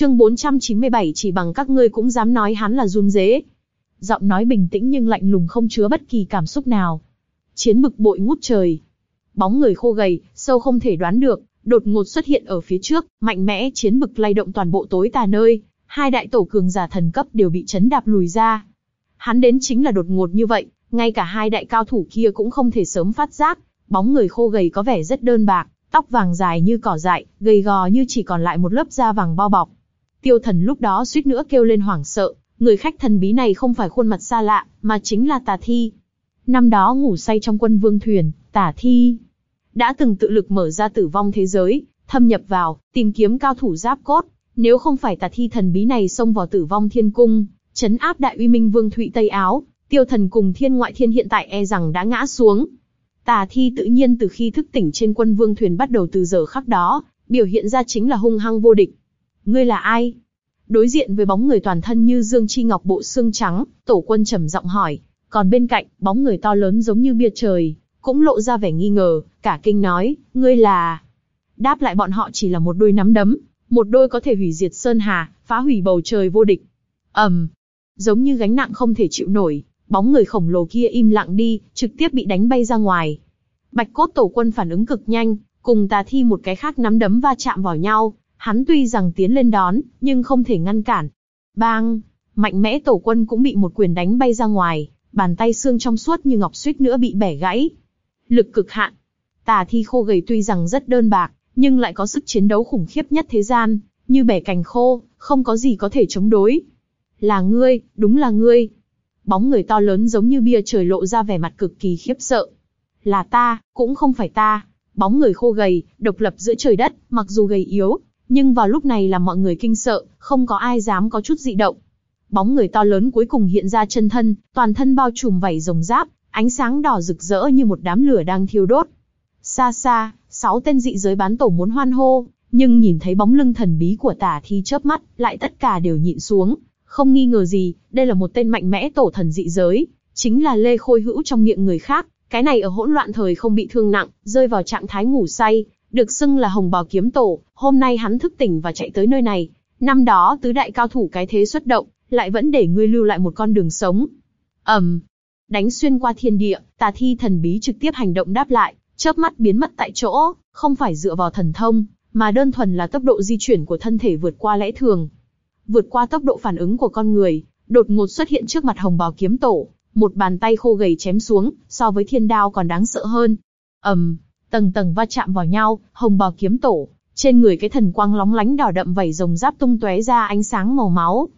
Chương 497 chỉ bằng các ngươi cũng dám nói hắn là run dế. Giọng nói bình tĩnh nhưng lạnh lùng không chứa bất kỳ cảm xúc nào. Chiến bực bội ngút trời. Bóng người khô gầy, sâu không thể đoán được, đột ngột xuất hiện ở phía trước, mạnh mẽ chiến bực lay động toàn bộ tối tà nơi, hai đại tổ cường giả thần cấp đều bị chấn đạp lùi ra. Hắn đến chính là đột ngột như vậy, ngay cả hai đại cao thủ kia cũng không thể sớm phát giác, bóng người khô gầy có vẻ rất đơn bạc, tóc vàng dài như cỏ dại, gầy gò như chỉ còn lại một lớp da vàng bao bọc. Tiêu thần lúc đó suýt nữa kêu lên hoảng sợ, người khách thần bí này không phải khuôn mặt xa lạ, mà chính là tà thi. Năm đó ngủ say trong quân vương thuyền, tà thi đã từng tự lực mở ra tử vong thế giới, thâm nhập vào, tìm kiếm cao thủ giáp cốt. Nếu không phải tà thi thần bí này xông vào tử vong thiên cung, chấn áp đại uy minh vương thụy Tây Áo, tiêu thần cùng thiên ngoại thiên hiện tại e rằng đã ngã xuống. Tà thi tự nhiên từ khi thức tỉnh trên quân vương thuyền bắt đầu từ giờ khắc đó, biểu hiện ra chính là hung hăng vô địch. Ngươi là ai? Đối diện với bóng người toàn thân như dương chi ngọc bộ xương trắng, tổ quân trầm giọng hỏi. Còn bên cạnh, bóng người to lớn giống như bia trời, cũng lộ ra vẻ nghi ngờ, cả kinh nói, ngươi là... Đáp lại bọn họ chỉ là một đôi nắm đấm, một đôi có thể hủy diệt sơn hà, phá hủy bầu trời vô địch. ầm, giống như gánh nặng không thể chịu nổi, bóng người khổng lồ kia im lặng đi, trực tiếp bị đánh bay ra ngoài. Bạch cốt tổ quân phản ứng cực nhanh, cùng tà thi một cái khác nắm đấm va chạm vào nhau, hắn tuy rằng tiến lên đón, nhưng không thể ngăn cản. Bang! Mạnh mẽ tổ quân cũng bị một quyền đánh bay ra ngoài, bàn tay xương trong suốt như ngọc suýt nữa bị bẻ gãy. Lực cực hạn. Tà thi khô gầy tuy rằng rất đơn bạc, nhưng lại có sức chiến đấu khủng khiếp nhất thế gian, như bẻ cành khô, không có gì có thể chống đối. Là ngươi, đúng là ngươi. Bóng người to lớn giống như bia trời lộ ra vẻ mặt cực kỳ khiếp sợ. Là ta, cũng không phải ta. Bóng người khô gầy, độc lập giữa trời đất, mặc dù gầy yếu, nhưng vào lúc này làm mọi người kinh sợ, không có ai dám có chút dị động. Bóng người to lớn cuối cùng hiện ra chân thân, toàn thân bao trùm vảy rồng giáp, ánh sáng đỏ rực rỡ như một đám lửa đang thiêu đốt. Xa xa, sáu tên dị giới bán tổ muốn hoan hô, nhưng nhìn thấy bóng lưng thần bí của tả thi chớp mắt, lại tất cả đều nhịn xuống. Không nghi ngờ gì, đây là một tên mạnh mẽ tổ thần dị giới, chính là Lê Khôi Hữu trong miệng người khác. Cái này ở hỗn loạn thời không bị thương nặng, rơi vào trạng thái ngủ say, được xưng là hồng bào kiếm tổ. Hôm nay hắn thức tỉnh và chạy tới nơi này. Năm đó tứ đại cao thủ cái thế xuất động, lại vẫn để ngươi lưu lại một con đường sống. ầm, um, đánh xuyên qua thiên địa, tà thi thần bí trực tiếp hành động đáp lại, chớp mắt biến mất tại chỗ, không phải dựa vào thần thông, mà đơn thuần là tốc độ di chuyển của thân thể vượt qua lẽ thường. Vượt qua tốc độ phản ứng của con người, đột ngột xuất hiện trước mặt hồng bào kiếm tổ, một bàn tay khô gầy chém xuống, so với thiên đao còn đáng sợ hơn. ầm, um, tầng tầng va chạm vào nhau, hồng bào kiếm tổ, trên người cái thần quang lóng lánh đỏ đậm vảy rồng giáp tung tóe ra ánh sáng màu máu.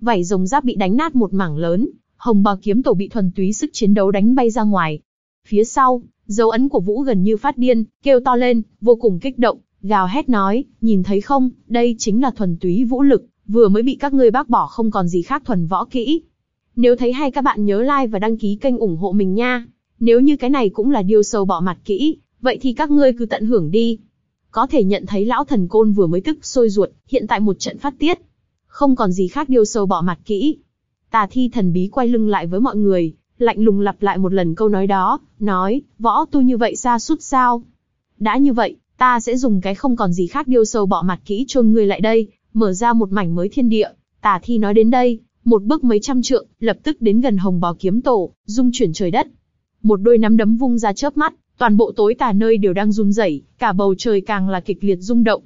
Vảy rồng giáp bị đánh nát một mảng lớn, hồng bào kiếm tổ bị thuần túy sức chiến đấu đánh bay ra ngoài. Phía sau, dấu ấn của Vũ gần như phát điên, kêu to lên, vô cùng kích động, gào hét nói, nhìn thấy không, đây chính là thuần túy vũ lực, vừa mới bị các ngươi bác bỏ không còn gì khác thuần võ kỹ. Nếu thấy hay các bạn nhớ like và đăng ký kênh ủng hộ mình nha. Nếu như cái này cũng là điều sâu bỏ mặt kỹ, vậy thì các ngươi cứ tận hưởng đi. Có thể nhận thấy lão thần côn vừa mới tức sôi ruột, hiện tại một trận phát tiết. Không còn gì khác điều sâu bỏ mặt kỹ. Tà thi thần bí quay lưng lại với mọi người, lạnh lùng lặp lại một lần câu nói đó, nói, võ tu như vậy xa suốt sao? Đã như vậy, ta sẽ dùng cái không còn gì khác điêu sâu bỏ mặt kỹ chôn ngươi lại đây, mở ra một mảnh mới thiên địa. Tà thi nói đến đây, một bước mấy trăm trượng, lập tức đến gần hồng bào kiếm tổ, dung chuyển trời đất. Một đôi nắm đấm vung ra chớp mắt, toàn bộ tối tà nơi đều đang run rẩy, cả bầu trời càng là kịch liệt rung động.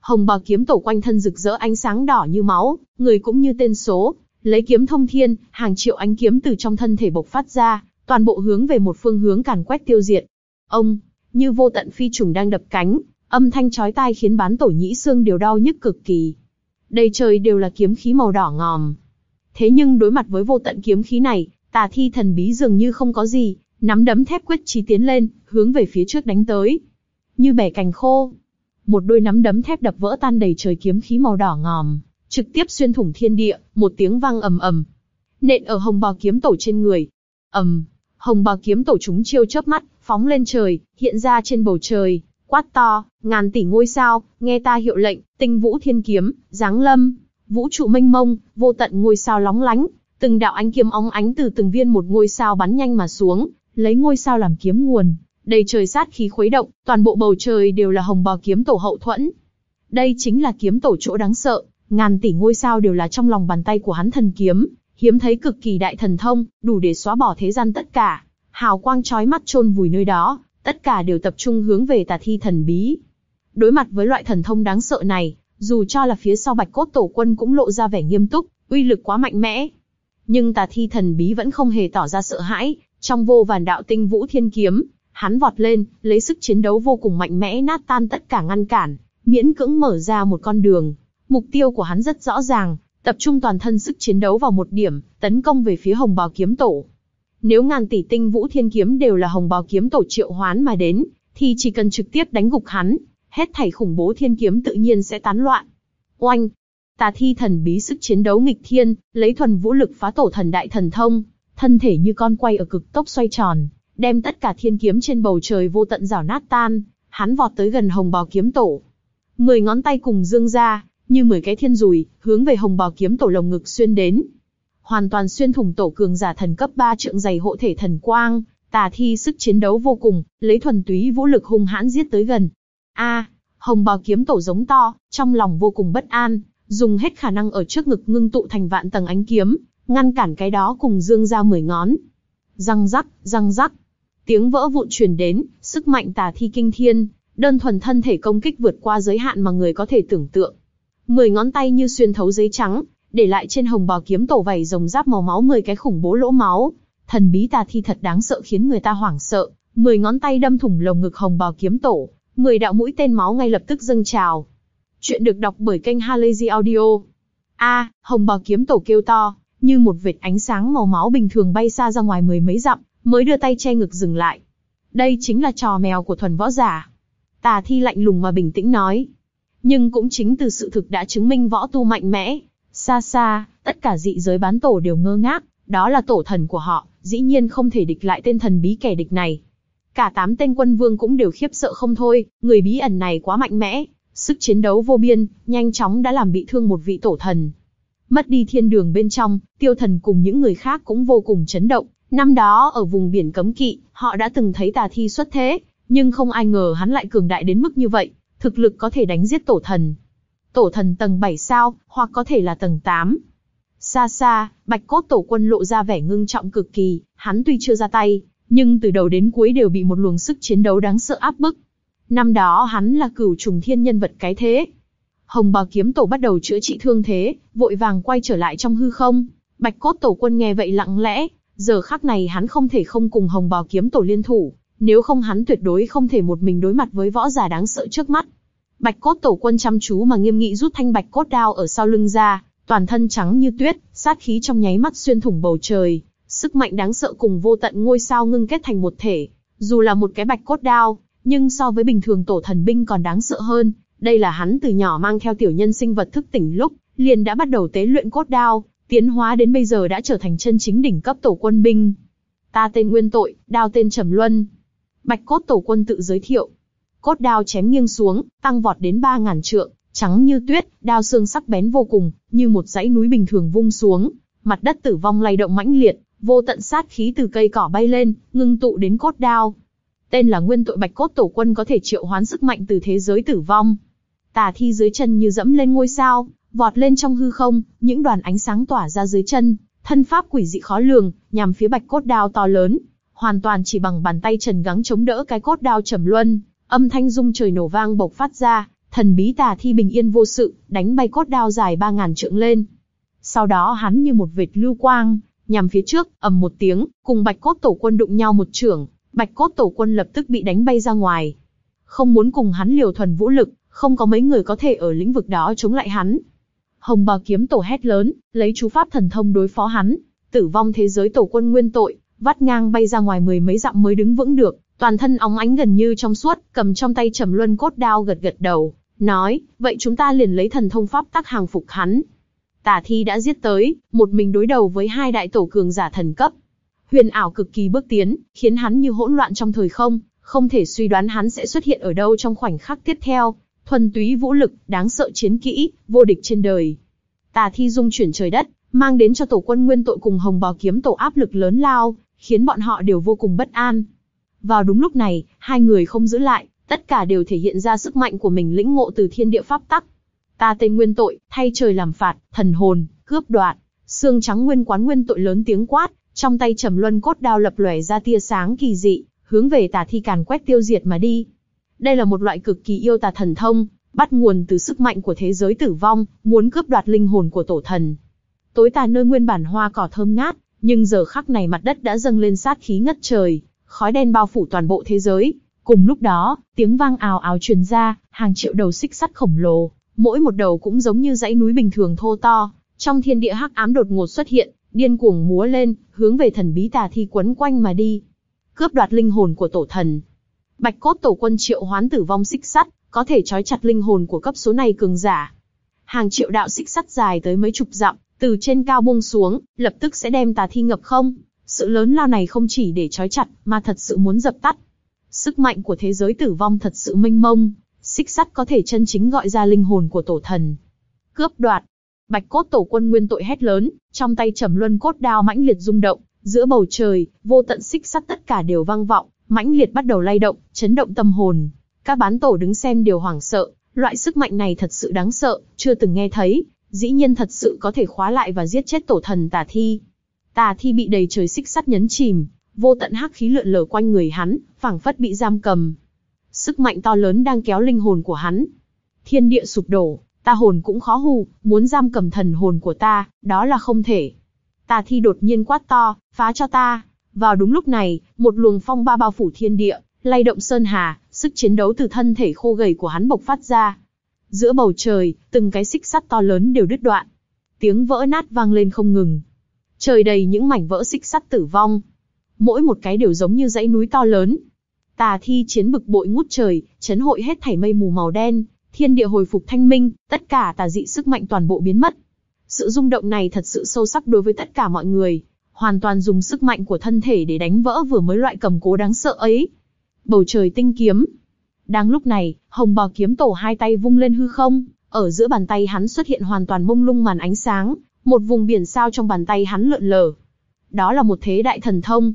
Hồng bào kiếm tổ quanh thân rực rỡ ánh sáng đỏ như máu, người cũng như tên số, lấy kiếm thông thiên, hàng triệu ánh kiếm từ trong thân thể bộc phát ra, toàn bộ hướng về một phương hướng càn quét tiêu diệt. Ông, như vô tận phi trùng đang đập cánh, âm thanh chói tai khiến bán tổ nhĩ xương đều đau nhức cực kỳ. Đầy trời đều là kiếm khí màu đỏ ngòm. Thế nhưng đối mặt với vô tận kiếm khí này, tà thi thần bí dường như không có gì, nắm đấm thép quyết chí tiến lên, hướng về phía trước đánh tới. Như bẻ cành khô. Một đôi nắm đấm thép đập vỡ tan đầy trời kiếm khí màu đỏ ngòm, trực tiếp xuyên thủng thiên địa, một tiếng vang ầm ầm. Nện ở hồng bào kiếm tổ trên người. ầm, hồng bào kiếm tổ chúng chiêu chớp mắt, phóng lên trời, hiện ra trên bầu trời, quát to, ngàn tỷ ngôi sao, nghe ta hiệu lệnh, tinh vũ thiên kiếm, giáng lâm, vũ trụ mênh mông, vô tận ngôi sao lóng lánh, từng đạo ánh kiếm óng ánh từ từng viên một ngôi sao bắn nhanh mà xuống, lấy ngôi sao làm kiếm nguồn, đầy trời sát khí khuấy động, toàn bộ bầu trời đều là hồng bào kiếm tổ hậu thuẫn. Đây chính là kiếm tổ chỗ đáng sợ, Ngàn tỷ ngôi sao đều là trong lòng bàn tay của hắn thần kiếm, hiếm thấy cực kỳ đại thần thông, đủ để xóa bỏ thế gian tất cả. Hào quang chói mắt chôn vùi nơi đó, tất cả đều tập trung hướng về tà thi thần bí. Đối mặt với loại thần thông đáng sợ này, dù cho là phía sau bạch cốt tổ quân cũng lộ ra vẻ nghiêm túc, uy lực quá mạnh mẽ. Nhưng tà thi thần bí vẫn không hề tỏ ra sợ hãi, trong vô vàn đạo tinh vũ thiên kiếm, hắn vọt lên, lấy sức chiến đấu vô cùng mạnh mẽ nát tan tất cả ngăn cản, miễn cưỡng mở ra một con đường. Mục tiêu của hắn rất rõ ràng, tập trung toàn thân sức chiến đấu vào một điểm, tấn công về phía hồng bào kiếm tổ. Nếu ngàn tỷ tinh vũ thiên kiếm đều là hồng bào kiếm tổ triệu hoán mà đến, thì chỉ cần trực tiếp đánh gục hắn, hết thảy khủng bố thiên kiếm tự nhiên sẽ tán loạn. Oanh! Tà thi thần bí sức chiến đấu nghịch thiên, lấy thuần vũ lực phá tổ thần đại thần thông, thân thể như con quay ở cực tốc xoay tròn, đem tất cả thiên kiếm trên bầu trời vô tận rảo nát tan, hắn vọt tới gần hồng bào kiếm tổ. Mười ngón tay cùng dương ra, như mười cái thiên rùi, hướng về hồng bào kiếm tổ lồng ngực xuyên đến. Hoàn toàn xuyên thủng tổ cường giả thần cấp 3 trượng dày hộ thể thần quang, tà thi sức chiến đấu vô cùng, lấy thuần túy vũ lực hung hãn giết tới gần. A, hồng bào kiếm tổ giống to, trong lòng vô cùng bất an, dùng hết khả năng ở trước ngực ngưng tụ thành vạn tầng ánh kiếm, ngăn cản cái đó cùng dương ra mười ngón. Răng rắc, răng rắc. Tiếng vỡ vụn truyền đến, sức mạnh tà thi kinh thiên, đơn thuần thân thể công kích vượt qua giới hạn mà người có thể tưởng tượng. Mười ngón tay như xuyên thấu giấy trắng, để lại trên hồng bào kiếm tổ vảy rồng giáp màu máu mười cái khủng bố lỗ máu. Thần bí tà thi thật đáng sợ khiến người ta hoảng sợ, mười ngón tay đâm thủng lồng ngực hồng bào kiếm tổ, mười đạo mũi tên máu ngay lập tức dâng trào. Chuyện được đọc bởi kênh Halazy Audio. A, hồng bào kiếm tổ kêu to, như một vệt ánh sáng màu máu bình thường bay xa ra ngoài mười mấy dặm, mới đưa tay che ngực dừng lại. Đây chính là trò mèo của thuần võ giả. Tà thi lạnh lùng mà bình tĩnh nói. Nhưng cũng chính từ sự thực đã chứng minh võ tu mạnh mẽ. Xa xa, tất cả dị giới bán tổ đều ngơ ngác, đó là tổ thần của họ, dĩ nhiên không thể địch lại tên thần bí kẻ địch này. Cả tám tên quân vương cũng đều khiếp sợ không thôi, người bí ẩn này quá mạnh mẽ, sức chiến đấu vô biên, nhanh chóng đã làm bị thương một vị tổ thần. Mất đi thiên đường bên trong, tiêu thần cùng những người khác cũng vô cùng chấn động. Năm đó ở vùng biển cấm kỵ, họ đã từng thấy tà thi xuất thế, nhưng không ai ngờ hắn lại cường đại đến mức như vậy, thực lực có thể đánh giết tổ thần. Tổ thần tầng 7 sao, hoặc có thể là tầng 8. Xa xa, bạch cốt tổ quân lộ ra vẻ ngưng trọng cực kỳ, hắn tuy chưa ra tay, nhưng từ đầu đến cuối đều bị một luồng sức chiến đấu đáng sợ áp bức. Năm đó hắn là cửu trùng thiên nhân vật cái thế, Hồng bào kiếm tổ bắt đầu chữa trị thương thế, vội vàng quay trở lại trong hư không. Bạch cốt tổ quân nghe vậy lặng lẽ, giờ khắc này hắn không thể không cùng hồng bào kiếm tổ liên thủ, nếu không hắn tuyệt đối không thể một mình đối mặt với võ giả đáng sợ trước mắt. Bạch cốt tổ quân chăm chú mà nghiêm nghị rút thanh bạch cốt đao ở sau lưng ra, toàn thân trắng như tuyết, sát khí trong nháy mắt xuyên thủng bầu trời, sức mạnh đáng sợ cùng vô tận ngôi sao ngưng kết thành một thể. Dù là một cái bạch cốt đao, nhưng so với bình thường tổ thần binh còn đáng sợ hơn, đây là hắn từ nhỏ mang theo tiểu nhân sinh vật thức tỉnh lúc, liền đã bắt đầu tế luyện cốt đao, tiến hóa đến bây giờ đã trở thành chân chính đỉnh cấp tổ quân binh. Ta tên Nguyên Tội, đao tên Trầm Luân. Bạch cốt tổ quân tự giới thiệu. Cốt đao chém nghiêng xuống, tăng vọt đến 3.000 trượng, trắng như tuyết, đao xương sắc bén vô cùng, như một dãy núi bình thường vung xuống. Mặt đất tử vong lay động mãnh liệt, vô tận sát khí từ cây cỏ bay lên, ngưng tụ đến cốt đao. Tên là Nguyên Tội Bạch Cốt Tổ Quân có thể triệu hoán sức mạnh từ thế giới tử vong, Tà thi dưới chân như dẫm lên ngôi sao, vọt lên trong hư không, những đoàn ánh sáng tỏa ra dưới chân, thân pháp quỷ dị khó lường, nhằm phía bạch cốt đao to lớn, hoàn toàn chỉ bằng bàn tay trần gắng chống đỡ cái cốt đao trầm luân, âm thanh rung trời nổ vang bộc phát ra, thần bí tà thi bình yên vô sự, đánh bay cốt đao dài ba ngàn trượng lên. Sau đó hắn như một vệt lưu quang, nhằm phía trước, ầm một tiếng, cùng bạch cốt tổ quân đụng nhau một trưởng, bạch cốt tổ quân lập tức bị đánh bay ra ngoài. Không muốn cùng hắn liều thuần vũ lực, không có mấy người có thể ở lĩnh vực đó chống lại hắn. Hồng bào kiếm tổ hét lớn, lấy chú pháp thần thông đối phó hắn, tử vong thế giới tổ quân nguyên tội, vắt ngang bay ra ngoài mười mấy dặm mới đứng vững được, toàn thân óng ánh gần như trong suốt, cầm trong tay trầm luân cốt đao gật gật đầu, nói, vậy chúng ta liền lấy thần thông pháp tắc hàng phục hắn. Tả thi đã giết tới, một mình đối đầu với hai đại tổ cường giả thần cấp. Huyền ảo cực kỳ bước tiến, khiến hắn như hỗn loạn trong thời không, không thể suy đoán hắn sẽ xuất hiện ở đâu trong khoảnh khắc tiếp theo, thuần túy vũ lực, đáng sợ chiến kỹ, vô địch trên đời. Tà thi dung chuyển trời đất, mang đến cho tổ quân nguyên tội cùng hồng bào kiếm tổ áp lực lớn lao, khiến bọn họ đều vô cùng bất an. Vào đúng lúc này, hai người không giữ lại, tất cả đều thể hiện ra sức mạnh của mình lĩnh ngộ từ thiên địa pháp tắc. Ta tên nguyên tội, thay trời làm phạt, thần hồn, cướp đoạt. Xương trắng nguyên quán nguyên tội lớn tiếng quát, trong tay trầm luân cốt đao lập lòe ra tia sáng kỳ dị, hướng về tà thi càn quét tiêu diệt mà đi. Đây là một loại cực kỳ yêu tà thần thông, bắt nguồn từ sức mạnh của thế giới tử vong, muốn cướp đoạt linh hồn của tổ thần. Tối tà nơi nguyên bản hoa cỏ thơm ngát, nhưng giờ khắc này mặt đất đã dâng lên sát khí ngất trời, khói đen bao phủ toàn bộ thế giới. Cùng lúc đó, tiếng vang ào ào truyền ra, hàng triệu đầu xích sắt khổng lồ, mỗi một đầu cũng giống như dãy núi bình thường thô to, trong thiên địa hắc ám đột ngột xuất hiện, điên cuồng múa lên, hướng về thần bí tà thi quấn quanh mà đi. Cướp đoạt linh hồn của tổ thần. Bạch cốt tổ quân triệu hoán tử vong xích sắt, có thể trói chặt linh hồn của cấp số này cường giả. Hàng triệu đạo xích sắt dài tới mấy chục dặm, từ trên cao buông xuống, lập tức sẽ đem tà thi ngập không. Sự lớn lao này không chỉ để trói chặt, mà thật sự muốn dập tắt. Sức mạnh của thế giới tử vong thật sự mênh mông, xích sắt có thể chân chính gọi ra linh hồn của tổ thần. Cướp đoạt. Bạch cốt tổ quân nguyên tội hét lớn, trong tay trầm luân cốt đao mãnh liệt rung động, giữa bầu trời, vô tận xích sắt tất cả đều vang vọng, mãnh liệt bắt đầu lay động, chấn động tâm hồn. Các bán tổ đứng xem đều hoảng sợ, loại sức mạnh này thật sự đáng sợ, chưa từng nghe thấy, dĩ nhiên thật sự có thể khóa lại và giết chết tổ thần tà thi. Tà thi bị đầy trời xích sắt nhấn chìm, vô tận hắc khí lượn lờ quanh người hắn, phảng phất bị giam cầm. Sức mạnh to lớn đang kéo linh hồn của hắn. Thiên địa sụp đổ, ta hồn cũng khó hù, muốn giam cầm thần hồn của ta, đó là không thể. Tà thi đột nhiên quát to, phá cho ta. Vào đúng lúc này, một luồng phong ba bao phủ thiên địa, lay động sơn hà, sức chiến đấu từ thân thể khô gầy của hắn bộc phát ra. Giữa bầu trời, từng cái xích sắt to lớn đều đứt đoạn. Tiếng vỡ nát vang lên không ngừng. Trời đầy những mảnh vỡ xích sắt tử vong. Mỗi một cái đều giống như dãy núi to lớn. Tà thi chiến bực bội ngút trời, chấn hội hết thảy mây mù màu đen, thiên địa hồi phục thanh minh, tất cả tà dị sức mạnh toàn bộ biến mất. Sự rung động này thật sự sâu sắc đối với tất cả mọi người, hoàn toàn dùng sức mạnh của thân thể để đánh vỡ vừa mới loại cầm cố đáng sợ ấy. Bầu trời tinh kiếm. Đang lúc này, hồng bò kiếm tổ hai tay vung lên hư không, ở giữa bàn tay hắn xuất hiện hoàn toàn mông lung màn ánh sáng, một vùng biển sao trong bàn tay hắn lượn lờ. Đó là một thế đại thần thông.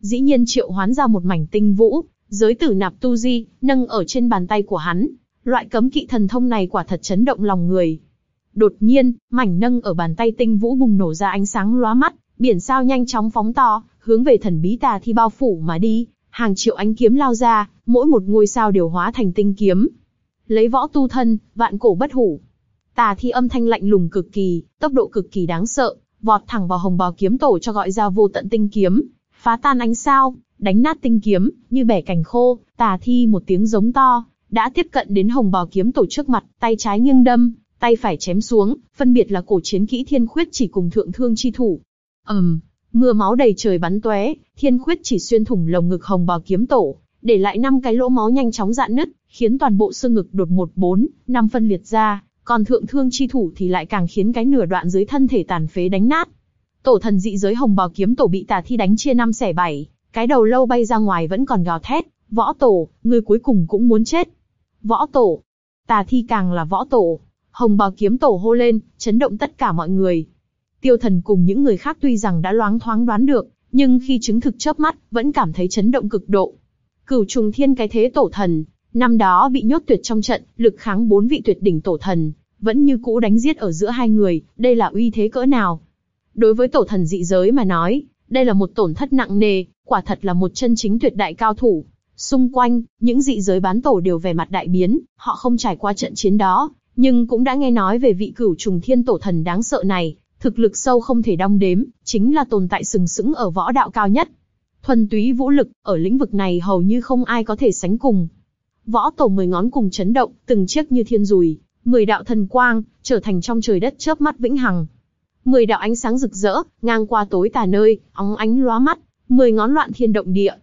Dĩ nhiên triệu hoán ra một mảnh tinh vũ, giới tử nạp tu di, nâng ở trên bàn tay của hắn. Loại cấm kỵ thần thông này quả thật chấn động lòng người. Đột nhiên, mảnh nâng ở bàn tay tinh vũ bùng nổ ra ánh sáng lóa mắt, biển sao nhanh chóng phóng to, hướng về thần bí tà thi bao phủ mà đi, hàng triệu ánh kiếm lao ra, mỗi một ngôi sao đều hóa thành tinh kiếm. Lấy võ tu thân, vạn cổ bất hủ. Tà thi âm thanh lạnh lùng cực kỳ, tốc độ cực kỳ đáng sợ, vọt thẳng vào hồng bào kiếm tổ cho gọi ra vô tận tinh kiếm, phá tan ánh sao, đánh nát tinh kiếm, như bẻ cành khô, tà thi một tiếng giống to, đã tiếp cận đến hồng bào kiếm tổ trước mặt, tay trái nghiêng đâm, tay phải chém xuống, phân biệt là cổ chiến kỹ thiên khuyết chỉ cùng thượng thương chi thủ ầm, um, mưa máu đầy trời bắn tóe, thiên khuyết chỉ xuyên thủng lồng ngực hồng bào kiếm tổ, để lại năm cái lỗ máu nhanh chóng dạn nứt, khiến toàn bộ xương ngực đột một bốn, năm phân liệt ra, còn thượng thương chi thủ thì lại càng khiến cái nửa đoạn dưới thân thể tàn phế đánh nát. Tổ thần dị giới hồng bào kiếm tổ bị tà thi đánh chia năm xẻ bảy, cái đầu lâu bay ra ngoài vẫn còn gào thét, võ tổ, người cuối cùng cũng muốn chết. Võ tổ, tà thi càng là võ tổ, hồng bào kiếm tổ hô lên, chấn động tất cả mọi người. Tiêu thần cùng những người khác tuy rằng đã loáng thoáng đoán được, nhưng khi chứng thực chớp mắt, vẫn cảm thấy chấn động cực độ. Cửu trùng thiên cái thế tổ thần, năm đó bị nhốt tuyệt trong trận, lực kháng bốn vị tuyệt đỉnh tổ thần, vẫn như cũ đánh giết ở giữa hai người, đây là uy thế cỡ nào. Đối với tổ thần dị giới mà nói, đây là một tổn thất nặng nề, quả thật là một chân chính tuyệt đại cao thủ. Xung quanh, những dị giới bán tổ đều về mặt đại biến, họ không trải qua trận chiến đó, nhưng cũng đã nghe nói về vị cửu trùng thiên tổ thần đáng sợ này, thực lực sâu không thể đong đếm, chính là tồn tại sừng sững ở võ đạo cao nhất. Thuần túy vũ lực, ở lĩnh vực này hầu như không ai có thể sánh cùng. Võ tổ mười ngón cùng chấn động, từng chiếc như thiên rùi, mười đạo thần quang, trở thành trong trời đất chớp mắt vĩnh hằng. Mười đạo ánh sáng rực rỡ, ngang qua tối tà nơi, óng ánh lóa mắt, mười ngón loạn thiên động địa.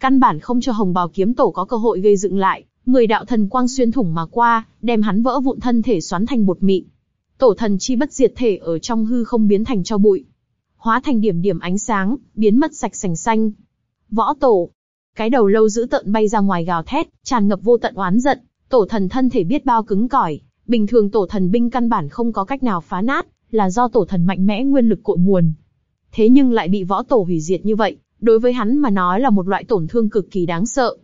Căn bản không cho hồng bào kiếm tổ có cơ hội gây dựng lại, mười đạo thần quang xuyên thủng mà qua, đem hắn vỡ vụn thân thể xoắn thành bột mịn. Tổ thần chi bất diệt thể ở trong hư không biến thành cho bụi, hóa thành điểm điểm ánh sáng, biến mất sạch sành xanh. Võ tổ, cái đầu lâu giữ tợn bay ra ngoài gào thét, tràn ngập vô tận oán giận. Tổ thần thân thể biết bao cứng cỏi, bình thường tổ thần binh căn bản không có cách nào phá nát, là do tổ thần mạnh mẽ nguyên lực cội nguồn. Thế nhưng lại bị võ tổ hủy diệt như vậy, đối với hắn mà nói là một loại tổn thương cực kỳ đáng sợ.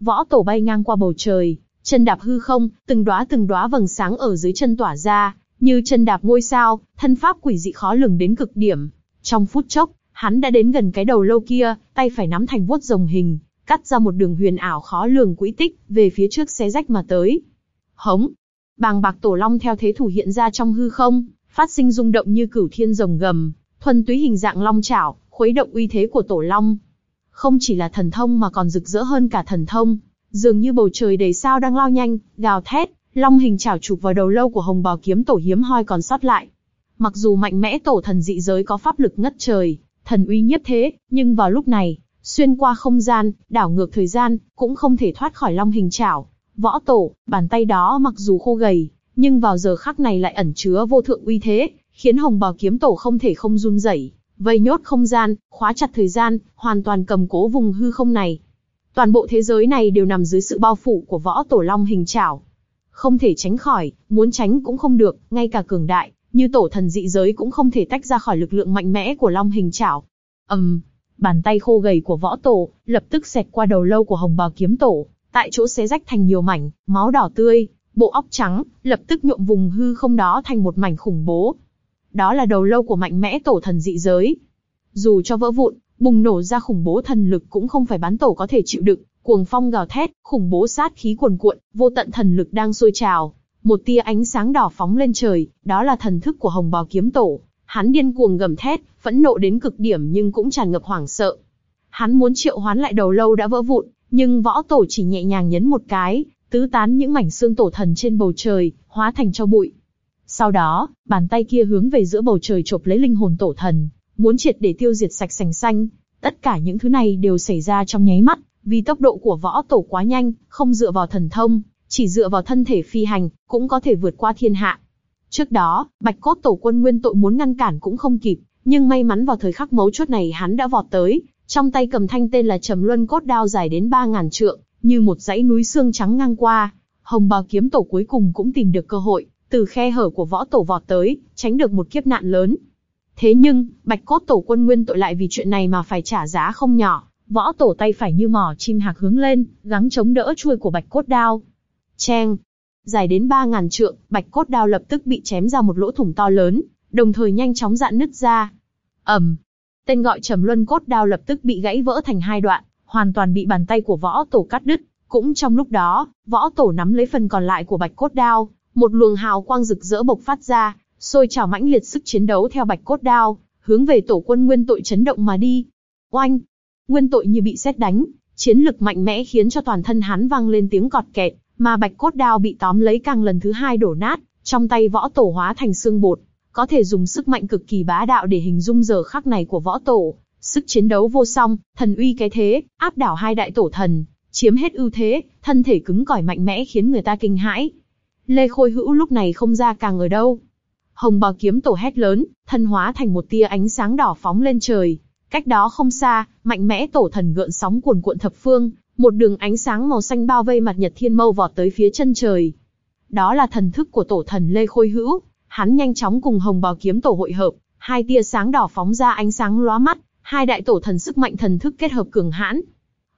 Võ tổ bay ngang qua bầu trời, Chân đạp hư không, từng đóa từng đóa vầng sáng ở dưới chân tỏa ra, như chân đạp ngôi sao, thân pháp quỷ dị khó lường đến cực điểm. Trong phút chốc, hắn đã đến gần cái đầu lâu kia, tay phải nắm thành vuốt rồng hình, cắt ra một đường huyền ảo khó lường quỹ tích, về phía trước xé rách mà tới. Hống! Bàng bạc tổ long theo thế thủ hiện ra trong hư không, phát sinh rung động như cửu thiên rồng gầm, thuần túy hình dạng long chảo, khuấy động uy thế của tổ long. Không chỉ là thần thông mà còn rực rỡ hơn cả thần thông, dường như bầu trời đầy sao đang lao nhanh, gào thét, long hình chảo chụp vào đầu lâu của hồng bào kiếm tổ hiếm hoi còn sót lại. Mặc dù mạnh mẽ tổ thần dị giới có pháp lực ngất trời, thần uy nhất thế, nhưng vào lúc này, xuyên qua không gian, đảo ngược thời gian, cũng không thể thoát khỏi long hình chảo. Võ tổ, bàn tay đó mặc dù khô gầy, nhưng vào giờ khắc này lại ẩn chứa vô thượng uy thế, khiến hồng bào kiếm tổ không thể không run rẩy, vây nhốt không gian, khóa chặt thời gian, hoàn toàn cầm cố vùng hư không này. Toàn bộ thế giới này đều nằm dưới sự bao phủ của võ tổ long hình chảo. Không thể tránh khỏi, muốn tránh cũng không được, ngay cả cường đại, như tổ thần dị giới cũng không thể tách ra khỏi lực lượng mạnh mẽ của long hình chảo. ầm, um, bàn tay khô gầy của võ tổ, lập tức xẹt qua đầu lâu của hồng bào kiếm tổ, tại chỗ xé rách thành nhiều mảnh, máu đỏ tươi, bộ óc trắng, lập tức nhuộm vùng hư không đó thành một mảnh khủng bố. Đó là đầu lâu của mạnh mẽ tổ thần dị giới. Dù cho vỡ vụn, bùng nổ ra khủng bố thần lực cũng không phải bán tổ có thể chịu đựng, cuồng phong gào thét, khủng bố sát khí cuồn cuộn, vô tận thần lực đang sôi trào. Một tia ánh sáng đỏ phóng lên trời, đó là thần thức của hồng bào kiếm tổ. Hắn điên cuồng gầm thét, phẫn nộ đến cực điểm nhưng cũng tràn ngập hoảng sợ. Hắn muốn triệu hoán lại đầu lâu đã vỡ vụn, nhưng võ tổ chỉ nhẹ nhàng nhấn một cái, tứ tán những mảnh xương tổ thần trên bầu trời, hóa thành cho bụi. Sau đó, bàn tay kia hướng về giữa bầu trời chộp lấy linh hồn tổ thần, muốn triệt để tiêu diệt sạch sành xanh. Tất cả những thứ này đều xảy ra trong nháy mắt, vì tốc độ của võ tổ quá nhanh, không dựa vào thần thông, chỉ dựa vào thân thể phi hành, cũng có thể vượt qua thiên hạ. Trước đó, bạch cốt tổ quân nguyên tội muốn ngăn cản cũng không kịp, nhưng may mắn vào thời khắc mấu chốt này hắn đã vọt tới, trong tay cầm thanh tên là trầm luân cốt đao dài đến ba ngàn trượng, như một dãy núi xương trắng ngang qua. Hồng bào kiếm tổ cuối cùng cũng tìm được cơ hội, từ khe hở của võ tổ vọt tới, tránh được một kiếp nạn lớn. Thế nhưng, bạch cốt tổ quân nguyên tội lại vì chuyện này mà phải trả giá không nhỏ. Võ tổ tay phải như mỏ chim hạc hướng lên, gắng chống đỡ chuôi của bạch cốt đao. Cheng! Dài đến ba ngàn trượng, bạch cốt đao lập tức bị chém ra một lỗ thủng to lớn, đồng thời nhanh chóng dạn nứt ra. ầm, tên gọi trầm luân cốt đao lập tức bị gãy vỡ thành hai đoạn, hoàn toàn bị bàn tay của võ tổ cắt đứt. Cũng trong lúc đó, võ tổ nắm lấy phần còn lại của bạch cốt đao, một luồng hào quang rực rỡ bộc phát ra, sôi trào mãnh liệt sức chiến đấu theo bạch cốt đao, hướng về tổ quân nguyên tội chấn động mà đi. Oanh! Nguyên tội như bị xét đánh, chiến lực mạnh mẽ khiến cho toàn thân hắn vang lên tiếng cọt kẹt, mà bạch cốt đao bị tóm lấy càng lần thứ hai đổ nát, trong tay võ tổ hóa thành xương bột, có thể dùng sức mạnh cực kỳ bá đạo để hình dung giờ khắc này của võ tổ, sức chiến đấu vô song, thần uy cái thế, áp đảo hai đại tổ thần, chiếm hết ưu thế, thân thể cứng cỏi mạnh mẽ khiến người ta kinh hãi. Lê Khôi Hữu lúc này không ra càng ở đâu. Hồng bào kiếm tổ hét lớn, thân hóa thành một tia ánh sáng đỏ phóng lên trời. Cách đó không xa, mạnh mẽ tổ thần gợn sóng cuồn cuộn thập phương, một đường ánh sáng màu xanh bao vây mặt nhật thiên mâu vọt tới phía chân trời. Đó là thần thức của tổ thần Lê Khôi Hữu, hắn nhanh chóng cùng hồng bào kiếm tổ hội hợp, hai tia sáng đỏ phóng ra ánh sáng lóa mắt, hai đại tổ thần sức mạnh thần thức kết hợp cường hãn.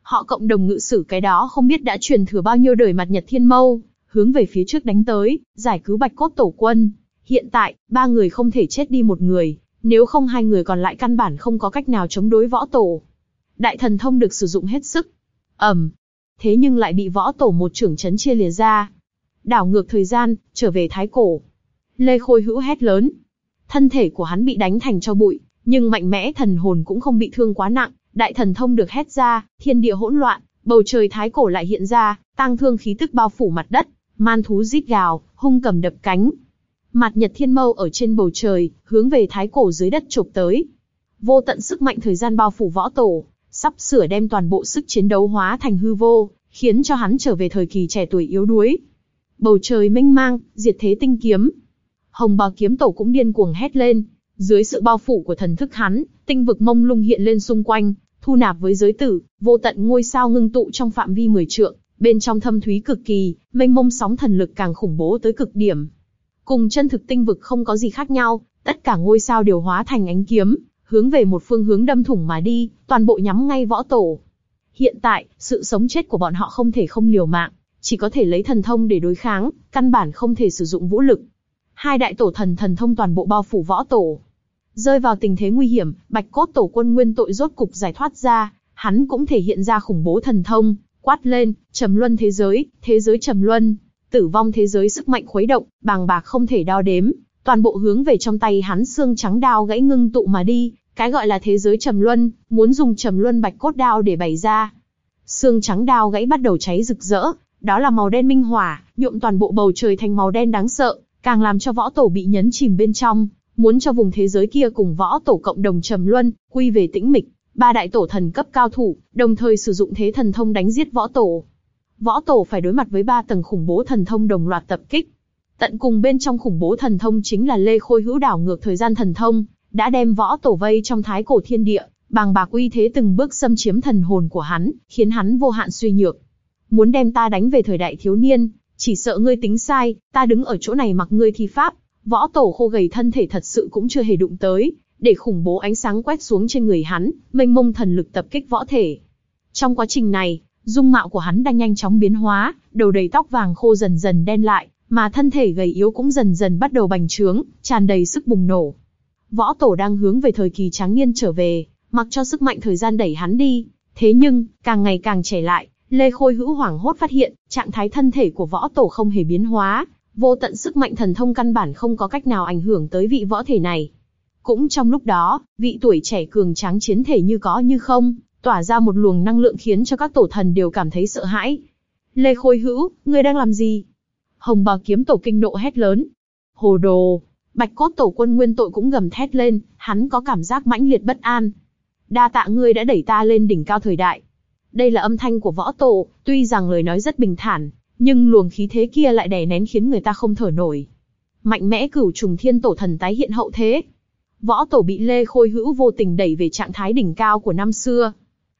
Họ cộng đồng ngự sử cái đó không biết đã truyền thừa bao nhiêu đời mặt nhật thiên mâu, hướng về phía trước đánh tới, giải cứu bạch cốt tổ quân. Hiện tại, ba người không thể chết đi một người, nếu không hai người còn lại căn bản không có cách nào chống đối võ tổ. Đại thần thông được sử dụng hết sức. ầm, thế nhưng lại bị võ tổ một trưởng chấn chia lìa ra. Đảo ngược thời gian, trở về thái cổ. Lê Khôi hữu hét lớn. Thân thể của hắn bị đánh thành cho bụi, nhưng mạnh mẽ thần hồn cũng không bị thương quá nặng. Đại thần thông được hét ra, thiên địa hỗn loạn, bầu trời thái cổ lại hiện ra, tăng thương khí tức bao phủ mặt đất, man thú rít gào, hung cầm đập cánh. Mặt nhật thiên mâu ở trên bầu trời, hướng về thái cổ dưới đất chụp tới. Vô tận sức mạnh thời gian bao phủ võ tổ, sắp sửa đem toàn bộ sức chiến đấu hóa thành hư vô, khiến cho hắn trở về thời kỳ trẻ tuổi yếu đuối. Bầu trời mênh mang, diệt thế tinh kiếm. Hồng bào kiếm tổ cũng điên cuồng hét lên. Dưới sự bao phủ của thần thức hắn, tinh vực mông lung hiện lên xung quanh, thu nạp với giới tử, vô tận ngôi sao ngưng tụ trong phạm vi 10 trượng, bên trong thâm thúy cực kỳ, mênh mông sóng thần lực càng khủng bố tới cực điểm. Cùng chân thực tinh vực không có gì khác nhau, tất cả ngôi sao đều hóa thành ánh kiếm, hướng về một phương hướng đâm thủng mà đi, toàn bộ nhắm ngay võ tổ. Hiện tại, sự sống chết của bọn họ không thể không liều mạng, chỉ có thể lấy thần thông để đối kháng, căn bản không thể sử dụng vũ lực. Hai đại tổ thần thần thông toàn bộ bao phủ võ tổ. Rơi vào tình thế nguy hiểm, bạch cốt tổ quân nguyên tội rốt cục giải thoát ra, hắn cũng thể hiện ra khủng bố thần thông, quát lên, trầm luân thế giới, thế giới trầm luân, tử vong thế giới sức mạnh khuấy động, bàng bạc không thể đo đếm, toàn bộ hướng về trong tay hắn xương trắng đao gãy ngưng tụ mà đi, cái gọi là thế giới trầm luân, muốn dùng trầm luân bạch cốt đao để bày ra. Xương trắng đao gãy bắt đầu cháy rực rỡ, đó là màu đen minh hỏa, nhuộm toàn bộ bầu trời thành màu đen đáng sợ, càng làm cho võ tổ bị nhấn chìm bên trong, muốn cho vùng thế giới kia cùng võ tổ cộng đồng trầm luân, quy về tĩnh mịch. Ba đại tổ thần cấp cao thủ, đồng thời sử dụng thế thần thông đánh giết võ tổ. Võ tổ phải đối mặt với ba tầng khủng bố thần thông đồng loạt tập kích. Tận cùng bên trong khủng bố thần thông chính là Lê Khôi hữu đảo ngược thời gian thần thông, đã đem võ tổ vây trong thái cổ thiên địa, bàng bạc uy thế từng bước xâm chiếm thần hồn của hắn, khiến hắn vô hạn suy nhược. Muốn đem ta đánh về thời đại thiếu niên, chỉ sợ ngươi tính sai, ta đứng ở chỗ này mặc ngươi thi pháp, võ tổ khô gầy thân thể thật sự cũng chưa hề đụng tới, để khủng bố ánh sáng quét xuống trên người hắn, mênh mông thần lực tập kích võ thể. Trong quá trình này, dung mạo của hắn đang nhanh chóng biến hóa, đầu đầy tóc vàng khô dần dần đen lại, mà thân thể gầy yếu cũng dần dần bắt đầu bành trướng, tràn đầy sức bùng nổ. Võ tổ đang hướng về thời kỳ tráng niên trở về, mặc cho sức mạnh thời gian đẩy hắn đi. Thế nhưng, càng ngày càng trẻ lại, Lê Khôi hữu hoảng hốt phát hiện, trạng thái thân thể của võ tổ không hề biến hóa, vô tận sức mạnh thần thông căn bản không có cách nào ảnh hưởng tới vị võ thể này. Cũng trong lúc đó, vị tuổi trẻ cường tráng chiến thể như có như không, tỏa ra một luồng năng lượng khiến cho các tổ thần đều cảm thấy sợ hãi. Lê Khôi hữu, ngươi đang làm gì? Hồng bào kiếm tổ kinh nộ hét lớn. Hồ đồ, Bạch cốt tổ quân nguyên tội cũng gầm thét lên, hắn có cảm giác mãnh liệt bất an. Đa tạ ngươi đã đẩy ta lên đỉnh cao thời đại. Đây là âm thanh của võ tổ, tuy rằng lời nói rất bình thản, nhưng luồng khí thế kia lại đè nén khiến người ta không thở nổi. Mạnh mẽ cửu trùng thiên tổ thần tái hiện hậu thế. Võ tổ bị Lê Khôi Hữu vô tình đẩy về trạng thái đỉnh cao của năm xưa.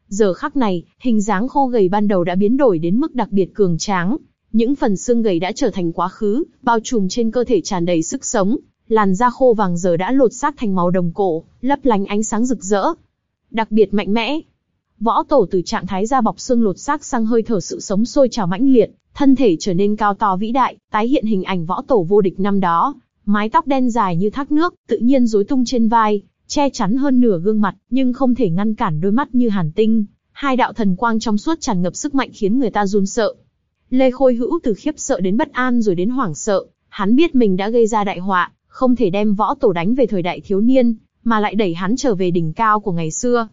Giờ khắc này, hình dáng khô gầy ban đầu đã biến đổi đến mức đặc biệt cường tráng. Những phần xương gầy đã trở thành quá khứ, bao trùm trên cơ thể tràn đầy sức sống, làn da khô vàng giờ đã lột xác thành màu đồng cổ, lấp lánh ánh sáng rực rỡ. Đặc biệt mạnh mẽ. Võ tổ từ trạng thái da bọc xương lột xác sang hơi thở sự sống sôi trào mãnh liệt, thân thể trở nên cao to vĩ đại, tái hiện hình ảnh võ tổ vô địch năm đó. Mái tóc đen dài như thác nước, tự nhiên rối tung trên vai, che chắn hơn nửa gương mặt, nhưng không thể ngăn cản đôi mắt như hàn tinh. Hai đạo thần quang trong suốt tràn ngập sức mạnh khiến người ta run sợ. Lê Khôi Hữu từ khiếp sợ đến bất an rồi đến hoảng sợ, hắn biết mình đã gây ra đại họa, không thể đem võ tổ đánh về thời đại thiếu niên, mà lại đẩy hắn trở về đỉnh cao của ngày xưa.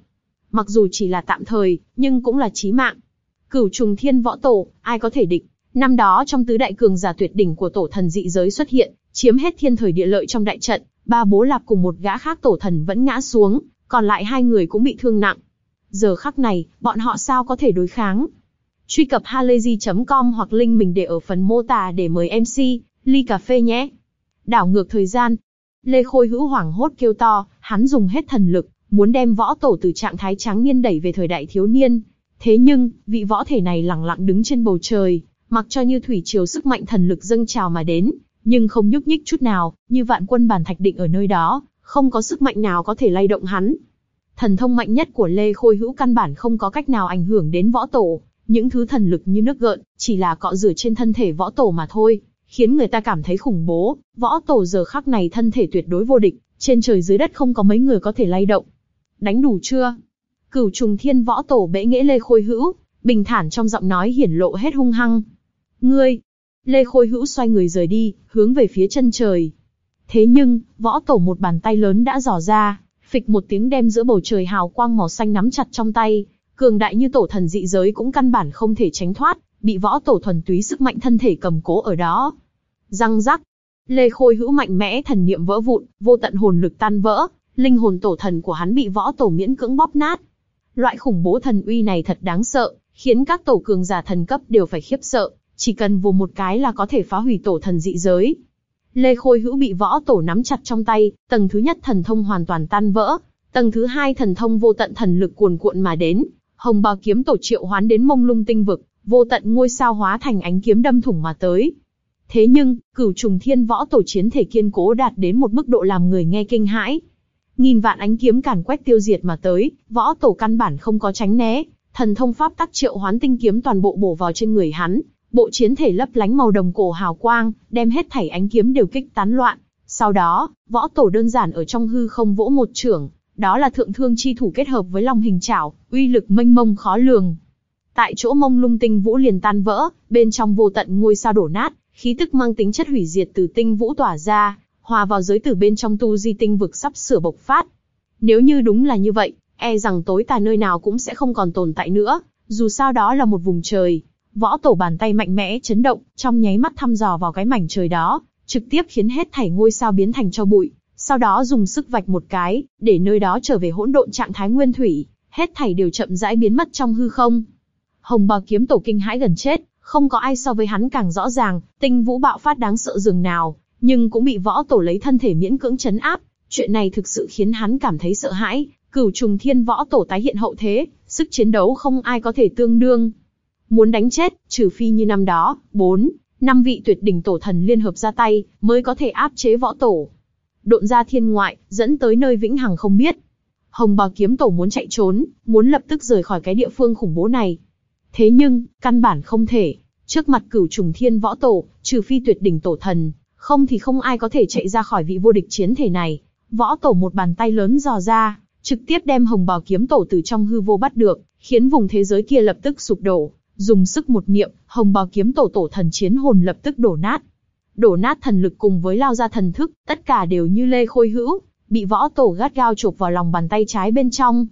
Mặc dù chỉ là tạm thời, nhưng cũng là chí mạng. Cửu trùng thiên võ tổ, ai có thể địch? Năm đó trong tứ đại cường giả tuyệt đỉnh của tổ thần dị giới xuất hiện, chiếm hết thiên thời địa lợi trong đại trận, ba bố lạp cùng một gã khác tổ thần vẫn ngã xuống, còn lại hai người cũng bị thương nặng. Giờ khắc này, bọn họ sao có thể đối kháng? Truy cập halayzi.com hoặc link mình để ở phần mô tả để mời MC, ly cà phê nhé đảo ngược thời gian. Lê Khôi hữu hoảng hốt kêu to, hắn dùng hết thần lực, muốn đem võ tổ từ trạng thái tráng niên đẩy về thời đại thiếu niên. Thế nhưng, vị võ thể này lặng lặng đứng trên bầu trời, mặc cho như thủy triều sức mạnh thần lực dâng trào mà đến, nhưng không nhúc nhích chút nào, như vạn quân bản thạch định ở nơi đó, không có sức mạnh nào có thể lay động hắn. Thần thông mạnh nhất của Lê Khôi Hữu căn bản không có cách nào ảnh hưởng đến võ tổ, những thứ thần lực như nước gợn, chỉ là cọ rửa trên thân thể võ tổ mà thôi khiến người ta cảm thấy khủng bố. Võ tổ giờ khắc này thân thể tuyệt đối vô địch, trên trời dưới đất không có mấy người có thể lay động. Đánh đủ chưa? Cửu trùng thiên võ tổ bẽ nghễ Lê Khôi Hữu, bình thản trong giọng nói hiển lộ hết hung hăng. Ngươi! Lê Khôi Hữu xoay người rời đi, hướng về phía chân trời. Thế nhưng, võ tổ một bàn tay lớn đã dò ra, phịch một tiếng đem giữa bầu trời hào quang màu xanh nắm chặt trong tay, cường đại như tổ thần dị giới cũng căn bản không thể tránh thoát, bị võ tổ thuần túy sức mạnh thân thể cầm cố ở đó. Răng rắc. Lê Khôi hữu mạnh mẽ thần niệm vỡ vụn, vô tận hồn lực tan vỡ, linh hồn tổ thần của hắn bị võ tổ miễn cưỡng bóp nát. Loại khủng bố thần uy này thật đáng sợ, khiến các tổ cường giả thần cấp đều phải khiếp sợ, chỉ cần vù một cái là có thể phá hủy tổ thần dị giới. Lê Khôi Hữu bị võ tổ nắm chặt trong tay, tầng thứ nhất thần thông hoàn toàn tan vỡ, tầng thứ hai thần thông vô tận thần lực cuồn cuộn mà đến, hồng bào kiếm tổ triệu hoán đến mông lung tinh vực, vô tận ngôi sao hóa thành ánh kiếm đâm thủng mà tới, Thế nhưng, cửu trùng thiên võ tổ chiến thể kiên cố đạt đến một mức độ làm người nghe kinh hãi. Nghìn vạn ánh kiếm càn quét tiêu diệt mà tới, võ tổ căn bản không có tránh né, thần thông pháp tắc triệu hoán tinh kiếm toàn bộ bổ vào trên người hắn, bộ chiến thể lấp lánh màu đồng cổ hào quang, đem hết thảy ánh kiếm đều kích tán loạn. Sau đó, võ tổ đơn giản ở trong hư không vỗ một trưởng, đó là thượng thương chi thủ kết hợp với long hình chảo, uy lực mênh mông khó lường. Tại chỗ mông lung tinh vũ liền tan vỡ, bên trong vô tận ngôi sao đổ nát, khí tức mang tính chất hủy diệt từ tinh vũ tỏa ra, hòa vào giới tử bên trong tu di tinh vực sắp sửa bộc phát. Nếu như đúng là như vậy, e rằng tối tà nơi nào cũng sẽ không còn tồn tại nữa, dù sao đó là một vùng trời. Võ tổ bàn tay mạnh mẽ chấn động, trong nháy mắt thăm dò vào cái mảnh trời đó, trực tiếp khiến hết thảy ngôi sao biến thành cho bụi, sau đó dùng sức vạch một cái, để nơi đó trở về hỗn độn trạng thái nguyên thủy, hết thảy đều chậm rãi biến mất trong hư không. Hồng bào kiếm tổ kinh hãi gần chết, không có ai so với hắn càng rõ ràng, tinh vũ bạo phát đáng sợ dường nào, nhưng cũng bị võ tổ lấy thân thể miễn cưỡng chấn áp. Chuyện này thực sự khiến hắn cảm thấy sợ hãi, cửu trùng thiên võ tổ tái hiện hậu thế, sức chiến đấu không ai có thể tương đương. Muốn đánh chết, trừ phi như năm đó, bốn, năm vị tuyệt đỉnh tổ thần liên hợp ra tay, mới có thể áp chế võ tổ. Độn ra thiên ngoại, dẫn tới nơi vĩnh hằng không biết. Hồng bào kiếm tổ muốn chạy trốn, muốn lập tức rời khỏi cái địa phương khủng bố này. Thế nhưng, căn bản không thể. Trước mặt cửu trùng thiên võ tổ, trừ phi tuyệt đỉnh tổ thần, không thì không ai có thể chạy ra khỏi vị vô địch chiến thể này. Võ tổ một bàn tay lớn dò ra, trực tiếp đem hồng bào kiếm tổ từ trong hư vô bắt được, khiến vùng thế giới kia lập tức sụp đổ. Dùng sức một niệm, hồng bào kiếm tổ tổ thần chiến hồn lập tức đổ nát. Đổ nát thần lực cùng với lao ra thần thức, tất cả đều như lê khôi hữu, bị võ tổ gắt gao chụp vào lòng bàn tay trái bên trong.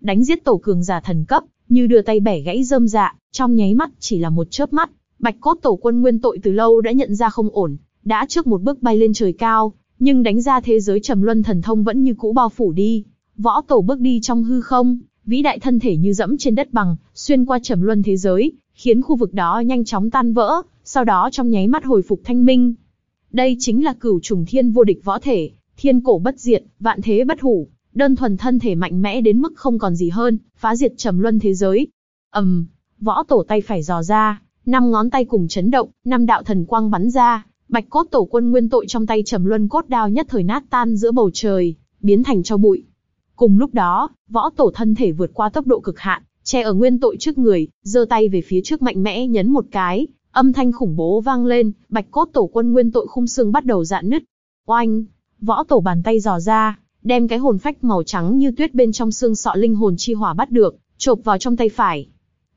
Đánh giết tổ cường giả thần cấp, như đưa tay bẻ gãy rơm dạ, trong nháy mắt chỉ là một chớp mắt, Bạch cốt tổ quân nguyên tội từ lâu đã nhận ra không ổn, đã trước một bước bay lên trời cao, nhưng đánh ra thế giới trầm luân thần thông vẫn như cũ bao phủ đi. Võ tổ bước đi trong hư không, vĩ đại thân thể như dẫm trên đất bằng, xuyên qua trầm luân thế giới, khiến khu vực đó nhanh chóng tan vỡ, sau đó trong nháy mắt hồi phục thanh minh. Đây chính là cửu trùng thiên vô địch võ thể, thiên cổ bất diệt, vạn thế bất hủ, đơn thuần thân thể mạnh mẽ đến mức không còn gì hơn, phá diệt trầm luân thế giới. ầm, um, võ tổ tay phải dò ra, năm ngón tay cùng chấn động, năm đạo thần quang bắn ra, bạch cốt tổ quân nguyên tội trong tay trầm luân cốt đao nhất thời nát tan giữa bầu trời, biến thành cho bụi. Cùng lúc đó, võ tổ thân thể vượt qua tốc độ cực hạn, che ở nguyên tội trước người, giơ tay về phía trước mạnh mẽ nhấn một cái, âm thanh khủng bố vang lên, bạch cốt tổ quân nguyên tội khung xương bắt đầu dạn nứt. Oanh, võ tổ bàn tay dò ra, đem cái hồn phách màu trắng như tuyết bên trong xương sọ linh hồn chi hỏa bắt được, chộp vào trong tay phải.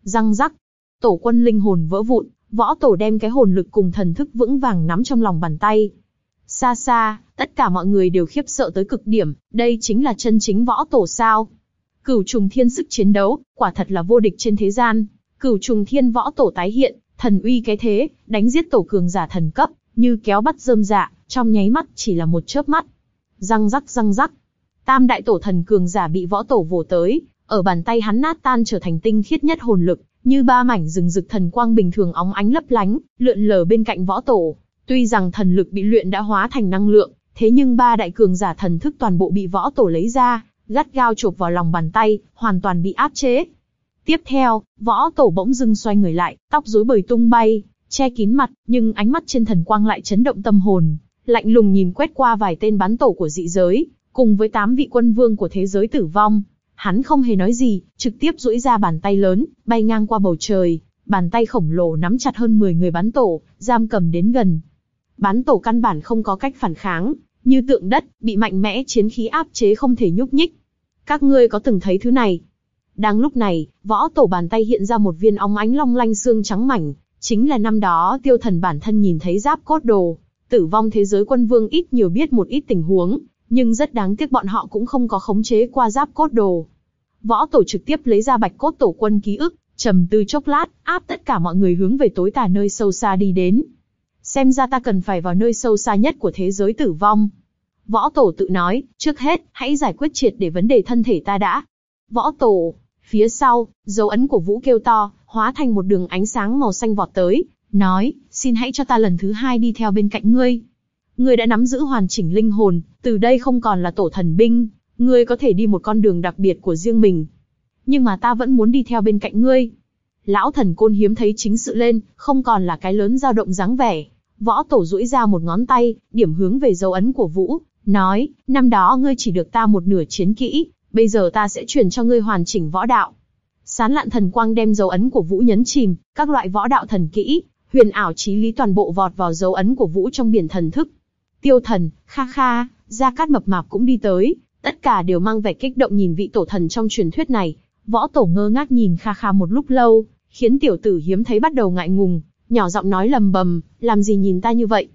Răng rắc, tổ quân linh hồn vỡ vụn, võ tổ đem cái hồn lực cùng thần thức vững vàng nắm trong lòng bàn tay. Xa xa, tất cả mọi người đều khiếp sợ tới cực điểm, đây chính là chân chính võ tổ sao. Cửu trùng thiên sức chiến đấu, quả thật là vô địch trên thế gian. Cửu trùng thiên võ tổ tái hiện, thần uy cái thế, đánh giết tổ cường giả thần cấp, như kéo bắt rơm dạ, trong nháy mắt chỉ là một chớp mắt. Răng rắc răng rắc. Tam đại tổ thần cường giả bị võ tổ vồ tới, ở bàn tay hắn nát tan trở thành tinh khiết nhất hồn lực, như ba mảnh rừng rực thần quang bình thường óng ánh lấp lánh, lượn lờ bên cạnh võ tổ. Tuy rằng thần lực bị luyện đã hóa thành năng lượng, thế nhưng ba đại cường giả thần thức toàn bộ bị võ tổ lấy ra, gắt gao chộp vào lòng bàn tay, hoàn toàn bị áp chế. Tiếp theo, võ tổ bỗng dưng xoay người lại, tóc rối bời tung bay, che kín mặt, nhưng ánh mắt trên thần quang lại chấn động tâm hồn, lạnh lùng nhìn quét qua vài tên bán tổ của dị giới, cùng với tám vị quân vương của thế giới tử vong, Hắn không hề nói gì, trực tiếp duỗi ra bàn tay lớn, bay ngang qua bầu trời, bàn tay khổng lồ nắm chặt hơn 10 người bán tổ, giam cầm đến gần. Bán tổ căn bản không có cách phản kháng, như tượng đất, bị mạnh mẽ chiến khí áp chế không thể nhúc nhích. Các ngươi có từng thấy thứ này? Đang lúc này, võ tổ bàn tay hiện ra một viên óng ánh long lanh xương trắng mảnh, chính là năm đó tiêu thần bản thân nhìn thấy giáp cốt đồ. Tử vong thế giới quân vương ít nhiều biết một ít tình huống, nhưng rất đáng tiếc bọn họ cũng không có khống chế qua giáp cốt đồ. Võ tổ trực tiếp lấy ra bạch cốt tổ quân ký ức, trầm tư chốc lát, áp tất cả mọi người hướng về tối tà nơi sâu xa đi đến. Xem ra ta cần phải vào nơi sâu xa nhất của thế giới tử vong. Võ tổ tự nói, trước hết, hãy giải quyết triệt để vấn đề thân thể ta đã. Võ tổ, phía sau, dấu ấn của Vũ kêu to, hóa thành một đường ánh sáng màu xanh vọt tới, nói, xin hãy cho ta lần thứ hai đi theo bên cạnh ngươi. Ngươi đã nắm giữ hoàn chỉnh linh hồn, từ đây không còn là tổ thần binh, ngươi có thể đi một con đường đặc biệt của riêng mình. Nhưng mà ta vẫn muốn đi theo bên cạnh ngươi. Lão thần côn hiếm thấy chính sự lên, không còn là cái lớn dao động dáng vẻ. Võ tổ duỗi ra một ngón tay, điểm hướng về dấu ấn của Vũ, nói, năm đó ngươi chỉ được ta một nửa chiến kỹ, bây giờ ta sẽ truyền cho ngươi hoàn chỉnh võ đạo. Sán lạn thần quang đem dấu ấn của Vũ nhấn chìm, các loại võ đạo thần kỹ, huyền ảo trí lý toàn bộ vọt vào dấu ấn của Vũ trong biển thần thức. Tiêu thần, kha kha, Gia Cát mập mạp cũng đi tới, tất cả đều mang vẻ kích động nhìn vị tổ thần trong truyền thuyết này. Võ tổ ngơ ngác nhìn kha kha một lúc lâu, khiến tiểu tử hiếm thấy bắt đầu ngại ngùng, nhỏ giọng nói lầm bầm, làm gì nhìn ta như vậy.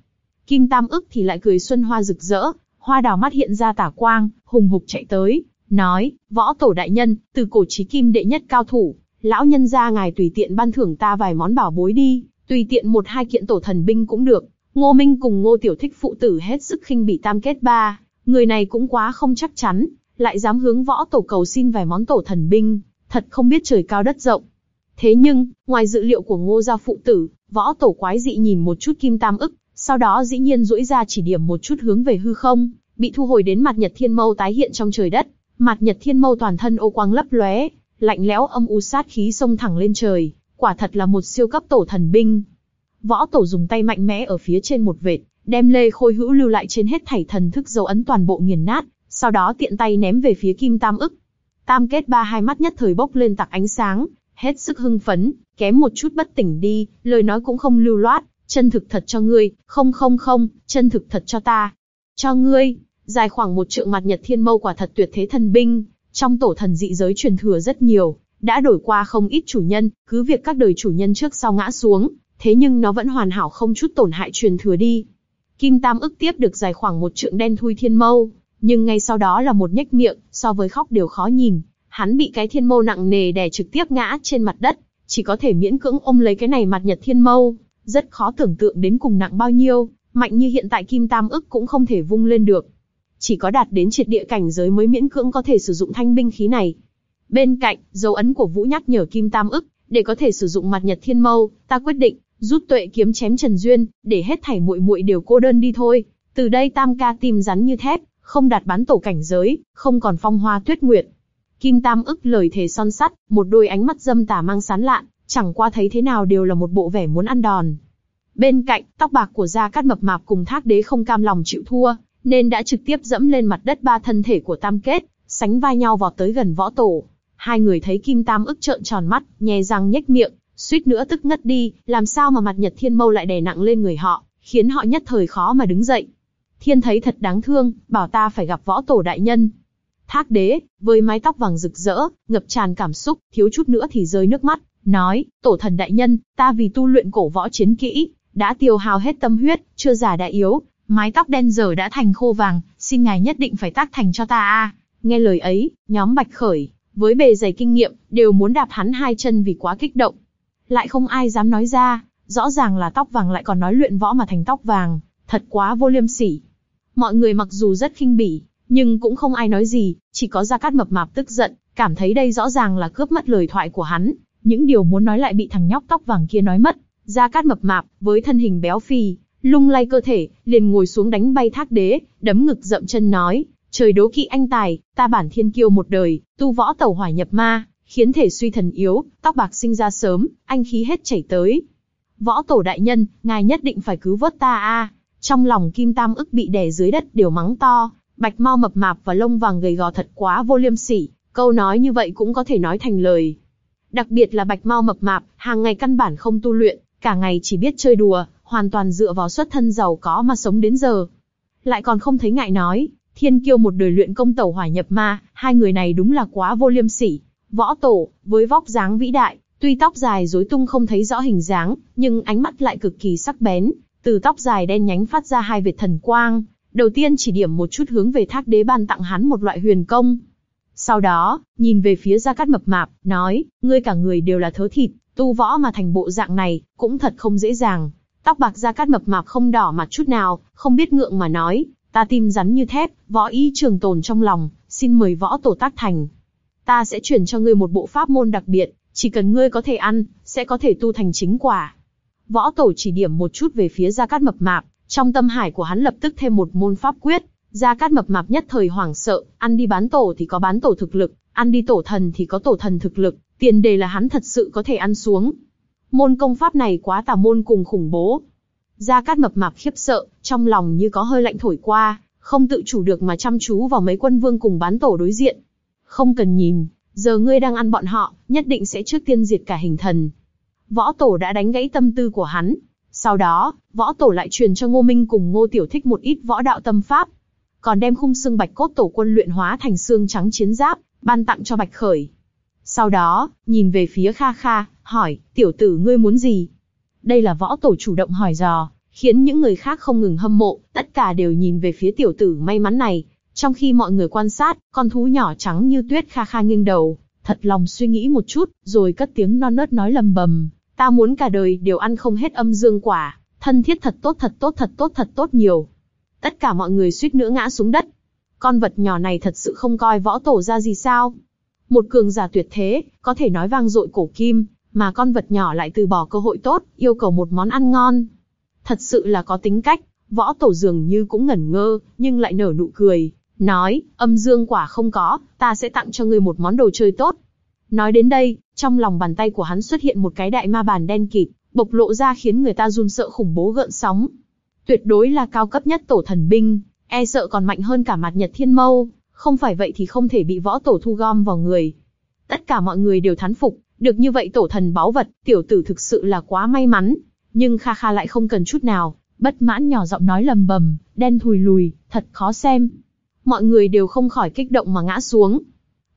Kim Tam ức thì lại cười xuân hoa rực rỡ, hoa đào mắt hiện ra tả quang, hùng hục chạy tới, nói, võ tổ đại nhân, từ cổ chí kim đệ nhất cao thủ, lão nhân gia ngài tùy tiện ban thưởng ta vài món bảo bối đi, tùy tiện một hai kiện tổ thần binh cũng được. Ngô Minh cùng Ngô Tiểu Thích phụ tử hết sức khinh bị tam kết ba, người này cũng quá không chắc chắn, lại dám hướng võ tổ cầu xin vài món tổ thần binh, thật không biết trời cao đất rộng. Thế nhưng, ngoài dự liệu của Ngô gia phụ tử, võ tổ quái dị nhìn một chút kim tam ức, sau đó dĩ nhiên duỗi ra chỉ điểm một chút hướng về hư không, bị thu hồi đến mặt nhật thiên mâu tái hiện trong trời đất. Mặt nhật thiên mâu toàn thân ô quang lấp lóe, lạnh lẽo âm u sát khí xông thẳng lên trời, quả thật là một siêu cấp tổ thần binh. Võ tổ dùng tay mạnh mẽ ở phía trên một vệt, đem lê khôi hữu lưu lại trên hết thảy thần thức dấu ấn toàn bộ nghiền nát, sau đó tiện tay ném về phía kim tam ức. Tam kết ba hai mắt nhất thời bốc lên tạc ánh sáng, hết sức hưng phấn, kém một chút bất tỉnh đi, lời nói cũng không lưu loát, chân thực thật cho ngươi, không không không, chân thực thật cho ta. Cho ngươi, dài khoảng một trượng mặt nhật thiên mâu quả thật tuyệt thế thần binh, trong tổ thần dị giới truyền thừa rất nhiều, đã đổi qua không ít chủ nhân, cứ việc các đời chủ nhân trước sau ngã xuống, thế nhưng nó vẫn hoàn hảo không chút tổn hại truyền thừa đi. Kim Tam ức tiếp được dài khoảng một trượng đen thui thiên mâu, nhưng ngay sau đó là một nhếch miệng, so với khóc đều khó nhìn. Hắn bị cái thiên mâu nặng nề đè trực tiếp ngã trên mặt đất, chỉ có thể miễn cưỡng ôm lấy cái này mặt nhật thiên mâu, rất khó tưởng tượng đến cùng nặng bao nhiêu, mạnh như hiện tại Kim Tam ức cũng không thể vung lên được. Chỉ có đạt đến triệt địa cảnh giới mới miễn cưỡng có thể sử dụng thanh binh khí này. Bên cạnh, dấu ấn của Vũ nhắc nhở Kim Tam ức, để có thể sử dụng mặt nhật thiên mâu, ta quyết định, rút tuệ kiếm chém Trần Duyên, để hết thảy muội muội đều cô đơn đi thôi. Từ đây Tam ca tìm rắn như thép, không đạt bán tổ cảnh giới, không còn phong hoa tuyết nguyệt. Kim Tam ức lời thề son sắt, một đôi ánh mắt dâm tà mang sán lạn, chẳng qua thấy thế nào đều là một bộ vẻ muốn ăn đòn. Bên cạnh, tóc bạc của Gia Cát mập mạp cùng Thác Đế không cam lòng chịu thua, nên đã trực tiếp dẫm lên mặt đất ba thân thể của Tam Kết, sánh vai nhau vọt tới gần võ tổ. Hai người thấy Kim Tam ức trợn tròn mắt, nhè răng nhếch miệng, suýt nữa tức ngất đi, làm sao mà mặt Nhật Thiên Mâu lại đè nặng lên người họ, khiến họ nhất thời khó mà đứng dậy. Thiên thấy thật đáng thương, bảo ta phải gặp võ tổ đại nhân. Thác đế, với mái tóc vàng rực rỡ, ngập tràn cảm xúc, thiếu chút nữa thì rơi nước mắt, nói, tổ thần đại nhân, ta vì tu luyện cổ võ chiến kỹ, đã tiêu hao hết tâm huyết, chưa già đã yếu, mái tóc đen giờ đã thành khô vàng, xin ngài nhất định phải tác thành cho ta a. Nghe lời ấy, nhóm Bạch Khởi, với bề dày kinh nghiệm, đều muốn đạp hắn hai chân vì quá kích động. Lại không ai dám nói ra, rõ ràng là tóc vàng lại còn nói luyện võ mà thành tóc vàng, thật quá vô liêm sỉ. Mọi người mặc dù rất khinh bỉ, nhưng cũng không ai nói gì, chỉ có Gia Cát mập mạp tức giận, cảm thấy đây rõ ràng là cướp mất lời thoại của hắn, những điều muốn nói lại bị thằng nhóc tóc vàng kia nói mất. Gia Cát mập mạp, với thân hình béo phì, lung lay cơ thể, liền ngồi xuống đánh bay thác đế, đấm ngực dậm chân nói, trời đố kỵ anh tài, ta bản thiên kiêu một đời, tu võ tẩu hỏa nhập ma, khiến thể suy thần yếu, tóc bạc sinh ra sớm, anh khí hết chảy tới. Võ tổ đại nhân, ngài nhất định phải cứu vớt ta a. Trong lòng Kim Tam ức bị đè dưới đất đều mắng to, bạch mau mập mạp và lông vàng gầy gò thật quá vô liêm sỉ, câu nói như vậy cũng có thể nói thành lời. Đặc biệt là bạch mau mập mạp, hàng ngày căn bản không tu luyện, cả ngày chỉ biết chơi đùa, hoàn toàn dựa vào xuất thân giàu có mà sống đến giờ. Lại còn không thấy ngại nói, thiên kiêu một đời luyện công tẩu hỏa nhập ma, hai người này đúng là quá vô liêm sỉ. Võ tổ, với vóc dáng vĩ đại, tuy tóc dài rối tung không thấy rõ hình dáng, nhưng ánh mắt lại cực kỳ sắc bén, từ tóc dài đen nhánh phát ra hai vệt thần quang, đầu tiên chỉ điểm một chút hướng về thác đế ban tặng hắn một loại huyền công. Sau đó, nhìn về phía Gia Cát mập mạp, nói, ngươi cả người đều là thớ thịt, tu võ mà thành bộ dạng này, cũng thật không dễ dàng. Tóc bạc Gia Cát mập mạp không đỏ mặt chút nào, không biết ngượng mà nói, ta tim rắn như thép, võ y trường tồn trong lòng, xin mời võ tổ tác thành. Ta sẽ chuyển cho ngươi một bộ pháp môn đặc biệt, chỉ cần ngươi có thể ăn, sẽ có thể tu thành chính quả. Võ tổ chỉ điểm một chút về phía Gia Cát mập mạp, trong tâm hải của hắn lập tức thêm một môn pháp quyết. Gia Cát mập mạp nhất thời hoảng sợ, ăn đi bán tổ thì có bán tổ thực lực, ăn đi tổ thần thì có tổ thần thực lực, tiền đề là hắn thật sự có thể ăn xuống. Môn công pháp này quá tà môn cùng khủng bố. Gia Cát mập mạp khiếp sợ, trong lòng như có hơi lạnh thổi qua, không tự chủ được mà chăm chú vào mấy quân vương cùng bán tổ đối diện. Không cần nhìn, giờ ngươi đang ăn bọn họ, nhất định sẽ trước tiên diệt cả hình thần. Võ tổ đã đánh gãy tâm tư của hắn, sau đó, võ tổ lại truyền cho Ngô Minh cùng Ngô Tiểu Thích một ít võ đạo tâm pháp. Còn đem khung xương bạch cốt tổ quân luyện hóa thành xương trắng chiến giáp, ban tặng cho Bạch Khởi. Sau đó, nhìn về phía Kha Kha, hỏi, tiểu tử ngươi muốn gì? Đây là võ tổ chủ động hỏi dò, khiến những người khác không ngừng hâm mộ, tất cả đều nhìn về phía tiểu tử may mắn này. Trong khi mọi người quan sát, con thú nhỏ trắng như tuyết Kha Kha nghiêng đầu, thật lòng suy nghĩ một chút, rồi cất tiếng non nớt nói lầm bầm. Ta muốn cả đời đều ăn không hết âm dương quả, thân thiết thật tốt thật tốt thật tốt thật tốt nhiều. Tất cả mọi người suýt nữa ngã xuống đất. Con vật nhỏ này thật sự không coi võ tổ ra gì sao? Một cường giả tuyệt thế, có thể nói vang dội cổ kim, mà con vật nhỏ lại từ bỏ cơ hội tốt, yêu cầu một món ăn ngon. Thật sự là có tính cách, võ tổ dường như cũng ngẩn ngơ, nhưng lại nở nụ cười, nói, âm dương quả không có, ta sẽ tặng cho ngươi một món đồ chơi tốt. Nói đến đây, trong lòng bàn tay của hắn xuất hiện một cái đại ma bàn đen kịt, bộc lộ ra khiến người ta run sợ khủng bố gợn sóng. Tuyệt đối là cao cấp nhất tổ thần binh, e sợ còn mạnh hơn cả mặt nhật thiên mâu, không phải vậy thì không thể bị võ tổ thu gom vào người. Tất cả mọi người đều thán phục, được như vậy tổ thần báu vật, tiểu tử thực sự là quá may mắn. Nhưng Kha Kha lại không cần chút nào, bất mãn nhỏ giọng nói lầm bầm, đen thùi lùi, thật khó xem. Mọi người đều không khỏi kích động mà ngã xuống.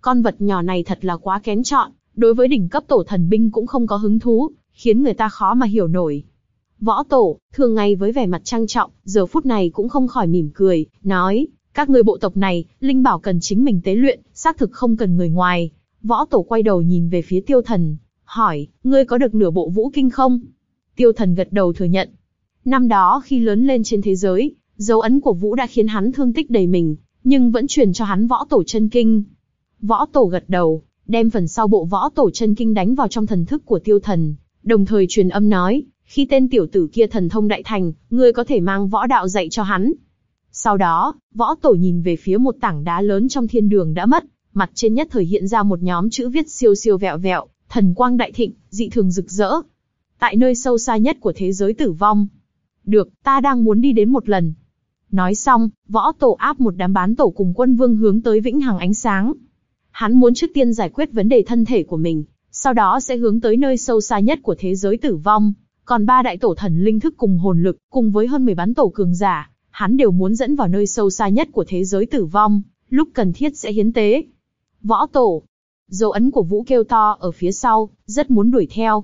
Con vật nhỏ này thật là quá kén chọn, đối với đỉnh cấp tổ thần binh cũng không có hứng thú, khiến người ta khó mà hiểu nổi. Võ tổ, thường ngày với vẻ mặt trang trọng, giờ phút này cũng không khỏi mỉm cười, nói, các người bộ tộc này, linh bảo cần chính mình tế luyện, xác thực không cần người ngoài. Võ tổ quay đầu nhìn về phía tiêu thần, hỏi, ngươi có được nửa bộ vũ kinh không? Tiêu thần gật đầu thừa nhận. Năm đó khi lớn lên trên thế giới, dấu ấn của vũ đã khiến hắn thương tích đầy mình, nhưng vẫn truyền cho hắn võ tổ chân kinh. Võ tổ gật đầu, đem phần sau bộ võ tổ chân kinh đánh vào trong thần thức của tiêu thần, đồng thời truyền âm nói, khi tên tiểu tử kia thần thông đại thành, ngươi có thể mang võ đạo dạy cho hắn. Sau đó, võ tổ nhìn về phía một tảng đá lớn trong thiên đường đã mất, mặt trên nhất thời hiện ra một nhóm chữ viết siêu siêu vẹo vẹo, thần quang đại thịnh, dị thường rực rỡ. Tại nơi sâu xa nhất của thế giới tử vong. Được, ta đang muốn đi đến một lần. Nói xong, võ tổ áp một đám bán tổ cùng quân vương hướng tới vĩnh hằng ánh sáng. Hắn muốn trước tiên giải quyết vấn đề thân thể của mình, sau đó sẽ hướng tới nơi sâu xa nhất của thế giới tử vong. Còn ba đại tổ thần linh thức cùng hồn lực, cùng với hơn 10 bán tổ cường giả, hắn đều muốn dẫn vào nơi sâu xa nhất của thế giới tử vong, lúc cần thiết sẽ hiến tế. Võ tổ, dấu ấn của Vũ kêu to ở phía sau, rất muốn đuổi theo.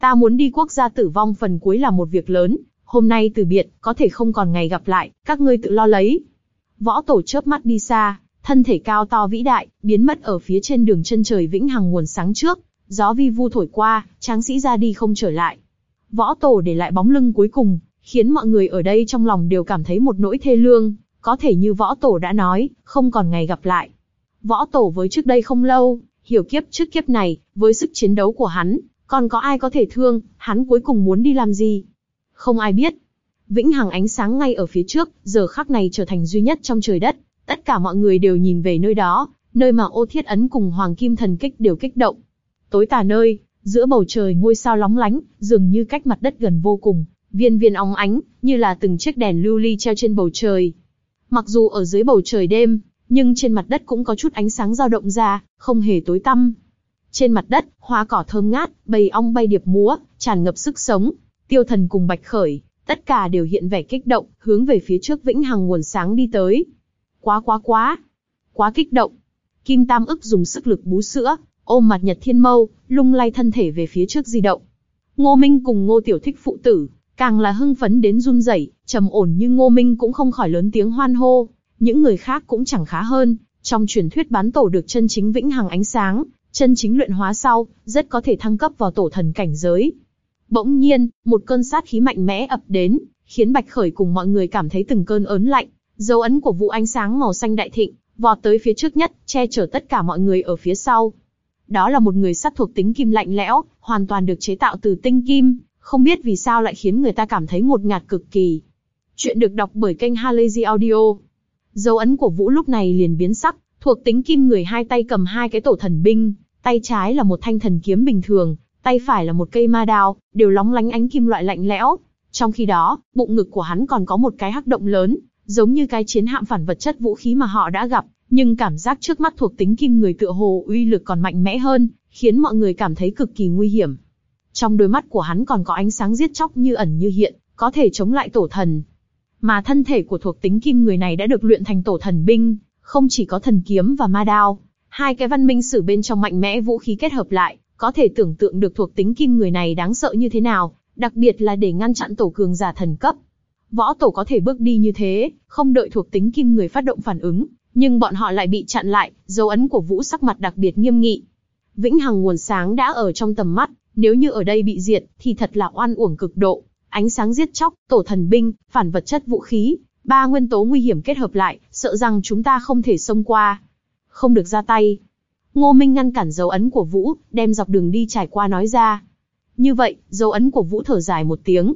Ta muốn đi quốc gia tử vong phần cuối là một việc lớn, hôm nay từ biệt, có thể không còn ngày gặp lại, các ngươi tự lo lấy. Võ tổ chớp mắt đi xa, thân thể cao to vĩ đại, biến mất ở phía trên đường chân trời vĩnh hằng nguồn sáng trước, gió vi vu thổi qua, tráng sĩ ra đi không trở lại. Võ tổ để lại bóng lưng cuối cùng, khiến mọi người ở đây trong lòng đều cảm thấy một nỗi thê lương, có thể như võ tổ đã nói, không còn ngày gặp lại. Võ tổ với trước đây không lâu, hiểu kiếp trước kiếp này, với sức chiến đấu của hắn, còn có ai có thể thương, hắn cuối cùng muốn đi làm gì? Không ai biết. Vĩnh hằng ánh sáng ngay ở phía trước, giờ khắc này trở thành duy nhất trong trời đất. Tất cả mọi người đều nhìn về nơi đó, nơi mà ô thiết ấn cùng hoàng kim thần kích đều kích động. Tối tà nơi, giữa bầu trời ngôi sao lóng lánh, dường như cách mặt đất gần vô cùng, viên viên óng ánh, như là từng chiếc đèn lưu ly treo trên bầu trời. Mặc dù ở dưới bầu trời đêm, nhưng trên mặt đất cũng có chút ánh sáng dao động ra, không hề tối tăm. Trên mặt đất, hoa cỏ thơm ngát, bầy ong bay điệp múa, tràn ngập sức sống. Tiêu thần cùng Bạch Khởi, tất cả đều hiện vẻ kích động, hướng về phía trước vĩnh hằng nguồn sáng đi tới. Quá quá quá, quá kích động. Kim Tam ức dùng sức lực bú sữa, ôm mặt Nhật Thiên Mâu, lung lay thân thể về phía trước di động. Ngô Minh cùng Ngô Tiểu Thích phụ tử, càng là hưng phấn đến run rẩy, trầm ổn như Ngô Minh cũng không khỏi lớn tiếng hoan hô, những người khác cũng chẳng khá hơn, trong truyền thuyết bán tổ được chân chính vĩnh hằng ánh sáng, chân chính luyện hóa sau, rất có thể thăng cấp vào tổ thần cảnh giới. Bỗng nhiên, một cơn sát khí mạnh mẽ ập đến, khiến Bạch Khởi cùng mọi người cảm thấy từng cơn ớn lạnh, dấu ấn của vụ ánh sáng màu xanh đại thịnh, vọt tới phía trước nhất, che chở tất cả mọi người ở phía sau. Đó là một người sắt thuộc tính kim lạnh lẽo, hoàn toàn được chế tạo từ tinh kim, không biết vì sao lại khiến người ta cảm thấy ngột ngạt cực kỳ. Chuyện được đọc bởi kênh Halazy Audio. Dấu ấn của Vũ lúc này liền biến sắc, thuộc tính kim người hai tay cầm hai cái tổ thần binh, tay trái là một thanh thần kiếm bình thường, tay phải là một cây ma đao, đều lóng lánh ánh kim loại lạnh lẽo. Trong khi đó, bụng ngực của hắn còn có một cái hắc động lớn, giống như cái chiến hạm phản vật chất vũ khí mà họ đã gặp, nhưng cảm giác trước mắt thuộc tính kim người tựa hồ uy lực còn mạnh mẽ hơn, khiến mọi người cảm thấy cực kỳ nguy hiểm. Trong đôi mắt của hắn còn có ánh sáng giết chóc như ẩn như hiện, có thể chống lại tổ thần. Mà thân thể của thuộc tính kim người này đã được luyện thành tổ thần binh, không chỉ có thần kiếm và ma đao, hai cái văn minh sử bên trong mạnh mẽ vũ khí kết hợp lại, có thể tưởng tượng được thuộc tính kim người này đáng sợ như thế nào, đặc biệt là để ngăn chặn tổ cường giả thần cấp. Võ tổ có thể bước đi như thế, không đợi thuộc tính kim người phát động phản ứng, nhưng bọn họ lại bị chặn lại, dấu ấn của Vũ sắc mặt đặc biệt nghiêm nghị. Vĩnh hằng nguồn sáng đã ở trong tầm mắt, nếu như ở đây bị diệt, thì thật là oan uổng cực độ. Ánh sáng giết chóc, tổ thần binh, phản vật chất vũ khí, ba nguyên tố nguy hiểm kết hợp lại, sợ rằng chúng ta không thể xông qua. Không được ra tay. Ngô Minh ngăn cản dấu ấn của Vũ, đem dọc đường đi trải qua nói ra. Như vậy, dấu ấn của Vũ thở dài một tiếng.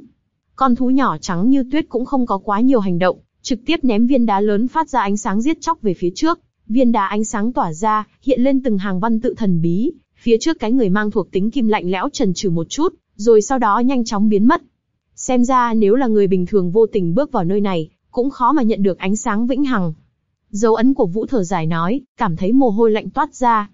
Con thú nhỏ trắng như tuyết cũng không có quá nhiều hành động, trực tiếp ném viên đá lớn phát ra ánh sáng giết chóc về phía trước. Viên đá ánh sáng tỏa ra, hiện lên từng hàng văn tự thần bí, phía trước cái người mang thuộc tính kim lạnh lẽo trần trừ một chút, rồi sau đó nhanh chóng biến mất. Xem ra nếu là người bình thường vô tình bước vào nơi này, cũng khó mà nhận được ánh sáng vĩnh hằng. Dấu ấn của Vũ thở dài nói, cảm thấy mồ hôi lạnh toát ra.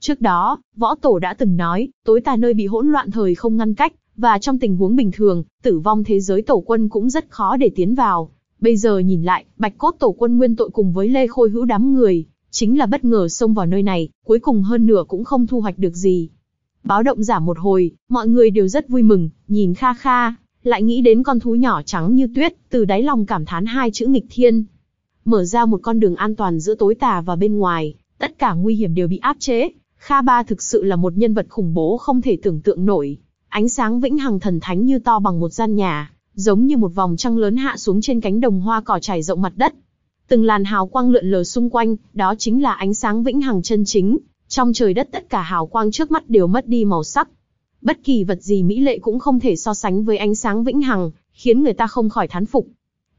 Trước đó, võ tổ đã từng nói, tối tà nơi bị hỗn loạn thời không ngăn cách, và trong tình huống bình thường, tử vong thế giới tổ quân cũng rất khó để tiến vào. Bây giờ nhìn lại, bạch cốt tổ quân nguyên tội cùng với Lê Khôi hữu đám người, chính là bất ngờ xông vào nơi này, cuối cùng hơn nửa cũng không thu hoạch được gì. Báo động giảm một hồi, mọi người đều rất vui mừng, nhìn kha kha, lại nghĩ đến con thú nhỏ trắng như tuyết, từ đáy lòng cảm thán hai chữ nghịch thiên. Mở ra một con đường an toàn giữa tối tà và bên ngoài, tất cả nguy hiểm đều bị áp chế. Kha Ba thực sự là một nhân vật khủng bố không thể tưởng tượng nổi. Ánh sáng vĩnh hằng thần thánh như to bằng một gian nhà, giống như một vòng trăng lớn hạ xuống trên cánh đồng hoa cỏ trải rộng mặt đất. Từng làn hào quang lượn lờ xung quanh, đó chính là ánh sáng vĩnh hằng chân chính. Trong trời đất tất cả hào quang trước mắt đều mất đi màu sắc. Bất kỳ vật gì mỹ lệ cũng không thể so sánh với ánh sáng vĩnh hằng, khiến người ta không khỏi thán phục.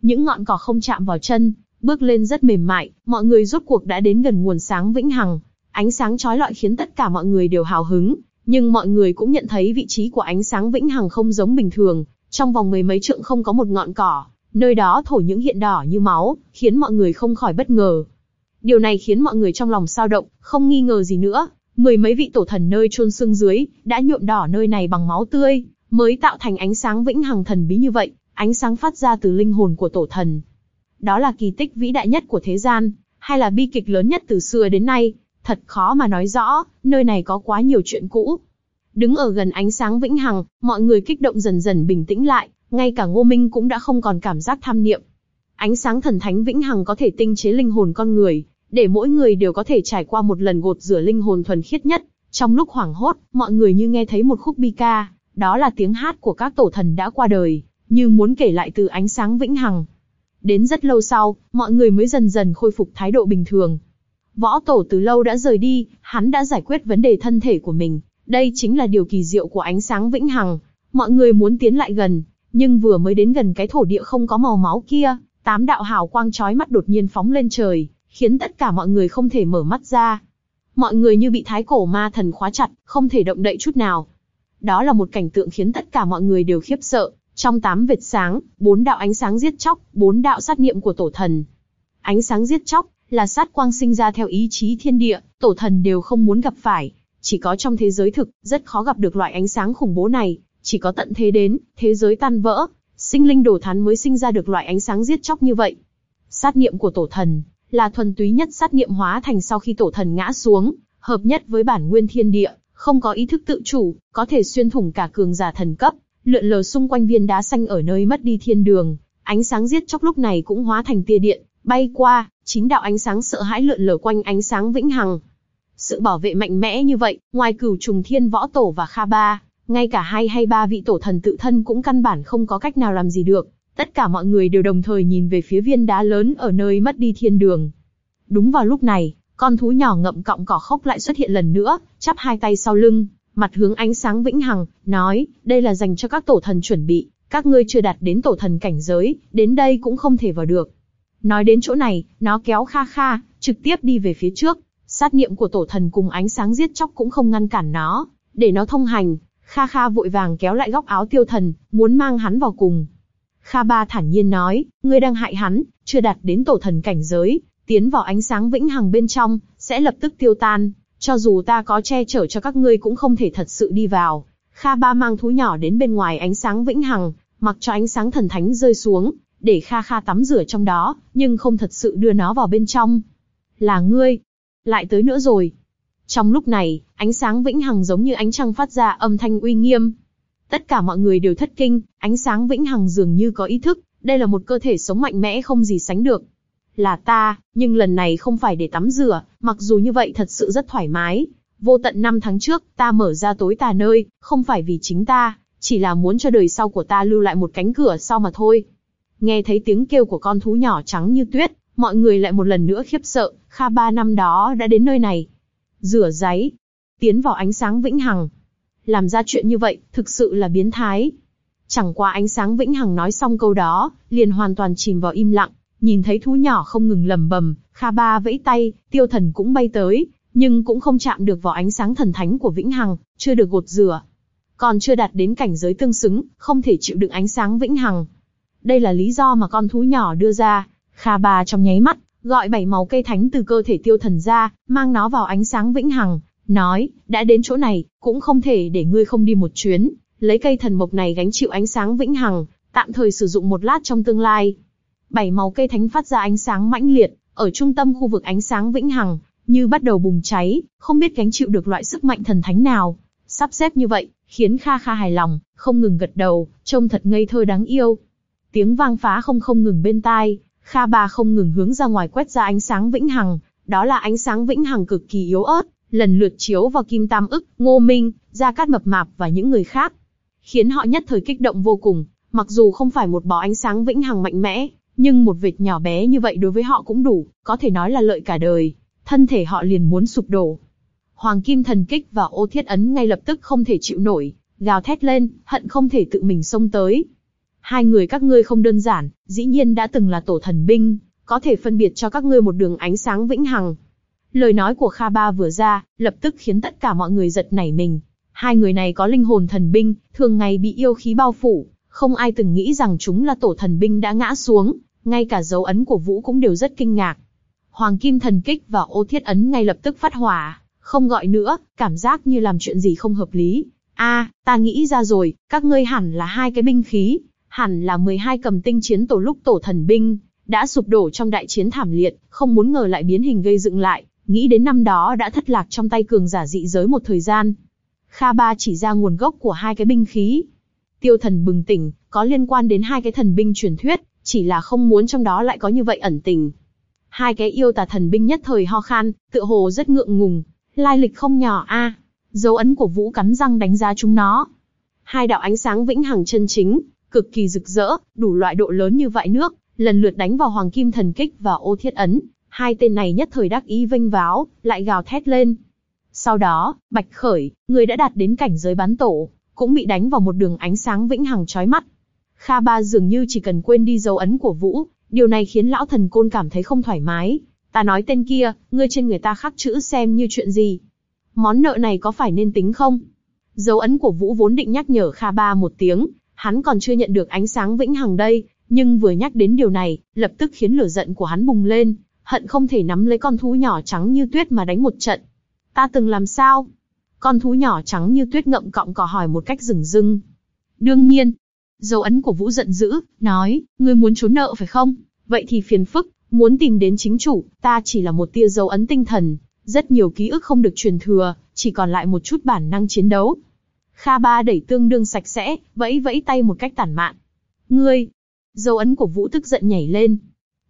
Những ngọn cỏ không chạm vào chân, bước lên rất mềm mại, mọi người rốt cuộc đã đến gần nguồn sáng vĩnh hằng. Ánh sáng chói lọi khiến tất cả mọi người đều hào hứng, nhưng mọi người cũng nhận thấy vị trí của ánh sáng vĩnh hằng không giống bình thường, trong vòng mười mấy trượng không có một ngọn cỏ, nơi đó thổi những hiện đỏ như máu, khiến mọi người không khỏi bất ngờ. Điều này khiến mọi người trong lòng sao động, không nghi ngờ gì nữa, mười mấy vị tổ thần nơi chôn xương dưới, đã nhuộm đỏ nơi này bằng máu tươi, mới tạo thành ánh sáng vĩnh hằng thần bí như vậy, ánh sáng phát ra từ linh hồn của tổ thần. Đó là kỳ tích vĩ đại nhất của thế gian, hay là bi kịch lớn nhất từ xưa đến nay, thật khó mà nói rõ, nơi này có quá nhiều chuyện cũ. Đứng ở gần ánh sáng vĩnh hằng, mọi người kích động dần dần bình tĩnh lại, ngay cả Ngô Minh cũng đã không còn cảm giác tham niệm. Ánh sáng thần thánh vĩnh hằng có thể tinh chế linh hồn con người, để mỗi người đều có thể trải qua một lần gột rửa linh hồn thuần khiết nhất. Trong lúc hoảng hốt, mọi người như nghe thấy một khúc bi ca, đó là tiếng hát của các tổ thần đã qua đời, như muốn kể lại từ ánh sáng vĩnh hằng. Đến rất lâu sau, mọi người mới dần dần khôi phục thái độ bình thường. Võ tổ từ lâu đã rời đi, hắn đã giải quyết vấn đề thân thể của mình. Đây chính là điều kỳ diệu của ánh sáng vĩnh hằng. Mọi người muốn tiến lại gần, nhưng vừa mới đến gần cái thổ địa không có màu máu kia, tám đạo hào quang chói mắt đột nhiên phóng lên trời, khiến tất cả mọi người không thể mở mắt ra. Mọi người như bị thái cổ ma thần khóa chặt, không thể động đậy chút nào. Đó là một cảnh tượng khiến tất cả mọi người đều khiếp sợ. Trong tám vệt sáng, bốn đạo ánh sáng giết chóc, bốn đạo sát niệm của tổ thần. Ánh sáng giết chóc là sát quang sinh ra theo ý chí thiên địa, tổ thần đều không muốn gặp phải. Chỉ có trong thế giới thực, rất khó gặp được loại ánh sáng khủng bố này. Chỉ có tận thế đến, thế giới tan vỡ, sinh linh đổ thán mới sinh ra được loại ánh sáng giết chóc như vậy. Sát niệm của tổ thần là thuần túy nhất sát niệm hóa thành sau khi tổ thần ngã xuống, hợp nhất với bản nguyên thiên địa, không có ý thức tự chủ, có thể xuyên thủng cả cường giả thần cấp, lượn lờ xung quanh viên đá xanh ở nơi mất đi thiên đường, ánh sáng giết chóc lúc này cũng hóa thành tia điện, bay qua, chín đạo ánh sáng sợ hãi lượn lờ quanh ánh sáng vĩnh hằng. Sự bảo vệ mạnh mẽ như vậy, ngoài cửu trùng thiên võ tổ và kha ba, ngay cả hai hay ba vị tổ thần tự thân cũng căn bản không có cách nào làm gì được. Tất cả mọi người đều đồng thời nhìn về phía viên đá lớn ở nơi mất đi thiên đường. Đúng vào lúc này, con thú nhỏ ngậm cọng cỏ khốc lại xuất hiện lần nữa, chắp hai tay sau lưng, mặt hướng ánh sáng vĩnh hằng, nói, đây là dành cho các tổ thần chuẩn bị, các ngươi chưa đạt đến tổ thần cảnh giới, đến đây cũng không thể vào được. Nói đến chỗ này, nó kéo kha kha, trực tiếp đi về phía trước, sát niệm của tổ thần cùng ánh sáng giết chóc cũng không ngăn cản nó, để nó thông hành, kha kha vội vàng kéo lại góc áo tiêu thần, muốn mang hắn vào cùng. Kha Ba thản nhiên nói, ngươi đang hại hắn, chưa đạt đến tổ thần cảnh giới, tiến vào ánh sáng vĩnh hằng bên trong, sẽ lập tức tiêu tan, cho dù ta có che chở cho các ngươi cũng không thể thật sự đi vào. Kha Ba mang thú nhỏ đến bên ngoài ánh sáng vĩnh hằng, mặc cho ánh sáng thần thánh rơi xuống, để Kha Kha tắm rửa trong đó, nhưng không thật sự đưa nó vào bên trong. Là ngươi, lại tới nữa rồi. Trong lúc này, ánh sáng vĩnh hằng giống như ánh trăng phát ra âm thanh uy nghiêm. Tất cả mọi người đều thất kinh, ánh sáng vĩnh hằng dường như có ý thức, đây là một cơ thể sống mạnh mẽ không gì sánh được. Là ta, nhưng lần này không phải để tắm rửa, mặc dù như vậy thật sự rất thoải mái. Vô tận năm tháng trước, ta mở ra tối tà nơi, không phải vì chính ta, chỉ là muốn cho đời sau của ta lưu lại một cánh cửa sau mà thôi. Nghe thấy tiếng kêu của con thú nhỏ trắng như tuyết, mọi người lại một lần nữa khiếp sợ, Kha Ba năm đó đã đến nơi này. Rửa giấy, tiến vào ánh sáng vĩnh hằng. Làm ra chuyện như vậy, thực sự là biến thái. Chẳng qua ánh sáng vĩnh hằng nói xong câu đó, liền hoàn toàn chìm vào im lặng, nhìn thấy thú nhỏ không ngừng lầm bầm, Kha Ba vẫy tay, tiêu thần cũng bay tới, nhưng cũng không chạm được vào ánh sáng thần thánh của vĩnh hằng, chưa được gột rửa. Còn chưa đạt đến cảnh giới tương xứng, không thể chịu đựng ánh sáng vĩnh hằng. Đây là lý do mà con thú nhỏ đưa ra, Kha Ba trong nháy mắt, gọi bảy màu cây thánh từ cơ thể tiêu thần ra, mang nó vào ánh sáng vĩnh hằng, nói, đã đến chỗ này, cũng không thể để ngươi không đi một chuyến, lấy cây thần mộc này gánh chịu ánh sáng vĩnh hằng, tạm thời sử dụng một lát trong tương lai. Bảy màu cây thánh phát ra ánh sáng mãnh liệt, ở trung tâm khu vực ánh sáng vĩnh hằng, như bắt đầu bùng cháy, không biết gánh chịu được loại sức mạnh thần thánh nào. Sắp xếp như vậy, khiến Kha Kha hài lòng, không ngừng gật đầu, trông thật ngây thơ đáng yêu. Tiếng vang phá không không ngừng bên tai, Kha Ba không ngừng hướng ra ngoài quét ra ánh sáng vĩnh hằng, đó là ánh sáng vĩnh hằng cực kỳ yếu ớt, lần lượt chiếu vào Kim Tam ức, Ngô Minh, Gia Cát Mập Mạp và những người khác, khiến họ nhất thời kích động vô cùng. Mặc dù không phải một bó ánh sáng vĩnh hằng mạnh mẽ, nhưng một vệt nhỏ bé như vậy đối với họ cũng đủ, có thể nói là lợi cả đời. Thân thể họ liền muốn sụp đổ. Hoàng Kim Thần Kích và Ô Thiết Ấn ngay lập tức không thể chịu nổi, gào thét lên, hận không thể tự mình xông tới. Hai người các ngươi không đơn giản, dĩ nhiên đã từng là tổ thần binh, có thể phân biệt cho các ngươi một đường ánh sáng vĩnh hằng. Lời nói của Kha Ba vừa ra, lập tức khiến tất cả mọi người giật nảy mình. Hai người này có linh hồn thần binh, thường ngày bị yêu khí bao phủ, không ai từng nghĩ rằng chúng là tổ thần binh đã ngã xuống, ngay cả dấu ấn của Vũ cũng đều rất kinh ngạc. Hoàng Kim Thần Kích và Ô Thiết Ấn ngay lập tức phát hỏa, không gọi nữa, cảm giác như làm chuyện gì không hợp lý. A, ta nghĩ ra rồi, các ngươi hẳn là hai cái binh khí, hẳn là 12 cầm tinh chiến tổ lúc tổ thần binh, đã sụp đổ trong đại chiến thảm liệt, không muốn ngờ lại biến hình gây dựng lại, nghĩ đến năm đó đã thất lạc trong tay cường giả dị giới một thời gian. Kha Ba chỉ ra nguồn gốc của hai cái binh khí. Tiêu thần bừng tỉnh, có liên quan đến hai cái thần binh truyền thuyết, chỉ là không muốn trong đó lại có như vậy ẩn tình. Hai cái yêu tà thần binh nhất thời ho khan, tựa hồ rất ngượng ngùng, lai lịch không nhỏ a. Dấu ấn của Vũ cắn răng đánh giá chúng nó. Hai đạo ánh sáng vĩnh hằng chân chính, cực kỳ rực rỡ, đủ loại độ lớn như vại nước, lần lượt đánh vào Hoàng Kim Thần Kích và Ô Thiết Ấn. Hai tên này nhất thời đắc ý vinh váo, lại gào thét lên. Sau đó, Bạch Khởi, người đã đạt đến cảnh giới bán tổ, cũng bị đánh vào một đường ánh sáng vĩnh hằng chói mắt. Kha Ba dường như chỉ cần quên đi dấu ấn của Vũ, điều này khiến lão thần côn cảm thấy không thoải mái. Ta nói tên kia, ngươi trên người ta khắc chữ xem như chuyện gì. Món nợ này có phải nên tính không? Dấu ấn của Vũ vốn định nhắc nhở Kha Ba một tiếng, hắn còn chưa nhận được ánh sáng vĩnh hằng đây, nhưng vừa nhắc đến điều này, lập tức khiến lửa giận của hắn bùng lên, hận không thể nắm lấy con thú nhỏ trắng như tuyết mà đánh một trận. Ta từng làm sao? Con thú nhỏ trắng như tuyết ngậm cọng cỏ hỏi một cách rừng rưng. Đương nhiên. Dấu ấn của Vũ giận dữ, nói, ngươi muốn trốn nợ phải không? Vậy thì phiền phức, muốn tìm đến chính chủ, ta chỉ là một tia dấu ấn tinh thần, rất nhiều ký ức không được truyền thừa, chỉ còn lại một chút bản năng chiến đấu. Kha Ba đẩy tương đương sạch sẽ, vẫy vẫy tay một cách tản mạn. Ngươi! Dấu ấn của Vũ tức giận nhảy lên.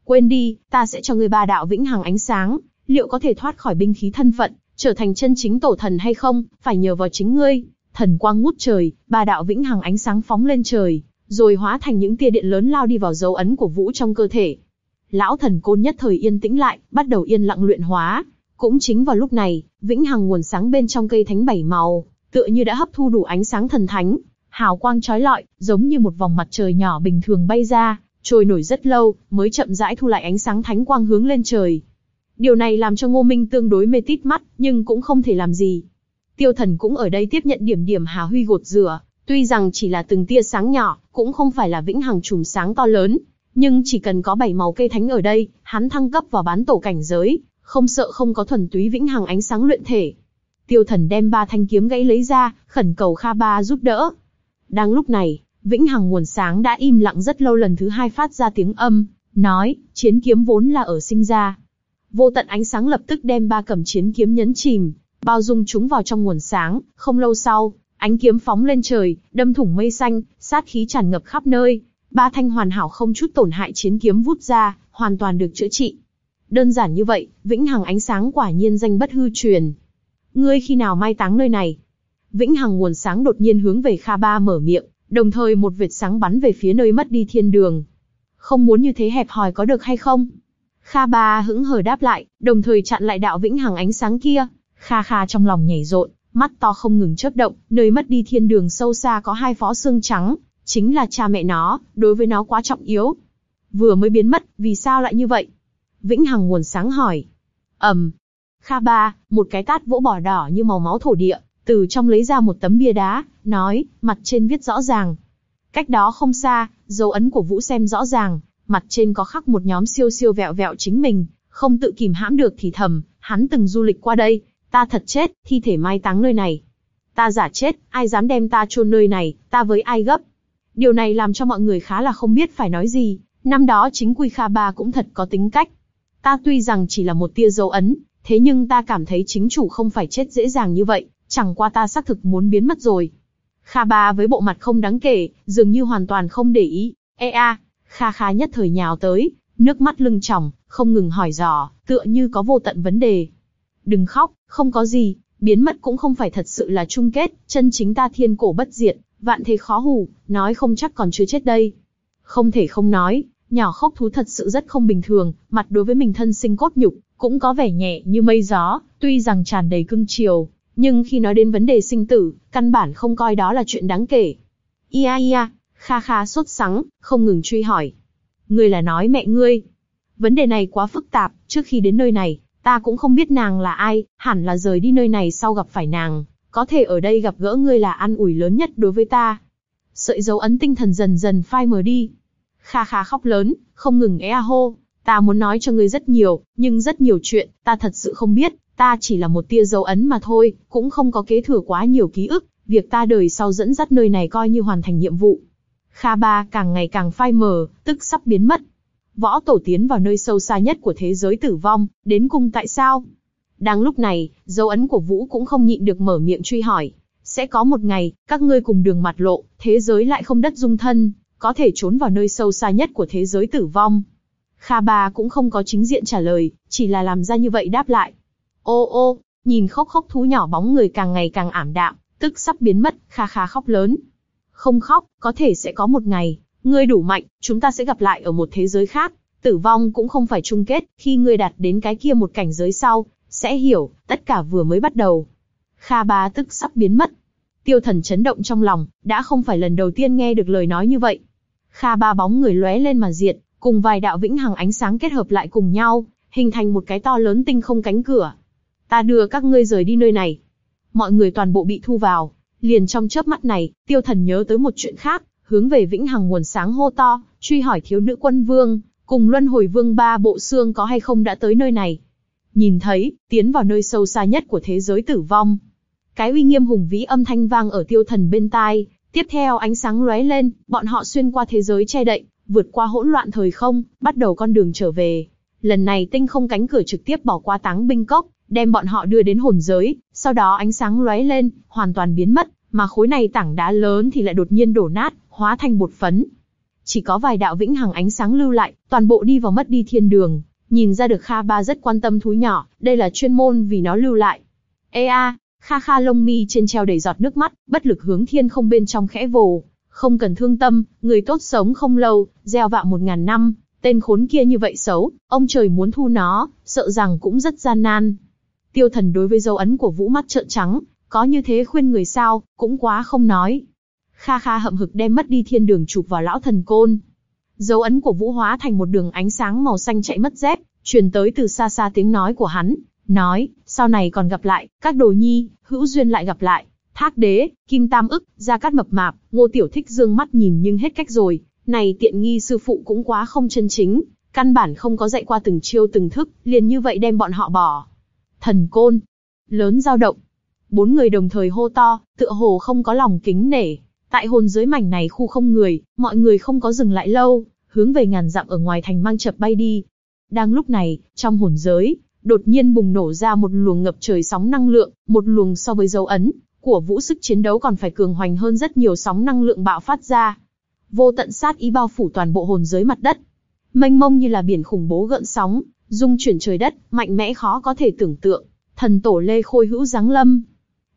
Quên đi, ta sẽ cho ngươi ba đạo vĩnh hằng ánh sáng, liệu có thể thoát khỏi binh khí thân phận, trở thành chân chính tổ thần hay không, phải nhờ vào chính ngươi. Thần quang ngút trời, ba đạo vĩnh hằng ánh sáng phóng lên trời, rồi hóa thành những tia điện lớn lao đi vào dấu ấn của Vũ trong cơ thể. Lão thần côn nhất thời yên tĩnh lại, bắt đầu yên lặng luyện hóa. Cũng chính vào lúc này, vĩnh hằng nguồn sáng bên trong cây thánh bảy màu, tựa như đã hấp thu đủ ánh sáng thần thánh, hào quang chói lọi, giống như một vòng mặt trời nhỏ bình thường bay ra, trôi nổi rất lâu, mới chậm rãi thu lại ánh sáng thánh quang hướng lên trời. Điều này làm cho Ngô Minh tương đối mê tít mắt, nhưng cũng không thể làm gì. Tiêu Thần cũng ở đây tiếp nhận điểm điểm Hà Huy gột rửa, tuy rằng chỉ là từng tia sáng nhỏ, cũng không phải là vĩnh hằng chùm sáng to lớn, nhưng chỉ cần có bảy màu cây thánh ở đây, hắn thăng cấp vào bán tổ cảnh giới, không sợ không có thuần túy vĩnh hằng ánh sáng luyện thể. Tiêu thần đem ba thanh kiếm gãy lấy ra, khẩn cầu Kha Ba giúp đỡ. Đang lúc này, Vĩnh Hằng nguồn sáng đã im lặng rất lâu lần thứ hai phát ra tiếng âm, nói, chiến kiếm vốn là ở sinh ra. Vô tận ánh sáng lập tức đem ba cầm chiến kiếm nhấn chìm, bao dung chúng vào trong nguồn sáng, không lâu sau, ánh kiếm phóng lên trời, đâm thủng mây xanh, sát khí tràn ngập khắp nơi, ba thanh hoàn hảo không chút tổn hại chiến kiếm vút ra, hoàn toàn được chữa trị. Đơn giản như vậy, vĩnh hằng ánh sáng quả nhiên danh bất hư truyền. Ngươi khi nào mai táng nơi này? Vĩnh hằng nguồn sáng đột nhiên hướng về Kha Ba mở miệng, đồng thời một vệt sáng bắn về phía nơi mất đi thiên đường. Không muốn như thế hẹp hòi có được hay không? Kha Ba hững hờ đáp lại, đồng thời chặn lại đạo vĩnh hằng ánh sáng kia. Kha Kha trong lòng nhảy rộn, mắt to không ngừng chớp động, nơi mất đi thiên đường sâu xa có hai phó xương trắng, chính là cha mẹ nó, đối với nó quá trọng yếu. Vừa mới biến mất, vì sao lại như vậy? Vĩnh Hằng nguồn sáng hỏi. ầm, um. Kha Ba, một cái tát vỗ bỏ đỏ như màu máu thổ địa, từ trong lấy ra một tấm bia đá, nói, mặt trên viết rõ ràng. Cách đó không xa, dấu ấn của Vũ xem rõ ràng, mặt trên có khắc một nhóm siêu siêu vẹo vẹo chính mình, không tự kìm hãm được thì thầm, hắn từng du lịch qua đây, ta thật chết, thi thể mai táng nơi này. Ta giả chết, ai dám đem ta chôn nơi này, ta với ai gấp. Điều này làm cho mọi người khá là không biết phải nói gì, năm đó chính Quy Kha Ba cũng thật có tính cách. Ta tuy rằng chỉ là một tia dấu ấn, thế nhưng ta cảm thấy chính chủ không phải chết dễ dàng như vậy, chẳng qua ta xác thực muốn biến mất rồi. Kha Ba với bộ mặt không đáng kể, dường như hoàn toàn không để ý. e a, Kha Kha nhất thời nhào tới, nước mắt lưng tròng, không ngừng hỏi dò, tựa như có vô tận vấn đề. Đừng khóc, không có gì, biến mất cũng không phải thật sự là chung kết, chân chính ta thiên cổ bất diệt, vạn thế khó hủ, nói không chắc còn chưa chết đây. Không thể không nói, nhỏ khốc thú thật sự rất không bình thường, mặt đối với mình thân sinh cốt nhục, cũng có vẻ nhẹ như mây gió, tuy rằng tràn đầy cưng chiều, nhưng khi nói đến vấn đề sinh tử, căn bản không coi đó là chuyện đáng kể. Ia ia, kha kha sốt sắng, không ngừng truy hỏi. Ngươi là nói mẹ ngươi. Vấn đề này quá phức tạp, trước khi đến nơi này, ta cũng không biết nàng là ai, hẳn là rời đi nơi này sau gặp phải nàng, có thể ở đây gặp gỡ ngươi là an ủi lớn nhất đối với ta. Sợi dấu ấn tinh thần dần dần phai mờ đi. Kha kha khóc lớn, không ngừng ea hô, ta muốn nói cho ngươi rất nhiều, nhưng rất nhiều chuyện, ta thật sự không biết, ta chỉ là một tia dấu ấn mà thôi, cũng không có kế thừa quá nhiều ký ức, việc ta đời sau dẫn dắt nơi này coi như hoàn thành nhiệm vụ. Kha Ba càng ngày càng phai mờ, tức sắp biến mất. Võ tổ tiến vào nơi sâu xa nhất của thế giới tử vong, đến cùng tại sao? Đang lúc này, dấu ấn của Vũ cũng không nhịn được mở miệng truy hỏi. Sẽ có một ngày, các ngươi cùng đường mặt lộ, thế giới lại không đất dung thân, có thể trốn vào nơi sâu xa nhất của thế giới tử vong. Kha Ba cũng không có chính diện trả lời, chỉ là làm ra như vậy đáp lại. Ô ô, nhìn khóc khóc thú nhỏ bóng người càng ngày càng ảm đạm, tức sắp biến mất, Kha Kha khóc lớn. Không khóc, có thể sẽ có một ngày, ngươi đủ mạnh, chúng ta sẽ gặp lại ở một thế giới khác. Tử vong cũng không phải chung kết, khi ngươi đạt đến cái kia một cảnh giới sau, sẽ hiểu, tất cả vừa mới bắt đầu. Kha Ba tức sắp biến mất. Tiêu thần chấn động trong lòng, đã không phải lần đầu tiên nghe được lời nói như vậy. Kha Ba bóng người lóe lên mà diệt, cùng vài đạo vĩnh hằng ánh sáng kết hợp lại cùng nhau, hình thành một cái to lớn tinh không cánh cửa. Ta đưa các ngươi rời đi nơi này. Mọi người toàn bộ bị thu vào. Liền trong chớp mắt này, tiêu thần nhớ tới một chuyện khác, hướng về vĩnh hằng nguồn sáng hô to, truy hỏi thiếu nữ quân vương, cùng luân hồi vương ba bộ xương có hay không đã tới nơi này nhìn thấy, tiến vào nơi sâu xa nhất của thế giới tử vong. Cái uy nghiêm hùng vĩ âm thanh vang ở tiêu thần bên tai, tiếp theo ánh sáng lóe lên, bọn họ xuyên qua thế giới che đậy, vượt qua hỗn loạn thời không, bắt đầu con đường trở về. Lần này tinh không cánh cửa trực tiếp bỏ qua táng binh cốc, đem bọn họ đưa đến hồn giới, sau đó ánh sáng lóe lên, hoàn toàn biến mất, mà khối này tảng đá lớn thì lại đột nhiên đổ nát, hóa thành bột phấn. Chỉ có vài đạo vĩnh hằng ánh sáng lưu lại, toàn bộ đi vào mất đi thiên đường, Nhìn ra được Kha Ba rất quan tâm thú nhỏ, đây là chuyên môn vì nó lưu lại. Ê a, Kha Kha lông mi trên treo đầy giọt nước mắt, bất lực hướng thiên không bên trong khẽ vồ. Không cần thương tâm, người tốt sống không lâu, gieo vạ một ngàn năm, tên khốn kia như vậy xấu, ông trời muốn thu nó, sợ rằng cũng rất gian nan. Tiêu thần đối với dấu ấn của vũ mắt trợn trắng, có như thế khuyên người sao, cũng quá không nói. Kha Kha hậm hực đem mất đi thiên đường chụp vào lão thần côn, Dấu ấn của Vũ hóa thành một đường ánh sáng màu xanh chạy mất dép, truyền tới từ xa xa tiếng nói của hắn, nói, sau này còn gặp lại, các đồ nhi, hữu duyên lại gặp lại. Thác đế, kim tam ức, Ra cát mập mạp, ngô tiểu thích dương mắt nhìn nhưng hết cách rồi, này tiện nghi sư phụ cũng quá không chân chính, căn bản không có dạy qua từng chiêu từng thức, liền như vậy đem bọn họ bỏ. Thần côn, lớn dao động, Bốn người đồng thời hô to, tựa hồ không có lòng kính nể. Tại hồn giới mảnh này khu không người, mọi người không có dừng lại lâu, hướng về ngàn dặm ở ngoài thành mang chập bay đi. Đang lúc này, trong hồn giới, đột nhiên bùng nổ ra một luồng ngập trời sóng năng lượng, một luồng so với dấu ấn của vũ sức chiến đấu còn phải cường hoành hơn rất nhiều sóng năng lượng bạo phát ra. Vô tận sát ý bao phủ toàn bộ hồn giới mặt đất. Mênh mông như là biển khủng bố gợn sóng, dung chuyển trời đất, mạnh mẽ khó có thể tưởng tượng. Thần tổ Lê Khôi hữu giáng lâm.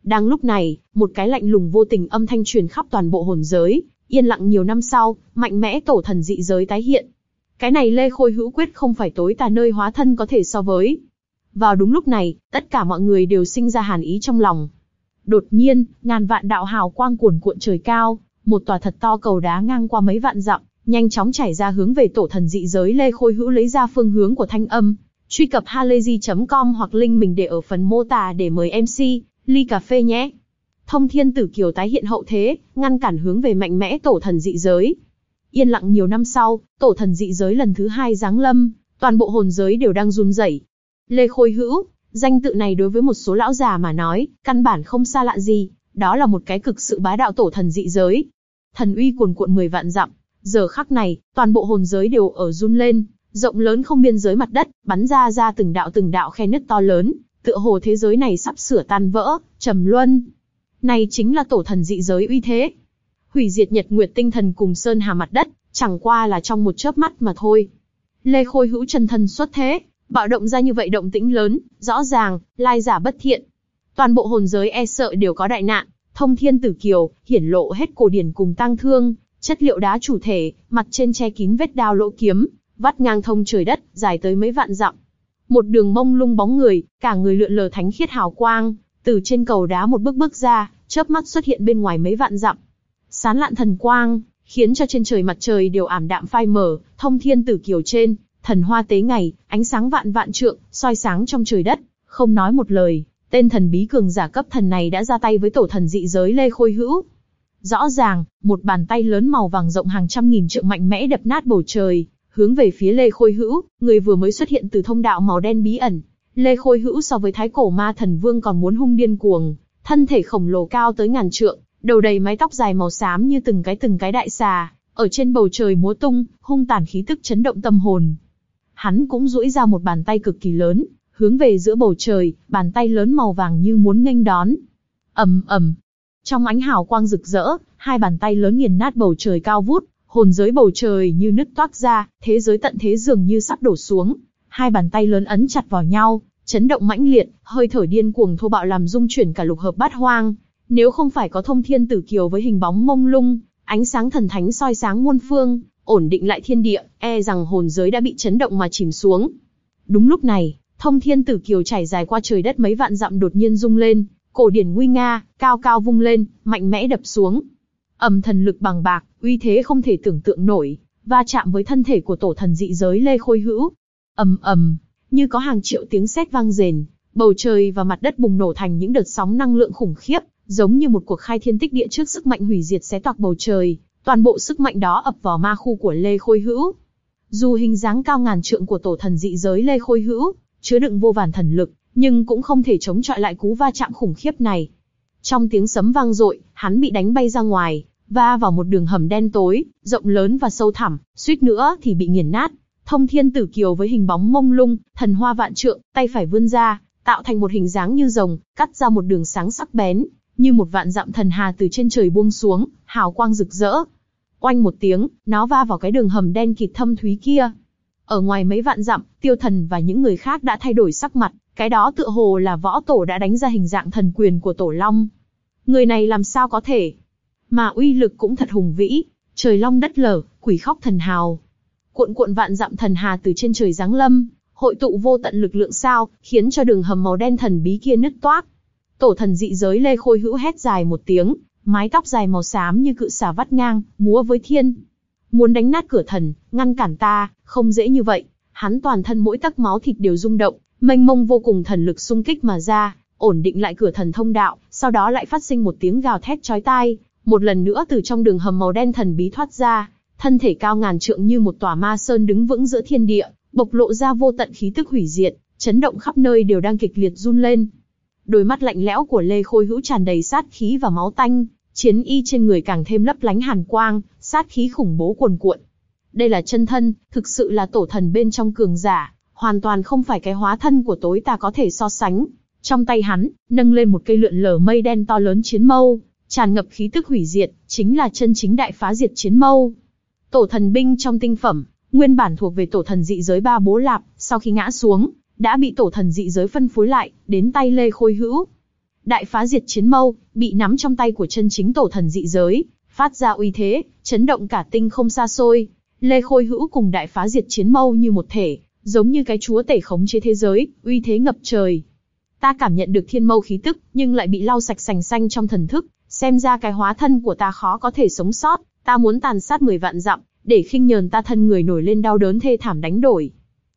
Đang lúc này, một cái lạnh lùng vô tình âm thanh truyền khắp toàn bộ hồn giới, yên lặng nhiều năm sau, mạnh mẽ tổ thần dị giới tái hiện. Cái này Lê Khôi hữu quyết không phải tối tà nơi hóa thân có thể so với. Vào đúng lúc này, tất cả mọi người đều sinh ra hàn ý trong lòng. Đột nhiên, ngàn vạn đạo hào quang cuồn cuộn trời cao, một tòa thật to cầu đá ngang qua mấy vạn dặm, nhanh chóng chảy ra hướng về tổ thần dị giới Lê Khôi Hữu lấy ra phương hướng của thanh âm. Truy cập halayzi.com hoặc link mình để ở phần mô tả để mời MC, ly cà phê nhé. Thông thiên tử kiều tái hiện hậu thế, ngăn cản hướng về mạnh mẽ tổ thần dị giới. Yên lặng nhiều năm sau, tổ thần dị giới lần thứ hai giáng lâm, toàn bộ hồn giới đều đang run rẩy. Lê Khôi Hữu, danh tự này đối với một số lão già mà nói, căn bản không xa lạ gì, đó là một cái cực sự bá đạo tổ thần dị giới. Thần uy cuồn cuộn 10 vạn dặm, giờ khắc này, toàn bộ hồn giới đều ở run lên, rộng lớn không biên giới mặt đất, bắn ra ra từng đạo từng đạo khe nứt to lớn, tựa hồ thế giới này sắp sửa tan vỡ, trầm luân. Này chính là tổ thần dị giới uy thế. Hủy diệt nhật nguyệt tinh thần cùng sơn hà mặt đất, chẳng qua là trong một chớp mắt mà thôi. Lê Khôi hữu chân thân xuất thế, bạo động ra như vậy động tĩnh lớn, rõ ràng, lai giả bất thiện. Toàn bộ hồn giới e sợ đều có đại nạn, thông thiên tử kiều, hiển lộ hết cổ điển cùng tang thương, chất liệu đá chủ thể, mặt trên che kín vết đao lỗ kiếm, vắt ngang thông trời đất, dài tới mấy vạn dặm. Một đường mông lung bóng người, cả người lượn lờ thánh khiết hào quang, từ trên cầu đá một bước bước ra, chớp mắt xuất hiện bên ngoài mấy vạn dặm. Sán lạn thần quang, khiến cho trên trời mặt trời đều ảm đạm phai mờ, thông thiên tử kiều trên, thần hoa tế ngày, ánh sáng vạn vạn trượng, soi sáng trong trời đất, không nói một lời, tên thần bí cường giả cấp thần này đã ra tay với tổ thần dị giới Lê Khôi Hữu. Rõ ràng, một bàn tay lớn màu vàng rộng hàng trăm nghìn trượng mạnh mẽ đập nát bầu trời, hướng về phía Lê Khôi Hữu, người vừa mới xuất hiện từ thông đạo màu đen bí ẩn. Lê Khôi Hữu so với thái cổ ma thần vương còn muốn hung điên cuồng, thân thể khổng lồ cao tới ngàn trượng, đầu đầy mái tóc dài màu xám như từng cái từng cái đại xà, ở trên bầu trời múa tung, hung tàn khí tức chấn động tâm hồn. Hắn cũng duỗi ra một bàn tay cực kỳ lớn, hướng về giữa bầu trời, bàn tay lớn màu vàng như muốn nghênh đón. ầm ầm, trong ánh hào quang rực rỡ, hai bàn tay lớn nghiền nát bầu trời cao vút, hồn giới bầu trời như nứt toác ra, thế giới tận thế dường như sắp đổ xuống. Hai bàn tay lớn ấn chặt vào nhau, chấn động mãnh liệt, hơi thở điên cuồng thô bạo làm rung chuyển cả lục hợp bát hoang. Nếu không phải có thông thiên tử kiều với hình bóng mông lung, ánh sáng thần thánh soi sáng muôn phương, ổn định lại thiên địa, e rằng hồn giới đã bị chấn động mà chìm xuống. Đúng lúc này, thông thiên tử kiều chảy dài qua trời đất mấy vạn dặm đột nhiên rung lên, cổ điển nguy nga, cao cao vung lên, mạnh mẽ đập xuống. Ẩm thần lực bằng bạc, uy thế không thể tưởng tượng nổi, va chạm với thân thể của tổ thần dị giới Lê Khôi Hữu. ầm ầm, như có hàng triệu tiếng sét vang rền, bầu trời và mặt đất bùng nổ thành những đợt sóng năng lượng khủng khiếp, giống như một cuộc khai thiên tích địa trước sức mạnh hủy diệt xé toạc bầu trời, toàn bộ sức mạnh đó ập vào ma khu của Lê Khôi Hữu. Dù hình dáng cao ngàn trượng của tổ thần dị giới Lê Khôi Hữu, chứa đựng vô vàn thần lực, nhưng cũng không thể chống chọi lại cú va chạm khủng khiếp này. Trong tiếng sấm vang dội, hắn bị đánh bay ra ngoài, va vào một đường hầm đen tối, rộng lớn và sâu thẳm, suýt nữa thì bị nghiền nát. Thông Thiên Tử Kiều với hình bóng mông lung, thần hoa vạn trượng, tay phải vươn ra, tạo thành một hình dáng như rồng, cắt ra một đường sáng sắc bén, như một vạn dặm thần hà từ trên trời buông xuống, hào quang rực rỡ. Oanh một tiếng, nó va vào cái đường hầm đen kịt thâm thúy kia. Ở ngoài mấy vạn dặm, tiêu thần và những người khác đã thay đổi sắc mặt, cái đó tựa hồ là võ tổ đã đánh ra hình dạng thần quyền của tổ long. Người này làm sao có thể? Mà uy lực cũng thật hùng vĩ, trời long đất lở, quỷ khóc thần hào. Cuộn cuộn vạn dặm thần hà từ trên trời giáng lâm, hội tụ vô tận lực lượng sao, khiến cho đường hầm màu đen thần bí kia nứt toác. Tổ thần dị giới Lê Khôi Hữu hét dài một tiếng, mái tóc dài màu xám như cự xà vắt ngang, múa với thiên. Muốn đánh nát cửa thần, ngăn cản ta, không dễ như vậy. Hắn toàn thân mỗi tấc máu thịt đều rung động, mênh mông vô cùng thần lực xung kích mà ra, ổn định lại cửa thần thông đạo, sau đó lại phát sinh một tiếng gào thét chói tai, một lần nữa từ trong đường hầm màu đen thần bí thoát ra, thân thể cao ngàn trượng như một tòa ma sơn đứng vững giữa thiên địa, bộc lộ ra vô tận khí tức hủy diệt, chấn động khắp nơi đều đang kịch liệt run lên. Đôi mắt lạnh lẽo của Lê Khôi Hữu tràn đầy sát khí và máu tanh, chiến y trên người càng thêm lấp lánh hàn quang, sát khí khủng bố cuồn cuộn. Đây là chân thân, thực sự là tổ thần bên trong cường giả, hoàn toàn không phải cái hóa thân của tối ta có thể so sánh. Trong tay hắn, nâng lên một cây lượn lờ mây đen to lớn chiến mâu, tràn ngập khí tức hủy diệt, chính là chân chính đại phá diệt chiến mâu. Tổ thần binh trong tinh phẩm, nguyên bản thuộc về tổ thần dị giới ba bố lạp, sau khi ngã xuống, đã bị tổ thần dị giới phân phối lại, đến tay Lê Khôi Hữu. Đại phá diệt chiến mâu, bị nắm trong tay của chân chính tổ thần dị giới, phát ra uy thế, chấn động cả tinh không xa xôi. Lê Khôi Hữu cùng đại phá diệt chiến mâu như một thể, giống như cái chúa tể khống chế thế giới, uy thế ngập trời. Ta cảm nhận được thiên mâu khí tức, nhưng lại bị lau sạch sành xanh trong thần thức, xem ra cái hóa thân của ta khó có thể sống sót, ta muốn tàn sát 10 vạn dặm, để khinh nhờn ta thân người nổi lên đau đớn thê thảm đánh đổi.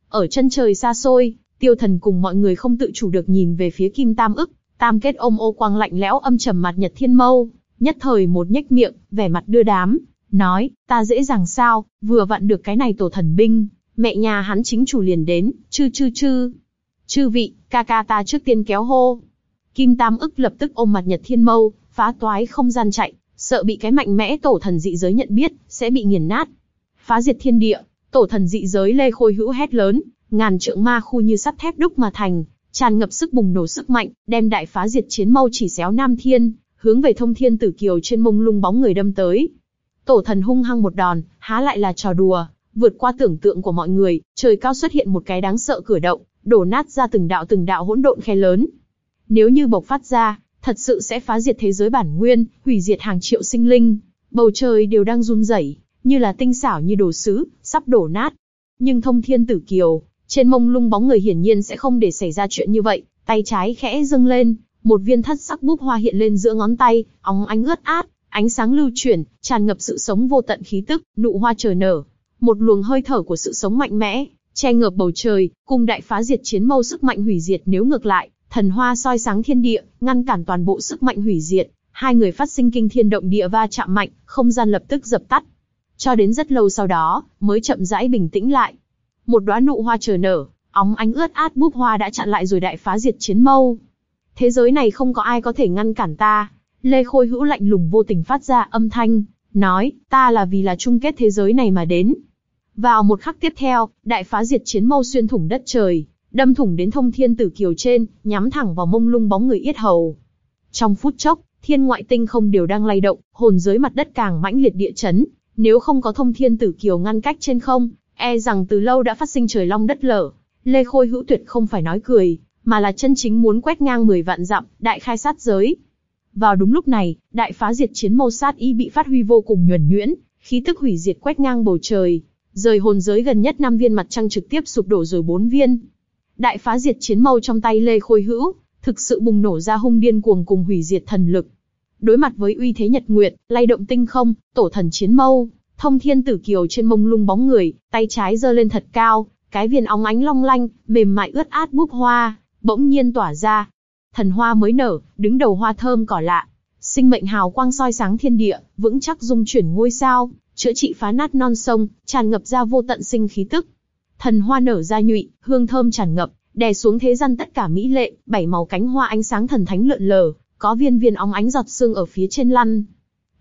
Ở chân trời xa xôi, tiêu thần cùng mọi người không tự chủ được nhìn về phía kim tam ức, tam kết ôm ô quang lạnh lẽo âm trầm mặt nhật thiên mâu, nhất thời một nhếch miệng, vẻ mặt đưa đám, nói, ta dễ dàng sao, vừa vặn được cái này tổ thần binh, mẹ nhà hắn chính chủ liền đến, chư chư chư. Chư vị, ca ca ta trước tiên kéo hô. Kim Tam ức lập tức ôm mặt Nhật Thiên Mâu, phá toái không gian chạy, sợ bị cái mạnh mẽ tổ thần dị giới nhận biết, sẽ bị nghiền nát. Phá diệt thiên địa, tổ thần dị giới Lê Khôi Hữu hét lớn, ngàn trượng ma khu như sắt thép đúc mà thành, tràn ngập sức bùng nổ sức mạnh, đem đại phá diệt chiến mâu chỉ xéo Nam Thiên, hướng về thông thiên tử kiều trên mông lung bóng người đâm tới. Tổ thần hung hăng một đòn, há lại là trò đùa, vượt qua tưởng tượng của mọi người, trời cao xuất hiện một cái đáng sợ cửa động, đổ nát ra từng đạo từng đạo hỗn độn khe lớn. Nếu như bộc phát ra, thật sự sẽ phá diệt thế giới bản nguyên, hủy diệt hàng triệu sinh linh. Bầu trời đều đang run rẩy, như là tinh xảo như đồ sứ, sắp đổ nát. Nhưng thông thiên tử kiều, trên mông lung bóng người hiển nhiên sẽ không để xảy ra chuyện như vậy, tay trái khẽ dâng lên, một viên thất sắc búp hoa hiện lên giữa ngón tay, óng ánh ướt át, ánh sáng lưu chuyển, tràn ngập sự sống vô tận khí tức, nụ hoa chờ nở. Một luồng hơi thở của sự sống mạnh mẽ, che ngợp bầu trời, cùng đại phá diệt chiến mâu sức mạnh hủy diệt nếu ngược lại, thần hoa soi sáng thiên địa, ngăn cản toàn bộ sức mạnh hủy diệt, hai người phát sinh kinh thiên động địa va chạm mạnh, không gian lập tức dập tắt. Cho đến rất lâu sau đó, mới chậm rãi bình tĩnh lại. Một đóa nụ hoa chờ nở, óng ánh ướt át búp hoa đã chặn lại rồi đại phá diệt chiến mâu. Thế giới này không có ai có thể ngăn cản ta. Lê Khôi Hữu lạnh lùng vô tình phát ra âm thanh, nói, ta là vì là chung kết thế giới này mà đến, vào một khắc tiếp theo, đại phá diệt chiến mâu xuyên thủng đất trời, đâm thủng đến thông thiên tử kiều trên, nhắm thẳng vào mông lung bóng người yết hầu. Trong phút chốc, thiên ngoại tinh không đều đang lay động, hồn giới mặt đất càng mãnh liệt địa chấn. Nếu không có thông thiên tử kiều ngăn cách trên không, e rằng từ lâu đã phát sinh trời long đất lở. Lê Khôi hữu tuyệt không phải nói cười, mà là chân chính muốn quét ngang 10 vạn dặm, đại khai sát giới. Vào đúng lúc này, đại phá diệt chiến mâu sát y bị phát huy vô cùng nhuần nhuyễn, khí tức hủy diệt quét ngang bầu trời, Rời hồn giới gần nhất năm viên mặt trăng trực tiếp sụp đổ rồi bốn viên. Đại phá diệt chiến mâu trong tay Lê Khôi Hữu, thực sự bùng nổ ra hung điên cuồng cùng hủy diệt thần lực. Đối mặt với uy thế nhật nguyệt, lay động tinh không, tổ thần chiến mâu, thông thiên tử kiều trên mông lung bóng người, tay trái giơ lên thật cao, cái viên óng ánh long lanh, mềm mại ướt át búp hoa, bỗng nhiên tỏa ra. Thần hoa mới nở, đứng đầu hoa thơm cỏ lạ, sinh mệnh hào quang soi sáng thiên địa, vững chắc dung chuyển ngôi sao, chữa trị phá nát non sông, tràn ngập ra vô tận sinh khí tức. Thần hoa nở ra nhụy, hương thơm tràn ngập, đè xuống thế gian tất cả mỹ lệ, bảy màu cánh hoa ánh sáng thần thánh lượn lờ, có viên viên óng ánh giọt sương ở phía trên lăn.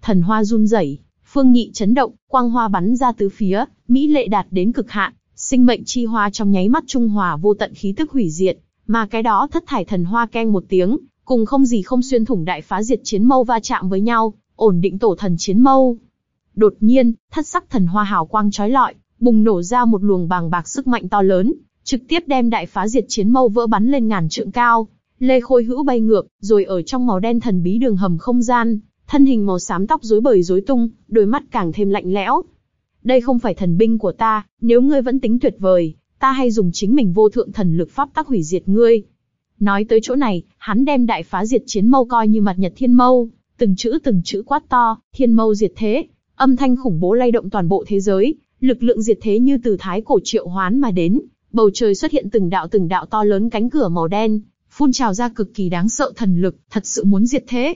Thần hoa run rẩy, phương nhị chấn động, quang hoa bắn ra tứ phía, mỹ lệ đạt đến cực hạn, sinh mệnh chi hoa trong nháy mắt trung hòa vô tận khí tức hủy diệt, mà cái đó thất thải thần hoa keng một tiếng, cùng không gì không xuyên thủng đại phá diệt chiến mâu va chạm với nhau, ổn định tổ thần chiến mâu. Đột nhiên, thất sắc thần hoa hào quang chói lọi, bùng nổ ra một luồng bàng bạc sức mạnh to lớn, trực tiếp đem đại phá diệt chiến mâu vỡ bắn lên ngàn trượng cao. Lê Khôi Hữu bay ngược, rồi ở trong màu đen thần bí đường hầm không gian, thân hình màu xám tóc rối bời rối tung, đôi mắt càng thêm lạnh lẽo. Đây không phải thần binh của ta, nếu ngươi vẫn tính tuyệt vời, ta hay dùng chính mình vô thượng thần lực pháp tác hủy diệt ngươi. Nói tới chỗ này, hắn đem đại phá diệt chiến mâu coi như mặt nhật thiên mâu, từng chữ từng chữ quát to, thiên mâu diệt thế, Âm thanh khủng bố lay động toàn bộ thế giới, lực lượng diệt thế như từ thái cổ triệu hoán mà đến, bầu trời xuất hiện từng đạo từng đạo to lớn cánh cửa màu đen, phun trào ra cực kỳ đáng sợ thần lực, thật sự muốn diệt thế.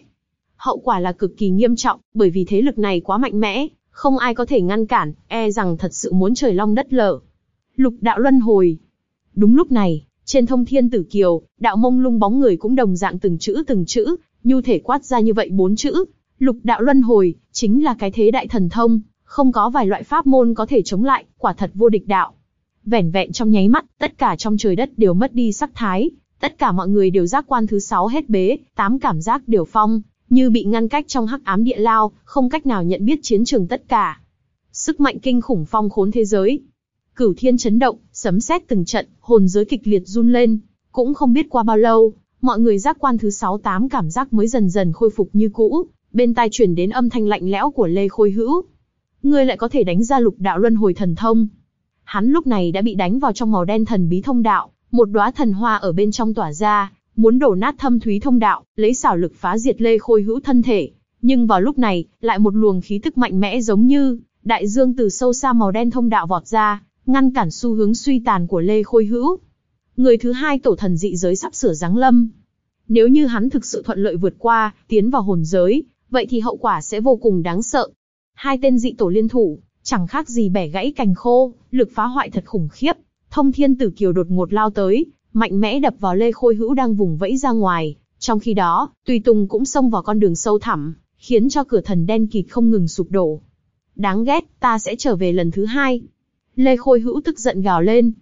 Hậu quả là cực kỳ nghiêm trọng, bởi vì thế lực này quá mạnh mẽ, không ai có thể ngăn cản, e rằng thật sự muốn trời long đất lở. Lục đạo luân hồi. Đúng lúc này, Trên thông thiên tử kiều, đạo mông lung bóng người cũng đồng dạng từng chữ từng chữ, nhu thể quát ra như vậy bốn chữ. Lục đạo luân hồi, chính là cái thế đại thần thông, không có vài loại pháp môn có thể chống lại, quả thật vô địch đạo. Vẻn vẹn trong nháy mắt, tất cả trong trời đất đều mất đi sắc thái, tất cả mọi người đều giác quan thứ sáu hết bế, tám cảm giác đều phong, như bị ngăn cách trong hắc ám địa lao, không cách nào nhận biết chiến trường tất cả. Sức mạnh kinh khủng phong khốn thế giới. Cửu thiên chấn động, sấm sét từng trận, hồn giới kịch liệt run lên. Cũng không biết qua bao lâu, mọi người giác quan thứ sáu tám cảm giác mới dần dần khôi phục như cũ. Bên tai chuyển đến âm thanh lạnh lẽo của Lê Khôi Hữu. Ngươi lại có thể đánh ra lục đạo luân hồi thần thông. Hắn lúc này đã bị đánh vào trong màu đen thần bí thông đạo, một đóa thần hoa ở bên trong tỏa ra, muốn đổ nát thâm thúy thông đạo, lấy xảo lực phá diệt Lê Khôi Hữu thân thể. Nhưng vào lúc này, lại một luồng khí tức mạnh mẽ giống như đại dương từ sâu xa màu đen thông đạo vọt ra, ngăn cản xu hướng suy tàn của Lê Khôi Hữu. Người thứ hai tổ thần dị giới sắp sửa giáng lâm. Nếu như hắn thực sự thuận lợi vượt qua, tiến vào hồn giới, vậy thì hậu quả sẽ vô cùng đáng sợ. Hai tên dị tổ liên thủ, chẳng khác gì bẻ gãy cành khô, lực phá hoại thật khủng khiếp. Thông Thiên Tử Kiều đột ngột lao tới, mạnh mẽ đập vào Lê Khôi Hữu đang vùng vẫy ra ngoài. Trong khi đó, Tùy Tùng cũng xông vào con đường sâu thẳm, khiến cho cửa thần đen kịt không ngừng sụp đổ. Đáng ghét, ta sẽ trở về lần thứ hai. Lê Khôi Hữu tức giận gào lên.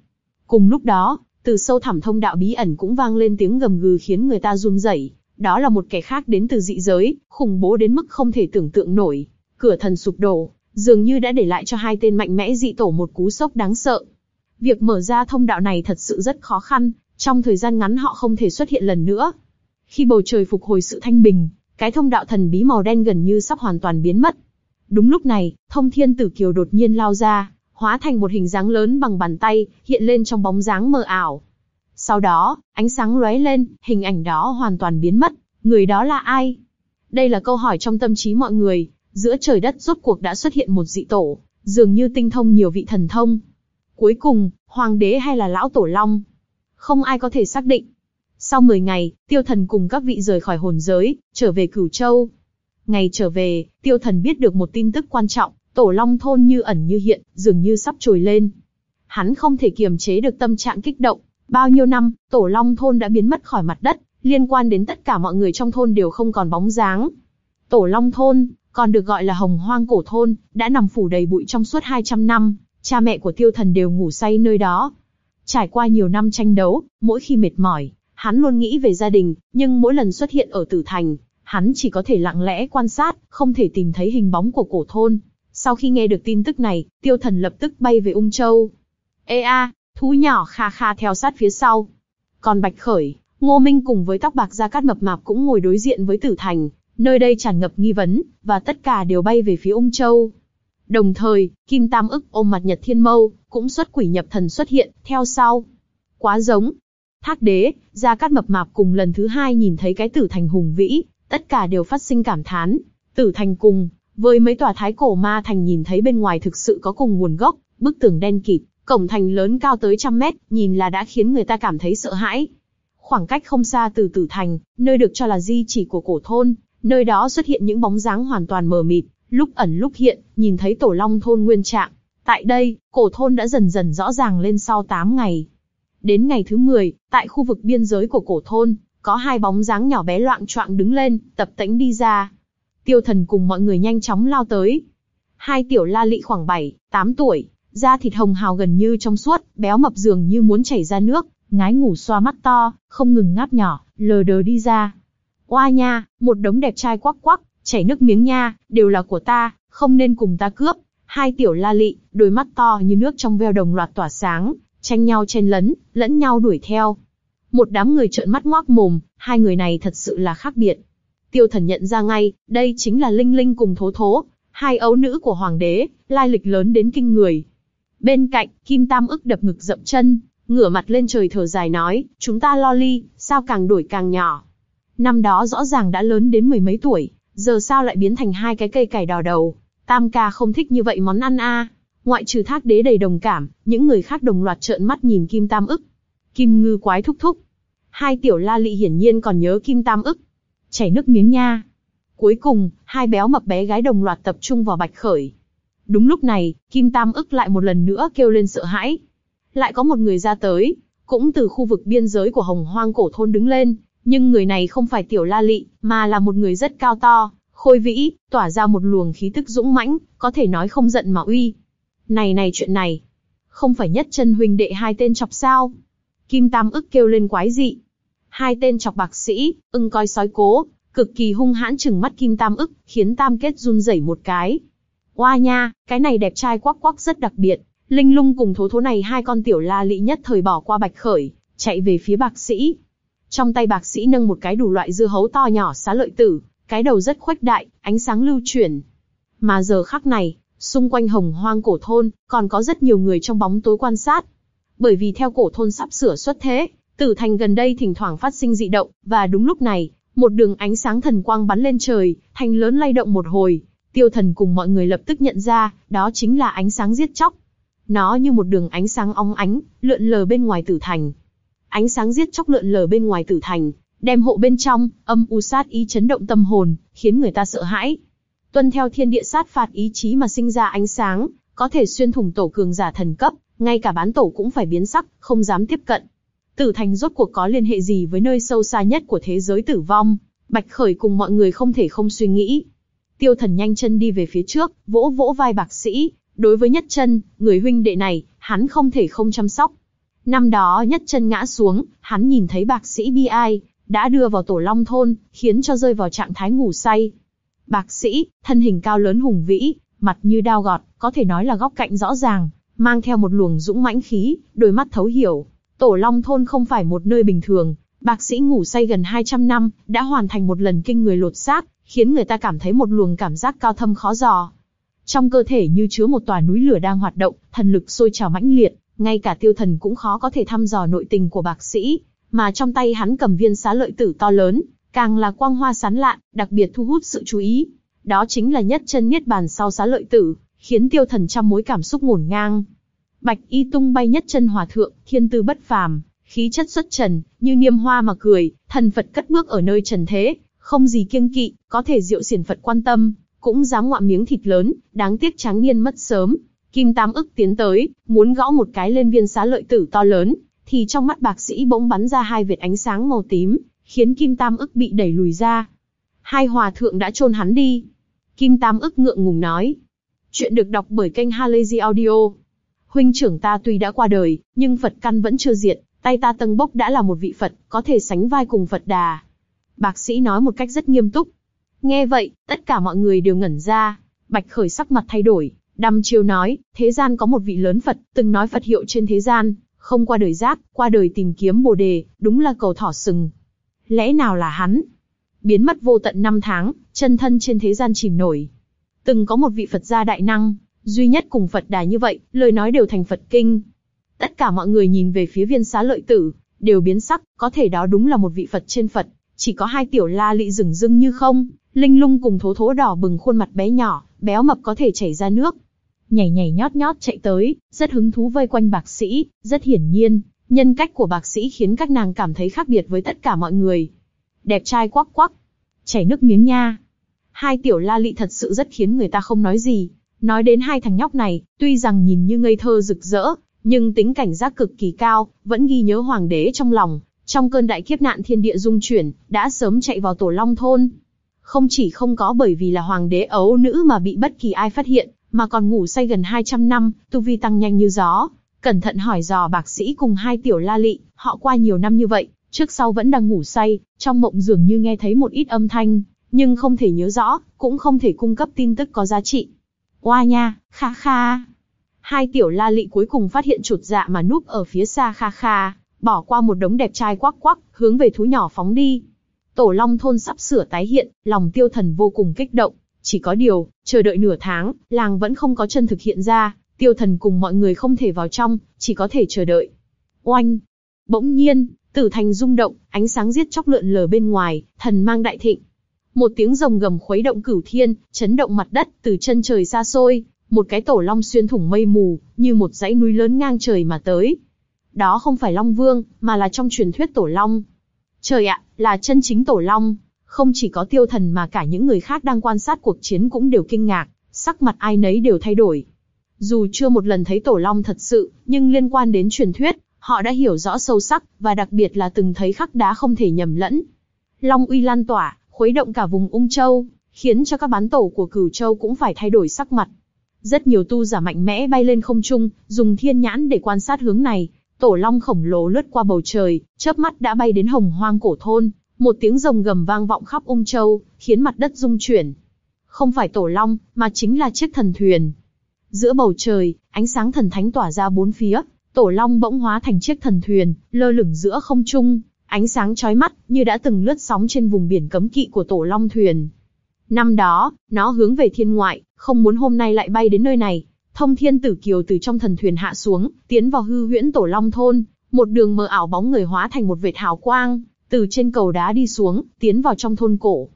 Cùng lúc đó, từ sâu thẳm thông đạo bí ẩn cũng vang lên tiếng gầm gừ khiến người ta run rẩy. Đó là một kẻ khác đến từ dị giới, khủng bố đến mức không thể tưởng tượng nổi. Cửa thần sụp đổ, dường như đã để lại cho hai tên mạnh mẽ dị tổ một cú sốc đáng sợ. Việc mở ra thông đạo này thật sự rất khó khăn, trong thời gian ngắn họ không thể xuất hiện lần nữa. Khi bầu trời phục hồi sự thanh bình, cái thông đạo thần bí màu đen gần như sắp hoàn toàn biến mất. Đúng lúc này, thông thiên tử kiều đột nhiên lao ra, hóa thành một hình dáng lớn bằng bàn tay, hiện lên trong bóng dáng mờ ảo. Sau đó, ánh sáng lóe lên, hình ảnh đó hoàn toàn biến mất. Người đó là ai? Đây là câu hỏi trong tâm trí mọi người. Giữa trời đất rốt cuộc đã xuất hiện một dị tổ, dường như tinh thông nhiều vị thần thông. Cuối cùng, hoàng đế hay là lão tổ long? Không ai có thể xác định. Sau 10 ngày, tiêu thần cùng các vị rời khỏi hồn giới, trở về cửu châu. Ngày trở về, tiêu thần biết được một tin tức quan trọng, tổ long thôn như ẩn như hiện, dường như sắp trồi lên. Hắn không thể kiềm chế được tâm trạng kích động. Bao nhiêu năm, tổ long thôn đã biến mất khỏi mặt đất, liên quan đến tất cả mọi người trong thôn đều không còn bóng dáng. Tổ long thôn, còn được gọi là hồng hoang cổ thôn, đã nằm phủ đầy bụi trong suốt 200 năm, cha mẹ của tiêu thần đều ngủ say nơi đó. Trải qua nhiều năm tranh đấu, mỗi khi mệt mỏi, hắn luôn nghĩ về gia đình, nhưng mỗi lần xuất hiện ở tử thành, hắn chỉ có thể lặng lẽ quan sát, không thể tìm thấy hình bóng của cổ thôn. Sau khi nghe được tin tức này, tiêu thần lập tức bay về ung châu. Ê a, thú nhỏ kha kha theo sát phía sau. Còn Bạch Khởi, Ngô Minh cùng với tóc bạc gia cát mập mạp cũng ngồi đối diện với tử thành, nơi đây tràn ngập nghi vấn, và tất cả đều bay về phía ung châu. Đồng thời, Kim Tam ức ôm mặt Nhật Thiên Mâu, cũng xuất quỷ nhập thần xuất hiện, theo sau. Quá giống. Thác đế, Gia Cát Mập Mạp cùng lần thứ hai nhìn thấy cái tử thành hùng vĩ, tất cả đều phát sinh cảm thán. Tử thành cùng, với mấy tòa thái cổ ma thành nhìn thấy bên ngoài thực sự có cùng nguồn gốc, bức tường đen kịt, cổng thành lớn cao tới trăm mét, nhìn là đã khiến người ta cảm thấy sợ hãi. Khoảng cách không xa từ tử thành, nơi được cho là di chỉ của cổ thôn, nơi đó xuất hiện những bóng dáng hoàn toàn mờ mịt, lúc ẩn lúc hiện, nhìn thấy tổ long thôn nguyên trạng. Tại đây, cổ thôn đã dần dần rõ ràng lên sau 8 ngày. Đến ngày thứ 10, tại khu vực biên giới của cổ thôn, có hai bóng dáng nhỏ bé loạn choạng đứng lên, tập tễnh đi ra. Tiêu thần cùng mọi người nhanh chóng lao tới. Hai tiểu la lị khoảng 7, 8 tuổi, da thịt hồng hào gần như trong suốt, béo mập dường như muốn chảy ra nước, ngái ngủ xoa mắt to, không ngừng ngáp nhỏ, lờ đờ đi ra. Oa nha, một đống đẹp trai quắc quắc, chảy nước miếng nha, đều là của ta, không nên cùng ta cướp. Hai tiểu la lị, đôi mắt to như nước trong veo đồng loạt tỏa sáng, tranh nhau chen lấn, lẫn nhau đuổi theo. Một đám người trợn mắt ngoác mồm, hai người này thật sự là khác biệt. Tiêu thần nhận ra ngay, đây chính là Linh Linh cùng Thố Thố, hai ấu nữ của hoàng đế, lai lịch lớn đến kinh người. Bên cạnh, Kim Tam ức đập ngực dậm chân, ngửa mặt lên trời thở dài nói, chúng ta lo ly, sao càng đổi càng nhỏ. Năm đó rõ ràng đã lớn đến mười mấy tuổi, giờ sao lại biến thành hai cái cây cải đỏ đầu. Tam ca không thích như vậy món ăn a. Ngoại trừ thác đế đầy đồng cảm, những người khác đồng loạt trợn mắt nhìn Kim Tam ức. Kim ngư quái thúc thúc. Hai tiểu la lị hiển nhiên còn nhớ Kim Tam ức. Chảy nước miếng nha. Cuối cùng, hai béo mập bé gái đồng loạt tập trung vào bạch khởi. Đúng lúc này, Kim Tam ức lại một lần nữa kêu lên sợ hãi. Lại có một người ra tới, cũng từ khu vực biên giới của Hồng Hoang cổ thôn đứng lên, nhưng người này không phải tiểu La Lị, mà là một người rất cao to, khôi vĩ, tỏa ra một luồng khí tức dũng mãnh, có thể nói không giận mà uy. Này này chuyện này, không phải nhất chân huynh đệ hai tên chọc sao? Kim Tam ức kêu lên quái dị. Hai tên chọc bạc sĩ, ưng coi sói cố, cực kỳ hung hãn chừng mắt Kim Tam ức, khiến Tam kết run rẩy một cái. Oa nha, cái này đẹp trai quắc quắc rất đặc biệt. Linh lung cùng thố thố này hai con tiểu la lị nhất thời bỏ qua bạch khởi, chạy về phía bạc sĩ. Trong tay bạc sĩ nâng một cái đủ loại dưa hấu to nhỏ xá lợi tử, cái đầu rất khuếch đại, ánh sáng lưu chuyển. Mà giờ khắc này, xung quanh hồng hoang cổ thôn, còn có rất nhiều người trong bóng tối quan sát. Bởi vì theo cổ thôn sắp sửa xuất thế, tử thành gần đây thỉnh thoảng phát sinh dị động, và đúng lúc này, một đường ánh sáng thần quang bắn lên trời, thành lớn lay động một hồi. Tiêu thần cùng mọi người lập tức nhận ra, đó chính là ánh sáng giết chóc. Nó như một đường ánh sáng óng ánh, lượn lờ bên ngoài tử thành. Ánh sáng giết chóc lượn lờ bên ngoài tử thành, đem hộ bên trong, âm u sát ý chấn động tâm hồn, khiến người ta sợ hãi. Tuân theo thiên địa sát phạt ý chí mà sinh ra ánh sáng, có thể xuyên thủng tổ cường giả thần cấp, ngay cả bán tổ cũng phải biến sắc, không dám tiếp cận. Tử thành rốt cuộc có liên hệ gì với nơi sâu xa nhất của thế giới tử vong? Bạch Khởi cùng mọi người không thể không suy nghĩ. Tiêu thần nhanh chân đi về phía trước, vỗ vỗ vai bạc sĩ. Đối với nhất chân, người huynh đệ này, hắn không thể không chăm sóc. Năm đó nhất chân ngã xuống, hắn nhìn thấy bạc sĩ bi ai, đã đưa vào tổ long thôn, khiến cho rơi vào trạng thái ngủ say. Bạc sĩ, thân hình cao lớn hùng vĩ, mặt như đao gọt, có thể nói là góc cạnh rõ ràng, mang theo một luồng dũng mãnh khí, đôi mắt thấu hiểu. Tổ long thôn không phải một nơi bình thường, bác sĩ ngủ say gần 200 năm, đã hoàn thành một lần kinh người lột xác, khiến người ta cảm thấy một luồng cảm giác cao thâm khó dò. Trong cơ thể như chứa một tòa núi lửa đang hoạt động, thần lực sôi trào mãnh liệt, ngay cả tiêu thần cũng khó có thể thăm dò nội tình của bác sĩ, mà trong tay hắn cầm viên xá lợi tử to lớn, càng là quang hoa sán lạn, đặc biệt thu hút sự chú ý. Đó chính là nhất chân niết bàn sau xá lợi tử, khiến tiêu thần trăm mối cảm xúc ngổn ngang. Bạch y tung bay nhất chân hòa thượng, thiên tư bất phàm, khí chất xuất trần, như niêm hoa mà cười, thần Phật cất bước ở nơi trần thế, không gì kiêng kỵ, có thể diệu xiển Phật quan tâm, cũng dám ngoạm miếng thịt lớn, đáng tiếc tráng niên mất sớm. Kim Tam ức tiến tới, muốn gõ một cái lên viên xá lợi tử to lớn, thì trong mắt bạc sĩ bỗng bắn ra hai vệt ánh sáng màu tím, khiến Kim Tam ức bị đẩy lùi ra. Hai hòa thượng đã chôn hắn đi. Kim Tam ức ngượng ngùng nói. Chuyện được đọc bởi kênh Halazy Audio. Huynh trưởng ta tuy đã qua đời, nhưng Phật căn vẫn chưa diệt, tay ta Tân bốc đã là một vị Phật, có thể sánh vai cùng Phật đà. Bạc sĩ nói một cách rất nghiêm túc. Nghe vậy, tất cả mọi người đều ngẩn ra. Bạch khởi sắc mặt thay đổi, đăm chiêu nói, thế gian có một vị lớn Phật, từng nói Phật hiệu trên thế gian, không qua đời giác, qua đời tìm kiếm bồ đề, đúng là cầu thỏ sừng. Lẽ nào là hắn? Biến mất vô tận năm tháng, chân thân trên thế gian chìm nổi. Từng có một vị Phật gia đại năng, duy nhất cùng Phật đà như vậy, lời nói đều thành Phật kinh. Tất cả mọi người nhìn về phía viên xá lợi tử, đều biến sắc, có thể đó đúng là một vị Phật trên Phật, chỉ có hai tiểu la lị rừng rưng như không, linh lung cùng thố thố đỏ bừng khuôn mặt bé nhỏ, béo mập có thể chảy ra nước. Nhảy nhảy nhót nhót chạy tới, rất hứng thú vây quanh bạc sĩ, rất hiển nhiên, nhân cách của bạc sĩ khiến các nàng cảm thấy khác biệt với tất cả mọi người. Đẹp trai quắc quắc, chảy nước miếng nha. Hai tiểu la lị thật sự rất khiến người ta không nói gì. Nói đến hai thằng nhóc này, tuy rằng nhìn như ngây thơ rực rỡ, nhưng tính cảnh giác cực kỳ cao, vẫn ghi nhớ hoàng đế trong lòng. Trong cơn đại kiếp nạn thiên địa dung chuyển, đã sớm chạy vào tổ long thôn. Không chỉ không có bởi vì là hoàng đế ấu nữ mà bị bất kỳ ai phát hiện, mà còn ngủ say gần 200 năm, tu vi tăng nhanh như gió. Cẩn thận hỏi dò bạc sĩ cùng hai tiểu la lị, họ qua nhiều năm như vậy, trước sau vẫn đang ngủ say, trong mộng dường như nghe thấy một ít âm thanh, nhưng không thể nhớ rõ, cũng không thể cung cấp tin tức có giá trị. Oa nha, kha kha. Hai tiểu la lị cuối cùng phát hiện chuột dạ mà núp ở phía xa kha kha, bỏ qua một đống đẹp trai quắc quắc, hướng về thú nhỏ phóng đi. Tổ Long thôn sắp sửa tái hiện, lòng tiêu thần vô cùng kích động. Chỉ có điều, chờ đợi nửa tháng, làng vẫn không có chân thực hiện ra, tiêu thần cùng mọi người không thể vào trong, chỉ có thể chờ đợi. Oanh! Bỗng nhiên, tử thành rung động, ánh sáng giết chóc lượn lờ bên ngoài, thần mang đại thịnh. Một tiếng rồng gầm khuấy động cửu thiên, chấn động mặt đất từ chân trời xa xôi, một cái tổ long xuyên thủng mây mù, như một dãy núi lớn ngang trời mà tới. Đó không phải Long Vương, mà là trong truyền thuyết tổ long. Trời ạ, là chân chính tổ long. Không chỉ có tiêu thần mà cả những người khác đang quan sát cuộc chiến cũng đều kinh ngạc, sắc mặt ai nấy đều thay đổi. Dù chưa một lần thấy tổ long thật sự, nhưng liên quan đến truyền thuyết, Họ đã hiểu rõ sâu sắc, và đặc biệt là từng thấy khắc đá không thể nhầm lẫn. Long uy lan tỏa, khuấy động cả vùng ung châu, khiến cho các bán tổ của cửu châu cũng phải thay đổi sắc mặt. Rất nhiều tu giả mạnh mẽ bay lên không trung, dùng thiên nhãn để quan sát hướng này. Tổ long khổng lồ lướt qua bầu trời, chớp mắt đã bay đến hồng hoang cổ thôn. Một tiếng rồng gầm vang vọng khắp ung châu, khiến mặt đất rung chuyển. Không phải tổ long, mà chính là chiếc thần thuyền. Giữa bầu trời, ánh sáng thần thánh tỏa ra bốn phía, tổ long bỗng hóa thành chiếc thần thuyền, lơ lửng giữa không trung, ánh sáng chói mắt, như đã từng lướt sóng trên vùng biển cấm kỵ của tổ long thuyền. Năm đó, nó hướng về thiên ngoại, không muốn hôm nay lại bay đến nơi này. Thông thiên tử kiều từ trong thần thuyền hạ xuống, tiến vào hư huyễn tổ long thôn, một đường mờ ảo bóng người hóa thành một vệt hào quang, từ trên cầu đá đi xuống, tiến vào trong thôn cổ.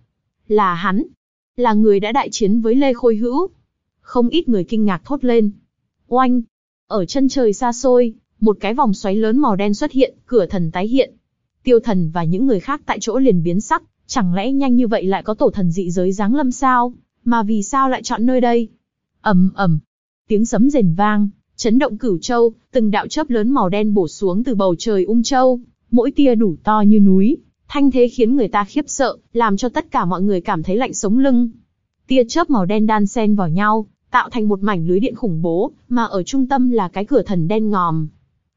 Là hắn, là người đã đại chiến với Lê Khôi Hữu. Không ít người kinh ngạc thốt lên. Oanh! Ở chân trời xa xôi, một cái vòng xoáy lớn màu đen xuất hiện, cửa thần tái hiện. Tiêu thần và những người khác tại chỗ liền biến sắc, chẳng lẽ nhanh như vậy lại có tổ thần dị giới giáng lâm sao? Mà vì sao lại chọn nơi đây? ầm ầm, tiếng sấm rền vang, chấn động cửu châu, từng đạo chớp lớn màu đen bổ xuống từ bầu trời ung châu, mỗi tia đủ to như núi, thanh thế khiến người ta khiếp sợ, làm cho tất cả mọi người cảm thấy lạnh sống lưng. Tia chớp màu đen đan xen vào nhau, tạo thành một mảnh lưới điện khủng bố, mà ở trung tâm là cái cửa thần đen ngòm.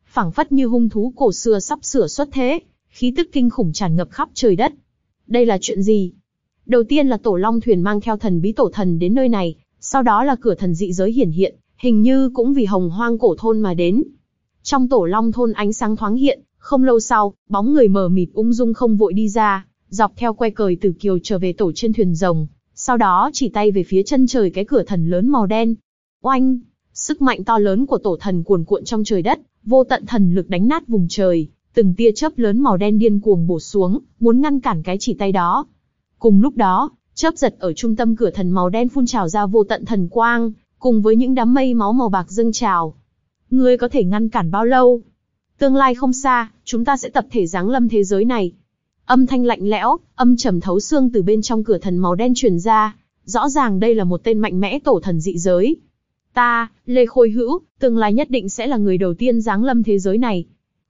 phảng phất như hung thú cổ xưa sắp sửa xuất thế, khí tức kinh khủng tràn ngập khắp trời đất. Đây là chuyện gì? Đầu tiên là tổ long thuyền mang theo thần bí tổ thần đến nơi này, sau đó là cửa thần dị giới hiển hiện, hình như cũng vì hồng hoang cổ thôn mà đến. Trong tổ long thôn ánh sáng thoáng hiện, không lâu sau, bóng người mờ mịt ung dung không vội đi ra, dọc theo que cời từ kiều trở về tổ trên thuyền rồng, sau đó chỉ tay về phía chân trời cái cửa thần lớn màu đen. Oanh! Sức mạnh to lớn của tổ thần cuồn cuộn trong trời đất, vô tận thần lực đánh nát vùng trời, từng tia chớp lớn màu đen điên cuồng bổ xuống, muốn ngăn cản cái chỉ tay đó. Cùng lúc đó, chớp giật ở trung tâm cửa thần màu đen phun trào ra vô tận thần quang, cùng với những đám mây máu màu bạc dâng trào. Ngươi có thể ngăn cản bao lâu? Tương lai không xa, chúng ta sẽ tập thể giáng lâm thế giới này. Âm thanh lạnh lẽo, âm trầm thấu xương từ bên trong cửa thần màu đen truyền ra, rõ ràng đây là một tên mạnh mẽ tổ thần dị giới. Ta, Lê Khôi Hữu, tương lai nhất định sẽ là người đầu tiên giáng lâm thế giới này.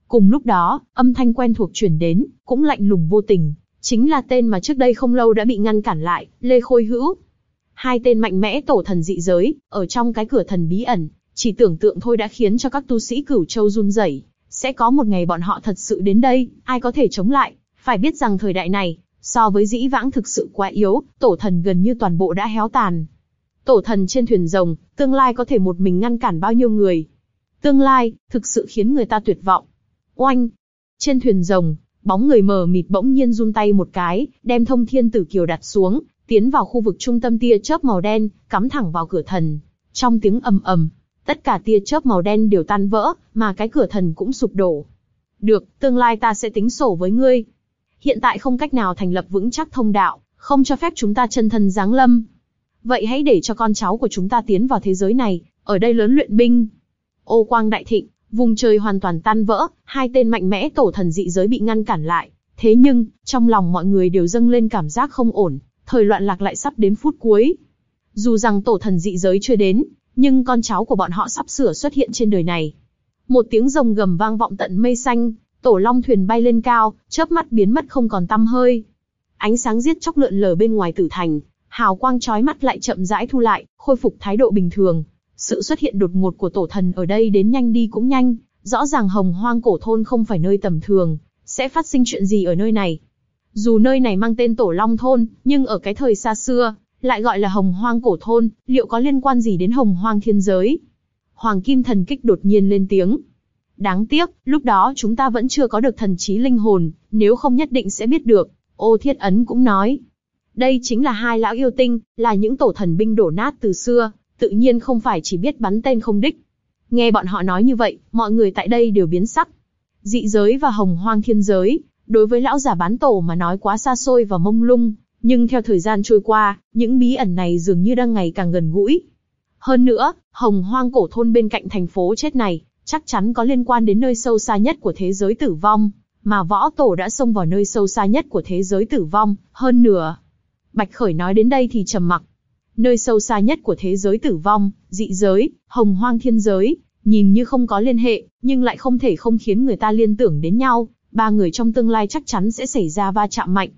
Cùng lúc đó, âm thanh quen thuộc truyền đến, cũng lạnh lùng vô tình, chính là tên mà trước đây không lâu đã bị ngăn cản lại, Lê Khôi Hữu. Hai tên mạnh mẽ tổ thần dị giới, ở trong cái cửa thần bí ẩn, chỉ tưởng tượng thôi đã khiến cho các tu sĩ cửu châu run rẩy. Sẽ có một ngày bọn họ thật sự đến đây, ai có thể chống lại? Phải biết rằng thời đại này, so với dĩ vãng thực sự quá yếu, tổ thần gần như toàn bộ đã héo tàn. Tổ thần trên thuyền rồng, tương lai có thể một mình ngăn cản bao nhiêu người. Tương lai, thực sự khiến người ta tuyệt vọng. Oanh! Trên thuyền rồng, bóng người mờ mịt bỗng nhiên run tay một cái, đem thông thiên tử kiều đặt xuống, tiến vào khu vực trung tâm tia chớp màu đen, cắm thẳng vào cửa thần. Trong tiếng ầm ầm, tất cả tia chớp màu đen đều tan vỡ, mà cái cửa thần cũng sụp đổ. Được, tương lai ta sẽ tính sổ với ngươi. Hiện tại không cách nào thành lập vững chắc thông đạo, không cho phép chúng ta chân thân giáng lâm. Vậy hãy để cho con cháu của chúng ta tiến vào thế giới này, ở đây lớn luyện binh. Ô quang đại thịnh, Vùng trời hoàn toàn tan vỡ, hai tên mạnh mẽ tổ thần dị giới bị ngăn cản lại. Thế nhưng, trong lòng mọi người đều dâng lên cảm giác không ổn, thời loạn lạc lại sắp đến phút cuối. Dù rằng tổ thần dị giới chưa đến, nhưng con cháu của bọn họ sắp sửa xuất hiện trên đời này. Một tiếng rồng gầm vang vọng tận mây xanh, tổ long thuyền bay lên cao, chớp mắt biến mất không còn tăm hơi. Ánh sáng giết chóc lượn lờ bên ngoài tử thành, hào quang chói mắt lại chậm rãi thu lại, khôi phục thái độ bình thường. Sự xuất hiện đột ngột của tổ thần ở đây đến nhanh đi cũng nhanh, rõ ràng hồng hoang cổ thôn không phải nơi tầm thường, sẽ phát sinh chuyện gì ở nơi này. Dù nơi này mang tên Tổ Long Thôn, nhưng ở cái thời xa xưa, lại gọi là hồng hoang cổ thôn, liệu có liên quan gì đến hồng hoang thiên giới? Hoàng Kim Thần Kích đột nhiên lên tiếng. Đáng tiếc, lúc đó chúng ta vẫn chưa có được thần trí linh hồn, nếu không nhất định sẽ biết được. Ô Thiết Ấn cũng nói. Đây chính là hai lão yêu tinh, là những tổ thần binh đổ nát từ xưa, tự nhiên không phải chỉ biết bắn tên không đích. Nghe bọn họ nói như vậy, mọi người tại đây đều biến sắc. Dị giới và hồng hoang thiên giới, đối với lão giả bán tổ mà nói quá xa xôi và mông lung, nhưng theo thời gian trôi qua, những bí ẩn này dường như đang ngày càng gần gũi. Hơn nữa, hồng hoang cổ thôn bên cạnh thành phố chết này, chắc chắn có liên quan đến nơi sâu xa nhất của thế giới tử vong, mà võ tổ đã xông vào nơi sâu xa nhất của thế giới tử vong, hơn nửa Bạch Khởi nói đến đây thì trầm mặc, nơi sâu xa nhất của thế giới tử vong, dị giới, hồng hoang thiên giới, nhìn như không có liên hệ, nhưng lại không thể không khiến người ta liên tưởng đến nhau, ba người trong tương lai chắc chắn sẽ xảy ra va chạm mạnh.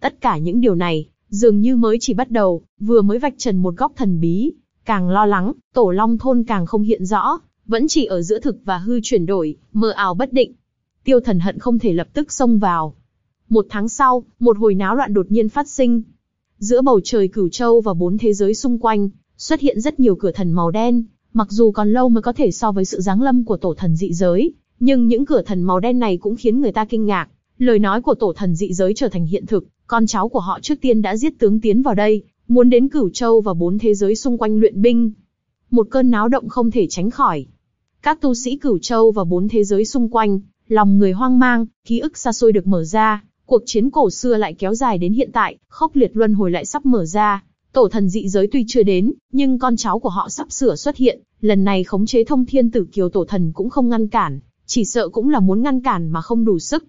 Tất cả những điều này, dường như mới chỉ bắt đầu, vừa mới vạch trần một góc thần bí, càng lo lắng, tổ long thôn càng không hiện rõ, vẫn chỉ ở giữa thực và hư chuyển đổi, mơ ảo bất định. Tiêu thần hận không thể lập tức xông vào. Một tháng sau, một hồi náo loạn đột nhiên phát sinh. Giữa bầu trời cửu châu và bốn thế giới xung quanh, xuất hiện rất nhiều cửa thần màu đen, mặc dù còn lâu mới có thể so với sự giáng lâm của tổ thần dị giới, nhưng những cửa thần màu đen này cũng khiến người ta kinh ngạc. Lời nói của tổ thần dị giới trở thành hiện thực, con cháu của họ trước tiên đã giết tướng tiến vào đây, muốn đến cửu châu và bốn thế giới xung quanh luyện binh. Một cơn náo động không thể tránh khỏi. Các tu sĩ cửu châu và bốn thế giới xung quanh, lòng người hoang mang, ký ức xa xôi được mở ra, cuộc chiến cổ xưa lại kéo dài đến hiện tại, khốc liệt luân hồi lại sắp mở ra. Tổ thần dị giới tuy chưa đến, nhưng con cháu của họ sắp sửa xuất hiện, lần này khống chế thông thiên tử kiều tổ thần cũng không ngăn cản, chỉ sợ cũng là muốn ngăn cản mà không đủ sức.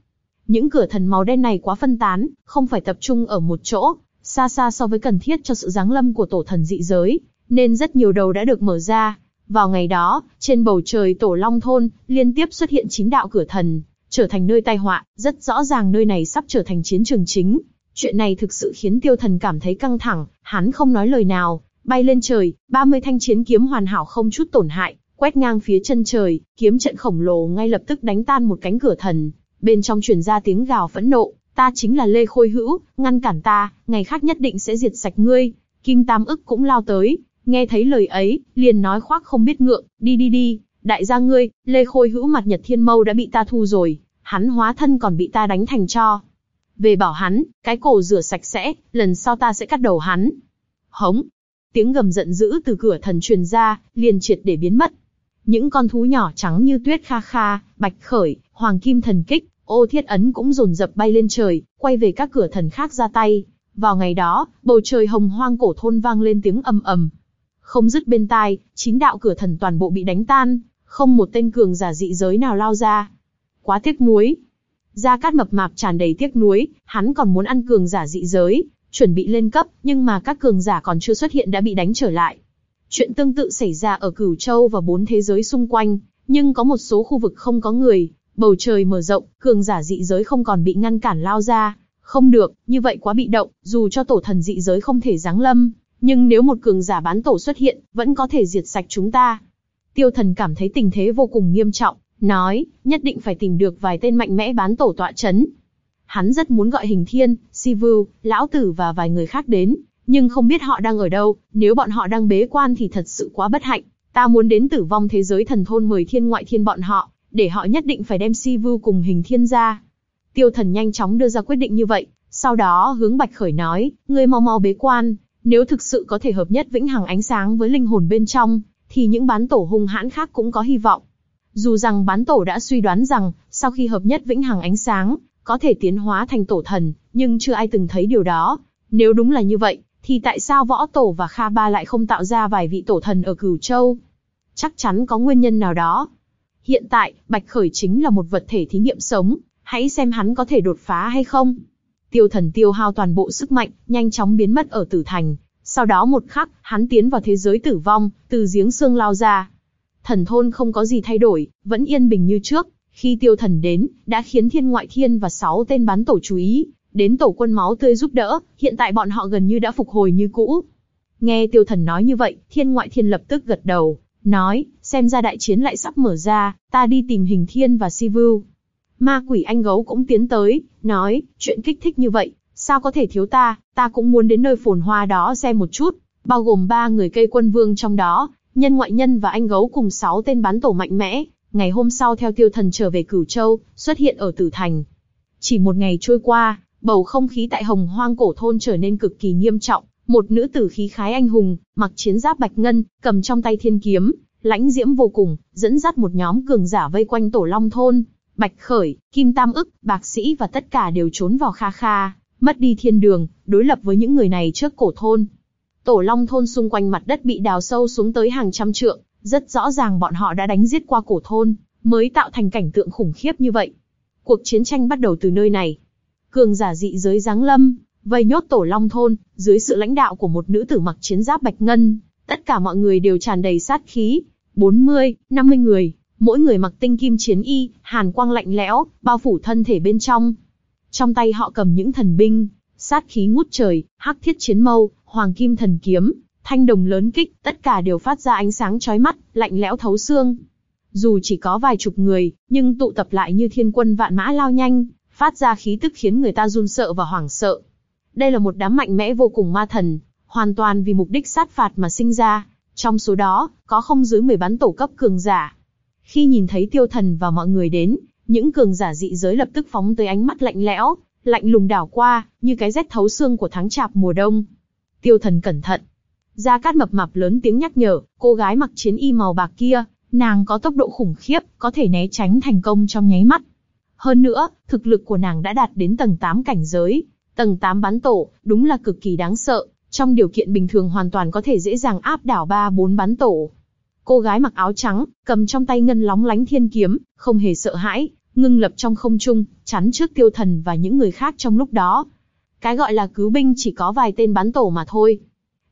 Những cửa thần màu đen này quá phân tán, không phải tập trung ở một chỗ, xa xa so với cần thiết cho sự giáng lâm của tổ thần dị giới, nên rất nhiều đầu đã được mở ra. Vào ngày đó, trên bầu trời tổ Long Thôn, liên tiếp xuất hiện chín đạo cửa thần, trở thành nơi tai họa, rất rõ ràng nơi này sắp trở thành chiến trường chính. Chuyện này thực sự khiến tiêu thần cảm thấy căng thẳng, hắn không nói lời nào, bay lên trời, 30 thanh chiến kiếm hoàn hảo không chút tổn hại, quét ngang phía chân trời, kiếm trận khổng lồ ngay lập tức đánh tan một cánh cửa thần, bên trong truyền ra tiếng gào phẫn nộ, ta chính là Lê Khôi Hữu, ngăn cản ta, ngày khác nhất định sẽ diệt sạch ngươi. Kim Tam ức cũng lao tới, nghe thấy lời ấy, liền nói khoác không biết ngượng, đi đi đi, đại gia ngươi, Lê Khôi Hữu mặt Nhật Thiên Mâu đã bị ta thu rồi, hắn hóa thân còn bị ta đánh thành cho. Về bảo hắn, cái cổ rửa sạch sẽ, lần sau ta sẽ cắt đầu hắn. Hống! Tiếng gầm giận dữ từ cửa thần truyền ra, liền triệt để biến mất. Những con thú nhỏ trắng như tuyết kha kha, bạch khởi, hoàng kim thần kích, ô thiết ấn cũng rồn rập bay lên trời, quay về các cửa thần khác ra tay. Vào ngày đó, bầu trời hồng hoang cổ thôn vang lên tiếng ầm ầm. Không dứt bên tai, chín đạo cửa thần toàn bộ bị đánh tan, không một tên cường giả dị giới nào lao ra. Quá tiếc nuối. Gia Cát mập mạp tràn đầy tiếc nuối, hắn còn muốn ăn cường giả dị giới, chuẩn bị lên cấp, nhưng mà các cường giả còn chưa xuất hiện đã bị đánh trở lại. Chuyện tương tự xảy ra ở Cửu Châu và bốn thế giới xung quanh, nhưng có một số khu vực không có người, bầu trời mở rộng, cường giả dị giới không còn bị ngăn cản lao ra. Không được, như vậy quá bị động, dù cho tổ thần dị giới không thể giáng lâm, nhưng nếu một cường giả bán tổ xuất hiện, vẫn có thể diệt sạch chúng ta. Tiêu thần cảm thấy tình thế vô cùng nghiêm trọng, nói, nhất định phải tìm được vài tên mạnh mẽ bán tổ tọa chấn. Hắn rất muốn gọi hình thiên, si vưu, lão tử và vài người khác đến, nhưng không biết họ đang ở đâu, nếu bọn họ đang bế quan thì thật sự quá bất hạnh. Ta muốn đến tử vong thế giới thần thôn mời thiên ngoại thiên bọn họ, để họ nhất định phải đem si vu cùng hình thiên ra. Tiêu thần nhanh chóng đưa ra quyết định như vậy, sau đó hướng Bạch Khởi nói, ngươi mau mau bế quan, nếu thực sự có thể hợp nhất vĩnh hằng ánh sáng với linh hồn bên trong, thì những bán tổ hung hãn khác cũng có hy vọng. Dù rằng bán tổ đã suy đoán rằng, sau khi hợp nhất vĩnh hằng ánh sáng, có thể tiến hóa thành tổ thần, nhưng chưa ai từng thấy điều đó. Nếu đúng là như vậy, thì tại sao võ tổ và Kha Ba lại không tạo ra vài vị tổ thần ở Cửu Châu? Chắc chắn có nguyên nhân nào đó. Hiện tại, Bạch Khởi chính là một vật thể thí nghiệm sống, hãy xem hắn có thể đột phá hay không. Tiêu thần tiêu hao toàn bộ sức mạnh, nhanh chóng biến mất ở tử thành. Sau đó một khắc, hắn tiến vào thế giới tử vong, từ giếng xương lao ra. Thần thôn không có gì thay đổi, vẫn yên bình như trước. Khi tiêu thần đến, đã khiến thiên ngoại thiên và sáu tên bán tổ chú ý, đến tổ quân máu tươi giúp đỡ, hiện tại bọn họ gần như đã phục hồi như cũ. Nghe tiêu thần nói như vậy, thiên ngoại thiên lập tức gật đầu, nói, xem ra đại chiến lại sắp mở ra, ta đi tìm hình thiên và Sivu. Ma quỷ anh gấu cũng tiến tới, nói, chuyện kích thích như vậy, sao có thể thiếu ta, ta cũng muốn đến nơi phồn hoa đó xem một chút, bao gồm ba người cây quân vương trong đó, nhân ngoại nhân và anh gấu cùng sáu tên bán tổ mạnh mẽ, ngày hôm sau theo tiêu thần trở về Cửu Châu, xuất hiện ở Tử Thành. Chỉ một ngày trôi qua, bầu không khí tại hồng hoang cổ thôn trở nên cực kỳ nghiêm trọng, một nữ tử khí khái anh hùng, mặc chiến giáp bạch ngân, cầm trong tay thiên kiếm, lãnh diễm vô cùng, dẫn dắt một nhóm cường giả vây quanh tổ long thôn. Bạch Khởi, Kim Tam ức, Bạc Sĩ và tất cả đều trốn vào kha kha, mất đi thiên đường, đối lập với những người này trước cổ thôn. Tổ long thôn xung quanh mặt đất bị đào sâu xuống tới hàng trăm trượng, rất rõ ràng bọn họ đã đánh giết qua cổ thôn, mới tạo thành cảnh tượng khủng khiếp như vậy. Cuộc chiến tranh bắt đầu từ nơi này. Cường giả dị giới giáng lâm, vây nhốt tổ long thôn, dưới sự lãnh đạo của một nữ tử mặc chiến giáp bạch ngân, tất cả mọi người đều tràn đầy sát khí. 40, 50 người, mỗi người mặc tinh kim chiến y, hàn quang lạnh lẽo, bao phủ thân thể bên trong. Trong tay họ cầm những thần binh, sát khí ngút trời, hắc thiết chiến mâu, hoàng kim thần kiếm, thanh đồng lớn kích, tất cả đều phát ra ánh sáng chói mắt, lạnh lẽo thấu xương. Dù chỉ có vài chục người, nhưng tụ tập lại như thiên quân vạn mã lao nhanh, phát ra khí tức khiến người ta run sợ và hoảng sợ. Đây là một đám mạnh mẽ vô cùng ma thần, hoàn toàn vì mục đích sát phạt mà sinh ra. Trong số đó, có không dưới 10 bán tổ cấp cường giả. Khi nhìn thấy tiêu thần và mọi người đến, những cường giả dị giới lập tức phóng tới ánh mắt lạnh lẽo, lạnh lùng đảo qua, như cái rét thấu xương của tháng chạp mùa đông. Tiêu thần cẩn thận. Gia Cát mập mạp lớn tiếng nhắc nhở, cô gái mặc chiến y màu bạc kia, nàng có tốc độ khủng khiếp, có thể né tránh thành công trong nháy mắt. Hơn nữa, thực lực của nàng đã đạt đến tầng 8 cảnh giới. Tầng 8 bắn tổ, đúng là cực kỳ đáng sợ, trong điều kiện bình thường hoàn toàn có thể dễ dàng áp đảo 3-4 bắn tổ. Cô gái mặc áo trắng, cầm trong tay ngân lóng lánh thiên kiếm, không hề sợ hãi, ngưng lập trong không trung, chắn trước tiêu thần và những người khác trong lúc đó. Cái gọi là cứu binh chỉ có vài tên bắn tổ mà thôi.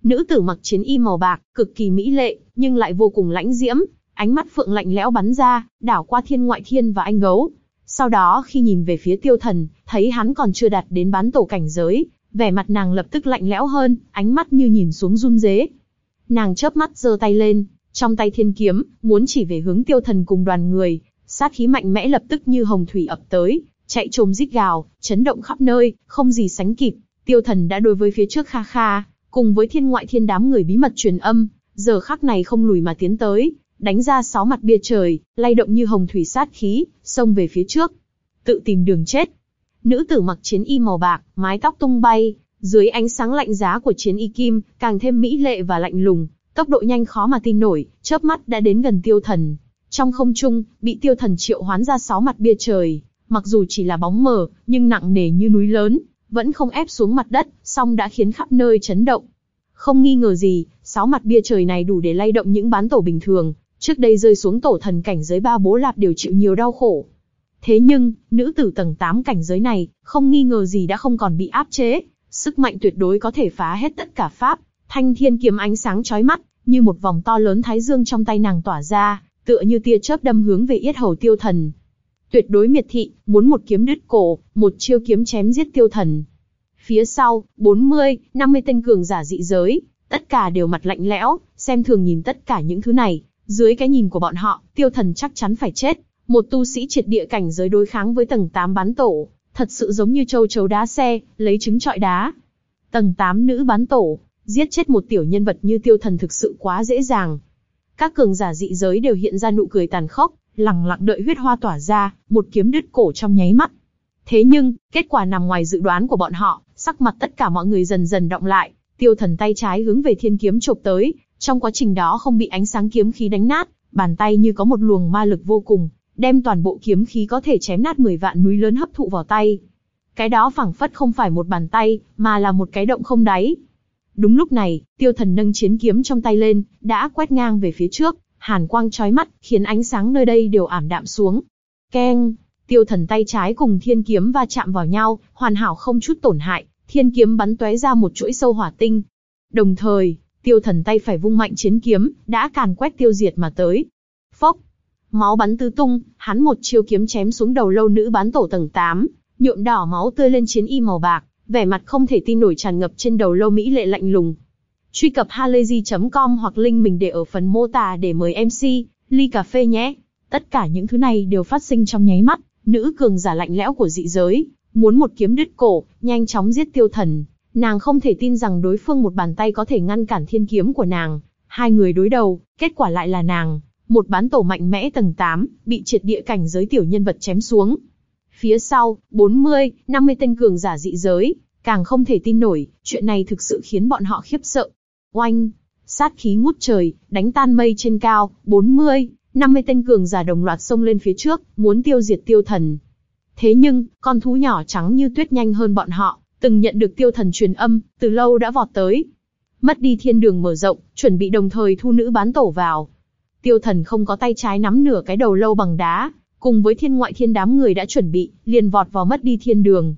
Nữ tử mặc chiến y màu bạc, cực kỳ mỹ lệ, nhưng lại vô cùng lãnh diễm, ánh mắt phượng lạnh lẽo bắn ra, đảo qua thiên ngoại thiên và anh gấu. Sau đó khi nhìn về phía tiêu thần, thấy hắn còn chưa đạt đến bán tổ cảnh giới, vẻ mặt nàng lập tức lạnh lẽo hơn, ánh mắt như nhìn xuống run rế. Nàng chớp mắt giơ tay lên, trong tay thiên kiếm, muốn chỉ về hướng tiêu thần cùng đoàn người, sát khí mạnh mẽ lập tức như hồng thủy ập tới, chạy trồm rít gào, chấn động khắp nơi, không gì sánh kịp. Tiêu thần đã đối với phía trước kha kha, cùng với thiên ngoại thiên đám người bí mật truyền âm, giờ khắc này không lùi mà tiến tới, đánh ra sáu mặt bia trời, lay động như hồng thủy sát khí, xông về phía trước. Tự tìm đường chết. Nữ tử mặc chiến y màu bạc, mái tóc tung bay, dưới ánh sáng lạnh giá của chiến y kim, càng thêm mỹ lệ và lạnh lùng, tốc độ nhanh khó mà tin nổi, chớp mắt đã đến gần tiêu thần. Trong không trung, bị tiêu thần triệu hoán ra sáu mặt bia trời, mặc dù chỉ là bóng mờ, nhưng nặng nề như núi lớn, vẫn không ép xuống mặt đất, song đã khiến khắp nơi chấn động. Không nghi ngờ gì, sáu mặt bia trời này đủ để lay động những bán tổ bình thường, trước đây rơi xuống tổ thần cảnh giới ba bố lạp đều chịu nhiều đau khổ. Thế nhưng, nữ tử tầng 8 cảnh giới này, không nghi ngờ gì đã không còn bị áp chế, sức mạnh tuyệt đối có thể phá hết tất cả pháp, thanh thiên kiếm ánh sáng chói mắt, như một vòng to lớn thái dương trong tay nàng tỏa ra, tựa như tia chớp đâm hướng về yết hầu tiêu thần. Tuyệt đối miệt thị, muốn một kiếm đứt cổ, một chiêu kiếm chém giết tiêu thần. Phía sau, 40, 50 tên cường giả dị giới, tất cả đều mặt lạnh lẽo, xem thường nhìn tất cả những thứ này, dưới cái nhìn của bọn họ, tiêu thần chắc chắn phải chết. Một tu sĩ triệt địa cảnh giới đối kháng với tầng 8 bán tổ, thật sự giống như châu chấu đá xe, lấy trứng trọi đá. Tầng 8 nữ bán tổ, giết chết một tiểu nhân vật như tiêu thần thực sự quá dễ dàng. Các cường giả dị giới đều hiện ra nụ cười tàn khốc, lặng lặng đợi huyết hoa tỏa ra, một kiếm đứt cổ trong nháy mắt. Thế nhưng, kết quả nằm ngoài dự đoán của bọn họ, sắc mặt tất cả mọi người dần dần động lại, tiêu thần tay trái hướng về thiên kiếm chộp tới, trong quá trình đó không bị ánh sáng kiếm khí đánh nát, bàn tay như có một luồng ma lực vô cùng, đem toàn bộ kiếm khí có thể chém nát 10 vạn núi lớn hấp thụ vào tay. Cái đó phẳng phất không phải một bàn tay, mà là một cái động không đáy. Đúng lúc này, tiêu thần nâng chiến kiếm trong tay lên, đã quét ngang về phía trước, hàn quang chói mắt, khiến ánh sáng nơi đây đều ảm đạm xuống. Keng! Tiêu thần tay trái cùng thiên kiếm va chạm vào nhau, hoàn hảo không chút tổn hại, thiên kiếm bắn tóe ra một chuỗi sâu hỏa tinh. Đồng thời, tiêu thần tay phải vung mạnh chiến kiếm, đã càn quét tiêu diệt mà tới. Phốc! Máu bắn tứ tung, hắn một chiêu kiếm chém xuống đầu lâu nữ bán tổ tầng 8, nhuộm đỏ máu tươi lên chiến y màu bạc, vẻ mặt không thể tin nổi tràn ngập trên đầu lâu mỹ lệ lạnh lùng. Truy cập halayzi.com hoặc link mình để ở phần mô tả để mời MC, ly cà phê nhé. Tất cả những thứ này đều phát sinh trong nháy mắt, nữ cường giả lạnh lẽo của dị giới, muốn một kiếm đứt cổ, nhanh chóng giết tiêu thần. Nàng không thể tin rằng đối phương một bàn tay có thể ngăn cản thiên kiếm của nàng. Hai người đối đầu, kết quả lại là nàng, một bán tổ mạnh mẽ tầng 8, bị triệt địa cảnh giới tiểu nhân vật chém xuống. Phía sau, 40, 50 tên cường giả dị giới, càng không thể tin nổi, chuyện này thực sự khiến bọn họ khiếp sợ. Oanh, sát khí ngút trời, đánh tan mây trên cao, 40, 50 tên cường giả đồng loạt xông lên phía trước, muốn tiêu diệt tiêu thần. Thế nhưng, con thú nhỏ trắng như tuyết nhanh hơn bọn họ, từng nhận được tiêu thần truyền âm, từ lâu đã vọt tới. Mất đi thiên đường mở rộng, chuẩn bị đồng thời thu nữ bán tổ vào. Tiêu thần không có tay trái nắm nửa cái đầu lâu bằng đá, cùng với thiên ngoại thiên đám người đã chuẩn bị, liền vọt vào mất đi thiên đường.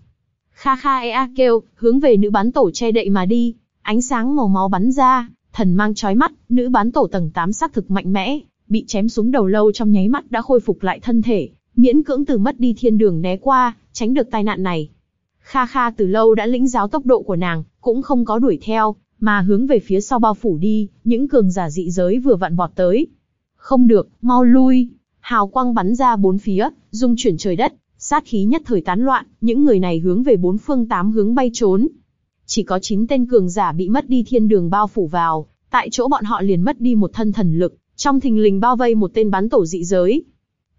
Kha kha ea kêu, hướng về nữ bán tổ che đậy mà đi, ánh sáng màu máu bắn ra, thần mang chói mắt, nữ bán tổ tầng 8 sắc thực mạnh mẽ, bị chém xuống đầu lâu trong nháy mắt đã khôi phục lại thân thể, miễn cưỡng từ mất đi thiên đường né qua, tránh được tai nạn này. Kha Kha từ lâu đã lĩnh giáo tốc độ của nàng, cũng không có đuổi theo, mà hướng về phía sau bao phủ đi, những cường giả dị giới vừa vặn vọt tới. Không được, mau lui. Hào quang bắn ra bốn phía, dung chuyển trời đất, sát khí nhất thời tán loạn, những người này hướng về bốn phương tám hướng bay trốn. Chỉ có chín tên cường giả bị mất đi thiên đường bao phủ vào, tại chỗ bọn họ liền mất đi một thân thần lực, trong thình lình bao vây một tên bắn tổ dị giới.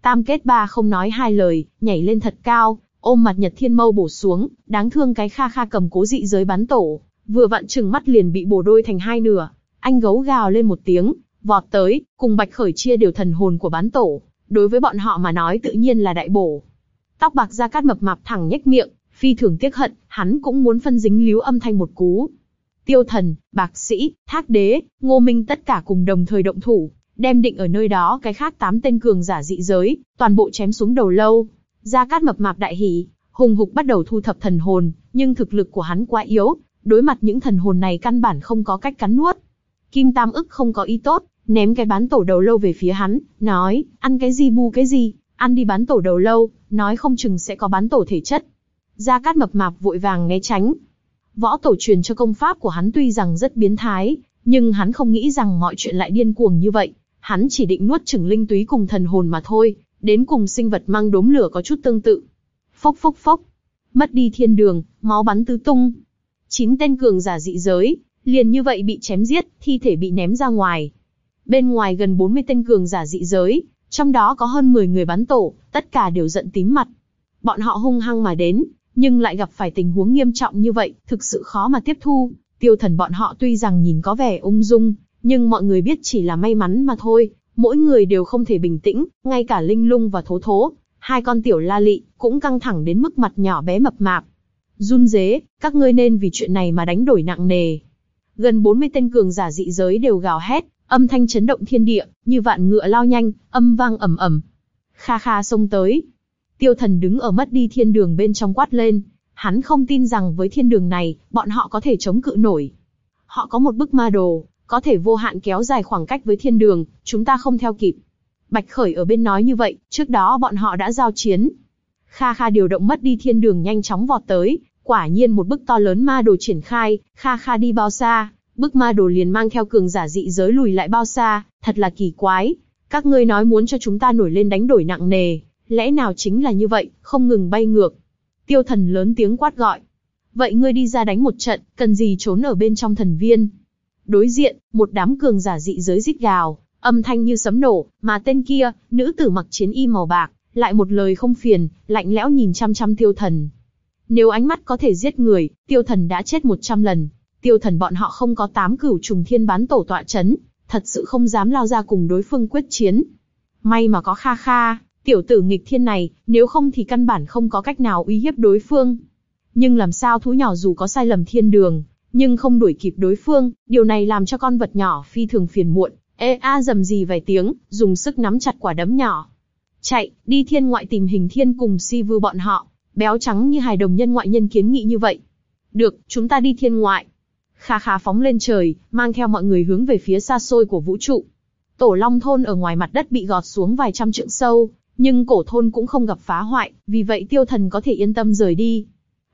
Tam kết ba không nói hai lời, nhảy lên thật cao, ôm mặt nhật thiên mâu bổ xuống, đáng thương cái kha kha cầm cố dị giới bắn tổ, vừa vặn chừng mắt liền bị bổ đôi thành hai nửa. Anh gấu gào lên một tiếng, vọt tới, cùng bạch khởi chia đều thần hồn của bán tổ, đối với bọn họ mà nói tự nhiên là đại bổ. Tóc bạc ra cát mập mạp thẳng nhếch miệng, phi thường tiếc hận, hắn cũng muốn phân dính líu âm thanh một cú. Tiêu thần, bạc sĩ, thác đế, ngô minh tất cả cùng đồng thời động thủ, đem định ở nơi đó cái khác tám tên cường giả dị giới, toàn bộ chém xuống đầu lâu. Gia Cát mập mạp đại hỉ, hùng hục bắt đầu thu thập thần hồn, nhưng thực lực của hắn quá yếu, đối mặt những thần hồn này căn bản không có cách cắn nuốt. Kim Tam ức không có ý tốt, ném cái bán tổ đầu lâu về phía hắn, nói, ăn cái gì bu cái gì, ăn đi bán tổ đầu lâu, nói không chừng sẽ có bán tổ thể chất. Gia Cát mập mạp vội vàng né tránh. Võ tổ truyền cho công pháp của hắn tuy rằng rất biến thái, nhưng hắn không nghĩ rằng mọi chuyện lại điên cuồng như vậy. Hắn chỉ định nuốt chửng linh túy cùng thần hồn mà thôi, đến cùng sinh vật mang đốm lửa có chút tương tự. Phốc phốc phốc, mất đi thiên đường, máu bắn tứ tung. Chín tên cường giả dị giới, liền như vậy bị chém giết, thi thể bị ném ra ngoài. Bên ngoài gần 40 tên cường giả dị giới, trong đó có hơn 10 người bắn tổ, tất cả đều giận tím mặt. Bọn họ hung hăng mà đến, nhưng lại gặp phải tình huống nghiêm trọng như vậy, thực sự khó mà tiếp thu. Tiêu thần bọn họ tuy rằng nhìn có vẻ ung dung, nhưng mọi người biết chỉ là may mắn mà thôi, mỗi người đều không thể bình tĩnh, ngay cả Linh Lung và Thố Thố, hai con tiểu la lị, cũng căng thẳng đến mức mặt nhỏ bé mập mạp. Run dế, các ngươi nên vì chuyện này mà đánh đổi nặng nề. Gần 40 tên cường giả dị giới đều gào hét, âm thanh chấn động thiên địa, như vạn ngựa lao nhanh, âm vang ầm ầm. Kha kha xông tới. Tiêu thần đứng ở mất đi thiên đường bên trong quát lên. Hắn không tin rằng với thiên đường này, bọn họ có thể chống cự nổi. Họ có một bức ma đồ, có thể vô hạn kéo dài khoảng cách với thiên đường, chúng ta không theo kịp. Bạch Khởi ở bên nói như vậy, trước đó bọn họ đã giao chiến. Kha Kha điều động mất đi thiên đường nhanh chóng vọt tới, quả nhiên một bức to lớn ma đồ triển khai, Kha Kha đi bao xa, bức ma đồ liền mang theo cường giả dị giới lùi lại bao xa, thật là kỳ quái. Các ngươi nói muốn cho chúng ta nổi lên đánh đổi nặng nề, lẽ nào chính là như vậy, không ngừng bay ngược. Tiêu thần lớn tiếng quát gọi. Vậy ngươi đi ra đánh một trận, cần gì trốn ở bên trong thần viên? Đối diện, một đám cường giả dị giới rít gào, âm thanh như sấm nổ, mà tên kia, nữ tử mặc chiến y màu bạc, lại một lời không phiền, lạnh lẽo nhìn chăm chăm tiêu thần. Nếu ánh mắt có thể giết người, tiêu thần đã chết một trăm lần. Tiêu thần bọn họ không có tám cửu trùng thiên bán tổ tọa chấn, thật sự không dám lao ra cùng đối phương quyết chiến. May mà có kha kha, tiểu tử nghịch thiên này, nếu không thì căn bản không có cách nào uy hiếp đối phương. Nhưng làm sao thú nhỏ dù có sai lầm thiên đường, nhưng không đuổi kịp đối phương, điều này làm cho con vật nhỏ phi thường phiền muộn, ê a dầm gì vài tiếng, dùng sức nắm chặt quả đấm nhỏ. Chạy, đi thiên ngoại tìm hình thiên cùng si vư bọn họ, béo trắng như hài đồng nhân ngoại nhân kiến nghị như vậy. Được, chúng ta đi thiên ngoại. Kha khá phóng lên trời, mang theo mọi người hướng về phía xa xôi của vũ trụ. Tổ Long thôn ở ngoài mặt đất bị gọt xuống vài trăm trượng sâu, nhưng cổ thôn cũng không gặp phá hoại, vì vậy tiêu thần có thể yên tâm rời đi.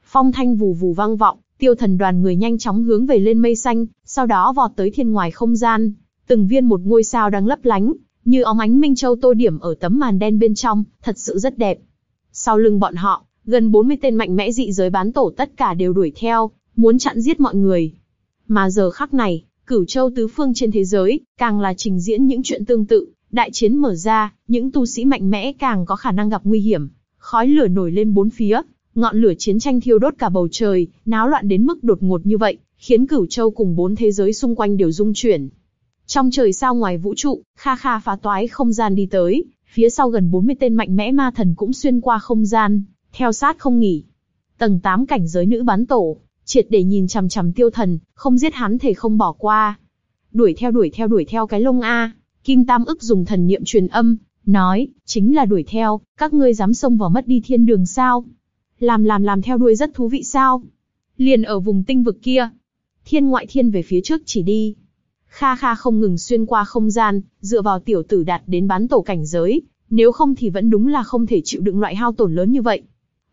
Phong thanh vù vù vang vọng, tiêu thần đoàn người nhanh chóng hướng về lên mây xanh, sau đó vọt tới thiên ngoài không gian. Từng viên một ngôi sao đang lấp lánh, như óng ánh minh châu tô điểm ở tấm màn đen bên trong, thật sự rất đẹp. Sau lưng bọn họ, gần 40 tên mạnh mẽ dị giới bán tổ tất cả đều đuổi theo, muốn chặn giết mọi người. Mà giờ khắc này, cửu châu tứ phương trên thế giới, càng là trình diễn những chuyện tương tự, đại chiến mở ra, những tu sĩ mạnh mẽ càng có khả năng gặp nguy hiểm. Khói lửa nổi lên bốn phía, ngọn lửa chiến tranh thiêu đốt cả bầu trời, náo loạn đến mức đột ngột như vậy, khiến cửu châu cùng bốn thế giới xung quanh đều rung chuyển. Trong trời sao ngoài vũ trụ, kha kha phá toái không gian đi tới, phía sau gần 40 tên mạnh mẽ ma thần cũng xuyên qua không gian, theo sát không nghỉ. Tầng 8 cảnh giới nữ bán tổ, triệt để nhìn chằm chằm tiêu thần, không giết hắn thể không bỏ qua. Đuổi theo đuổi theo đuổi theo cái lông A, Kim Tam ức dùng thần niệm truyền âm, nói, chính là đuổi theo, các ngươi dám xông vào mất đi thiên đường sao? Làm làm làm theo đuôi rất thú vị sao? Liền ở vùng tinh vực kia. Thiên ngoại thiên về phía trước chỉ đi. kha kha không ngừng xuyên qua không gian, dựa vào tiểu tử đạt đến bán tổ cảnh giới, nếu không thì vẫn đúng là không thể chịu đựng loại hao tổn lớn như vậy.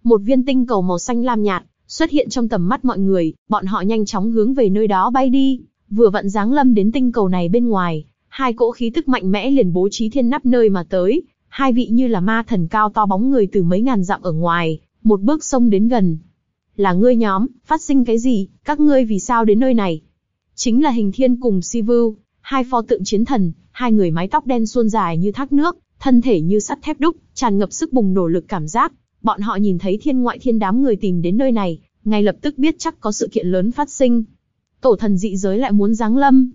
Một viên tinh cầu màu xanh lam nhạt xuất hiện trong tầm mắt mọi người, bọn họ nhanh chóng hướng về nơi đó bay đi, vừa vặn giáng lâm đến tinh cầu này bên ngoài, hai cỗ khí tức mạnh mẽ liền bố trí thiên nắp nơi mà tới, hai vị như là ma thần cao to bóng người từ mấy ngàn dặm ở ngoài, một bước xông đến gần. Là ngươi nhóm, phát sinh cái gì, các ngươi vì sao đến nơi này? Chính là hình thiên cùng Sivu, hai pho tượng chiến thần, hai người mái tóc đen suôn dài như thác nước, thân thể như sắt thép đúc, tràn ngập sức bùng nổ lực cảm giác. Bọn họ nhìn thấy thiên ngoại thiên đám người tìm đến nơi này, ngay lập tức biết chắc có sự kiện lớn phát sinh. Tổ thần dị giới lại muốn giáng lâm.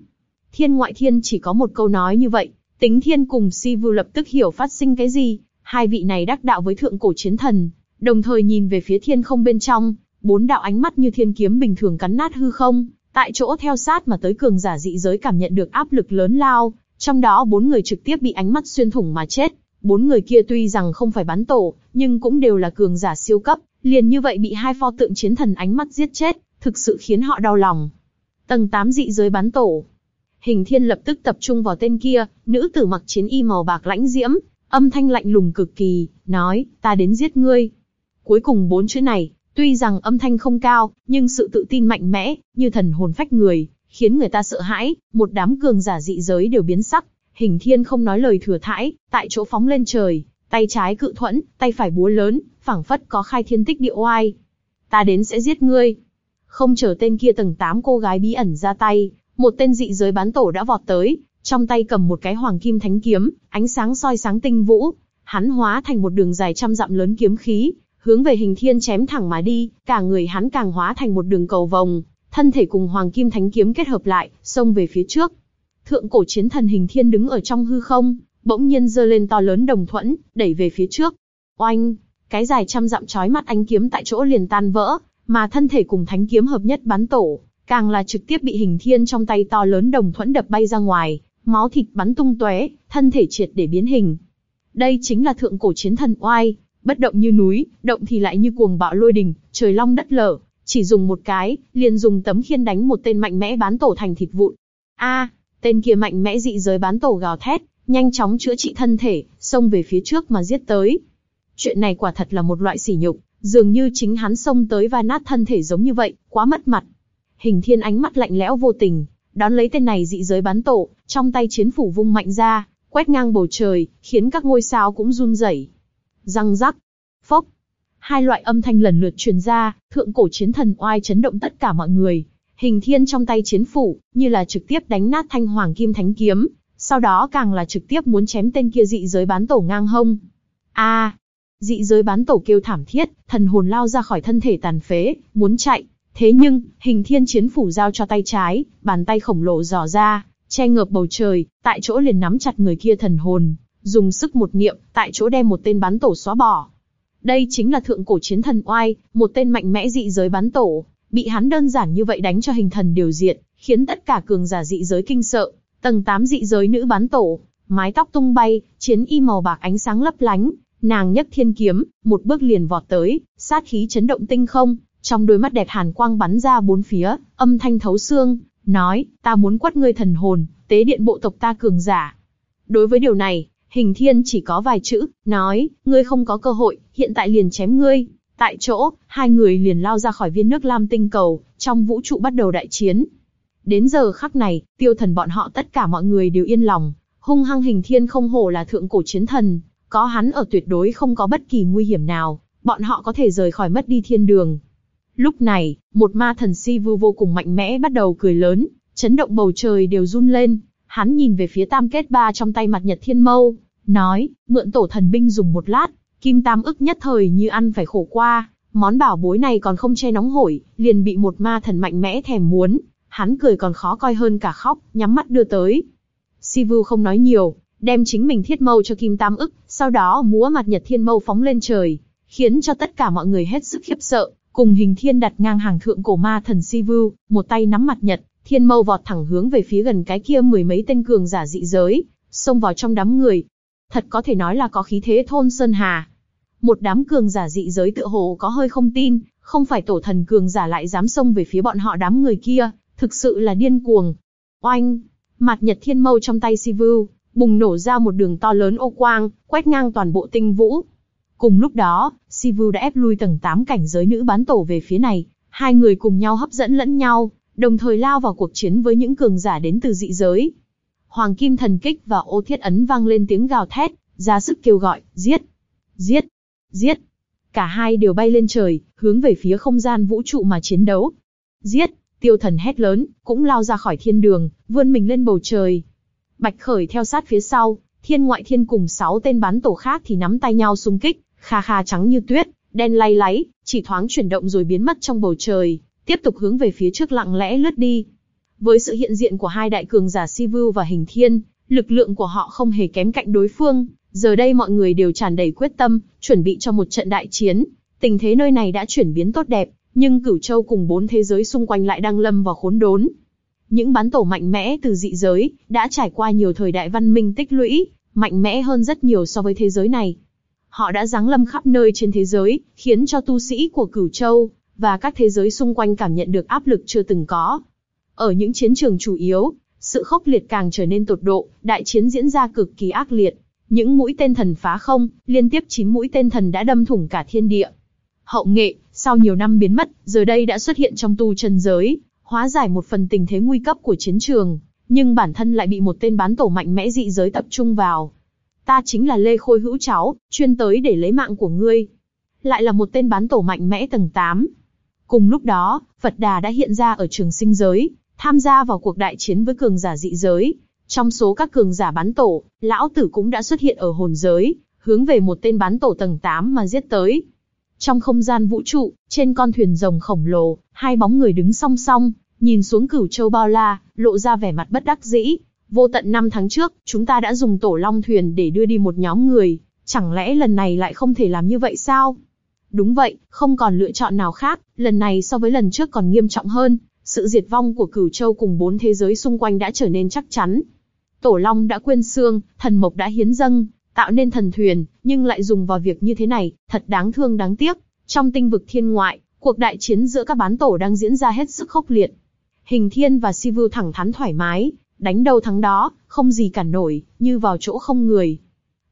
Thiên ngoại thiên chỉ có một câu nói như vậy, tính thiên cùng Sivu lập tức hiểu phát sinh cái gì, hai vị này đắc đạo với thượng cổ chiến thần, đồng thời nhìn về phía thiên không bên trong, bốn đạo ánh mắt như thiên kiếm bình thường cắn nát hư không, tại chỗ theo sát mà tới cường giả dị giới cảm nhận được áp lực lớn lao, trong đó bốn người trực tiếp bị ánh mắt xuyên thủng mà chết. Bốn người kia tuy rằng không phải bắn tổ, nhưng cũng đều là cường giả siêu cấp, liền như vậy bị hai pho tượng chiến thần ánh mắt giết chết, thực sự khiến họ đau lòng. Tầng 8 dị giới bắn tổ. Hình thiên lập tức tập trung vào tên kia, nữ tử mặc chiến y màu bạc lãnh diễm, âm thanh lạnh lùng cực kỳ, nói, ta đến giết ngươi. Cuối cùng bốn chữ này, tuy rằng âm thanh không cao, nhưng sự tự tin mạnh mẽ, như thần hồn phách người, khiến người ta sợ hãi, một đám cường giả dị giới đều biến sắc. Hình thiên không nói lời thừa thãi, tại chỗ phóng lên trời, tay trái cự thuẫn, tay phải búa lớn, phảng phất có khai thiên tích địa oai. Ta đến sẽ giết ngươi. Không chờ tên kia tầng 8 cô gái bí ẩn ra tay, một tên dị giới bán tổ đã vọt tới, trong tay cầm một cái hoàng kim thánh kiếm, ánh sáng soi sáng tinh vũ. Hắn hóa thành một đường dài trăm dặm lớn kiếm khí, hướng về hình thiên chém thẳng mà đi, cả người hắn càng hóa thành một đường cầu vòng, thân thể cùng hoàng kim thánh kiếm kết hợp lại, xông về phía trước. Thượng cổ chiến thần hình thiên đứng ở trong hư không, bỗng nhiên giơ lên to lớn đồng thuẫn, đẩy về phía trước. Oanh, cái dài trăm dặm chói mắt ánh kiếm tại chỗ liền tan vỡ, mà thân thể cùng thánh kiếm hợp nhất bắn tổ, càng là trực tiếp bị hình thiên trong tay to lớn đồng thuẫn đập bay ra ngoài, máu thịt bắn tung tóe, thân thể triệt để biến hình. Đây chính là thượng cổ chiến thần oai, bất động như núi, động thì lại như cuồng bạo lôi đình, trời long đất lở, chỉ dùng một cái, liền dùng tấm khiên đánh một tên mạnh mẽ bán tổ thành thịt vụn. A, tên kia mạnh mẽ dị giới bán tổ gào thét, nhanh chóng chữa trị thân thể, xông về phía trước mà giết tới. Chuyện này quả thật là một loại sỉ nhục, dường như chính hắn xông tới và nát thân thể giống như vậy, quá mất mặt. Hình thiên ánh mắt lạnh lẽo vô tình, đón lấy tên này dị giới bán tổ, trong tay chiến phủ vung mạnh ra, quét ngang bầu trời, khiến các ngôi sao cũng run rẩy. Răng rắc, phốc, hai loại âm thanh lần lượt truyền ra, thượng cổ chiến thần oai chấn động tất cả mọi người. Hình thiên trong tay chiến phủ, như là trực tiếp đánh nát thanh hoàng kim thánh kiếm, sau đó càng là trực tiếp muốn chém tên kia dị giới bán tổ ngang hông. A, dị giới bán tổ kêu thảm thiết, thần hồn lao ra khỏi thân thể tàn phế, muốn chạy. Thế nhưng, hình thiên chiến phủ giao cho tay trái, bàn tay khổng lồ dò ra, che ngợp bầu trời, tại chỗ liền nắm chặt người kia thần hồn, dùng sức một niệm, tại chỗ đem một tên bán tổ xóa bỏ. Đây chính là thượng cổ chiến thần oai, một tên mạnh mẽ dị giới bán tổ, bị hắn đơn giản như vậy đánh cho hình thần điều diệt, khiến tất cả cường giả dị giới kinh sợ. Tầng 8 dị giới nữ bán tổ, mái tóc tung bay, chiến y màu bạc ánh sáng lấp lánh, nàng nhấc thiên kiếm, một bước liền vọt tới, sát khí chấn động tinh không, trong đôi mắt đẹp hàn quang bắn ra bốn phía, âm thanh thấu xương, nói, ta muốn quất ngươi thần hồn, tế điện bộ tộc ta cường giả. Đối với điều này, hình thiên chỉ có vài chữ, nói, ngươi không có cơ hội, hiện tại liền chém ngươi. Tại chỗ, hai người liền lao ra khỏi viên nước lam tinh cầu, trong vũ trụ bắt đầu đại chiến. Đến giờ khắc này, tiêu thần bọn họ tất cả mọi người đều yên lòng, hung hăng hình thiên không hổ là thượng cổ chiến thần, có hắn ở tuyệt đối không có bất kỳ nguy hiểm nào, bọn họ có thể rời khỏi mất đi thiên đường. Lúc này, một ma thần si vư vô cùng mạnh mẽ bắt đầu cười lớn, chấn động bầu trời đều run lên, hắn nhìn về phía tam kết ba trong tay mặt nhật thiên mâu, nói, mượn tổ thần binh dùng một lát, kim tam ức nhất thời như ăn phải khổ qua, món bảo bối này còn không che nóng hổi, liền bị một ma thần mạnh mẽ thèm muốn, hắn cười còn khó coi hơn cả khóc, nhắm mắt đưa tới. Sivu không nói nhiều, đem chính mình thiết mâu cho kim tam ức, sau đó múa mặt nhật thiên mâu phóng lên trời, khiến cho tất cả mọi người hết sức khiếp sợ, cùng hình thiên đặt ngang hàng thượng cổ ma thần Sivu, một tay nắm mặt nhật, thiên mâu vọt thẳng hướng về phía gần cái kia mười mấy tên cường giả dị giới, xông vào trong đám người. Thật có thể nói là có khí thế thôn Sơn Hà. Một đám cường giả dị giới tựa hồ có hơi không tin, không phải tổ thần cường giả lại dám xông về phía bọn họ đám người kia, thực sự là điên cuồng. Oanh! Mạt Nhật Thiên Mâu trong tay Sivu, bùng nổ ra một đường to lớn ô quang, quét ngang toàn bộ tinh vũ. Cùng lúc đó, Sivu đã ép lui tầng 8 cảnh giới nữ bán tổ về phía này, hai người cùng nhau hấp dẫn lẫn nhau, đồng thời lao vào cuộc chiến với những cường giả đến từ dị giới. Hoàng Kim Thần Kích và ô thiết ấn vang lên tiếng gào thét, ra sức kêu gọi, giết, giết, giết. Cả hai đều bay lên trời, hướng về phía không gian vũ trụ mà chiến đấu. Giết, tiêu thần hét lớn, cũng lao ra khỏi thiên đường, vươn mình lên bầu trời. Bạch Khởi theo sát phía sau, thiên ngoại thiên cùng sáu tên bán tổ khác thì nắm tay nhau xung kích, kha kha trắng như tuyết, đen lay láy, chỉ thoáng chuyển động rồi biến mất trong bầu trời, tiếp tục hướng về phía trước lặng lẽ lướt đi. Với sự hiện diện của hai đại cường giả Sivu và Hình Thiên, lực lượng của họ không hề kém cạnh đối phương, giờ đây mọi người đều tràn đầy quyết tâm, chuẩn bị cho một trận đại chiến. Tình thế nơi này đã chuyển biến tốt đẹp, nhưng Cửu Châu cùng bốn thế giới xung quanh lại đang lâm vào khốn đốn. Những bán tổ mạnh mẽ từ dị giới, đã trải qua nhiều thời đại văn minh tích lũy, mạnh mẽ hơn rất nhiều so với thế giới này. Họ đã giáng lâm khắp nơi trên thế giới, khiến cho tu sĩ của Cửu Châu, và các thế giới xung quanh cảm nhận được áp lực chưa từng có. Ở những chiến trường chủ yếu, sự khốc liệt càng trở nên tột độ, đại chiến diễn ra cực kỳ ác liệt. Những mũi tên thần phá không, liên tiếp 9 mũi tên thần đã đâm thủng cả thiên địa. Hậu nghệ, sau nhiều năm biến mất, giờ đây đã xuất hiện trong tu chân giới, hóa giải một phần tình thế nguy cấp của chiến trường, nhưng bản thân lại bị một tên bán tổ mạnh mẽ dị giới tập trung vào. Ta chính là Lê Khôi Hữu cháu, chuyên tới để lấy mạng của ngươi. Lại là một tên bán tổ mạnh mẽ tầng 8. Cùng lúc đó, Phật Đà đã hiện ra ở trường sinh giới, tham gia vào cuộc đại chiến với cường giả dị giới. Trong số các cường giả bán tổ, lão tử cũng đã xuất hiện ở hồn giới, hướng về một tên bán tổ tầng 8 mà giết tới. Trong không gian vũ trụ, trên con thuyền rồng khổng lồ, hai bóng người đứng song song, nhìn xuống cửu châu bao la, lộ ra vẻ mặt bất đắc dĩ. Vô tận năm tháng trước, chúng ta đã dùng tổ long thuyền để đưa đi một nhóm người, chẳng lẽ lần này lại không thể làm như vậy sao? Đúng vậy, không còn lựa chọn nào khác, lần này so với lần trước còn nghiêm trọng hơn, sự diệt vong của cửu châu cùng bốn thế giới xung quanh đã trở nên chắc chắn. Tổ long đã quên xương, thần mộc đã hiến dâng, tạo nên thần thuyền, nhưng lại dùng vào việc như thế này, thật đáng thương đáng tiếc. Trong tinh vực thiên ngoại, cuộc đại chiến giữa các bán tổ đang diễn ra hết sức khốc liệt. Hình Thiên và Sivu thẳng thắn thoải mái, đánh đâu thắng đó, không gì cản nổi, như vào chỗ không người.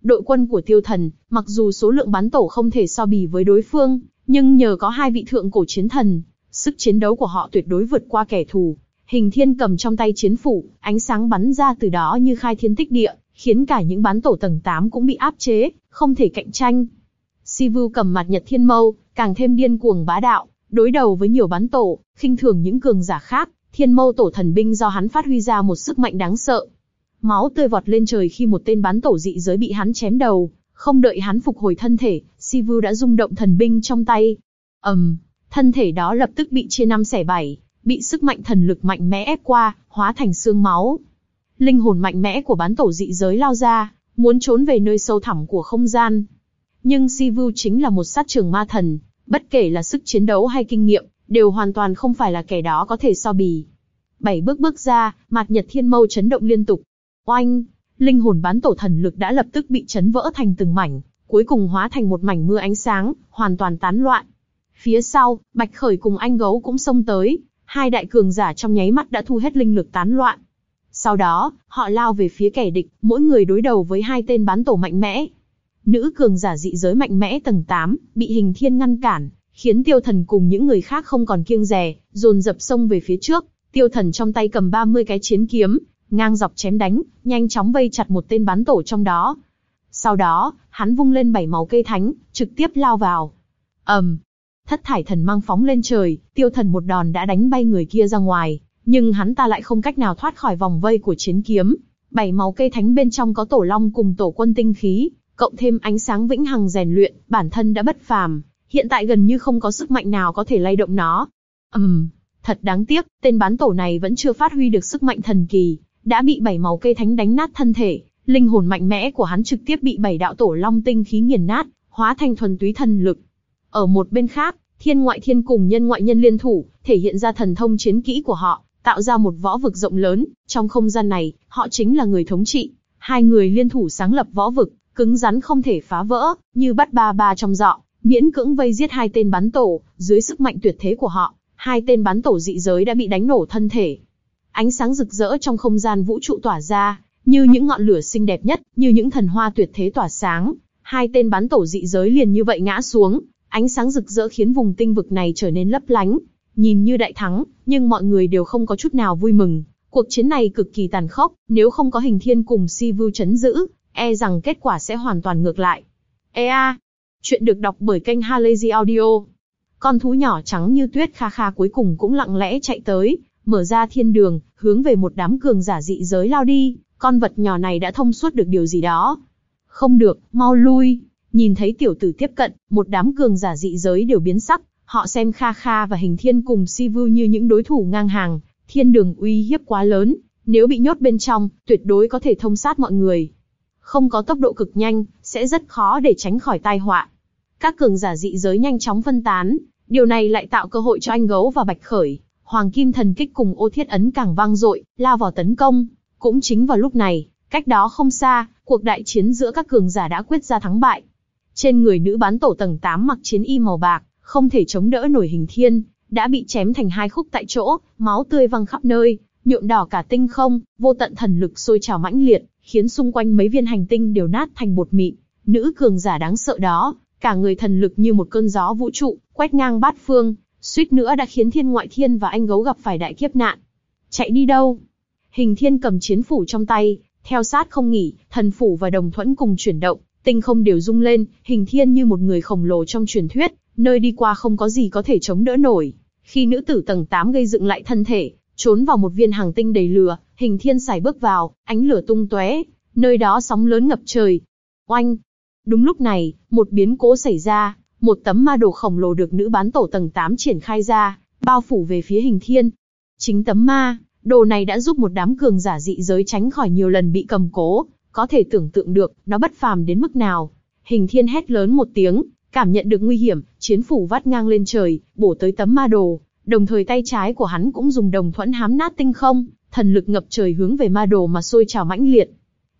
Đội quân của tiêu thần, mặc dù số lượng bán tổ không thể so bì với đối phương, nhưng nhờ có hai vị thượng cổ chiến thần, sức chiến đấu của họ tuyệt đối vượt qua kẻ thù. Hình thiên cầm trong tay chiến phủ, ánh sáng bắn ra từ đó như khai thiên tích địa, khiến cả những bán tổ tầng 8 cũng bị áp chế, không thể cạnh tranh. Sivu cầm mặt nhật thiên mâu, càng thêm điên cuồng bá đạo, đối đầu với nhiều bán tổ, khinh thường những cường giả khác, thiên mâu tổ thần binh do hắn phát huy ra một sức mạnh đáng sợ. Máu tươi vọt lên trời khi một tên bán tổ dị giới bị hắn chém đầu, không đợi hắn phục hồi thân thể, Sivu đã rung động thần binh trong tay. ầm, um, thân thể đó lập tức bị chia năm xẻ bảy, bị sức mạnh thần lực mạnh mẽ ép qua, hóa thành xương máu. Linh hồn mạnh mẽ của bán tổ dị giới lao ra, muốn trốn về nơi sâu thẳm của không gian. Nhưng Sivu chính là một sát trường ma thần, bất kể là sức chiến đấu hay kinh nghiệm, đều hoàn toàn không phải là kẻ đó có thể so bì. Bảy bước bước ra, mặt nhật thiên mâu chấn động liên tục. Oanh! Linh hồn bán tổ thần lực đã lập tức bị chấn vỡ thành từng mảnh, cuối cùng hóa thành một mảnh mưa ánh sáng, hoàn toàn tán loạn. Phía sau, Bạch Khởi cùng anh gấu cũng xông tới, hai đại cường giả trong nháy mắt đã thu hết linh lực tán loạn. Sau đó, họ lao về phía kẻ địch, mỗi người đối đầu với hai tên bán tổ mạnh mẽ. Nữ cường giả dị giới mạnh mẽ tầng 8, bị hình thiên ngăn cản, khiến tiêu thần cùng những người khác không còn kiêng rè, dồn dập xông về phía trước. Tiêu thần trong tay cầm 30 cái chiến kiếm, ngang dọc chém đánh, nhanh chóng vây chặt một tên bán tổ trong đó. Sau đó, hắn vung lên bảy màu cây thánh, trực tiếp lao vào. ầm, um, thất thải thần mang phóng lên trời, tiêu thần một đòn đã đánh bay người kia ra ngoài, nhưng hắn ta lại không cách nào thoát khỏi vòng vây của chiến kiếm. Bảy máu cây thánh bên trong có tổ long cùng tổ quân tinh khí, cộng thêm ánh sáng vĩnh hằng rèn luyện, bản thân đã bất phàm, hiện tại gần như không có sức mạnh nào có thể lay động nó. Ừm, um, thật đáng tiếc, tên bán tổ này vẫn chưa phát huy được sức mạnh thần kỳ, đã bị bảy máu cây thánh đánh nát thân thể, linh hồn mạnh mẽ của hắn trực tiếp bị bảy đạo tổ long tinh khí nghiền nát, hóa thành thuần túy thần lực. Ở một bên khác, thiên ngoại thiên cùng nhân ngoại nhân liên thủ, thể hiện ra thần thông chiến kỹ của họ, tạo ra một võ vực rộng lớn, trong không gian này, họ chính là người thống trị. Hai người liên thủ sáng lập võ vực, cứng rắn không thể phá vỡ, như bắt ba ba trong dọ, miễn cưỡng vây giết hai tên bắn tổ, dưới sức mạnh tuyệt thế của họ, hai tên bắn tổ dị giới đã bị đánh nổ thân thể. ánh sáng rực rỡ trong không gian vũ trụ tỏa ra, như những ngọn lửa xinh đẹp nhất, như những thần hoa tuyệt thế tỏa sáng. Hai tên bán tổ dị giới liền như vậy ngã xuống, ánh sáng rực rỡ khiến vùng tinh vực này trở nên lấp lánh, nhìn như đại thắng, nhưng mọi người đều không có chút nào vui mừng. Cuộc chiến này cực kỳ tàn khốc, nếu không có hình thiên cùng si vu chấn giữ, e rằng kết quả sẽ hoàn toàn ngược lại. Ea, chuyện được đọc bởi kênh Halazy Audio. Con thú nhỏ trắng như tuyết kha kha cuối cùng cũng lặng lẽ chạy tới, mở ra thiên đường, hướng về một đám cường giả dị giới lao đi, con vật nhỏ này đã thông suốt được điều gì đó. Không được, mau lui. Nhìn thấy tiểu tử tiếp cận, một đám cường giả dị giới đều biến sắc, họ xem Kha Kha và Hình Thiên cùng Si Vu như những đối thủ ngang hàng, thiên đường uy hiếp quá lớn, nếu bị nhốt bên trong, tuyệt đối có thể thông sát mọi người. Không có tốc độ cực nhanh, sẽ rất khó để tránh khỏi tai họa. Các cường giả dị giới nhanh chóng phân tán, điều này lại tạo cơ hội cho anh gấu và bạch khởi, hoàng kim thần kích cùng ô thiết ấn càng vang dội, lao vào tấn công. Cũng chính vào lúc này, cách đó không xa, cuộc đại chiến giữa các cường giả đã quyết ra thắng bại. Trên người nữ bán tổ tầng 8 mặc chiến y màu bạc, không thể chống đỡ nổi hình thiên, đã bị chém thành hai khúc tại chỗ, máu tươi văng khắp nơi, nhuộm đỏ cả tinh không, vô tận thần lực sôi trào mãnh liệt, khiến xung quanh mấy viên hành tinh đều nát thành bột mịn. Nữ cường giả đáng sợ đó, cả người thần lực như một cơn gió vũ trụ, quét ngang bát phương, suýt nữa đã khiến thiên ngoại thiên và anh gấu gặp phải đại kiếp nạn. Chạy đi đâu? Hình thiên cầm chiến phủ trong tay, theo sát không nghỉ, thần phủ và đồng thuẫn cùng chuyển động, tinh không đều rung lên, hình thiên như một người khổng lồ trong truyền thuyết, nơi đi qua không có gì có thể chống đỡ nổi. Khi nữ tử tầng 8 gây dựng lại thân thể, trốn vào một viên hàng tinh đầy lửa, hình thiên xài bước vào, ánh lửa tung tóe, nơi đó sóng lớn ngập trời. Oanh! Đúng lúc này, một biến cố xảy ra, một tấm ma đồ khổng lồ được nữ bán tổ tầng 8 triển khai ra, bao phủ về phía hình thiên. Chính tấm ma, đồ này đã giúp một đám cường giả dị giới tránh khỏi nhiều lần bị cầm cố, có thể tưởng tượng được, nó bất phàm đến mức nào. Hình thiên hét lớn một tiếng, cảm nhận được nguy hiểm, chiến phủ vắt ngang lên trời, bổ tới tấm ma đồ, đồng thời tay trái của hắn cũng dùng đồng thuẫn hám nát tinh không, thần lực ngập trời hướng về ma đồ mà sôi trào mãnh liệt.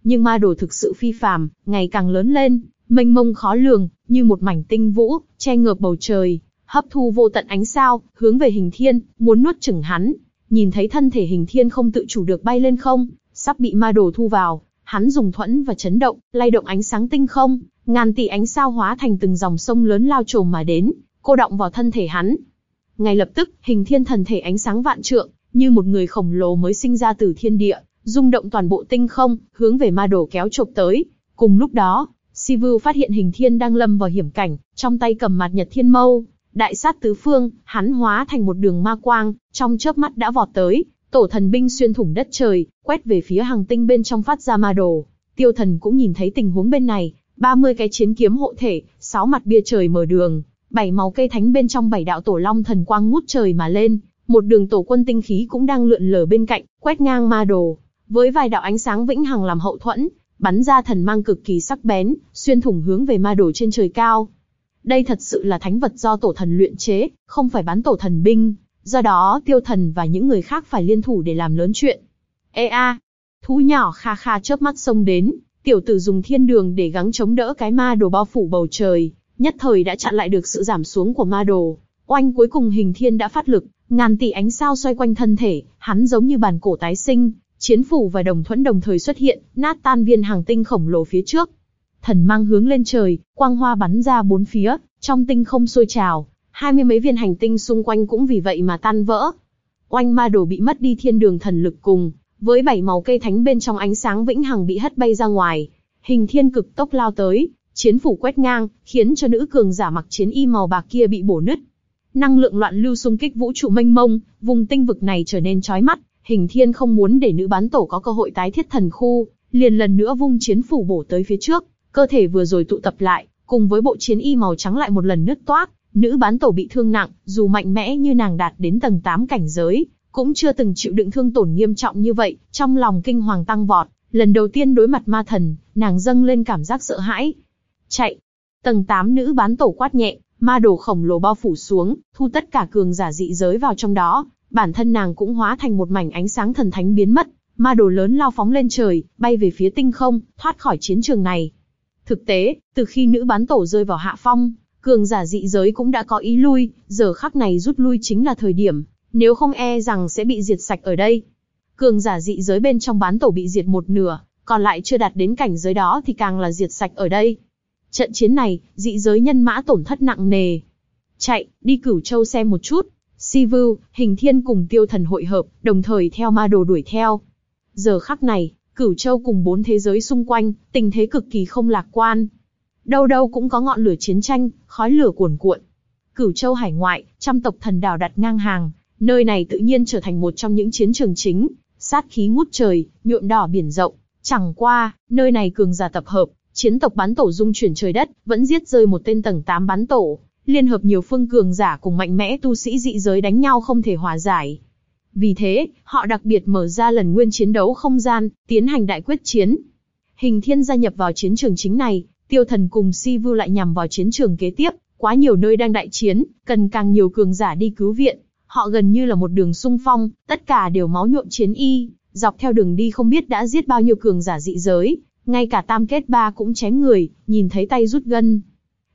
Nhưng ma đồ thực sự phi phàm, ngày càng lớn lên, mênh mông khó lường, như một mảnh tinh vũ, che ngợp bầu trời, hấp thu vô tận ánh sao, hướng về hình thiên, muốn nuốt chửng hắn. Nhìn thấy thân thể hình thiên không tự chủ được bay lên không, sắp bị ma đồ thu vào, hắn dùng thuẫn và chấn động, lay động ánh sáng tinh không, ngàn tỷ ánh sao hóa thành từng dòng sông lớn lao trồm mà đến, cô động vào thân thể hắn. Ngay lập tức, hình thiên thần thể ánh sáng vạn trượng, như một người khổng lồ mới sinh ra từ thiên địa, rung động toàn bộ tinh không, hướng về ma đồ kéo chộp tới. Cùng lúc đó, Sivu phát hiện hình thiên đang lâm vào hiểm cảnh, trong tay cầm mặt nhật thiên mâu, đại sát tứ phương, hắn hóa thành một đường ma quang, trong chớp mắt đã vọt tới, tổ thần binh xuyên thủng đất trời, quét về phía hàng tinh bên trong phát ra ma đồ. Tiêu thần cũng nhìn thấy tình huống bên này, 30 cái chiến kiếm hộ thể, 6 mặt bia trời mở đường, bảy màu cây thánh bên trong bảy đạo tổ long thần quang ngút trời mà lên, một đường tổ quân tinh khí cũng đang lượn lờ bên cạnh, quét ngang ma đồ, với vài đạo ánh sáng vĩnh hằng làm hậu thuẫn, bắn ra thần mang cực kỳ sắc bén, xuyên thủng hướng về ma đồ trên trời cao. Đây thật sự là thánh vật do tổ thần luyện chế, không phải bán tổ thần binh, do đó tiêu thần và những người khác phải liên thủ để làm lớn chuyện. Ê a, thú nhỏ kha kha chớp mắt xông đến, tiểu tử dùng thiên đường để gắng chống đỡ cái ma đồ bao phủ bầu trời, nhất thời đã chặn lại được sự giảm xuống của ma đồ. Oanh cuối cùng hình thiên đã phát lực, ngàn tỷ ánh sao xoay quanh thân thể, hắn giống như bàn cổ tái sinh, chiến phủ và đồng thuẫn đồng thời xuất hiện, nát tan viên hàng tinh khổng lồ phía trước. Thần mang hướng lên trời, quang hoa bắn ra bốn phía, trong tinh không sôi trào, hai mươi mấy viên hành tinh xung quanh cũng vì vậy mà tan vỡ. Oanh ma đồ bị mất đi thiên đường thần lực cùng, với bảy màu cây thánh bên trong ánh sáng vĩnh hằng bị hất bay ra ngoài. Hình thiên cực tốc lao tới, chiến phủ quét ngang, khiến cho nữ cường giả mặc chiến y màu bạc kia bị bổ nứt. Năng lượng loạn lưu xung kích vũ trụ mênh mông, vùng tinh vực này trở nên chói mắt, Hình Thiên không muốn để nữ bán tổ có cơ hội tái thiết thần khu, liền lần nữa vung chiến phủ bổ tới phía trước, cơ thể vừa rồi tụ tập lại, cùng với bộ chiến y màu trắng lại một lần nứt toác, nữ bán tổ bị thương nặng, dù mạnh mẽ như nàng đạt đến tầng 8 cảnh giới, cũng chưa từng chịu đựng thương tổn nghiêm trọng như vậy, trong lòng kinh hoàng tăng vọt, lần đầu tiên đối mặt ma thần, nàng dâng lên cảm giác sợ hãi. Chạy! Tầng 8 nữ bán tổ quát nhẹ, ma đồ khổng lồ bao phủ xuống, thu tất cả cường giả dị giới vào trong đó, bản thân nàng cũng hóa thành một mảnh ánh sáng thần thánh biến mất, ma đồ lớn lao phóng lên trời, bay về phía tinh không, thoát khỏi chiến trường này. Thực tế, từ khi nữ bán tổ rơi vào hạ phong, cường giả dị giới cũng đã có ý lui, giờ khắc này rút lui chính là thời điểm, nếu không e rằng sẽ bị diệt sạch ở đây. cường giả dị giới bên trong bán tổ bị diệt một nửa, còn lại chưa đạt đến cảnh giới đó thì càng là diệt sạch ở đây. Trận chiến này, dị giới nhân mã tổn thất nặng nề. Chạy, đi cửu châu xem một chút. Si Vưu, Hình Thiên cùng Tiêu Thần hội hợp, đồng thời theo ma đồ đuổi theo. Giờ khắc này, cửu châu cùng bốn thế giới xung quanh, tình thế cực kỳ không lạc quan. Đâu đâu cũng có ngọn lửa chiến tranh, khói lửa cuồn cuộn. Cửu châu hải ngoại, trăm tộc thần đảo đặt ngang hàng, nơi này tự nhiên trở thành một trong những chiến trường chính, sát khí ngút trời, nhuộm đỏ biển rộng. Chẳng qua, nơi này cường giả tập hợp, chiến tộc bán tổ dung chuyển trời đất, vẫn giết rơi một tên tầng 8 bán tổ, liên hợp nhiều phương cường giả cùng mạnh mẽ tu sĩ dị giới đánh nhau không thể hòa giải. Vì thế, họ đặc biệt mở ra lần nguyên chiến đấu không gian, tiến hành đại quyết chiến. Hình thiên gia nhập vào chiến trường chính này, tiêu thần cùng si Vu lại nhằm vào chiến trường kế tiếp, quá nhiều nơi đang đại chiến, cần càng nhiều cường giả đi cứu viện. Họ gần như là một đường sung phong, tất cả đều máu nhuộm chiến y, dọc theo đường đi không biết đã giết bao nhiêu cường giả dị giới, ngay cả tam kết ba cũng chém người, nhìn thấy tay rút gân.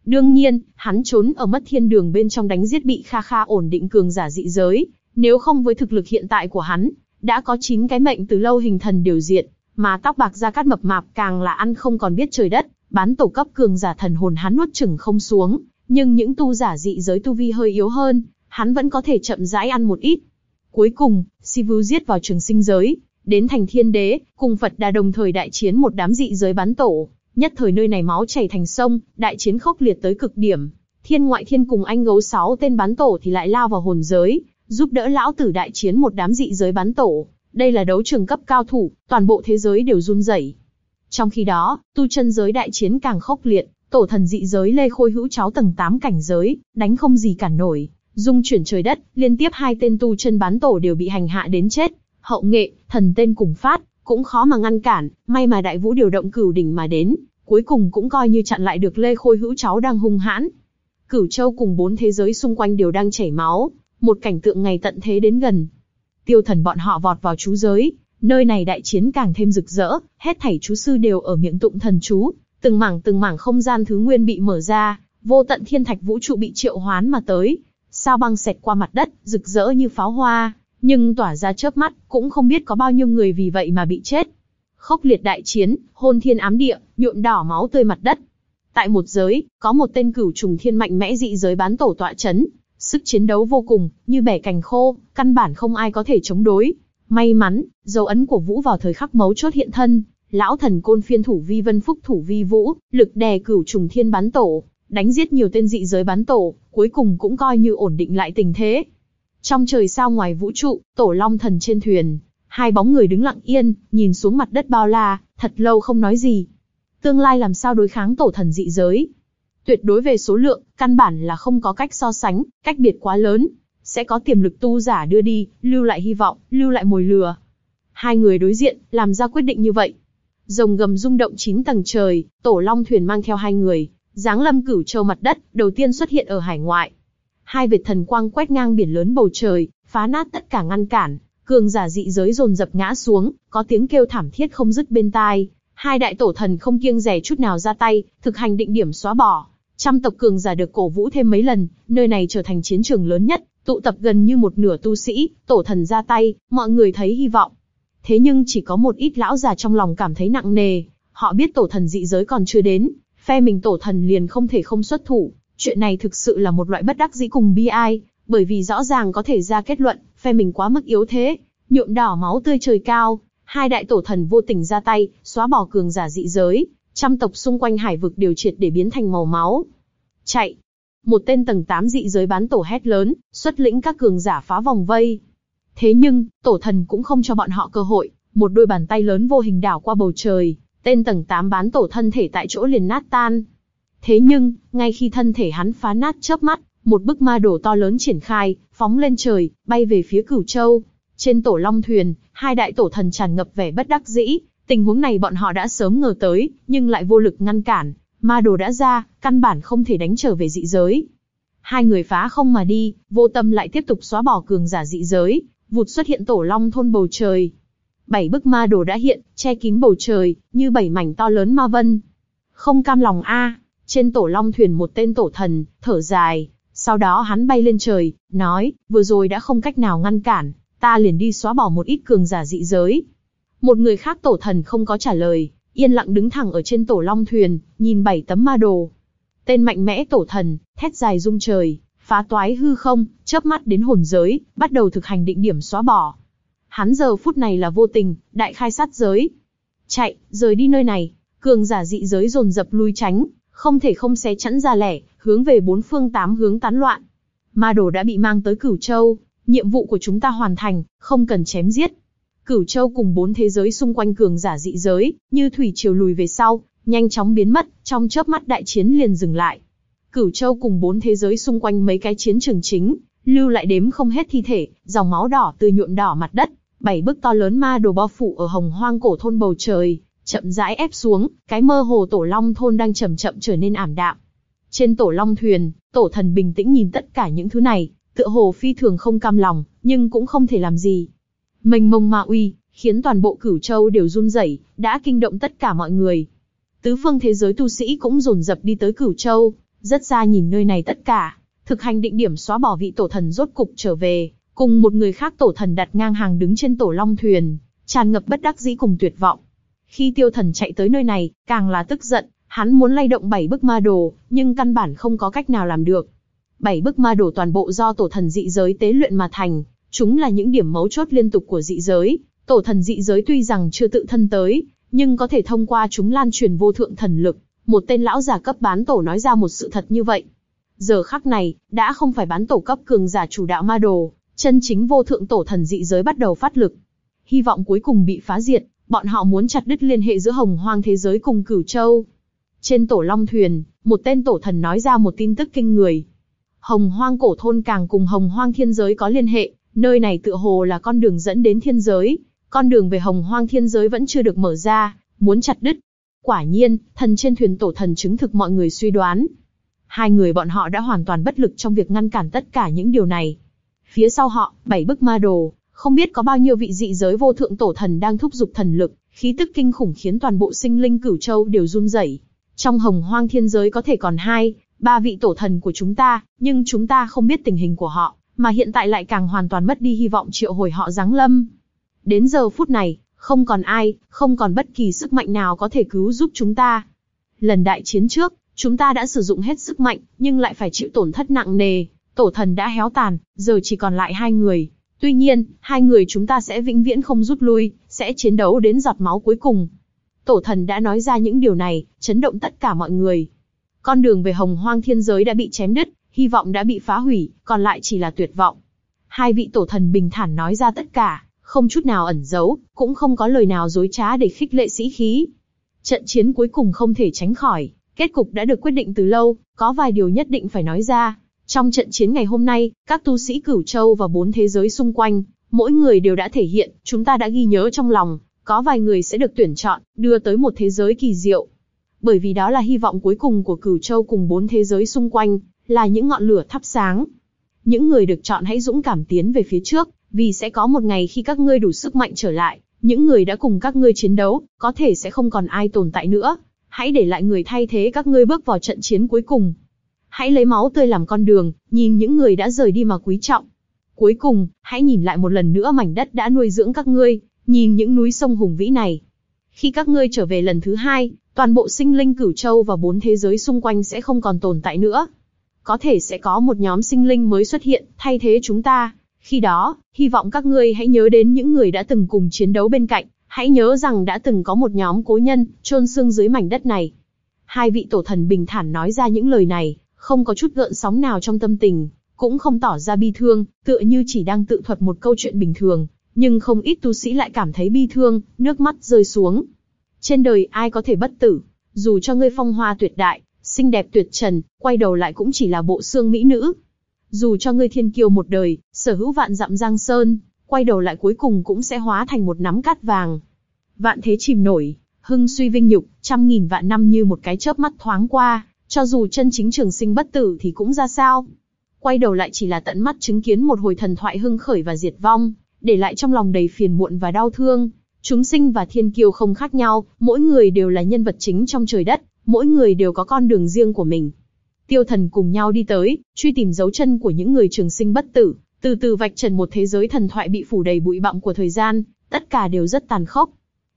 Đương nhiên, hắn trốn ở mất thiên đường bên trong đánh giết bị kha kha ổn định cường giả dị giới, nếu không với thực lực hiện tại của hắn, đã có 9 cái mệnh từ lâu hình thần điều diện, mà tóc bạc ra cát mập mạp càng là ăn không còn biết trời đất, bán tổ cấp cường giả thần hồn hắn nuốt chừng không xuống, nhưng những tu giả dị giới tu vi hơi yếu hơn, hắn vẫn có thể chậm rãi ăn một ít. Cuối cùng, Sivu giết vào trường sinh giới, đến thành thiên đế, cùng Phật đà đồng thời đại chiến một đám dị giới bán tổ, nhất thời nơi này máu chảy thành sông, đại chiến khốc liệt tới cực điểm. Thiên ngoại thiên cùng anh gấu sáu tên bán tổ thì lại lao vào hồn giới, giúp đỡ lão tử đại chiến một đám dị giới bán tổ. Đây là đấu trường cấp cao thủ, toàn bộ thế giới đều run rẩy. Trong khi đó, tu chân giới đại chiến càng khốc liệt, tổ thần dị giới Lê Khôi hữu cháu tầng 8 cảnh giới, đánh không gì cản nổi, dung chuyển trời đất, liên tiếp hai tên tu chân bán tổ đều bị hành hạ đến chết. Hậu nghệ, thần tên cùng phát, cũng khó mà ngăn cản, may mà đại vũ điều động cửu đỉnh mà đến, cuối cùng cũng coi như chặn lại được Lê Khôi hữu cháu đang hung hãn. Cửu châu cùng bốn thế giới xung quanh đều đang chảy máu, một cảnh tượng ngày tận thế đến gần. Tiêu thần bọn họ vọt vào chú giới, nơi này đại chiến càng thêm rực rỡ, hết thảy chú sư đều ở miệng tụng thần chú, từng mảng từng mảng không gian thứ nguyên bị mở ra, vô tận thiên thạch vũ trụ bị triệu hoán mà tới, sao băng xẹt qua mặt đất, rực rỡ như pháo hoa, nhưng tỏa ra chớp mắt, cũng không biết có bao nhiêu người vì vậy mà bị chết. Khốc liệt đại chiến, hôn thiên ám địa, nhuộm đỏ máu tươi mặt đất. Tại một giới, có một tên cửu trùng thiên mạnh mẽ dị giới bán tổ tọa chấn, sức chiến đấu vô cùng, như bẻ cành khô, căn bản không ai có thể chống đối. May mắn, dấu ấn của Vũ vào thời khắc mấu chốt hiện thân, lão thần côn phiên thủ vi vân phúc thủ vi vũ, lực đè cửu trùng thiên bán tổ, đánh giết nhiều tên dị giới bán tổ, cuối cùng cũng coi như ổn định lại tình thế. Trong trời sao ngoài vũ trụ, tổ long thần trên thuyền, hai bóng người đứng lặng yên, nhìn xuống mặt đất bao la, thật lâu không nói gì. Tương lai làm sao đối kháng tổ thần dị giới? Tuyệt đối về số lượng, căn bản là không có cách so sánh, cách biệt quá lớn. Sẽ có tiềm lực tu giả đưa đi, lưu lại hy vọng, lưu lại mồi lừa. Hai người đối diện, làm ra quyết định như vậy. Rồng gầm rung động chín tầng trời, tổ long thuyền mang theo hai người, giáng lâm cửu châu mặt đất, đầu tiên xuất hiện ở hải ngoại. Hai vệt thần quang quét ngang biển lớn bầu trời, phá nát tất cả ngăn cản, cường giả dị giới dồn dập ngã xuống, có tiếng kêu thảm thiết không dứt bên tai. Hai đại tổ thần không kiêng rẻ chút nào ra tay, thực hành định điểm xóa bỏ. Trăm tộc cường giả được cổ vũ thêm mấy lần, nơi này trở thành chiến trường lớn nhất, tụ tập gần như một nửa tu sĩ, tổ thần ra tay, mọi người thấy hy vọng. Thế nhưng chỉ có một ít lão già trong lòng cảm thấy nặng nề, họ biết tổ thần dị giới còn chưa đến, phe mình tổ thần liền không thể không xuất thủ. Chuyện này thực sự là một loại bất đắc dĩ cùng bi ai, bởi vì rõ ràng có thể ra kết luận, phe mình quá mức yếu thế, nhuộm đỏ máu tươi trời cao, hai đại tổ thần vô tình ra tay, xóa bỏ cường giả dị giới, trăm tộc xung quanh hải vực đều triệt để biến thành màu máu. Chạy! Một tên tầng 8 dị giới bán tổ hét lớn, xuất lĩnh các cường giả phá vòng vây. Thế nhưng, tổ thần cũng không cho bọn họ cơ hội, một đôi bàn tay lớn vô hình đảo qua bầu trời, tên tầng 8 bán tổ thân thể tại chỗ liền nát tan. Thế nhưng, ngay khi thân thể hắn phá nát chớp mắt, một bức ma đổ to lớn triển khai, phóng lên trời, bay về phía cửu châu. Trên tổ long thuyền, hai đại tổ thần tràn ngập vẻ bất đắc dĩ, tình huống này bọn họ đã sớm ngờ tới, nhưng lại vô lực ngăn cản. Ma đồ đã ra, căn bản không thể đánh trở về dị giới. Hai người phá không mà đi, vô tâm lại tiếp tục xóa bỏ cường giả dị giới, vụt xuất hiện tổ long thôn bầu trời. Bảy bức ma đồ đã hiện, che kín bầu trời, như bảy mảnh to lớn ma vân. Không cam lòng a, trên tổ long thuyền một tên tổ thần, thở dài, sau đó hắn bay lên trời, nói, vừa rồi đã không cách nào ngăn cản, ta liền đi xóa bỏ một ít cường giả dị giới. Một người khác tổ thần không có trả lời, yên lặng đứng thẳng ở trên tổ long thuyền, nhìn bảy tấm ma đồ. Tên mạnh mẽ tổ thần, thét dài rung trời, phá toái hư không, chớp mắt đến hồn giới, bắt đầu thực hành định điểm xóa bỏ. Hắn giờ phút này là vô tình, đại khai sát giới. Chạy, rời đi nơi này, cường giả dị giới dồn dập lui tránh, không thể không xé chắn ra lẻ, hướng về bốn phương tám hướng tán loạn. Ma đồ đã bị mang tới Cửu Châu, nhiệm vụ của chúng ta hoàn thành, không cần chém giết. Cửu Châu cùng bốn thế giới xung quanh cường giả dị giới, như thủy triều lùi về sau, nhanh chóng biến mất, trong chớp mắt đại chiến liền dừng lại. Cửu Châu cùng bốn thế giới xung quanh mấy cái chiến trường chính, lưu lại đếm không hết thi thể, dòng máu đỏ tươi nhuộm đỏ mặt đất, bảy bức to lớn ma đồ bao phủ ở hồng hoang cổ thôn bầu trời, chậm rãi ép xuống, cái mơ hồ tổ long thôn đang chậm chậm trở nên ảm đạm. Trên tổ long thuyền, tổ thần bình tĩnh nhìn tất cả những thứ này, tựa hồ phi thường không cam lòng, nhưng cũng không thể làm gì. Mênh mông ma uy, khiến toàn bộ cửu châu đều run rẩy, đã kinh động tất cả mọi người. Tứ phương thế giới tu sĩ cũng dồn dập đi tới cửu châu, rất xa nhìn nơi này tất cả, thực hành định điểm xóa bỏ vị tổ thần rốt cục trở về, cùng một người khác tổ thần đặt ngang hàng đứng trên tổ long thuyền, tràn ngập bất đắc dĩ cùng tuyệt vọng. Khi tiêu thần chạy tới nơi này, càng là tức giận, hắn muốn lay động bảy bức ma đồ, nhưng căn bản không có cách nào làm được. Bảy bức ma đồ toàn bộ do tổ thần dị giới tế luyện mà thành, chúng là những điểm mấu chốt liên tục của dị giới. Tổ thần dị giới tuy rằng chưa tự thân tới, nhưng có thể thông qua chúng lan truyền vô thượng thần lực. Một tên lão giả cấp bán tổ nói ra một sự thật như vậy. Giờ khắc này, đã không phải bán tổ cấp cường giả chủ đạo ma đồ, chân chính vô thượng tổ thần dị giới bắt đầu phát lực. Hy vọng cuối cùng bị phá diệt, bọn họ muốn chặt đứt liên hệ giữa hồng hoang thế giới cùng cửu châu. Trên tổ long thuyền, một tên tổ thần nói ra một tin tức kinh người. Hồng hoang cổ thôn càng cùng hồng hoang thiên giới có liên hệ, nơi này tựa hồ là con đường dẫn đến thiên giới. Con đường về hồng hoang thiên giới vẫn chưa được mở ra, muốn chặt đứt. Quả nhiên, thần trên thuyền tổ thần chứng thực mọi người suy đoán. Hai người bọn họ đã hoàn toàn bất lực trong việc ngăn cản tất cả những điều này. Phía sau họ, bảy bức ma đồ, không biết có bao nhiêu vị dị giới vô thượng tổ thần đang thúc giục thần lực, khí tức kinh khủng khiến toàn bộ sinh linh cửu châu đều run rẩy. Trong hồng hoang thiên giới có thể còn hai, ba vị tổ thần của chúng ta, nhưng chúng ta không biết tình hình của họ, mà hiện tại lại càng hoàn toàn mất đi hy vọng triệu hồi họ giáng lâm. Đến giờ phút này, không còn ai, không còn bất kỳ sức mạnh nào có thể cứu giúp chúng ta. Lần đại chiến trước, chúng ta đã sử dụng hết sức mạnh, nhưng lại phải chịu tổn thất nặng nề, tổ thần đã héo tàn, giờ chỉ còn lại hai người. Tuy nhiên, hai người chúng ta sẽ vĩnh viễn không rút lui, sẽ chiến đấu đến giọt máu cuối cùng. Tổ thần đã nói ra những điều này, chấn động tất cả mọi người. Con đường về hồng hoang thiên giới đã bị chém đứt, hy vọng đã bị phá hủy, còn lại chỉ là tuyệt vọng. Hai vị tổ thần bình thản nói ra tất cả, không chút nào ẩn giấu, cũng không có lời nào dối trá để khích lệ sĩ khí. Trận chiến cuối cùng không thể tránh khỏi, kết cục đã được quyết định từ lâu, có vài điều nhất định phải nói ra. Trong trận chiến ngày hôm nay, các tu sĩ cửu châu và bốn thế giới xung quanh, mỗi người đều đã thể hiện, chúng ta đã ghi nhớ trong lòng, có vài người sẽ được tuyển chọn, đưa tới một thế giới kỳ diệu. Bởi vì đó là hy vọng cuối cùng của cửu châu cùng bốn thế giới xung quanh, là những ngọn lửa thắp sáng. Những người được chọn hãy dũng cảm tiến về phía trước, vì sẽ có một ngày khi các ngươi đủ sức mạnh trở lại, những người đã cùng các ngươi chiến đấu, có thể sẽ không còn ai tồn tại nữa. Hãy để lại người thay thế các ngươi bước vào trận chiến cuối cùng. Hãy lấy máu tươi làm con đường, nhìn những người đã rời đi mà quý trọng. Cuối cùng, hãy nhìn lại một lần nữa mảnh đất đã nuôi dưỡng các ngươi, nhìn những núi sông hùng vĩ này. Khi các ngươi trở về lần thứ hai, toàn bộ sinh linh cửu châu và bốn thế giới xung quanh sẽ không còn tồn tại nữa. Có thể sẽ có một nhóm sinh linh mới xuất hiện, thay thế chúng ta. Khi đó, hy vọng các ngươi hãy nhớ đến những người đã từng cùng chiến đấu bên cạnh, hãy nhớ rằng đã từng có một nhóm cố nhân, chôn xương dưới mảnh đất này. Hai vị tổ thần bình thản nói ra những lời này, không có chút gợn sóng nào trong tâm tình, cũng không tỏ ra bi thương, tựa như chỉ đang tự thuật một câu chuyện bình thường, nhưng không ít tu sĩ lại cảm thấy bi thương, nước mắt rơi xuống. Trên đời ai có thể bất tử, dù cho ngươi phong hoa tuyệt đại, xinh đẹp tuyệt trần, quay đầu lại cũng chỉ là bộ xương mỹ nữ. Dù cho ngươi thiên kiêu một đời, sở hữu vạn dặm giang sơn, quay đầu lại cuối cùng cũng sẽ hóa thành một nắm cát vàng. Vạn thế chìm nổi, hưng suy vinh nhục, trăm nghìn vạn năm như một cái chớp mắt thoáng qua, cho dù chân chính trường sinh bất tử thì cũng ra sao. Quay đầu lại chỉ là tận mắt chứng kiến một hồi thần thoại hưng khởi và diệt vong, để lại trong lòng đầy phiền muộn và đau thương. Chúng sinh và thiên kiêu không khác nhau, mỗi người đều là nhân vật chính trong trời đất, mỗi người đều có con đường riêng của mình. Tiêu thần cùng nhau đi tới, truy tìm dấu chân của những người trường sinh bất tử, từ từ vạch trần một thế giới thần thoại bị phủ đầy bụi bặm của thời gian, tất cả đều rất tàn khốc.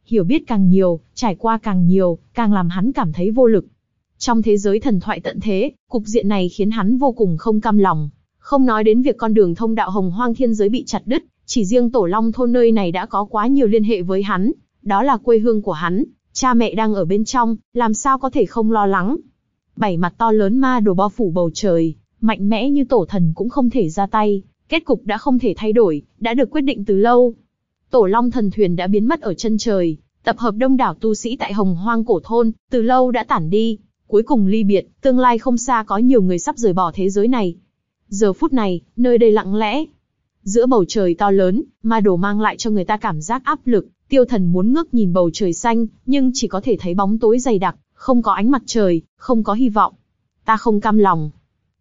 Hiểu biết càng nhiều, trải qua càng nhiều, càng làm hắn cảm thấy vô lực. Trong thế giới thần thoại tận thế, cục diện này khiến hắn vô cùng không cam lòng. Không nói đến việc con đường thông đạo hồng hoang thiên giới bị chặt đứt, chỉ riêng tổ long thôn nơi này đã có quá nhiều liên hệ với hắn. Đó là quê hương của hắn, cha mẹ đang ở bên trong, làm sao có thể không lo lắng. Bảy mặt to lớn ma đồ bao phủ bầu trời, mạnh mẽ như tổ thần cũng không thể ra tay, kết cục đã không thể thay đổi, đã được quyết định từ lâu. Tổ long thần thuyền đã biến mất ở chân trời, tập hợp đông đảo tu sĩ tại hồng hoang cổ thôn, từ lâu đã tản đi, cuối cùng ly biệt, tương lai không xa có nhiều người sắp rời bỏ thế giới này. Giờ phút này, nơi đây lặng lẽ. Giữa bầu trời to lớn, ma đồ mang lại cho người ta cảm giác áp lực, tiêu thần muốn ngước nhìn bầu trời xanh, nhưng chỉ có thể thấy bóng tối dày đặc, không có ánh mặt trời, không có hy vọng. Ta không cam lòng.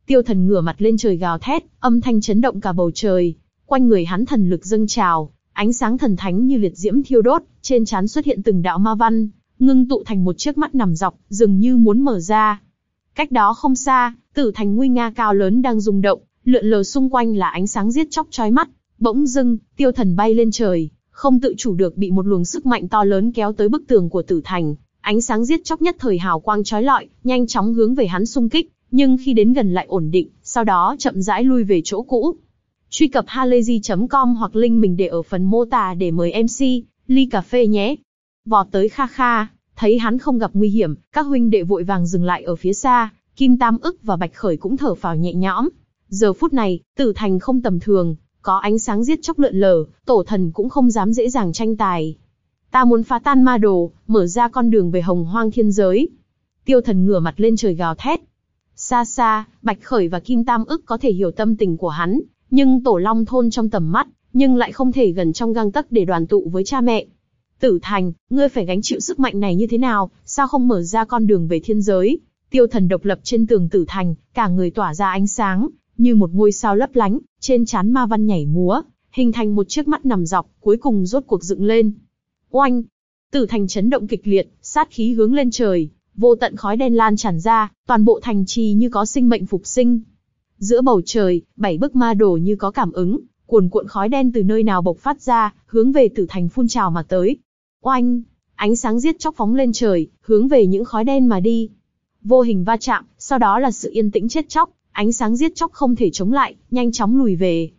Tiêu thần ngửa mặt lên trời gào thét, âm thanh chấn động cả bầu trời. Quanh người hắn thần lực dâng trào, ánh sáng thần thánh như liệt diễm thiêu đốt, trên trán xuất hiện từng đạo ma văn, ngưng tụ thành một chiếc mắt nằm dọc, dường như muốn mở ra. Cách đó không xa, tử thành nguy nga cao lớn đang rung động, lượn lờ xung quanh là ánh sáng giết chóc chói mắt. Bỗng dưng, tiêu thần bay lên trời, không tự chủ được bị một luồng sức mạnh to lớn kéo tới bức tường của tử thành. Ánh sáng giết chóc nhất thời hào quang chói lọi, nhanh chóng hướng về hắn xung kích, nhưng khi đến gần lại ổn định, sau đó chậm rãi lui về chỗ cũ. Truy cập halayzi.com hoặc link mình để ở phần mô tả để mời MC, ly cà phê nhé. Vọt tới Kha Kha, thấy hắn không gặp nguy hiểm, các huynh đệ vội vàng dừng lại ở phía xa, Kim Tam ức và Bạch Khởi cũng thở phào nhẹ nhõm. Giờ phút này, tử thành không tầm thường, có ánh sáng giết chóc lượn lờ, tổ thần cũng không dám dễ dàng tranh tài. Ta muốn phá tan ma đồ, mở ra con đường về hồng hoang thiên giới. Tiêu thần ngửa mặt lên trời gào thét. Xa xa, Bạch Khởi và Kim Tam ức có thể hiểu tâm tình của hắn, nhưng tổ long thôn trong tầm mắt, nhưng lại không thể gần trong gang tấc để đoàn tụ với cha mẹ. Tử Thành, ngươi phải gánh chịu sức mạnh này như thế nào, sao không mở ra con đường về thiên giới? Tiêu thần độc lập trên tường Tử Thành, cả người tỏa ra ánh sáng, như một ngôi sao lấp lánh, trên chán ma văn nhảy múa, hình thành một chiếc mắt nằm dọc, cuối cùng rốt cuộc dựng lên. Oanh! Tử Thành chấn động kịch liệt, sát khí hướng lên trời, vô tận khói đen lan tràn ra, toàn bộ thành trì như có sinh mệnh phục sinh. Giữa bầu trời, bảy bức ma đồ như có cảm ứng, cuồn cuộn khói đen từ nơi nào bộc phát ra, hướng về tử thành phun trào mà tới. Oanh! Ánh sáng giết chóc phóng lên trời, hướng về những khói đen mà đi. Vô hình va chạm, sau đó là sự yên tĩnh chết chóc, ánh sáng giết chóc không thể chống lại, nhanh chóng lùi về.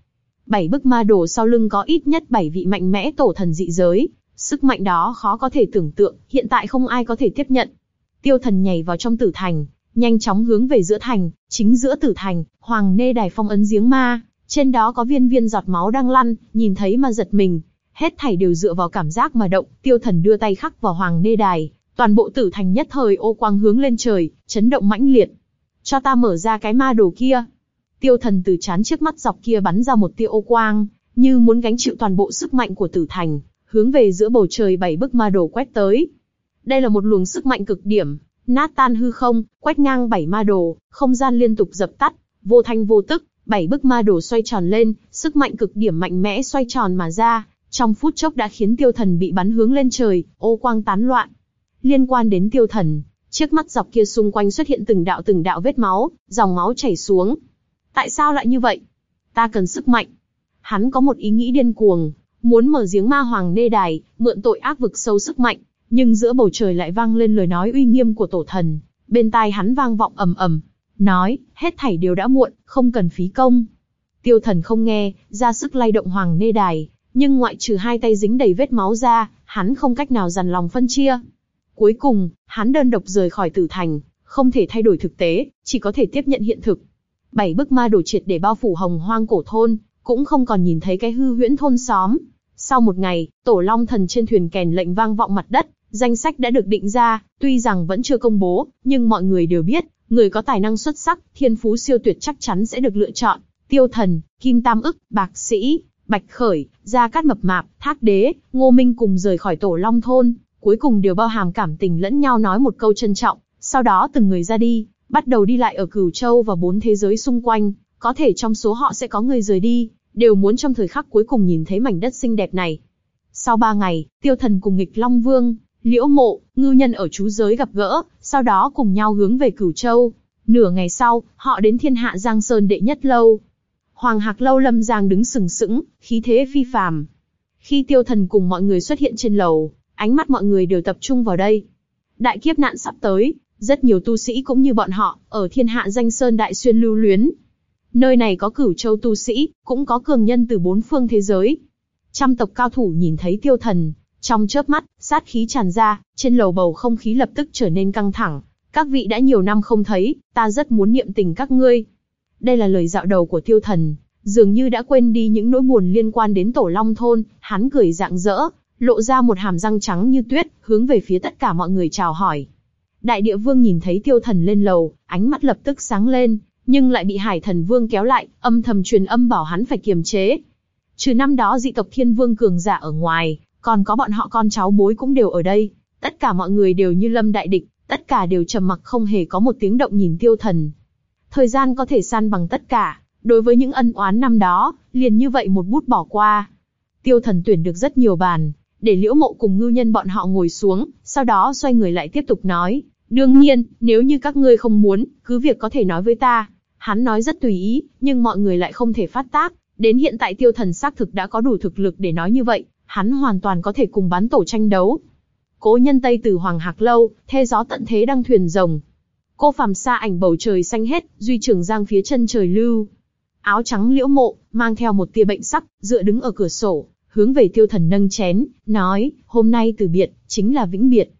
Bảy bức ma đồ sau lưng có ít nhất bảy vị mạnh mẽ tổ thần dị giới, sức mạnh đó khó có thể tưởng tượng, hiện tại không ai có thể tiếp nhận. Tiêu thần nhảy vào trong tử thành, nhanh chóng hướng về giữa thành, chính giữa tử thành, hoàng nê đài phong ấn giếng ma, trên đó có viên viên giọt máu đang lăn, nhìn thấy mà giật mình. Hết thảy đều dựa vào cảm giác mà động, tiêu thần đưa tay khắc vào hoàng nê đài, toàn bộ tử thành nhất thời ô quang hướng lên trời, chấn động mãnh liệt. Cho ta mở ra cái ma đồ kia. Tiêu thần từ chán trước mắt dọc kia bắn ra một tia ô quang, như muốn gánh chịu toàn bộ sức mạnh của tử thành, hướng về giữa bầu trời bảy bức ma đồ quét tới. Đây là một luồng sức mạnh cực điểm, nát tan hư không, quét ngang bảy ma đồ, không gian liên tục dập tắt, vô thanh vô tức, bảy bức ma đồ xoay tròn lên, sức mạnh cực điểm mạnh mẽ xoay tròn mà ra, trong phút chốc đã khiến tiêu thần bị bắn hướng lên trời, ô quang tán loạn. Liên quan đến tiêu thần, chiếc mắt dọc kia xung quanh xuất hiện từng đạo từng đạo vết máu, dòng máu chảy xuống. Tại sao lại như vậy? Ta cần sức mạnh. Hắn có một ý nghĩ điên cuồng, muốn mở giếng ma hoàng nê đài, mượn tội ác vực sâu sức mạnh, nhưng giữa bầu trời lại vang lên lời nói uy nghiêm của tổ thần, bên tai hắn vang vọng ầm ầm, nói, hết thảy đều đã muộn, không cần phí công. Tiêu thần không nghe, ra sức lay động hoàng nê đài, nhưng ngoại trừ hai tay dính đầy vết máu ra, hắn không cách nào dằn lòng phân chia. Cuối cùng, hắn đơn độc rời khỏi tử thành, không thể thay đổi thực tế, chỉ có thể tiếp nhận hiện thực. Bảy bức ma đổ triệt để bao phủ hồng hoang cổ thôn, cũng không còn nhìn thấy cái hư huyễn thôn xóm. Sau một ngày, tổ long thần trên thuyền kèn lệnh vang vọng mặt đất, Danh sách đã được định ra, tuy rằng vẫn chưa công bố, nhưng mọi người đều biết, người có tài năng xuất sắc, thiên phú siêu tuyệt chắc chắn sẽ được lựa chọn. Tiêu Thần, Kim Tam ức, Bạc Sĩ, Bạch Khởi, Gia Cát Mập Mạp, Thác Đế, Ngô Minh cùng rời khỏi tổ Long Thôn, cuối cùng đều bao hàm cảm tình lẫn nhau nói một câu trân trọng, sau đó từng người ra đi, bắt đầu đi lại ở Cửu Châu và bốn thế giới xung quanh, có thể trong số họ sẽ có người rời đi, đều muốn trong thời khắc cuối cùng nhìn thấy mảnh đất xinh đẹp này. Sau ba ngày, Tiêu Thần cùng nghịch Long Vương, Liễu Mộ, ngư nhân ở chú giới gặp gỡ, sau đó cùng nhau hướng về Cửu Châu. Nửa ngày sau, họ đến thiên hạ Giang Sơn đệ nhất lâu. Hoàng Hạc Lâu Lâm Giang đứng sừng sững, khí thế phi phàm. Khi tiêu thần cùng mọi người xuất hiện trên lầu, ánh mắt mọi người đều tập trung vào đây. Đại kiếp nạn sắp tới, rất nhiều tu sĩ cũng như bọn họ, ở thiên hạ danh sơn đại xuyên lưu luyến. Nơi này có cửu châu tu sĩ, cũng có cường nhân từ bốn phương thế giới. Trăm tộc cao thủ nhìn thấy tiêu thần, trong chớp mắt, sát khí tràn ra, trên lầu bầu không khí lập tức trở nên căng thẳng. Các vị đã nhiều năm không thấy, ta rất muốn niệm tình các ngươi. Đây là lời dạo đầu của tiêu thần, dường như đã quên đi những nỗi buồn liên quan đến tổ long thôn, hắn cười rạng rỡ, lộ ra một hàm răng trắng như tuyết, hướng về phía tất cả mọi người chào hỏi. Đại địa vương nhìn thấy tiêu thần lên lầu, ánh mắt lập tức sáng lên, nhưng lại bị hải thần vương kéo lại, âm thầm truyền âm bảo hắn phải kiềm chế. Trừ năm đó dị tộc thiên vương cường giả ở ngoài, còn có bọn họ con cháu bối cũng đều ở đây. Tất cả mọi người đều như lâm đại địch, tất cả đều trầm mặc không hề có một tiếng động nhìn tiêu thần. Thời gian có thể san bằng tất cả, đối với những ân oán năm đó, liền như vậy một bút bỏ qua. Tiêu thần tuyển được rất nhiều bàn, để liễu mộ cùng ngư nhân bọn họ ngồi xuống, sau đó xoay người lại tiếp tục nói. Đương nhiên, nếu như các ngươi không muốn, cứ việc có thể nói với ta. Hắn nói rất tùy ý, nhưng mọi người lại không thể phát tác. Đến hiện tại tiêu thần xác thực đã có đủ thực lực để nói như vậy, hắn hoàn toàn có thể cùng bán tổ tranh đấu. Cố nhân Tây từ Hoàng Hạc Lâu, thê gió tận thế đang thuyền rồng. Cô phàm xa ảnh bầu trời xanh hết, duy trường giang phía chân trời lưu. Áo trắng liễu mộ, mang theo một tia bệnh sắc, dựa đứng ở cửa sổ, hướng về tiêu thần nâng chén, nói, hôm nay từ biệt, chính là vĩnh biệt.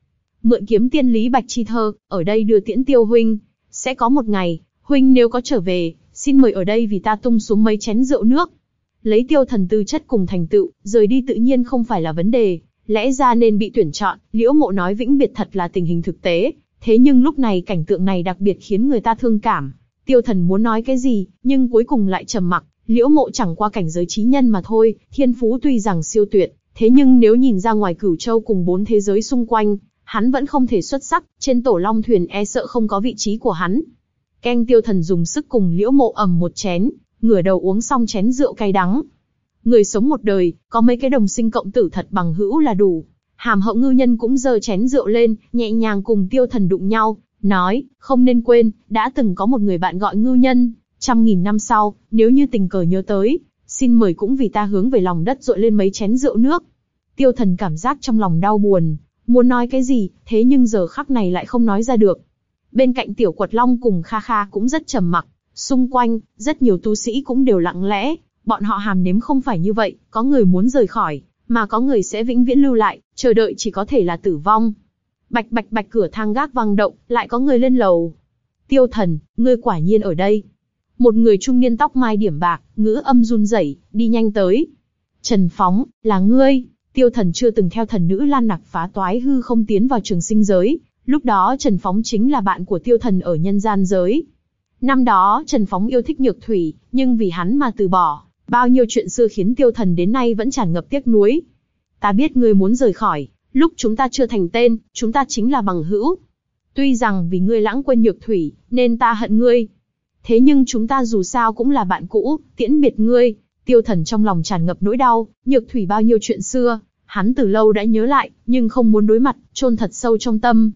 Mượn kiếm tiên lý bạch chi thơ, ở đây đưa tiễn tiêu huynh. Sẽ có một ngày, huynh nếu có trở về, xin mời ở đây vì ta tung xuống mấy chén rượu nước. Lấy tiêu thần tư chất cùng thành tựu, rời đi tự nhiên không phải là vấn đề, lẽ ra nên bị tuyển chọn, liễu mộ nói vĩnh biệt thật là tình hình thực tế, thế nhưng lúc này cảnh tượng này đặc biệt khiến người ta thương cảm. Tiêu thần muốn nói cái gì, nhưng cuối cùng lại trầm mặc, liễu mộ chẳng qua cảnh giới trí nhân mà thôi, thiên phú tuy rằng siêu tuyệt, thế nhưng nếu nhìn ra ngoài cửu châu cùng bốn thế giới xung quanh, hắn vẫn không thể xuất sắc, trên tổ long thuyền e sợ không có vị trí của hắn. Keng tiêu thần dùng sức cùng liễu mộ ầm một chén, ngửa đầu uống xong chén rượu cay đắng. Người sống một đời, có mấy cái đồng sinh cộng tử thật bằng hữu là đủ. Hàm hậu ngư nhân cũng giơ chén rượu lên, nhẹ nhàng cùng tiêu thần đụng nhau, nói, không nên quên, đã từng có một người bạn gọi ngư nhân, trăm nghìn năm sau, nếu như tình cờ nhớ tới, xin mời cũng vì ta hướng về lòng đất dội lên mấy chén rượu nước. Tiêu thần cảm giác trong lòng đau buồn, muốn nói cái gì, thế nhưng giờ khắc này lại không nói ra được. Bên cạnh tiểu quật long cùng kha kha cũng rất trầm mặc, xung quanh, rất nhiều tu sĩ cũng đều lặng lẽ, bọn họ hàm nếm không phải như vậy, có người muốn rời khỏi, mà có người sẽ vĩnh viễn lưu lại, chờ đợi chỉ có thể là tử vong. Bạch bạch bạch cửa thang gác vang động, lại có người lên lầu. Tiêu thần, ngươi quả nhiên ở đây. Một người trung niên tóc mai điểm bạc, ngữ âm run rẩy, đi nhanh tới. Trần Phóng, là ngươi. Tiêu thần chưa từng theo thần nữ lan nặc phá toái hư không tiến vào trường sinh giới. Lúc đó Trần Phóng chính là bạn của tiêu thần ở nhân gian giới. Năm đó Trần Phóng yêu thích nhược thủy, nhưng vì hắn mà từ bỏ. Bao nhiêu chuyện xưa khiến tiêu thần đến nay vẫn tràn ngập tiếc nuối. Ta biết ngươi muốn rời khỏi, lúc chúng ta chưa thành tên, chúng ta chính là bằng hữu. Tuy rằng vì ngươi lãng quên nhược thủy, nên ta hận ngươi. Thế nhưng chúng ta dù sao cũng là bạn cũ, tiễn biệt ngươi. Tiêu thần trong lòng tràn ngập nỗi đau, nhược thủy bao nhiêu chuyện xưa, hắn từ lâu đã nhớ lại, nhưng không muốn đối mặt, chôn thật sâu trong tâm.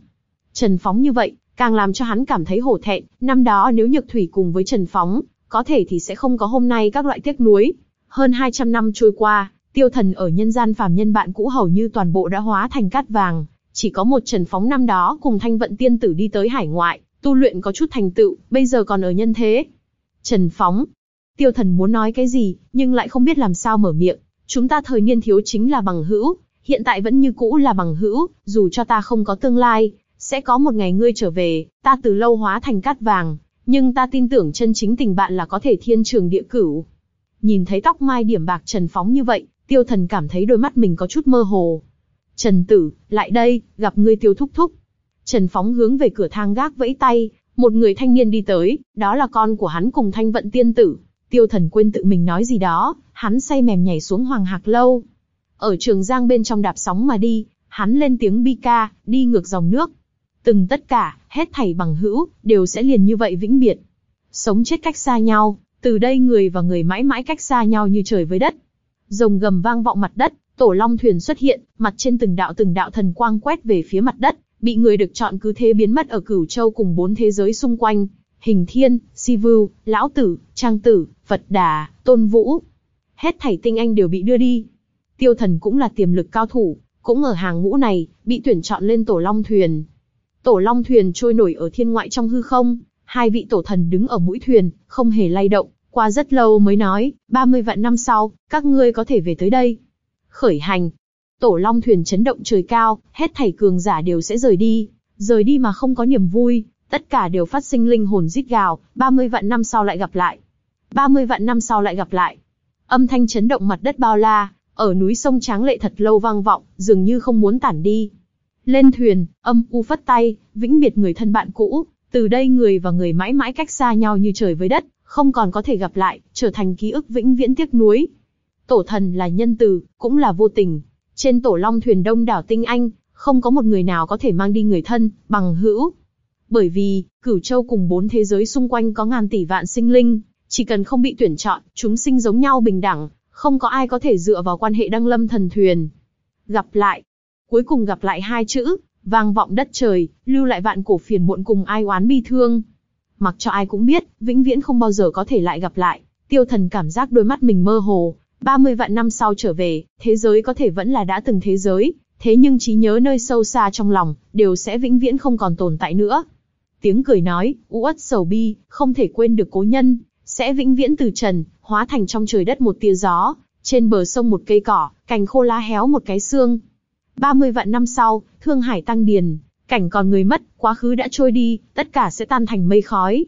Trần Phóng như vậy, càng làm cho hắn cảm thấy hổ thẹn, năm đó nếu Nhược Thủy cùng với Trần Phóng, có thể thì sẽ không có hôm nay các loại tiếc nuối. Hơn 200 năm trôi qua, tiêu thần ở nhân gian phàm nhân bạn cũ hầu như toàn bộ đã hóa thành cát vàng, chỉ có một Trần Phóng năm đó cùng thanh vận tiên tử đi tới hải ngoại, tu luyện có chút thành tựu, bây giờ còn ở nhân thế. Trần Phóng, tiêu thần muốn nói cái gì, nhưng lại không biết làm sao mở miệng, chúng ta thời niên thiếu chính là bằng hữu, hiện tại vẫn như cũ là bằng hữu, dù cho ta không có tương lai, sẽ có một ngày ngươi trở về, ta từ lâu hóa thành cát vàng, nhưng ta tin tưởng chân chính tình bạn là có thể thiên trường địa cửu. Nhìn thấy tóc mai điểm bạc Trần Phóng như vậy, tiêu thần cảm thấy đôi mắt mình có chút mơ hồ. Trần Tử, lại đây, gặp ngươi tiêu thúc thúc. Trần Phóng hướng về cửa thang gác vẫy tay, một người thanh niên đi tới, đó là con của hắn cùng thanh vận tiên tử. Tiêu thần quên tự mình nói gì đó, hắn say mềm nhảy xuống hoàng hạc lâu. Ở trường giang bên trong đạp sóng mà đi, hắn lên tiếng bi ca, đi ngược dòng nước. Từng tất cả, hết thảy bằng hữu, đều sẽ liền như vậy vĩnh biệt. Sống chết cách xa nhau, từ đây người và người mãi mãi cách xa nhau như trời với đất. Rồng gầm vang vọng mặt đất, tổ long thuyền xuất hiện, mặt trên từng đạo từng đạo thần quang quét về phía mặt đất, bị người được chọn cứ thế biến mất ở cửu châu cùng bốn thế giới xung quanh. Hình Thiên, Si Vưu, Lão Tử, Trang Tử, Phật Đà, Tôn Vũ. Hết thảy tinh anh đều bị đưa đi. Tiêu thần cũng là tiềm lực cao thủ, cũng ở hàng ngũ này, bị tuyển chọn lên tổ long thuyền. Tổ long thuyền trôi nổi ở thiên ngoại trong hư không, hai vị tổ thần đứng ở mũi thuyền, không hề lay động, qua rất lâu mới nói, 30 vạn năm sau, các ngươi có thể về tới đây. Khởi hành. Tổ long thuyền chấn động trời cao, hết thảy cường giả đều sẽ rời đi, rời đi mà không có niềm vui, tất cả đều phát sinh linh hồn rít gào, 30 vạn năm sau lại gặp lại. 30 vạn năm sau lại gặp lại. Âm thanh chấn động mặt đất bao la, ở núi sông tráng lệ thật lâu vang vọng, dường như không muốn tản đi. Lên thuyền, âm u phất tay, vĩnh biệt người thân bạn cũ, từ đây người và người mãi mãi cách xa nhau như trời với đất, không còn có thể gặp lại, trở thành ký ức vĩnh viễn tiếc nuối. Tổ thần là nhân từ, cũng là vô tình. Trên tổ long thuyền đông đảo tinh anh, không có một người nào có thể mang đi người thân, bằng hữu. Bởi vì, cửu châu cùng bốn thế giới xung quanh có ngàn tỷ vạn sinh linh, chỉ cần không bị tuyển chọn, chúng sinh giống nhau bình đẳng, không có ai có thể dựa vào quan hệ đăng lâm thần thuyền. Gặp lại. Cuối cùng gặp lại hai chữ, vang vọng đất trời, lưu lại vạn cổ phiền muộn cùng ai oán bi thương. Mặc cho ai cũng biết, vĩnh viễn không bao giờ có thể lại gặp lại. Tiêu thần cảm giác đôi mắt mình mơ hồ, 30 vạn năm sau trở về, thế giới có thể vẫn là đã từng thế giới, thế nhưng trí nhớ nơi sâu xa trong lòng, đều sẽ vĩnh viễn không còn tồn tại nữa. Tiếng cười nói, u uất sầu bi, không thể quên được cố nhân, sẽ vĩnh viễn từ trần, hóa thành trong trời đất một tia gió, trên bờ sông một cây cỏ, cành khô lá héo một cái xương. 30 vạn năm sau, Thương Hải tăng điền, cảnh còn người mất, quá khứ đã trôi đi, tất cả sẽ tan thành mây khói.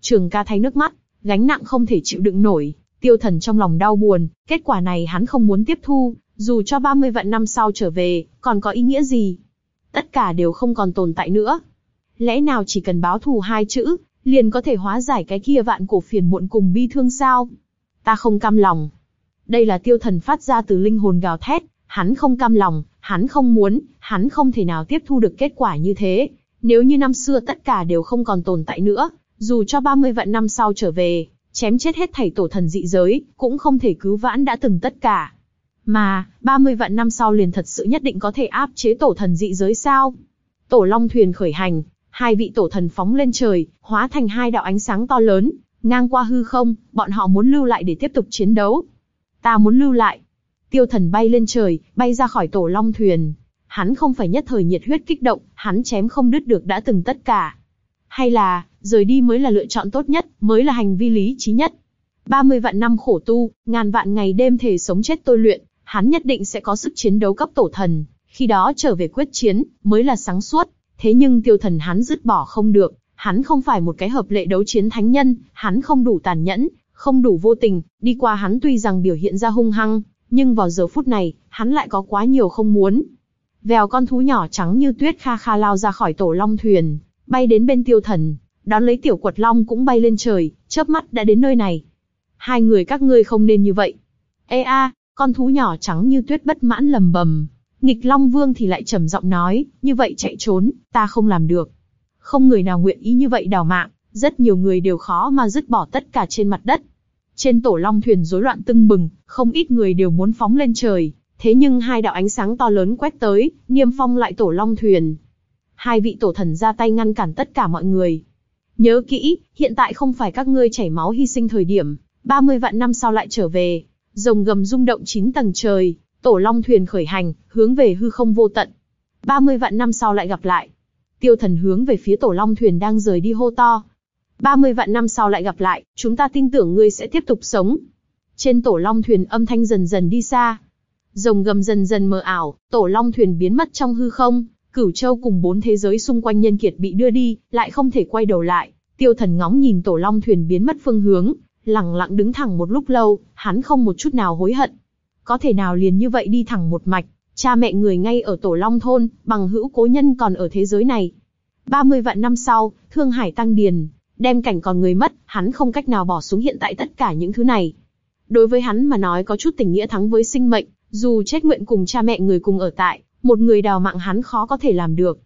Trường ca thay nước mắt, gánh nặng không thể chịu đựng nổi, tiêu thần trong lòng đau buồn, kết quả này hắn không muốn tiếp thu, dù cho 30 vạn năm sau trở về, còn có ý nghĩa gì? Tất cả đều không còn tồn tại nữa. Lẽ nào chỉ cần báo thù hai chữ, liền có thể hóa giải cái kia vạn cổ phiền muộn cùng bi thương sao? Ta không cam lòng. Đây là tiêu thần phát ra từ linh hồn gào thét, hắn không cam lòng, hắn không muốn, hắn không thể nào tiếp thu được kết quả như thế. Nếu như năm xưa tất cả đều không còn tồn tại nữa, dù cho 30 vạn năm sau trở về, chém chết hết thảy tổ thần dị giới, cũng không thể cứu vãn đã từng tất cả. Mà, 30 vạn năm sau liền thật sự nhất định có thể áp chế tổ thần dị giới sao? Tổ Long thuyền khởi hành, hai vị tổ thần phóng lên trời, hóa thành hai đạo ánh sáng to lớn, ngang qua hư không, bọn họ muốn lưu lại để tiếp tục chiến đấu. Ta muốn lưu lại. Tiêu thần bay lên trời, bay ra khỏi tổ long thuyền. Hắn không phải nhất thời nhiệt huyết kích động, hắn chém không đứt được đã từng tất cả. Hay là, rời đi mới là lựa chọn tốt nhất, mới là hành vi lý trí nhất. 30 vạn năm khổ tu, ngàn vạn ngày đêm thể sống chết tôi luyện, hắn nhất định sẽ có sức chiến đấu cấp tổ thần, khi đó trở về quyết chiến, mới là sáng suốt. Thế nhưng tiêu thần hắn dứt bỏ không được, hắn không phải một cái hợp lệ đấu chiến thánh nhân, hắn không đủ tàn nhẫn, không đủ vô tình, đi qua hắn tuy rằng biểu hiện ra hung hăng, nhưng vào giờ phút này, hắn lại có quá nhiều không muốn. Vèo con thú nhỏ trắng như tuyết kha kha lao ra khỏi tổ long thuyền, bay đến bên tiêu thần, đón lấy tiểu quật long cũng bay lên trời, chớp mắt đã đến nơi này. Hai người các ngươi không nên như vậy. Ê a, con thú nhỏ trắng như tuyết bất mãn lầm bầm. Nghịch Long Vương thì lại trầm giọng nói, như vậy chạy trốn, ta không làm được. Không người nào nguyện ý như vậy đào mạng, rất nhiều người đều khó mà dứt bỏ tất cả trên mặt đất. Trên tổ long thuyền rối loạn tưng bừng, không ít người đều muốn phóng lên trời, thế nhưng hai đạo ánh sáng to lớn quét tới, niêm phong lại tổ long thuyền. Hai vị tổ thần ra tay ngăn cản tất cả mọi người. Nhớ kỹ, hiện tại không phải các ngươi chảy máu hy sinh thời điểm, 30 vạn năm sau lại trở về. Rồng gầm rung động chín tầng trời, tổ long thuyền khởi hành, hướng về hư không vô tận. 30 vạn năm sau lại gặp lại. Tiêu thần hướng về phía tổ long thuyền đang rời đi hô to. 30 vạn năm sau lại gặp lại, chúng ta tin tưởng ngươi sẽ tiếp tục sống. Trên tổ long thuyền âm thanh dần dần đi xa. Rồng gầm dần dần mờ ảo, tổ long thuyền biến mất trong hư không. Cửu châu cùng bốn thế giới xung quanh nhân kiệt bị đưa đi, lại không thể quay đầu lại. Tiêu thần ngóng nhìn tổ long thuyền biến mất phương hướng, lặng lặng đứng thẳng một lúc lâu, hắn không một chút nào hối hận. Có thể nào liền như vậy đi thẳng một mạch, cha mẹ người ngay ở tổ long thôn, bằng hữu cố nhân còn ở thế giới này. 30 vạn năm sau, Thương Hải tăng điền, đem cảnh còn người mất, hắn không cách nào bỏ xuống hiện tại tất cả những thứ này. Đối với hắn mà nói có chút tình nghĩa thắng với sinh mệnh, dù chết nguyện cùng cha mẹ người cùng ở tại, một người đào mạng hắn khó có thể làm được.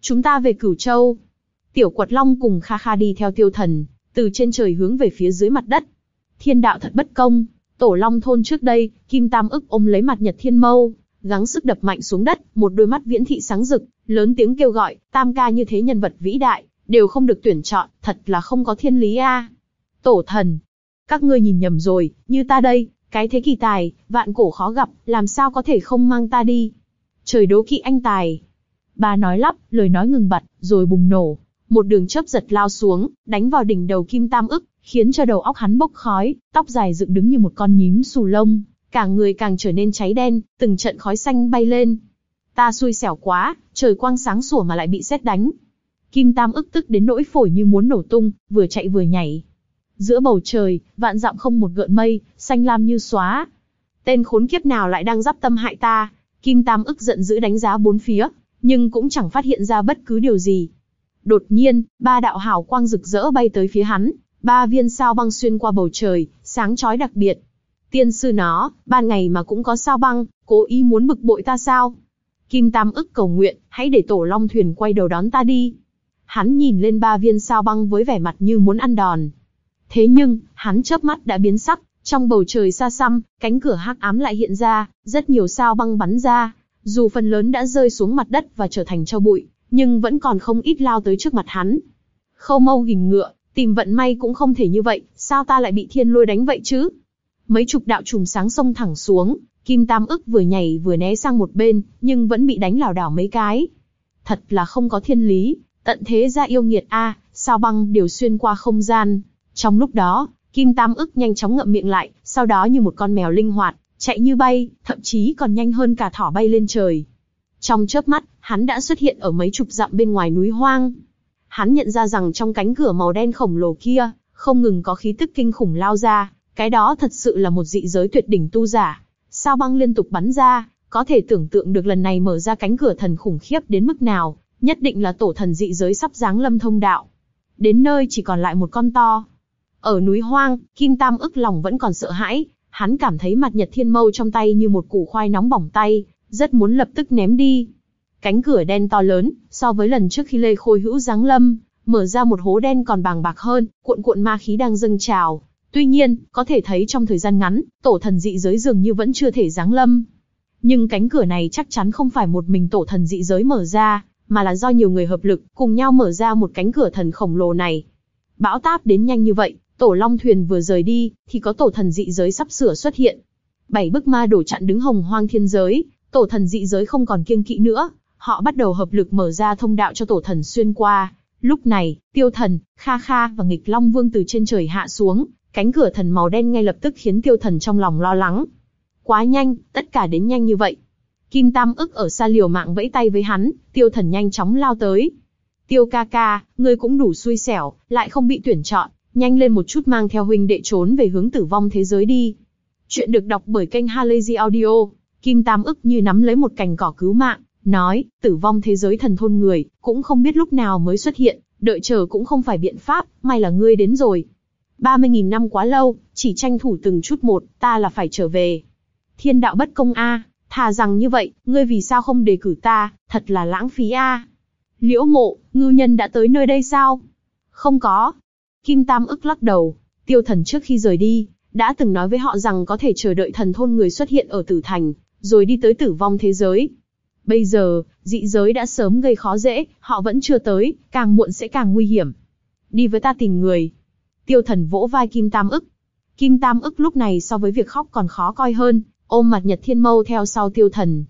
Chúng ta về Cửu Châu. Tiểu Quật Long cùng Kha Kha đi theo tiêu thần, từ trên trời hướng về phía dưới mặt đất. Thiên đạo thật bất công, tổ Long thôn trước đây, Kim Tam ức ôm lấy mặt Nhật Thiên Mâu, gắng sức đập mạnh xuống đất, một đôi mắt viễn thị sáng rực, lớn tiếng kêu gọi, Tam ca như thế nhân vật vĩ đại, đều không được tuyển chọn, thật là không có thiên lý a. Tổ thần, các ngươi nhìn nhầm rồi, như ta đây, cái thế kỳ tài, vạn cổ khó gặp, làm sao có thể không mang ta đi. Trời đố kỵ anh tài. Ba nói lắp, lời nói ngừng bặt, rồi bùng nổ. Một đường chớp giật lao xuống, đánh vào đỉnh đầu kim tam ức, khiến cho đầu óc hắn bốc khói, tóc dài dựng đứng như một con nhím xù lông, cả người càng trở nên cháy đen, từng trận khói xanh bay lên. Ta xui xẻo quá, trời quang sáng sủa mà lại bị xét đánh. Kim Tam ức tức đến nỗi phổi như muốn nổ tung, vừa chạy vừa nhảy. Giữa bầu trời, vạn dặm không một gợn mây, xanh lam như xóa. Tên khốn kiếp nào lại đang giáp tâm hại ta? Kim Tam ức giận dữ đánh giá bốn phía, nhưng cũng chẳng phát hiện ra bất cứ điều gì. Đột nhiên, ba đạo hào quang rực rỡ bay tới phía hắn, ba viên sao băng xuyên qua bầu trời, sáng chói đặc biệt. Tiên sư nó, ban ngày mà cũng có sao băng, cố ý muốn bực bội ta sao? Kim Tam ức cầu nguyện, hãy để tổ long thuyền quay đầu đón ta đi. Hắn nhìn lên ba viên sao băng với vẻ mặt như muốn ăn đòn. Thế nhưng, hắn chớp mắt đã biến sắc, trong bầu trời xa xăm, cánh cửa hắc ám lại hiện ra, rất nhiều sao băng bắn ra, dù phần lớn đã rơi xuống mặt đất và trở thành tro bụi, nhưng vẫn còn không ít lao tới trước mặt hắn. Khâu mâu gình ngựa, tìm vận may cũng không thể như vậy, sao ta lại bị thiên lôi đánh vậy chứ? Mấy chục đạo trùm sáng sông thẳng xuống, Kim Tam ức vừa nhảy vừa né sang một bên, nhưng vẫn bị đánh lảo đảo mấy cái. Thật là không có thiên lý, tận thế ra yêu nghiệt a, sao băng đều xuyên qua không gian. Trong lúc đó, Kim Tam ức nhanh chóng ngậm miệng lại, sau đó như một con mèo linh hoạt, chạy như bay, thậm chí còn nhanh hơn cả thỏ bay lên trời. Trong chớp mắt, hắn đã xuất hiện ở mấy chục dặm bên ngoài núi hoang. Hắn nhận ra rằng trong cánh cửa màu đen khổng lồ kia, không ngừng có khí tức kinh khủng lao ra, cái đó thật sự là một dị giới tuyệt đỉnh tu giả. Sao băng liên tục bắn ra, có thể tưởng tượng được lần này mở ra cánh cửa thần khủng khiếp đến mức nào, nhất định là tổ thần dị giới sắp giáng lâm thông đạo. Đến nơi chỉ còn lại một con to. Ở núi hoang, Kim Tam ức lòng vẫn còn sợ hãi, hắn cảm thấy mặt nhật thiên mâu trong tay như một củ khoai nóng bỏng tay, rất muốn lập tức ném đi. Cánh cửa đen to lớn, so với lần trước khi Lê Khôi Hữu giáng lâm, mở ra một hố đen còn bàng bạc hơn, cuộn cuộn ma khí đang dâng trào, Tuy nhiên, có thể thấy trong thời gian ngắn, tổ thần dị giới dường như vẫn chưa thể giáng lâm. Nhưng cánh cửa này chắc chắn không phải một mình tổ thần dị giới mở ra, mà là do nhiều người hợp lực, cùng nhau mở ra một cánh cửa thần khổng lồ này. Bão táp đến nhanh như vậy, tổ long thuyền vừa rời đi, thì có tổ thần dị giới sắp sửa xuất hiện. Bảy bức ma đổ chặn đứng hồng hoang thiên giới, tổ thần dị giới không còn kiêng kỵ nữa, họ bắt đầu hợp lực mở ra thông đạo cho tổ thần xuyên qua. Lúc này, tiêu thần, kha kha và nghịch long vương từ trên trời hạ xuống, Cánh cửa thần màu đen ngay lập tức khiến tiêu thần trong lòng lo lắng. Quá nhanh, tất cả đến nhanh như vậy. Kim Tam ức ở xa liều mạng vẫy tay với hắn, tiêu thần nhanh chóng lao tới. Tiêu ca ca, ngươi cũng đủ xui xẻo, lại không bị tuyển chọn, nhanh lên một chút mang theo huynh đệ trốn về hướng tử vong thế giới đi. Chuyện được đọc bởi kênh Halazy Audio, Kim Tam ức như nắm lấy một cành cỏ cứu mạng, nói, tử vong thế giới thần thôn người, cũng không biết lúc nào mới xuất hiện, đợi chờ cũng không phải biện pháp, may là ngươi đến rồi. 30.000 năm quá lâu, chỉ tranh thủ từng chút một, ta là phải trở về. Thiên đạo bất công a, thà rằng như vậy, ngươi vì sao không đề cử ta, thật là lãng phí a. Liễu mộ, ngư nhân đã tới nơi đây sao? Không có. Kim Tam ức lắc đầu, tiêu thần trước khi rời đi, đã từng nói với họ rằng có thể chờ đợi thần thôn người xuất hiện ở tử thành, rồi đi tới tử vong thế giới. Bây giờ, dị giới đã sớm gây khó dễ, họ vẫn chưa tới, càng muộn sẽ càng nguy hiểm. Đi với ta tìm người, Tiêu thần vỗ vai Kim Tam ức. Kim Tam ức lúc này so với việc khóc còn khó coi hơn, ôm mặt Nhật Thiên Mâu theo sau tiêu thần.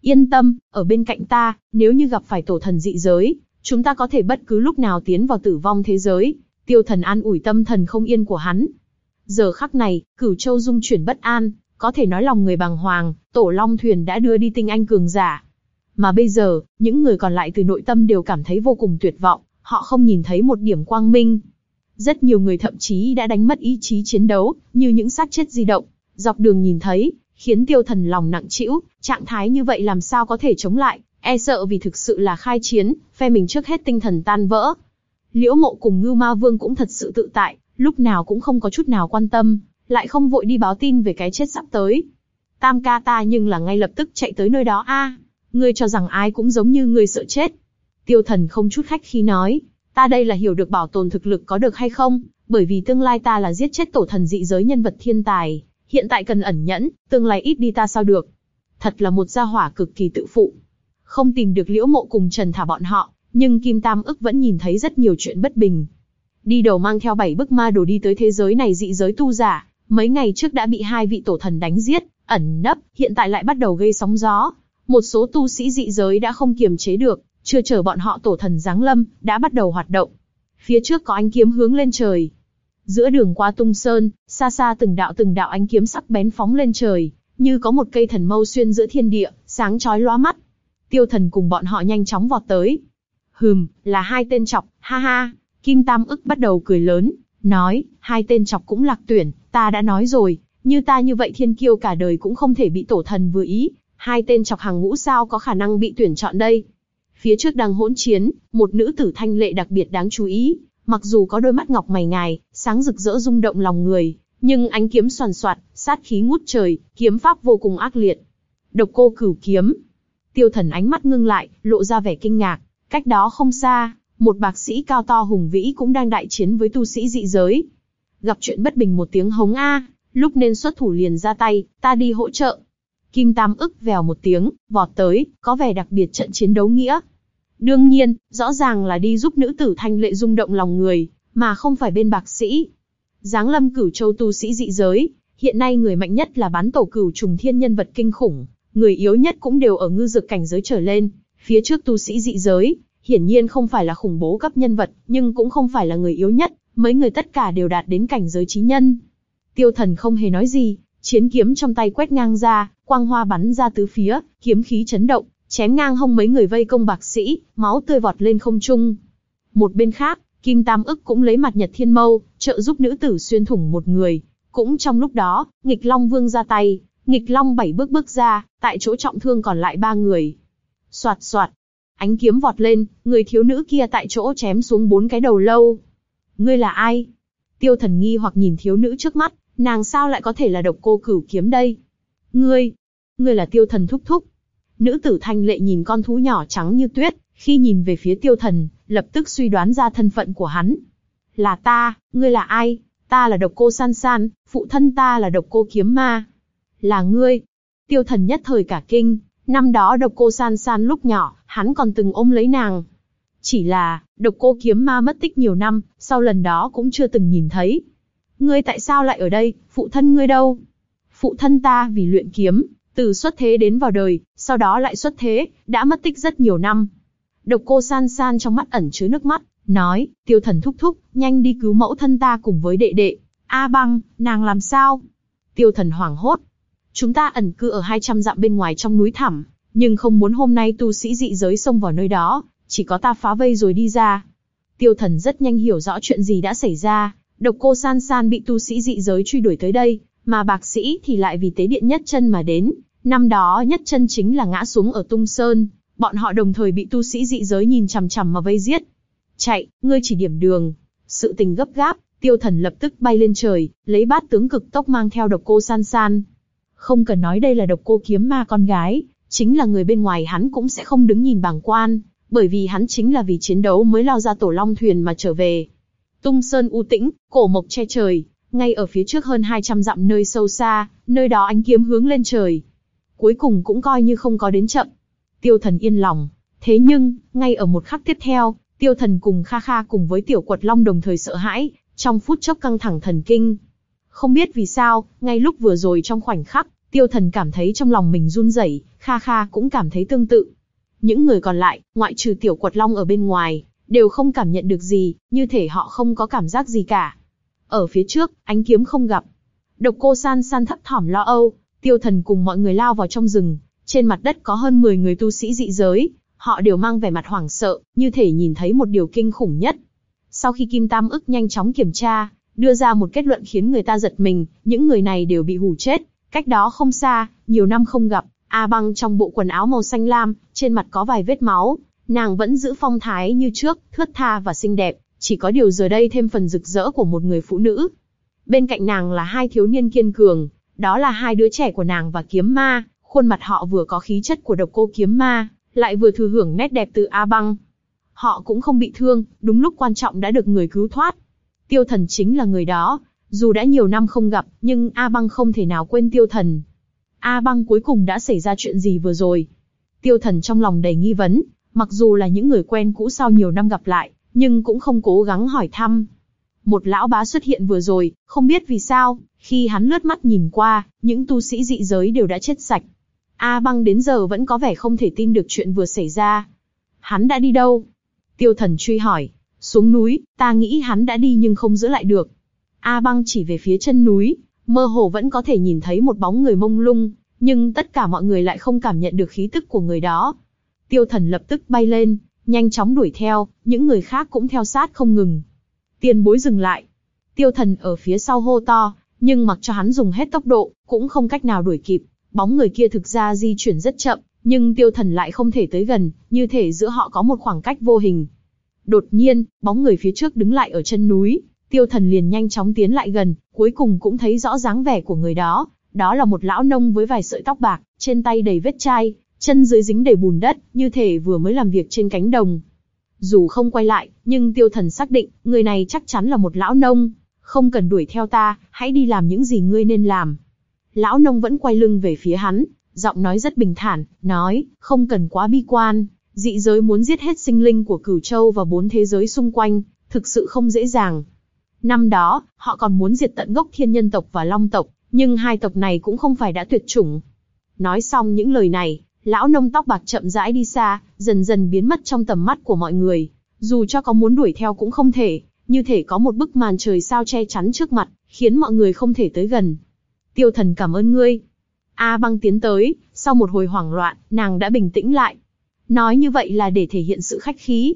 Yên tâm, ở bên cạnh ta, nếu như gặp phải tổ thần dị giới, chúng ta có thể bất cứ lúc nào tiến vào tử vong thế giới. Tiêu thần an ủi tâm thần không yên của hắn. Giờ khắc này, cửu châu dung chuyển bất an, có thể nói lòng người bàng hoàng, tổ long thuyền đã đưa đi tinh anh cường giả. Mà bây giờ, những người còn lại từ nội tâm đều cảm thấy vô cùng tuyệt vọng, họ không nhìn thấy một điểm quang minh, rất nhiều người thậm chí đã đánh mất ý chí chiến đấu, như những xác chết di động, dọc đường nhìn thấy, khiến tiêu thần lòng nặng trĩu, trạng thái như vậy làm sao có thể chống lại, e sợ vì thực sự là khai chiến, phe mình trước hết tinh thần tan vỡ. Liễu mộ cùng ngưu ma vương cũng thật sự tự tại, lúc nào cũng không có chút nào quan tâm, lại không vội đi báo tin về cái chết sắp tới. Tam ca ta nhưng là ngay lập tức chạy tới nơi đó a, ngươi cho rằng ai cũng giống như ngươi sợ chết. Tiêu thần không chút khách khi nói, Ta đây là hiểu được bảo tồn thực lực có được hay không, bởi vì tương lai ta là giết chết tổ thần dị giới nhân vật thiên tài, hiện tại cần ẩn nhẫn, tương lai ít đi ta sao được. Thật là một gia hỏa cực kỳ tự phụ. Không tìm được liễu mộ cùng Trần thả bọn họ, nhưng Kim Tam ức vẫn nhìn thấy rất nhiều chuyện bất bình. Đi đầu mang theo bảy bức ma đồ đi tới thế giới này dị giới tu giả, mấy ngày trước đã bị hai vị tổ thần đánh giết, ẩn nấp, hiện tại lại bắt đầu gây sóng gió. Một số tu sĩ dị giới đã không kiềm chế được, chưa chờ bọn họ tổ thần giáng lâm, đã bắt đầu hoạt động. Phía trước có ánh kiếm hướng lên trời. Giữa đường qua tung sơn, xa xa từng đạo từng đạo ánh kiếm sắc bén phóng lên trời, như có một cây thần mâu xuyên giữa thiên địa, sáng chói lóa mắt. Tiêu thần cùng bọn họ nhanh chóng vọt tới. Hừm, là hai tên chọc, ha ha. Kim Tam ức bắt đầu cười lớn, nói, hai tên chọc cũng lạc tuyển, ta đã nói rồi, như ta như vậy thiên kiêu cả đời cũng không thể bị tổ thần vừa ý, hai tên chọc hàng ngũ sao có khả năng bị tuyển chọn đây. Phía trước đang hỗn chiến, một nữ tử thanh lệ đặc biệt đáng chú ý, mặc dù có đôi mắt ngọc mày ngài, sáng rực rỡ rung động lòng người, nhưng ánh kiếm soàn soạt, sát khí ngút trời, kiếm pháp vô cùng ác liệt. Độc cô cửu kiếm. Tiêu thần ánh mắt ngưng lại, lộ ra vẻ kinh ngạc. Cách đó không xa, một bạc sĩ cao to hùng vĩ cũng đang đại chiến với tu sĩ dị giới. Gặp chuyện bất bình một tiếng hống a, lúc nên xuất thủ liền ra tay, ta đi hỗ trợ. Kim Tam ức vèo một tiếng, vọt tới, có vẻ đặc biệt trận chiến đấu nghĩa. Đương nhiên, rõ ràng là đi giúp nữ tử thanh lệ rung động lòng người, mà không phải bên bạc sĩ. Giáng lâm cửu châu tu sĩ dị giới, hiện nay người mạnh nhất là bán tổ cửu trùng thiên nhân vật kinh khủng, người yếu nhất cũng đều ở ngư dược cảnh giới trở lên. Phía trước tu sĩ dị giới, hiển nhiên không phải là khủng bố cấp nhân vật, nhưng cũng không phải là người yếu nhất, mấy người tất cả đều đạt đến cảnh giới trí nhân. Tiêu thần không hề nói gì, chiến kiếm trong tay quét ngang ra, quang hoa bắn ra tứ phía, kiếm khí chấn động, chém ngang hông mấy người vây công bạc sĩ, máu tươi vọt lên không trung. Một bên khác, Kim Tam ức cũng lấy mặt Nhật Thiên Mâu, trợ giúp nữ tử xuyên thủng một người. Cũng trong lúc đó, nghịch Long Vương ra tay, nghịch Long bảy bước bước ra, tại chỗ trọng thương còn lại ba người. Soạt soạt, ánh kiếm vọt lên, người thiếu nữ kia tại chỗ chém xuống bốn cái đầu lâu. Ngươi là ai? Tiêu thần nghi hoặc nhìn thiếu nữ trước mắt, nàng sao lại có thể là độc cô cửu kiếm đây? Ngươi, ngươi là tiêu thần thúc thúc. Nữ tử thanh lệ nhìn con thú nhỏ trắng như tuyết, khi nhìn về phía tiêu thần, lập tức suy đoán ra thân phận của hắn. Là ta, ngươi là ai? Ta là độc cô san san, phụ thân ta là độc cô kiếm ma. Là ngươi. Tiêu thần nhất thời cả kinh, năm đó độc cô san san lúc nhỏ, hắn còn từng ôm lấy nàng. Chỉ là, độc cô kiếm ma mất tích nhiều năm, sau lần đó cũng chưa từng nhìn thấy. Ngươi tại sao lại ở đây, phụ thân ngươi đâu? Phụ thân ta vì luyện kiếm, từ xuất thế đến vào đời, sau đó lại xuất thế, đã mất tích rất nhiều năm. Độc cô san san trong mắt ẩn chứa nước mắt, nói, tiêu thần thúc thúc, nhanh đi cứu mẫu thân ta cùng với đệ đệ. A băng, nàng làm sao? Tiêu thần hoảng hốt. Chúng ta ẩn cư ở 200 dặm bên ngoài trong núi thẳm, nhưng không muốn hôm nay tu sĩ dị giới xông vào nơi đó, chỉ có ta phá vây rồi đi ra. Tiêu thần rất nhanh hiểu rõ chuyện gì đã xảy ra, độc cô san san bị tu sĩ dị giới truy đuổi tới đây, mà bạc sĩ thì lại vì tế điện nhất chân mà đến. Năm đó nhất chân chính là ngã xuống ở tung sơn, bọn họ đồng thời bị tu sĩ dị giới nhìn chằm chằm mà vây giết. Chạy, ngươi chỉ điểm đường. Sự tình gấp gáp, tiêu thần lập tức bay lên trời, lấy bát tướng cực tốc mang theo độc cô san san. Không cần nói đây là độc cô kiếm ma con gái, chính là người bên ngoài hắn cũng sẽ không đứng nhìn bảng quan, bởi vì hắn chính là vì chiến đấu mới lao ra tổ long thuyền mà trở về. Tung sơn u tĩnh, cổ mộc che trời, ngay ở phía trước hơn 200 dặm nơi sâu xa, nơi đó ánh kiếm hướng lên trời. Cuối cùng cũng coi như không có đến chậm. Tiêu thần yên lòng. Thế nhưng, ngay ở một khắc tiếp theo, tiêu thần cùng Kha Kha cùng với tiểu quật long đồng thời sợ hãi, trong phút chốc căng thẳng thần kinh. Không biết vì sao, ngay lúc vừa rồi trong khoảnh khắc, tiêu thần cảm thấy trong lòng mình run rẩy, Kha Kha cũng cảm thấy tương tự. Những người còn lại, ngoại trừ tiểu quật long ở bên ngoài, đều không cảm nhận được gì, như thể họ không có cảm giác gì cả. Ở phía trước, ánh kiếm không gặp. Độc cô san san thấp thỏm lo âu, tiêu thần cùng mọi người lao vào trong rừng. Trên mặt đất có hơn 10 người tu sĩ dị giới, họ đều mang vẻ mặt hoảng sợ, như thể nhìn thấy một điều kinh khủng nhất. Sau khi Kim Tam ức nhanh chóng kiểm tra, đưa ra một kết luận khiến người ta giật mình, những người này đều bị hù chết. Cách đó không xa, nhiều năm không gặp, A băng trong bộ quần áo màu xanh lam, trên mặt có vài vết máu, nàng vẫn giữ phong thái như trước, thướt tha và xinh đẹp, chỉ có điều giờ đây thêm phần rực rỡ của một người phụ nữ. Bên cạnh nàng là hai thiếu niên kiên cường, đó là hai đứa trẻ của nàng và kiếm ma, khuôn mặt họ vừa có khí chất của độc cô kiếm ma, lại vừa thừa hưởng nét đẹp từ A băng. Họ cũng không bị thương, đúng lúc quan trọng đã được người cứu thoát. Tiêu thần chính là người đó, dù đã nhiều năm không gặp, nhưng A băng không thể nào quên tiêu thần. A băng cuối cùng đã xảy ra chuyện gì vừa rồi? Tiêu thần trong lòng đầy nghi vấn, Mặc dù là những người quen cũ sau nhiều năm gặp lại, nhưng cũng không cố gắng hỏi thăm. Một lão bá xuất hiện vừa rồi, không biết vì sao, khi hắn lướt mắt nhìn qua, những tu sĩ dị giới đều đã chết sạch. A băng đến giờ vẫn có vẻ không thể tin được chuyện vừa xảy ra. Hắn đã đi đâu? Tiêu thần truy hỏi. Xuống núi, ta nghĩ hắn đã đi nhưng không giữ lại được. A băng chỉ về phía chân núi, mơ hồ vẫn có thể nhìn thấy một bóng người mông lung, nhưng tất cả mọi người lại không cảm nhận được khí tức của người đó. Tiêu thần lập tức bay lên, nhanh chóng đuổi theo, những người khác cũng theo sát không ngừng. Tiền bối dừng lại. Tiêu thần ở phía sau hô to, nhưng mặc cho hắn dùng hết tốc độ, cũng không cách nào đuổi kịp. Bóng người kia thực ra di chuyển rất chậm, nhưng tiêu thần lại không thể tới gần, như thể giữa họ có một khoảng cách vô hình. Đột nhiên, bóng người phía trước đứng lại ở chân núi, tiêu thần liền nhanh chóng tiến lại gần, cuối cùng cũng thấy rõ dáng vẻ của người đó. Đó là một lão nông với vài sợi tóc bạc, trên tay đầy vết chai, chân dưới dính đầy bùn đất, như thể vừa mới làm việc trên cánh đồng. Dù không quay lại, nhưng tiêu thần xác định, người này chắc chắn là một lão nông. Không cần đuổi theo ta, hãy đi làm những gì ngươi nên làm. Lão nông vẫn quay lưng về phía hắn, giọng nói rất bình thản, nói, không cần quá bi quan, dị giới muốn giết hết sinh linh của cửu châu và bốn thế giới xung quanh, thực sự không dễ dàng. Năm đó, họ còn muốn diệt tận gốc thiên nhân tộc và long tộc, nhưng hai tộc này cũng không phải đã tuyệt chủng. Nói xong những lời này, lão nông tóc bạc chậm rãi đi xa, dần dần biến mất trong tầm mắt của mọi người. Dù cho có muốn đuổi theo cũng không thể, như thể có một bức màn trời sao che chắn trước mặt, khiến mọi người không thể tới gần. Tiêu thần cảm ơn ngươi. A băng tiến tới, sau một hồi hoảng loạn, nàng đã bình tĩnh lại. Nói như vậy là để thể hiện sự khách khí.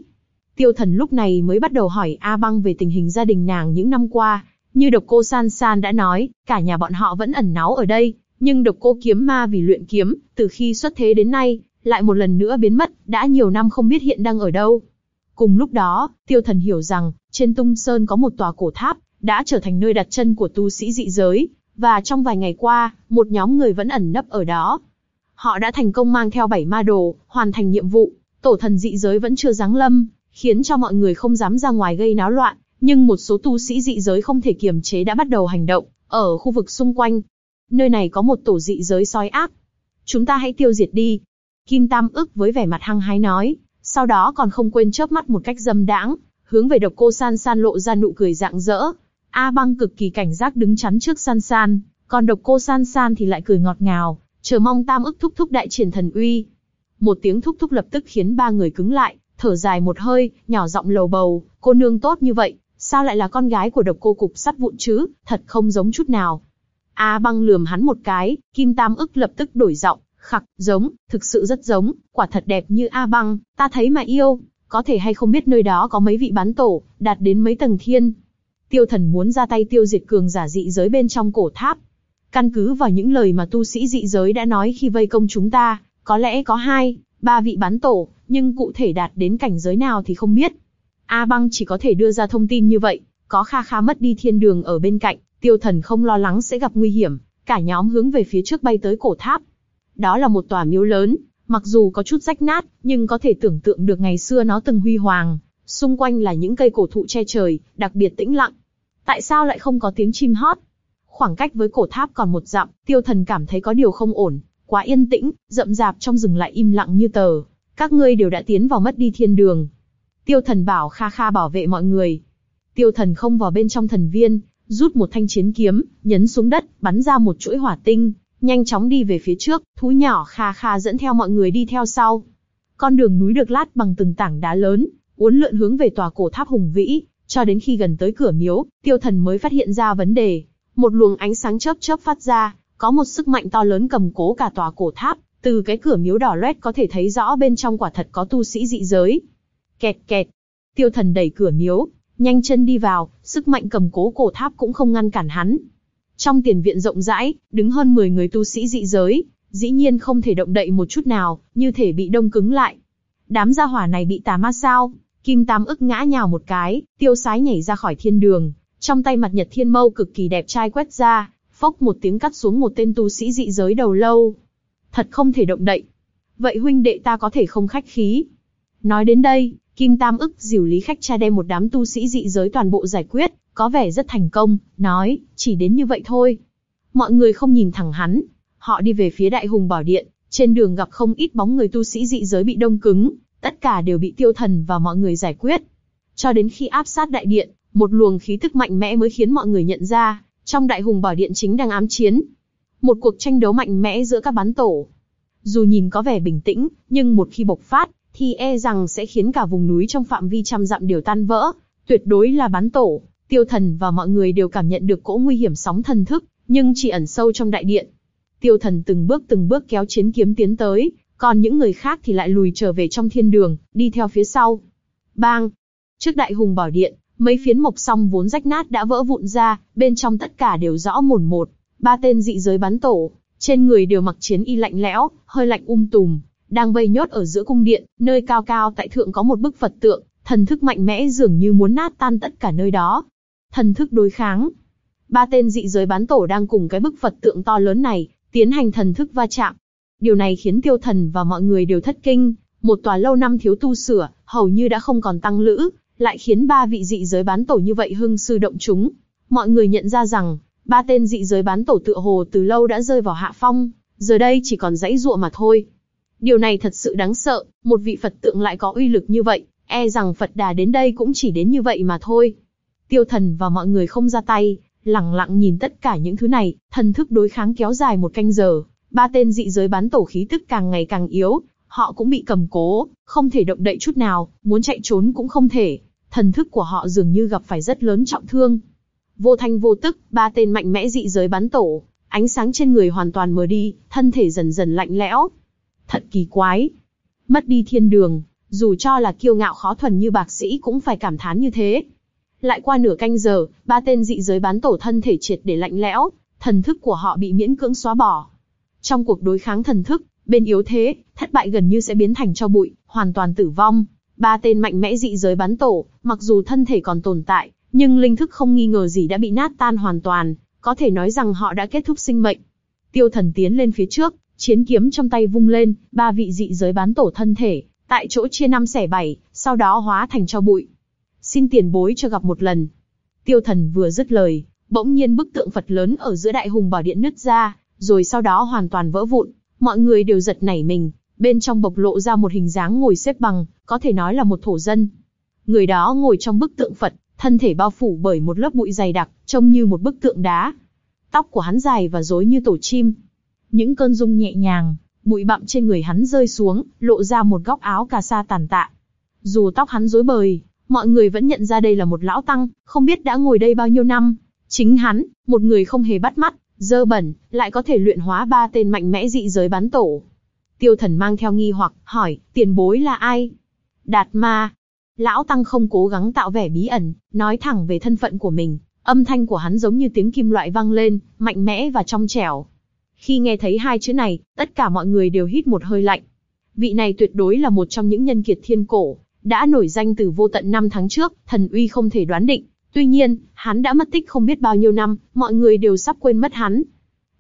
Tiêu thần lúc này mới bắt đầu hỏi A băng về tình hình gia đình nàng những năm qua. Như độc cô San San đã nói, cả nhà bọn họ vẫn ẩn náu ở đây, nhưng độc cô kiếm ma vì luyện kiếm, từ khi xuất thế đến nay, lại một lần nữa biến mất, đã nhiều năm không biết hiện đang ở đâu. Cùng lúc đó, tiêu thần hiểu rằng, trên tung sơn có một tòa cổ tháp, đã trở thành nơi đặt chân của tu sĩ dị giới, và trong vài ngày qua, một nhóm người vẫn ẩn nấp ở đó. Họ đã thành công mang theo bảy ma đồ, hoàn thành nhiệm vụ, tổ thần dị giới vẫn chưa giáng lâm, khiến cho mọi người không dám ra ngoài gây náo loạn, nhưng một số tu sĩ dị giới không thể kiềm chế đã bắt đầu hành động, ở khu vực xung quanh, nơi này có một tổ dị giới sói ác. Chúng ta hãy tiêu diệt đi. Kim Tam ức với vẻ mặt hăng hái nói, sau đó còn không quên chớp mắt một cách dâm đãng, hướng về độc cô San San lộ ra nụ cười rạng rỡ. A băng cực kỳ cảnh giác đứng chắn trước San San, còn độc cô San San thì lại cười ngọt ngào, chờ mong Tam ức thúc thúc đại triển thần uy. Một tiếng thúc thúc lập tức khiến ba người cứng lại, thở dài một hơi, nhỏ giọng lầu bầu, cô nương tốt như vậy, sao lại là con gái của độc cô cục sắt vụn chứ, thật không giống chút nào. A băng lườm hắn một cái, Kim Tam ức lập tức đổi giọng, khặc, giống, thực sự rất giống, quả thật đẹp như A băng, ta thấy mà yêu, có thể hay không biết nơi đó có mấy vị bán tổ, đạt đến mấy tầng thiên. Tiêu thần muốn ra tay tiêu diệt cường giả dị giới bên trong cổ tháp. Căn cứ vào những lời mà tu sĩ dị giới đã nói khi vây công chúng ta, có lẽ có hai, ba vị bán tổ, nhưng cụ thể đạt đến cảnh giới nào thì không biết. A băng chỉ có thể đưa ra thông tin như vậy, có kha kha mất đi thiên đường ở bên cạnh, Tiêu Thần không lo lắng sẽ gặp nguy hiểm, cả nhóm hướng về phía trước bay tới cổ tháp. Đó là một tòa miếu lớn, mặc dù có chút rách nát, nhưng có thể tưởng tượng được ngày xưa nó từng huy hoàng. Xung quanh là những cây cổ thụ che trời, đặc biệt tĩnh lặng. Tại sao lại không có tiếng chim hót? Khoảng cách với cổ tháp còn một dặm, Tiêu Thần cảm thấy có điều không ổn, quá yên tĩnh, rậm rạp trong rừng lại im lặng như tờ. Các ngươi đều đã tiến vào mất đi thiên đường. Tiêu Thần bảo Kha Kha bảo vệ mọi người. Tiêu Thần không vào bên trong thần viên, rút một thanh chiến kiếm, nhấn xuống đất, bắn ra một chuỗi hỏa tinh, nhanh chóng đi về phía trước, thú nhỏ kha kha dẫn theo mọi người đi theo sau. Con đường núi được lát bằng từng tảng đá lớn, uốn lượn hướng về tòa cổ tháp hùng vĩ, cho đến khi gần tới cửa miếu, tiêu thần mới phát hiện ra vấn đề. Một luồng ánh sáng chớp chớp phát ra, có một sức mạnh to lớn cầm cố cả tòa cổ tháp, từ cái cửa miếu đỏ loét có thể thấy rõ bên trong quả thật có tu sĩ dị giới. Kẹt kẹt, tiêu thần đẩy cửa miếu, nhanh chân đi vào, sức mạnh cầm cố cổ tháp cũng không ngăn cản hắn. Trong tiền viện rộng rãi, đứng hơn 10 người tu sĩ dị giới, dĩ nhiên không thể động đậy một chút nào, như thể bị đông cứng lại. Đám gia hỏa này bị tà ma sao? Kim Tam ức ngã nhào một cái, tiêu sái nhảy ra khỏi thiên đường, trong tay mặt nhật thiên mâu cực kỳ đẹp trai quét ra, phốc một tiếng cắt xuống một tên tu sĩ dị giới đầu lâu. Thật không thể động đậy. Vậy huynh đệ ta có thể không khách khí. Nói đến đây, Kim Tam ức dìu lý khách cha đem một đám tu sĩ dị giới toàn bộ giải quyết, có vẻ rất thành công, nói, chỉ đến như vậy thôi. Mọi người không nhìn thẳng hắn, họ đi về phía đại hùng bảo điện, trên đường gặp không ít bóng người tu sĩ dị giới bị đông cứng, tất cả đều bị tiêu thần và mọi người giải quyết. Cho đến khi áp sát đại điện, một luồng khí tức mạnh mẽ mới khiến mọi người nhận ra, trong đại hùng bảo điện chính đang ám chiến. Một cuộc tranh đấu mạnh mẽ giữa các bán tổ. Dù nhìn có vẻ bình tĩnh, nhưng một khi bộc phát, thì e rằng sẽ khiến cả vùng núi trong phạm vi trăm dặm đều tan vỡ. Tuyệt đối là bán tổ, tiêu thần và mọi người đều cảm nhận được cỗ nguy hiểm sóng thần thức, nhưng chỉ ẩn sâu trong đại điện. Tiêu thần từng bước từng bước kéo chiến kiếm tiến tới, còn những người khác thì lại lùi trở về trong thiên đường, đi theo phía sau. Bang! Trước đại hùng bảo điện, mấy phiến mộc song vốn rách nát đã vỡ vụn ra, bên trong tất cả đều rõ mồn một. Ba tên dị giới bắn tổ, trên người đều mặc chiến y lạnh lẽo, hơi lạnh um tùm, đang vây nhốt ở giữa cung điện, nơi cao cao tại thượng có một bức Phật tượng, thần thức mạnh mẽ dường như muốn nát tan tất cả nơi đó. Thần thức đối kháng. Ba tên dị giới bán tổ đang cùng cái bức Phật tượng to lớn này, tiến hành thần thức va chạm. Điều này khiến tiêu thần và mọi người đều thất kinh, một tòa lâu năm thiếu tu sửa, hầu như đã không còn tăng lữ, lại khiến ba vị dị giới bán tổ như vậy hưng sư động chúng. Mọi người nhận ra rằng, ba tên dị giới bán tổ tựa hồ từ lâu đã rơi vào hạ phong, giờ đây chỉ còn dãy dụa mà thôi. Điều này thật sự đáng sợ, một vị Phật tượng lại có uy lực như vậy, e rằng Phật đà đến đây cũng chỉ đến như vậy mà thôi. Tiêu thần và mọi người không ra tay, lặng lặng nhìn tất cả những thứ này, thần thức đối kháng kéo dài một canh giờ, ba tên dị giới bán tổ khí tức càng ngày càng yếu, họ cũng bị cầm cố, không thể động đậy chút nào, muốn chạy trốn cũng không thể, thần thức của họ dường như gặp phải rất lớn trọng thương. Vô thanh vô tức, ba tên mạnh mẽ dị giới bắn tổ, ánh sáng trên người hoàn toàn mờ đi, thân thể dần dần lạnh lẽo. Thật kỳ quái. Mất đi thiên đường, dù cho là kiêu ngạo khó thuần như bạc sĩ cũng phải cảm thán như thế. Lại qua nửa canh giờ, ba tên dị giới bán tổ thân thể triệt để lạnh lẽo, thần thức của họ bị miễn cưỡng xóa bỏ. Trong cuộc đối kháng thần thức, bên yếu thế, thất bại gần như sẽ biến thành cho bụi, hoàn toàn tử vong. Ba tên mạnh mẽ dị giới bắn tổ, mặc dù thân thể còn tồn tại, nhưng linh thức không nghi ngờ gì đã bị nát tan hoàn toàn, có thể nói rằng họ đã kết thúc sinh mệnh. Tiêu thần tiến lên phía trước, chiến kiếm trong tay vung lên, ba vị dị giới bán tổ thân thể, tại chỗ chia năm xẻ bảy, sau đó hóa thành cho bụi. Xin tiền bối cho gặp một lần. Tiêu thần vừa dứt lời, bỗng nhiên bức tượng Phật lớn ở giữa đại hùng bảo điện nứt ra, rồi sau đó hoàn toàn vỡ vụn. Mọi người đều giật nảy mình, bên trong bộc lộ ra một hình dáng ngồi xếp bằng, có thể nói là một thổ dân. Người đó ngồi trong bức tượng Phật, thân thể bao phủ bởi một lớp bụi dày đặc, trông như một bức tượng đá. Tóc của hắn dài và rối như tổ chim. Những cơn rung nhẹ nhàng, bụi bặm trên người hắn rơi xuống, lộ ra một góc áo cà sa tàn tạ. Dù tóc hắn rối bời, mọi người vẫn nhận ra đây là một lão tăng, không biết đã ngồi đây bao nhiêu năm. Chính hắn, một người không hề bắt mắt, dơ bẩn, lại có thể luyện hóa ba tên mạnh mẽ dị giới bán tổ. Tiêu thần mang theo nghi hoặc, hỏi, tiền bối là ai? Đạt ma. Lão Tăng không cố gắng tạo vẻ bí ẩn, nói thẳng về thân phận của mình. Âm thanh của hắn giống như tiếng kim loại vang lên, mạnh mẽ và trong trẻo. Khi nghe thấy hai chữ này, tất cả mọi người đều hít một hơi lạnh. Vị này tuyệt đối là một trong những nhân kiệt thiên cổ, đã nổi danh từ vô tận năm tháng trước, thần uy không thể đoán định. Tuy nhiên, hắn đã mất tích không biết bao nhiêu năm, mọi người đều sắp quên mất hắn.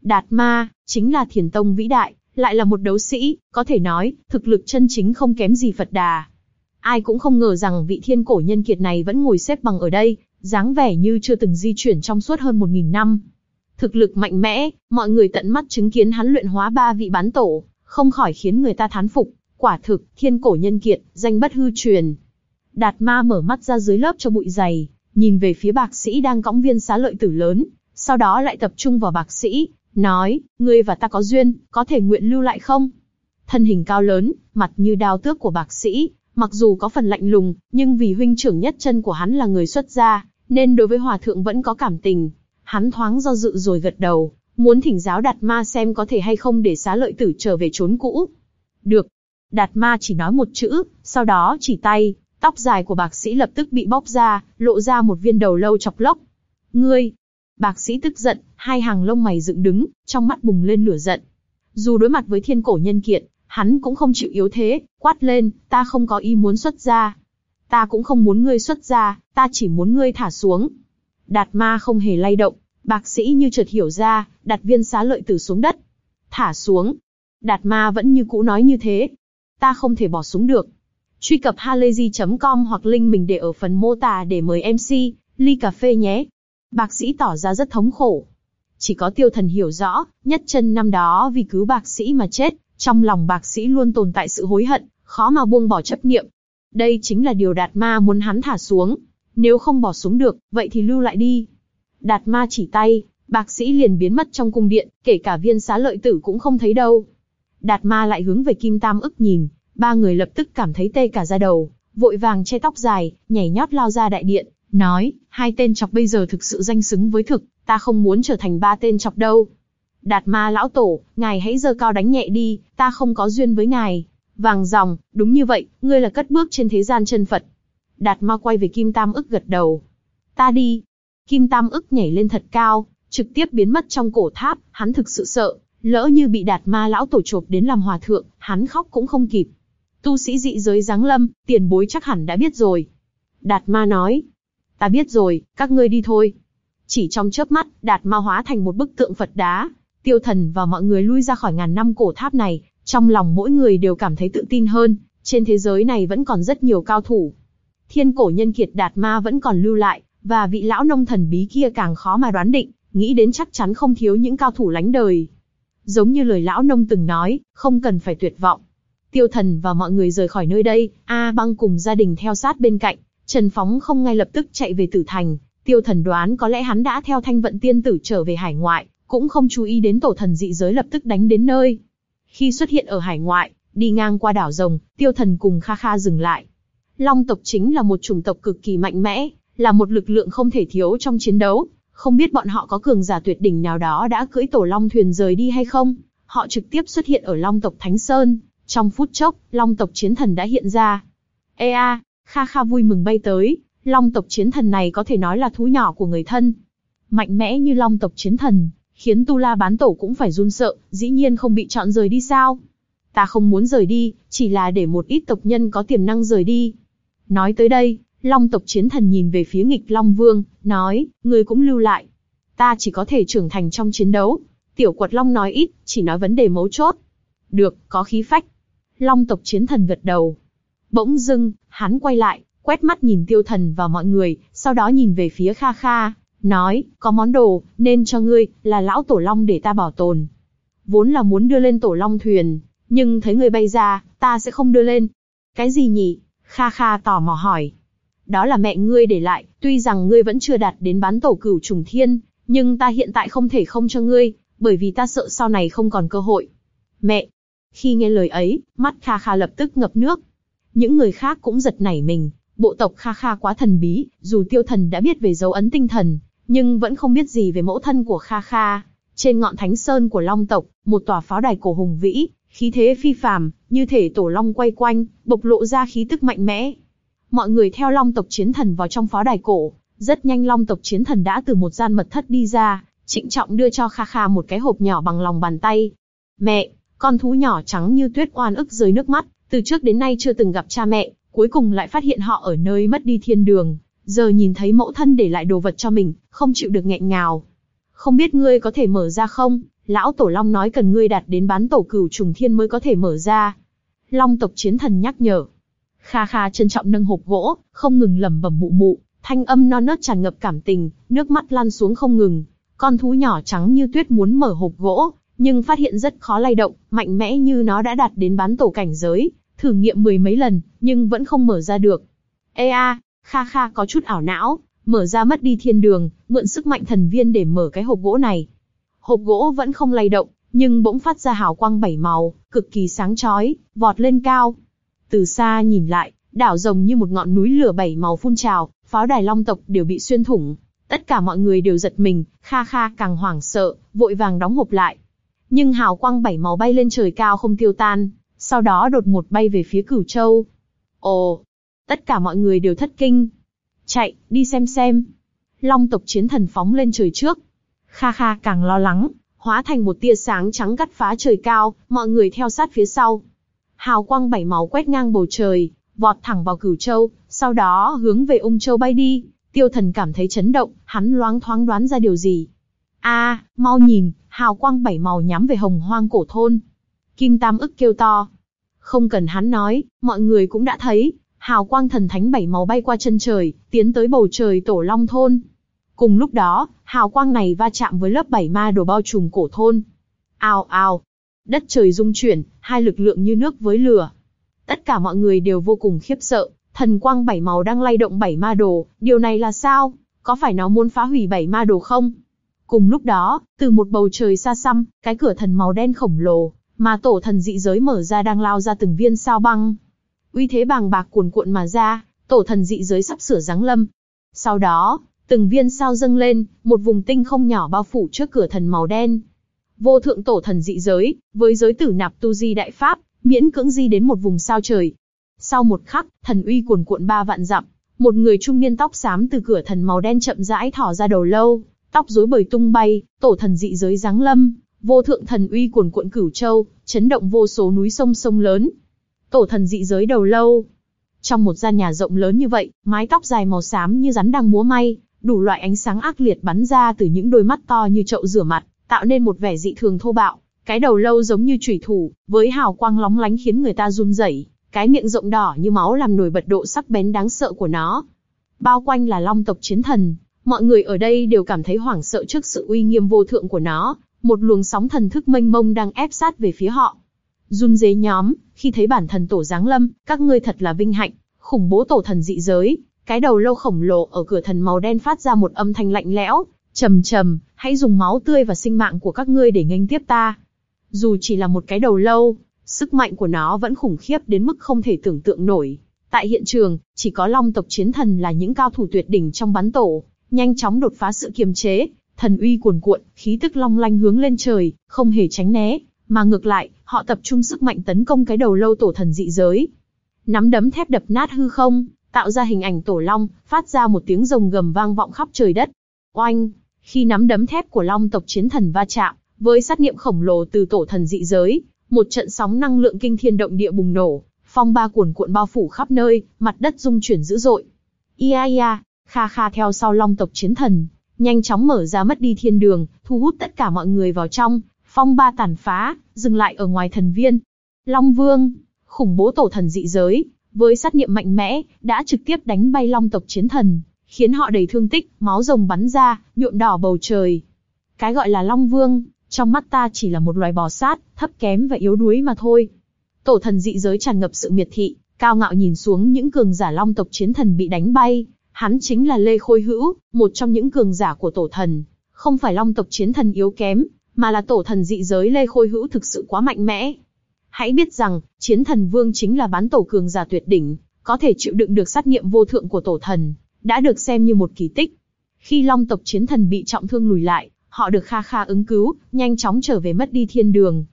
Đạt ma, chính là thiền tông vĩ đại, lại là một đấu sĩ, có thể nói, thực lực chân chính không kém gì Phật Đà. Ai cũng không ngờ rằng vị thiên cổ nhân kiệt này vẫn ngồi xếp bằng ở đây, dáng vẻ như chưa từng di chuyển trong suốt hơn một nghìn năm. Thực lực mạnh mẽ, mọi người tận mắt chứng kiến hắn luyện hóa ba vị bán tổ, không khỏi khiến người ta thán phục. Quả thực, thiên cổ nhân kiệt, danh bất hư truyền. Đạt ma mở mắt ra dưới lớp cho bụi dày, nhìn về phía bạc sĩ đang cõng viên xá lợi tử lớn, sau đó lại tập trung vào bạc sĩ, nói, ngươi và ta có duyên, có thể nguyện lưu lại không? Thân hình cao lớn, mặt như đao tước của bạc sĩ, mặc dù có phần lạnh lùng, nhưng vì huynh trưởng nhất chân của hắn là người xuất gia, nên đối với hòa thượng vẫn có cảm tình. Hắn thoáng do dự rồi gật đầu, muốn thỉnh giáo Đạt Ma xem có thể hay không để xá lợi tử trở về trốn cũ. Được. Đạt Ma chỉ nói một chữ, sau đó chỉ tay, tóc dài của bạc sĩ lập tức bị bóc ra, lộ ra một viên đầu lâu chọc lóc Ngươi, Bạc sĩ tức giận, hai hàng lông mày dựng đứng, trong mắt bùng lên lửa giận. Dù đối mặt với thiên cổ nhân kiện, hắn cũng không chịu yếu thế, quát lên, ta không có ý muốn xuất ra. Ta cũng không muốn ngươi xuất ra, ta chỉ muốn ngươi thả xuống. Đạt ma không hề lay động, bạc sĩ như chợt hiểu ra, đặt viên xá lợi tử xuống đất. Thả xuống. Đạt ma vẫn như cũ nói như thế. Ta không thể bỏ xuống được. Truy cập halayzi.com hoặc link mình để ở phần mô tả để mời MC, ly cà phê nhé. Bạc sĩ tỏ ra rất thống khổ. Chỉ có tiêu thần hiểu rõ, nhất chân năm đó vì cứu bạc sĩ mà chết, trong lòng bạc sĩ luôn tồn tại sự hối hận, khó mà buông bỏ chấp niệm. Đây chính là điều Đạt Ma muốn hắn thả xuống. Nếu không bỏ xuống được, vậy thì lưu lại đi. Đạt Ma chỉ tay, bạc sĩ liền biến mất trong cung điện, kể cả viên xá lợi tử cũng không thấy đâu. Đạt Ma lại hướng về Kim Tam ức nhìn, ba người lập tức cảm thấy tê cả da đầu, vội vàng che tóc dài, nhảy nhót lao ra đại điện, nói, hai tên chọc bây giờ thực sự danh xứng với thực, ta không muốn trở thành ba tên chọc đâu. Đạt ma lão tổ, ngài hãy giơ cao đánh nhẹ đi, ta không có duyên với ngài. Vàng dòng, đúng như vậy, ngươi là cất bước trên thế gian chân Phật. Đạt ma quay về Kim Tam ức gật đầu. Ta đi. Kim Tam ức nhảy lên thật cao, trực tiếp biến mất trong cổ tháp, hắn thực sự sợ, lỡ như bị đạt ma lão tổ chộp đến làm hòa thượng, hắn khóc cũng không kịp. Tu sĩ dị giới giáng lâm, tiền bối chắc hẳn đã biết rồi. Đạt ma nói. Ta biết rồi, các ngươi đi thôi. Chỉ trong chớp mắt, đạt ma hóa thành một bức tượng Phật đá, tiêu thần và mọi người lui ra khỏi ngàn năm cổ tháp này, trong lòng mỗi người đều cảm thấy tự tin hơn, trên thế giới này vẫn còn rất nhiều cao thủ. Thiên cổ nhân kiệt đạt ma vẫn còn lưu lại, và vị lão nông thần bí kia càng khó mà đoán định, nghĩ đến chắc chắn không thiếu những cao thủ lánh đời. Giống như lời lão nông từng nói, không cần phải tuyệt vọng. Tiêu thần và mọi người rời khỏi nơi đây, A băng cùng gia đình theo sát bên cạnh, Trần Phóng không ngay lập tức chạy về tử thành. Tiêu thần đoán có lẽ hắn đã theo thanh vận tiên tử trở về hải ngoại, cũng không chú ý đến tổ thần dị giới lập tức đánh đến nơi. Khi xuất hiện ở hải ngoại, đi ngang qua đảo rồng, tiêu thần cùng Kha Kha dừng lại. Long tộc chính là một chủng tộc cực kỳ mạnh mẽ, là một lực lượng không thể thiếu trong chiến đấu. Không biết bọn họ có cường giả tuyệt đỉnh nào đó đã cưỡi tổ long thuyền rời đi hay không? Họ trực tiếp xuất hiện ở Long tộc Thánh Sơn. Trong phút chốc, Long tộc chiến thần đã hiện ra. Ê a, Kha Kha vui mừng bay tới. Long tộc chiến thần này có thể nói là thú nhỏ của người thân. Mạnh mẽ như Long tộc chiến thần, khiến Tu La bán tổ cũng phải run sợ, dĩ nhiên không bị chọn rời đi sao? Ta không muốn rời đi, chỉ là để một ít tộc nhân có tiềm năng rời đi. Nói tới đây, Long tộc chiến thần nhìn về phía nghịch Long Vương, nói, người cũng lưu lại. Ta chỉ có thể trưởng thành trong chiến đấu. Tiểu quật Long nói ít, chỉ nói vấn đề mấu chốt. Được, có khí phách. Long tộc chiến thần gật đầu. Bỗng dưng, hắn quay lại, quét mắt nhìn tiêu thần và mọi người, sau đó nhìn về phía Kha Kha, nói, có món đồ, nên cho ngươi, là lão tổ long để ta bảo tồn. Vốn là muốn đưa lên tổ long thuyền, nhưng thấy người bay ra, ta sẽ không đưa lên. Cái gì nhỉ? Kha Kha tò mò hỏi. Đó là mẹ ngươi để lại, tuy rằng ngươi vẫn chưa đạt đến bán tổ cửu trùng thiên, nhưng ta hiện tại không thể không cho ngươi, bởi vì ta sợ sau này không còn cơ hội. Mẹ! Khi nghe lời ấy, mắt Kha Kha lập tức ngập nước. Những người khác cũng giật nảy mình, bộ tộc Kha Kha quá thần bí, dù tiêu thần đã biết về dấu ấn tinh thần, nhưng vẫn không biết gì về mẫu thân của Kha Kha. Trên ngọn thánh sơn của Long tộc, một tòa pháo đài cổ hùng vĩ, khí thế phi phàm, như thể tổ long quay quanh, bộc lộ ra khí tức mạnh mẽ. Mọi người theo Long tộc chiến thần vào trong pháo đài cổ, rất nhanh Long tộc chiến thần đã từ một gian mật thất đi ra, trịnh trọng đưa cho Kha Kha một cái hộp nhỏ bằng lòng bàn tay. Mẹ, con thú nhỏ trắng như tuyết oan ức rơi nước mắt, từ trước đến nay chưa từng gặp cha mẹ, cuối cùng lại phát hiện họ ở nơi mất đi thiên đường, giờ nhìn thấy mẫu thân để lại đồ vật cho mình, không chịu được nghẹn ngào. Không biết ngươi có thể mở ra không? Lão Tổ Long nói cần ngươi đạt đến bán tổ cửu trùng thiên mới có thể mở ra. Long tộc chiến thần nhắc nhở. Kha Kha trân trọng nâng hộp gỗ, không ngừng lẩm bẩm mụ mụ, thanh âm non nớt tràn ngập cảm tình, nước mắt lan xuống không ngừng. Con thú nhỏ trắng như tuyết muốn mở hộp gỗ, nhưng phát hiện rất khó lay động, mạnh mẽ như nó đã đạt đến bán tổ cảnh giới, thử nghiệm mười mấy lần, nhưng vẫn không mở ra được. Ê a, Kha Kha có chút ảo não, mở ra mất đi thiên đường, mượn sức mạnh thần viên để mở cái hộp gỗ này. Hộp gỗ vẫn không lay động, nhưng bỗng phát ra hào quang bảy màu, cực kỳ sáng chói, vọt lên cao. Từ xa nhìn lại, đảo rồng như một ngọn núi lửa bảy màu phun trào, pháo đài long tộc đều bị xuyên thủng. Tất cả mọi người đều giật mình, Kha Kha càng hoảng sợ, vội vàng đóng hộp lại. Nhưng hào quang bảy màu bay lên trời cao không tiêu tan, sau đó đột ngột bay về phía Cửu Châu. Ồ, Tất cả mọi người đều thất kinh. Chạy, đi xem xem. Long tộc chiến thần phóng lên trời trước. Kha Kha càng lo lắng, hóa thành một tia sáng trắng cắt phá trời cao, mọi người theo sát phía sau. Hào quang bảy màu quét ngang bầu trời, vọt thẳng vào cửu châu, sau đó hướng về ung châu bay đi. Tiêu thần cảm thấy chấn động, hắn loáng thoáng đoán ra điều gì a mau nhìn, hào quang bảy màu nhắm về hồng hoang cổ thôn. Kim Tam ức kêu to. Không cần hắn nói, mọi người cũng đã thấy, hào quang thần thánh bảy màu bay qua chân trời, tiến tới bầu trời tổ long thôn. Cùng lúc đó, hào quang này va chạm với lớp bảy ma đồ bao trùm cổ thôn. Ao ao, đất trời rung chuyển, hai lực lượng như nước với lửa. Tất cả mọi người đều vô cùng khiếp sợ, thần quang bảy màu đang lay động bảy ma đồ, điều này là sao? Có phải nó muốn phá hủy bảy ma đồ không? Cùng lúc đó, từ một bầu trời xa xăm, cái cửa thần màu đen khổng lồ, mà tổ thần dị giới mở ra đang lao ra từng viên sao băng. Uy thế bàng bạc cuồn cuộn mà ra, tổ thần dị giới sắp sửa giáng lâm. Sau đó, từng viên sao dâng lên, một vùng tinh không nhỏ bao phủ trước cửa thần màu đen. Vô thượng tổ thần dị giới, với giới tử nạp tu di đại pháp, miễn cưỡng di đến một vùng sao trời. Sau một khắc, thần uy cuồn cuộn ba vạn dặm, một người trung niên tóc xám từ cửa thần màu đen chậm rãi thỏ ra đầu lâu, tóc rối bời tung bay, tổ thần dị giới giáng lâm, vô thượng thần uy cuồn cuộn cửu châu, chấn động vô số núi sông sông lớn. Tổ thần dị giới đầu lâu. Trong một gian nhà rộng lớn như vậy, mái tóc dài màu xám như rắn đang múa may, đủ loại ánh sáng ác liệt bắn ra từ những đôi mắt to như chậu rửa mặt, tạo nên một vẻ dị thường thô bạo. Cái đầu lâu giống như chủy thủ, với hào quang lóng lánh khiến người ta run rẩy. Cái miệng rộng đỏ như máu làm nổi bật độ sắc bén đáng sợ của nó. Bao quanh là long tộc chiến thần, mọi người ở đây đều cảm thấy hoảng sợ trước sự uy nghiêm vô thượng của nó, một luồng sóng thần thức mênh mông đang ép sát về phía họ. Run dế nhóm, khi thấy bản thần tổ giáng lâm, các ngươi thật là vinh hạnh, khủng bố tổ thần dị giới, cái đầu lâu khổng lồ ở cửa thần màu đen phát ra một âm thanh lạnh lẽo, trầm trầm, hãy dùng máu tươi và sinh mạng của các ngươi để nghênh tiếp ta. Dù chỉ là một cái đầu lâu, sức mạnh của nó vẫn khủng khiếp đến mức không thể tưởng tượng nổi. Tại hiện trường, chỉ có long tộc chiến thần là những cao thủ tuyệt đỉnh trong bắn tổ, nhanh chóng đột phá sự kiềm chế, thần uy cuồn cuộn, khí tức long lanh hướng lên trời, không hề tránh né, mà ngược lại, họ tập trung sức mạnh tấn công cái đầu lâu tổ thần dị giới. Nắm đấm thép đập nát hư không, tạo ra hình ảnh tổ long, phát ra một tiếng rồng gầm vang vọng khắp trời đất. Oanh! Khi nắm đấm thép của long tộc chiến thần va chạm, với sát niệm khổng lồ từ tổ thần dị giới, một trận sóng năng lượng kinh thiên động địa bùng nổ, phong ba cuồn cuộn bao phủ khắp nơi, mặt đất rung chuyển dữ dội. Ia ia, kha kha theo sau long tộc chiến thần, nhanh chóng mở ra mất đi thiên đường, thu hút tất cả mọi người vào trong, phong ba tàn phá, dừng lại ở ngoài thần viên. Long Vương, khủng bố tổ thần dị giới, với sát niệm mạnh mẽ, đã trực tiếp đánh bay long tộc chiến thần, khiến họ đầy thương tích, máu rồng bắn ra, nhuộm đỏ bầu trời. Cái gọi là Long Vương, trong mắt ta chỉ là một loài bò sát, thấp kém và yếu đuối mà thôi. Tổ thần dị giới tràn ngập sự miệt thị, cao ngạo nhìn xuống những cường giả long tộc chiến thần bị đánh bay. Hắn chính là Lê Khôi Hữu, một trong những cường giả của tổ thần. Không phải long tộc chiến thần yếu kém, mà là tổ thần dị giới Lê Khôi Hữu thực sự quá mạnh mẽ. Hãy biết rằng, chiến thần vương chính là bán tổ cường giả tuyệt đỉnh, có thể chịu đựng được sát nghiệm vô thượng của tổ thần, đã được xem như một kỳ tích. Khi long tộc chiến thần bị trọng thương lùi lại, họ được kha kha ứng cứu, nhanh chóng trở về mất đi thiên đường.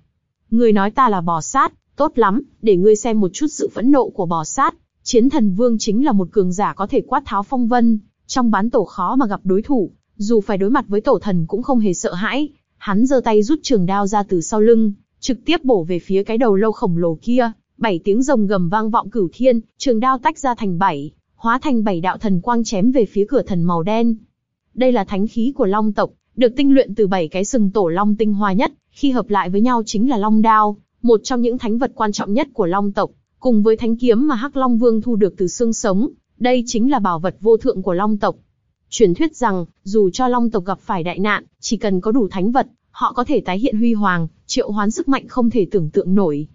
Người nói ta là bò sát, tốt lắm, để ngươi xem một chút sự phẫn nộ của bò sát. Chiến thần vương chính là một cường giả có thể quát tháo phong vân, trong bán tổ khó mà gặp đối thủ, dù phải đối mặt với tổ thần cũng không hề sợ hãi. Hắn giơ tay rút trường đao ra từ sau lưng, trực tiếp bổ về phía cái đầu lâu khổng lồ kia. Bảy tiếng rồng gầm vang vọng cửu thiên, trường đao tách ra thành bảy, hóa thành bảy đạo thần quang chém về phía cửa thần màu đen. Đây là thánh khí của long tộc, được tinh luyện từ bảy cái sừng tổ long tinh hoa nhất, khi hợp lại với nhau chính là long đao, một trong những thánh vật quan trọng nhất của long tộc, cùng với thánh kiếm mà Hắc Long Vương thu được từ xương sống, đây chính là bảo vật vô thượng của long tộc. Truyền thuyết rằng, dù cho long tộc gặp phải đại nạn, chỉ cần có đủ thánh vật, họ có thể tái hiện huy hoàng, triệu hoán sức mạnh không thể tưởng tượng nổi.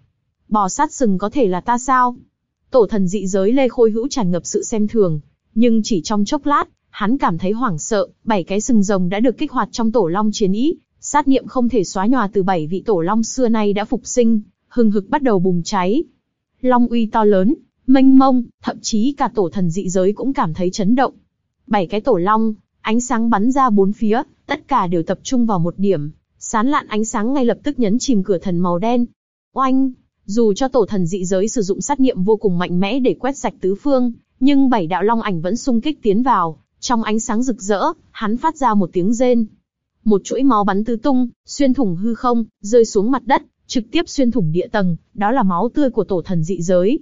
Bò sát sừng có thể là ta sao? Tổ thần dị giới Lê Khôi Hữu tràn ngập sự xem thường, nhưng chỉ trong chốc lát, hắn cảm thấy hoảng sợ, bảy cái sừng rồng đã được kích hoạt trong tổ long chiến ý, sát niệm không thể xóa nhòa từ bảy vị tổ long xưa nay đã phục sinh, hừng hực bắt đầu bùng cháy. Long uy to lớn, mênh mông, thậm chí cả tổ thần dị giới cũng cảm thấy chấn động. Bảy cái tổ long, ánh sáng bắn ra bốn phía, tất cả đều tập trung vào một điểm, sán lạn ánh sáng ngay lập tức nhấn chìm cửa thần màu đen. Oanh! Dù cho tổ thần dị giới sử dụng sát niệm vô cùng mạnh mẽ để quét sạch tứ phương, nhưng bảy đạo long ảnh vẫn xung kích tiến vào, trong ánh sáng rực rỡ, hắn phát ra một tiếng rên. Một chuỗi máu bắn tứ tung, xuyên thủng hư không, rơi xuống mặt đất, trực tiếp xuyên thủng địa tầng, đó là máu tươi của tổ thần dị giới.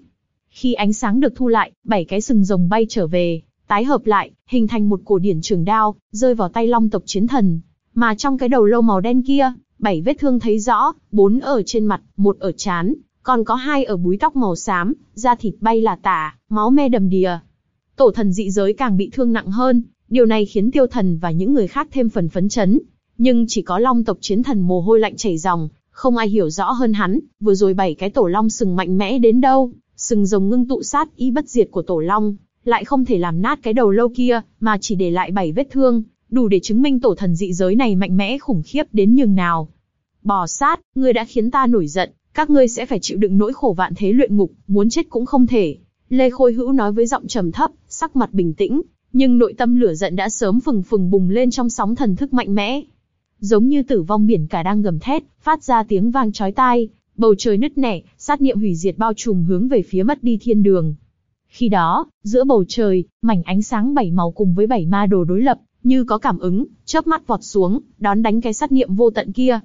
Khi ánh sáng được thu lại, bảy cái sừng rồng bay trở về, tái hợp lại, hình thành một cổ điển trường đao, rơi vào tay long tộc chiến thần. Mà trong cái đầu lâu màu đen kia, bảy vết thương thấy rõ, bốn ở trên mặt, một ở chán, còn có hai ở búi tóc màu xám, da thịt bay là tả, máu me đầm đìa. Tổ thần dị giới càng bị thương nặng hơn, điều này khiến tiêu thần và những người khác thêm phần phấn chấn. Nhưng chỉ có long tộc chiến thần mồ hôi lạnh chảy ròng, không ai hiểu rõ hơn hắn, vừa rồi bảy cái tổ long sừng mạnh mẽ đến đâu, Sừng rồng ngưng tụ sát ý bất diệt của tổ long, lại không thể làm nát cái đầu lâu kia, mà chỉ để lại bảy vết thương, đủ để chứng minh tổ thần dị giới này mạnh mẽ khủng khiếp đến nhường nào. Bò sát, ngươi đã khiến ta nổi giận, các ngươi sẽ phải chịu đựng nỗi khổ vạn thế luyện ngục, muốn chết cũng không thể. Lê Khôi Hữu nói với giọng trầm thấp, sắc mặt bình tĩnh, nhưng nội tâm lửa giận đã sớm phừng phừng bùng lên trong sóng thần thức mạnh mẽ. Giống như tử vong biển cả đang gầm thét, phát ra tiếng vang chói tai, bầu trời nứt nẻ, sát niệm hủy diệt bao trùm hướng về phía mất đi thiên đường. Khi đó, giữa bầu trời, mảnh ánh sáng bảy màu cùng với bảy ma đồ đối lập, như có cảm ứng, chớp mắt vọt xuống, đón đánh cái sát niệm vô tận kia.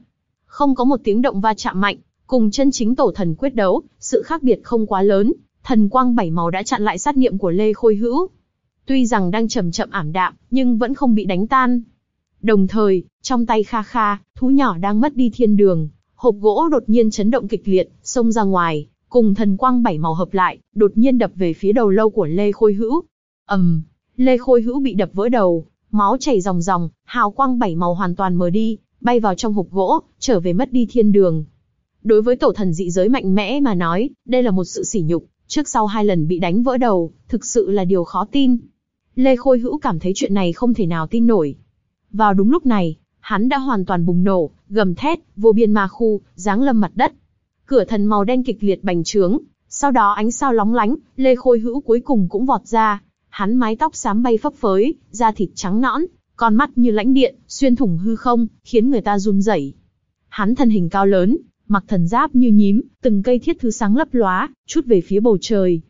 Không có một tiếng động va chạm mạnh, cùng chân chính tổ thần quyết đấu, sự khác biệt không quá lớn, thần quang bảy màu đã chặn lại sát niệm của Lê Khôi Hữu. Tuy rằng đang chậm chậm ảm đạm, nhưng vẫn không bị đánh tan. Đồng thời, trong tay Kha Kha, thú nhỏ đang mất đi thiên đường, hộp gỗ đột nhiên chấn động kịch liệt, xông ra ngoài, cùng thần quang bảy màu hợp lại, đột nhiên đập về phía đầu lâu của Lê Khôi Hữu. ầm, um, Lê Khôi Hữu bị đập vỡ đầu, máu chảy ròng ròng, hào quang bảy màu hoàn toàn mờ đi, bay vào trong hộp gỗ, trở về mất đi thiên đường. Đối với tổ thần dị giới mạnh mẽ mà nói, đây là một sự sỉ nhục, trước sau hai lần bị đánh vỡ đầu, thực sự là điều khó tin. Lê Khôi Hữu cảm thấy chuyện này không thể nào tin nổi. Vào đúng lúc này, hắn đã hoàn toàn bùng nổ, gầm thét, vô biên ma khu, giáng lâm mặt đất. Cửa thần màu đen kịch liệt bành trướng, sau đó ánh sao lóng lánh, Lê Khôi Hữu cuối cùng cũng vọt ra. Hắn mái tóc xám bay phấp phới, da thịt trắng nõn, con mắt như lãnh điện, xuyên thủng hư không, khiến người ta run rẩy. Hắn thân hình cao lớn, mặc thần giáp như nhím, từng cây thiết thứ sáng lấp lóa, chút về phía bầu trời.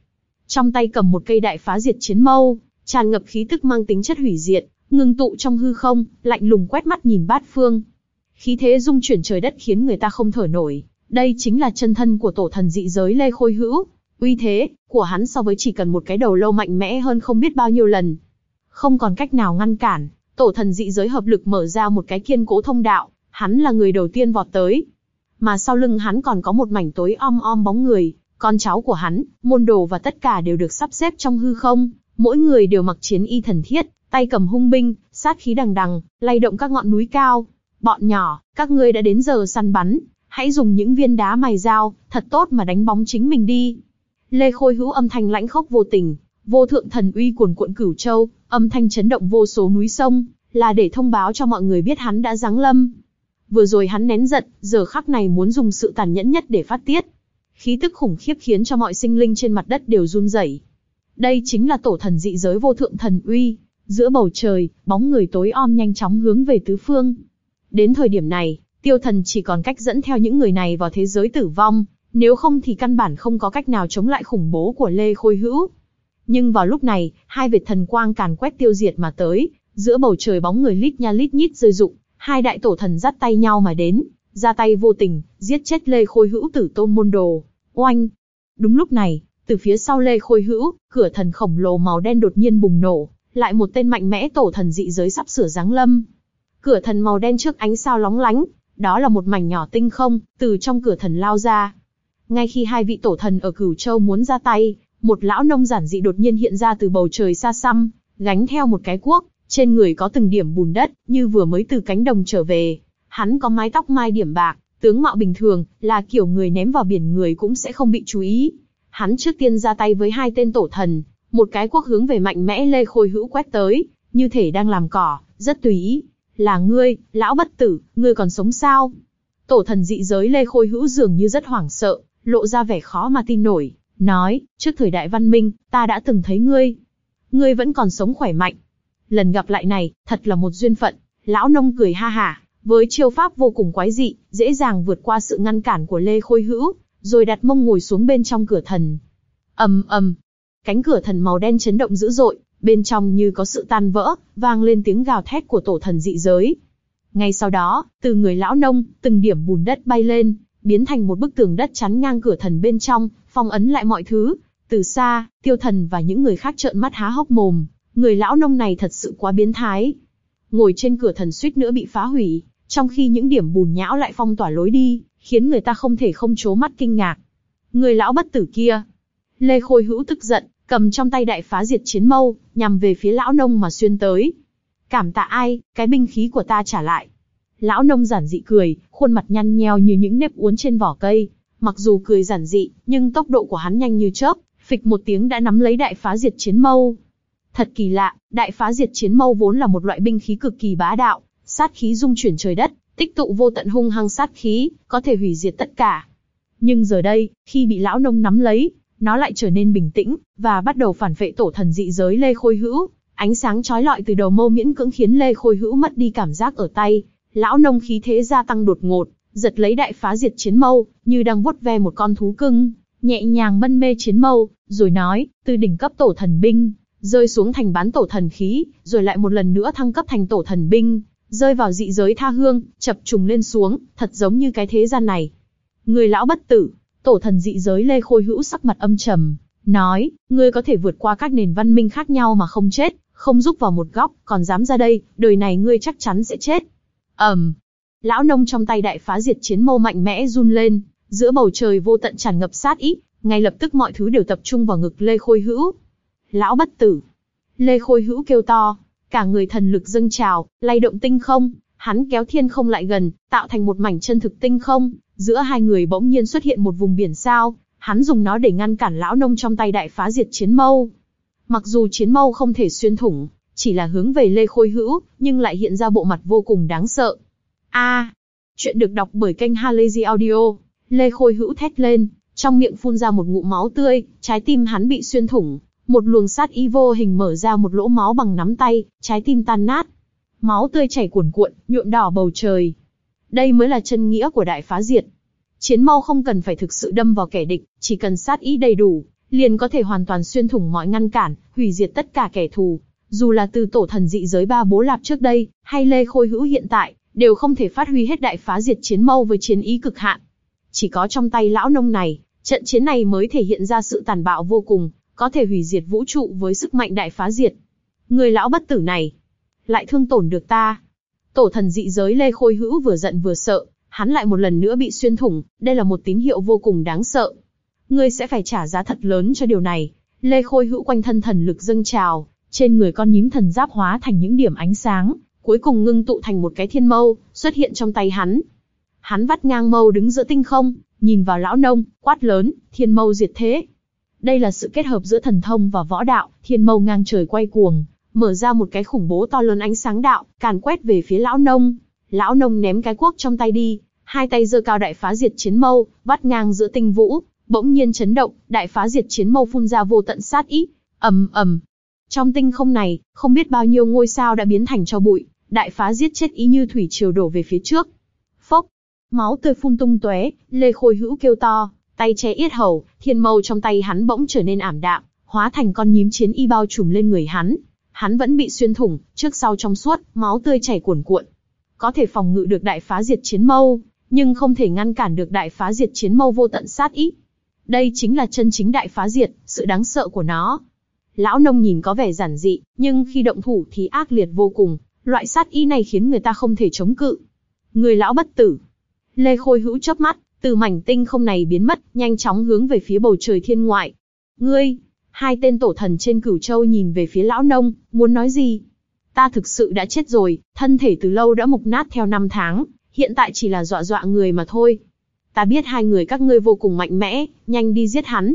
Trong tay cầm một cây đại phá diệt chiến mâu, tràn ngập khí tức mang tính chất hủy diệt, ngưng tụ trong hư không, lạnh lùng quét mắt nhìn bát phương. Khí thế dung chuyển trời đất khiến người ta không thở nổi. Đây chính là chân thân của tổ thần dị giới Lê Khôi Hữu. Uy thế của hắn so với chỉ cần một cái đầu lâu mạnh mẽ hơn không biết bao nhiêu lần. Không còn cách nào ngăn cản, tổ thần dị giới hợp lực mở ra một cái kiên cố thông đạo, hắn là người đầu tiên vọt tới. Mà sau lưng hắn còn có một mảnh tối om om bóng người, con cháu của hắn, môn đồ và tất cả đều được sắp xếp trong hư không, mỗi người đều mặc chiến y thần thiết, tay cầm hung binh, sát khí đằng đằng, lay động các ngọn núi cao. Bọn nhỏ, các ngươi đã đến giờ săn bắn, hãy dùng những viên đá mài dao, thật tốt mà đánh bóng chính mình đi. Lê Khôi hữu âm thanh lãnh khốc vô tình, vô thượng thần uy cuồn cuộn cửu châu, âm thanh chấn động vô số núi sông, là để thông báo cho mọi người biết hắn đã giáng lâm. Vừa rồi hắn nén giận, giờ khắc này muốn dùng sự tàn nhẫn nhất để phát tiết. Khí tức khủng khiếp khiến cho mọi sinh linh trên mặt đất đều run rẩy. Đây chính là tổ thần dị giới vô thượng thần uy, Giữa bầu trời, bóng người tối om nhanh chóng hướng về tứ phương. Đến thời điểm này, tiêu thần chỉ còn cách dẫn theo những người này vào thế giới tử vong, nếu không thì căn bản không có cách nào chống lại khủng bố của Lê Khôi Hữu. Nhưng vào lúc này, hai vệt thần quang càn quét tiêu diệt mà tới, giữa bầu trời bóng người lít nha lít nhít rơi rụng, hai đại tổ thần dắt tay nhau mà đến, ra tay vô tình, giết chết Lê Khôi Hữu tử tôn môn đồ. Oanh! Đúng lúc này, từ phía sau Lê Khôi Hữu, cửa thần khổng lồ màu đen đột nhiên bùng nổ, lại một tên mạnh mẽ tổ thần dị giới sắp sửa giáng lâm. Cửa thần màu đen trước ánh sao lóng lánh, đó là một mảnh nhỏ tinh không, từ trong cửa thần lao ra. Ngay khi hai vị tổ thần ở Cửu Châu muốn ra tay, một lão nông giản dị đột nhiên hiện ra từ bầu trời xa xăm, gánh theo một cái cuốc, trên người có từng điểm bùn đất, như vừa mới từ cánh đồng trở về. Hắn có mái tóc mai điểm bạc, tướng mạo bình thường, là kiểu người ném vào biển người cũng sẽ không bị chú ý. Hắn trước tiên ra tay với hai tên tổ thần, một cái quốc hướng về mạnh mẽ Lê Khôi Hữu quét tới, như thể đang làm cỏ, rất tùy ý. Là ngươi, lão bất tử, ngươi còn sống sao? Tổ thần dị giới Lê Khôi Hữu dường như rất hoảng sợ, lộ ra vẻ khó mà tin nổi, nói, trước thời đại văn minh, ta đã từng thấy ngươi. Ngươi vẫn còn sống khỏe mạnh. Lần gặp lại này, thật là một duyên phận. Lão nông cười ha hả, với chiêu pháp vô cùng quái dị, dễ dàng vượt qua sự ngăn cản của Lê Khôi Hữu, rồi đặt mông ngồi xuống bên trong cửa thần. ầm ầm, Cánh cửa thần màu đen chấn động dữ dội, bên trong như có sự tan vỡ, vang lên tiếng gào thét của tổ thần dị giới. Ngay sau đó, từ người lão nông, từng điểm bùn đất bay lên, biến thành một bức tường đất chắn ngang cửa thần bên trong, phong ấn lại mọi thứ. Từ xa, tiêu thần và những người khác trợn mắt há hốc mồm, người lão nông này thật sự quá biến thái. Ngồi trên cửa thần suýt nữa bị phá hủy, trong khi những điểm bùn nhão lại phong tỏa lối đi, khiến người ta không thể không chố mắt kinh ngạc. Người lão bất tử kia. Lê Khôi Hữu tức giận, cầm trong tay đại phá diệt chiến mâu, nhằm về phía lão nông mà xuyên tới. Cảm tạ ai, cái binh khí của ta trả lại. Lão nông giản dị cười, khuôn mặt nhăn nheo như những nếp uốn trên vỏ cây, Mặc dù cười giản dị, nhưng tốc độ của hắn nhanh như chớp, phịch một tiếng đã nắm lấy đại phá diệt chiến mâu. Thật kỳ lạ, đại phá diệt chiến mâu vốn là một loại binh khí cực kỳ bá đạo, sát khí dung chuyển trời đất, tích tụ vô tận hung hăng sát khí, có thể hủy diệt tất cả. Nhưng giờ đây, khi bị lão nông nắm lấy, nó lại trở nên bình tĩnh, và bắt đầu phản vệ tổ thần dị giới Lê Khôi Hữu. Ánh sáng chói lọi từ đầu mâu miễn cưỡng khiến Lê Khôi Hữu mất đi cảm giác ở tay. Lão nông khí thế gia tăng đột ngột, giật lấy đại phá diệt chiến mâu, như đang vuốt ve một con thú cưng, nhẹ nhàng mân mê chiến mâu, rồi nói, từ đỉnh cấp tổ thần binh, rơi xuống thành bán tổ thần khí, rồi lại một lần nữa thăng cấp thành tổ thần binh, rơi vào dị giới tha hương, chập trùng lên xuống, thật giống như cái thế gian này. Người lão bất tử, tổ thần dị giới Lê Khôi Hữu sắc mặt âm trầm, nói, ngươi có thể vượt qua các nền văn minh khác nhau mà không chết, không rúc vào một góc, còn dám ra đây, đời này ngươi chắc chắn sẽ chết. ầm, um, lão nông trong tay đại phá diệt chiến mâu mạnh mẽ run lên, giữa bầu trời vô tận tràn ngập sát ý, ngay lập tức mọi thứ đều tập trung vào ngực Lê Khôi Hữu. Lão bất tử. Lê Khôi Hữu kêu to, cả người thần lực dâng trào, lay động tinh không, hắn kéo thiên không lại gần, tạo thành một mảnh chân thực tinh không, giữa hai người bỗng nhiên xuất hiện một vùng biển sao, hắn dùng nó để ngăn cản lão nông trong tay đại phá diệt chiến mâu. Mặc dù chiến mâu không thể xuyên thủng, chỉ là hướng về Lê Khôi Hữu, nhưng lại hiện ra bộ mặt vô cùng đáng sợ. A, chuyện được đọc bởi kênh Halazy Audio. Lê Khôi Hữu thét lên, trong miệng phun ra một ngụm máu tươi, trái tim hắn bị xuyên thủng, một luồng sát ý vô hình mở ra một lỗ máu bằng nắm tay, trái tim tan nát. Máu tươi chảy cuồn cuộn, nhuộm đỏ bầu trời. Đây mới là chân nghĩa của đại phá diệt. Chiến mau không cần phải thực sự đâm vào kẻ địch, chỉ cần sát ý đầy đủ, liền có thể hoàn toàn xuyên thủng mọi ngăn cản, hủy diệt tất cả kẻ thù. Dù là từ tổ thần dị giới ba bố lạp trước đây, hay Lê Khôi Hữu hiện tại, đều không thể phát huy hết đại phá diệt chiến mâu với chiến ý cực hạn. Chỉ có trong tay lão nông này, trận chiến này mới thể hiện ra sự tàn bạo vô cùng, có thể hủy diệt vũ trụ với sức mạnh đại phá diệt. Người lão bất tử này, lại thương tổn được ta. Tổ thần dị giới Lê Khôi Hữu vừa giận vừa sợ, hắn lại một lần nữa bị xuyên thủng, đây là một tín hiệu vô cùng đáng sợ. Ngươi sẽ phải trả giá thật lớn cho điều này. Lê Khôi Hữu quanh thân thần lực dâng trào, trên người con nhím thần giáp hóa thành những điểm ánh sáng, cuối cùng ngưng tụ thành một cái thiên mâu, xuất hiện trong tay hắn. Hắn vắt ngang mâu đứng giữa tinh không, nhìn vào lão nông, quát lớn, thiên mâu diệt thế. Đây là sự kết hợp giữa thần thông và võ đạo, thiên mâu ngang trời quay cuồng, mở ra một cái khủng bố to lớn ánh sáng đạo, càn quét về phía lão nông. Lão nông ném cái cuốc trong tay đi, hai tay giơ cao đại phá diệt chiến mâu, vắt ngang giữa tinh vũ, bỗng nhiên chấn động, đại phá diệt chiến mâu phun ra vô tận sát ý, ầm ầm. Trong tinh không này, không biết bao nhiêu ngôi sao đã biến thành cho bụi, đại phá giết chết ý như thủy triều đổ về phía trước. Phốc, máu tươi phun tung tóe, Lê Khôi Hữu kêu to, tay che yết hầu, thiên mâu trong tay hắn bỗng trở nên ảm đạm, hóa thành con nhím chiến y bao trùm lên người hắn. Hắn vẫn bị xuyên thủng, trước sau trong suốt, máu tươi chảy cuồn cuộn. Có thể phòng ngự được đại phá diệt chiến mâu, nhưng không thể ngăn cản được đại phá diệt chiến mâu vô tận sát ý. Đây chính là chân chính đại phá diệt, sự đáng sợ của nó. Lão nông nhìn có vẻ giản dị, nhưng khi động thủ thì ác liệt vô cùng, loại sát ý này khiến người ta không thể chống cự. Người lão bất tử. Lê Khôi Hữu chớp mắt, từ mảnh tinh không này biến mất, nhanh chóng hướng về phía bầu trời thiên ngoại. Ngươi, hai tên tổ thần trên cửu châu nhìn về phía lão nông, muốn nói gì? Ta thực sự đã chết rồi, thân thể từ lâu đã mục nát theo năm tháng, hiện tại chỉ là dọa dọa người mà thôi. Ta biết hai người các ngươi vô cùng mạnh mẽ, nhanh đi giết hắn.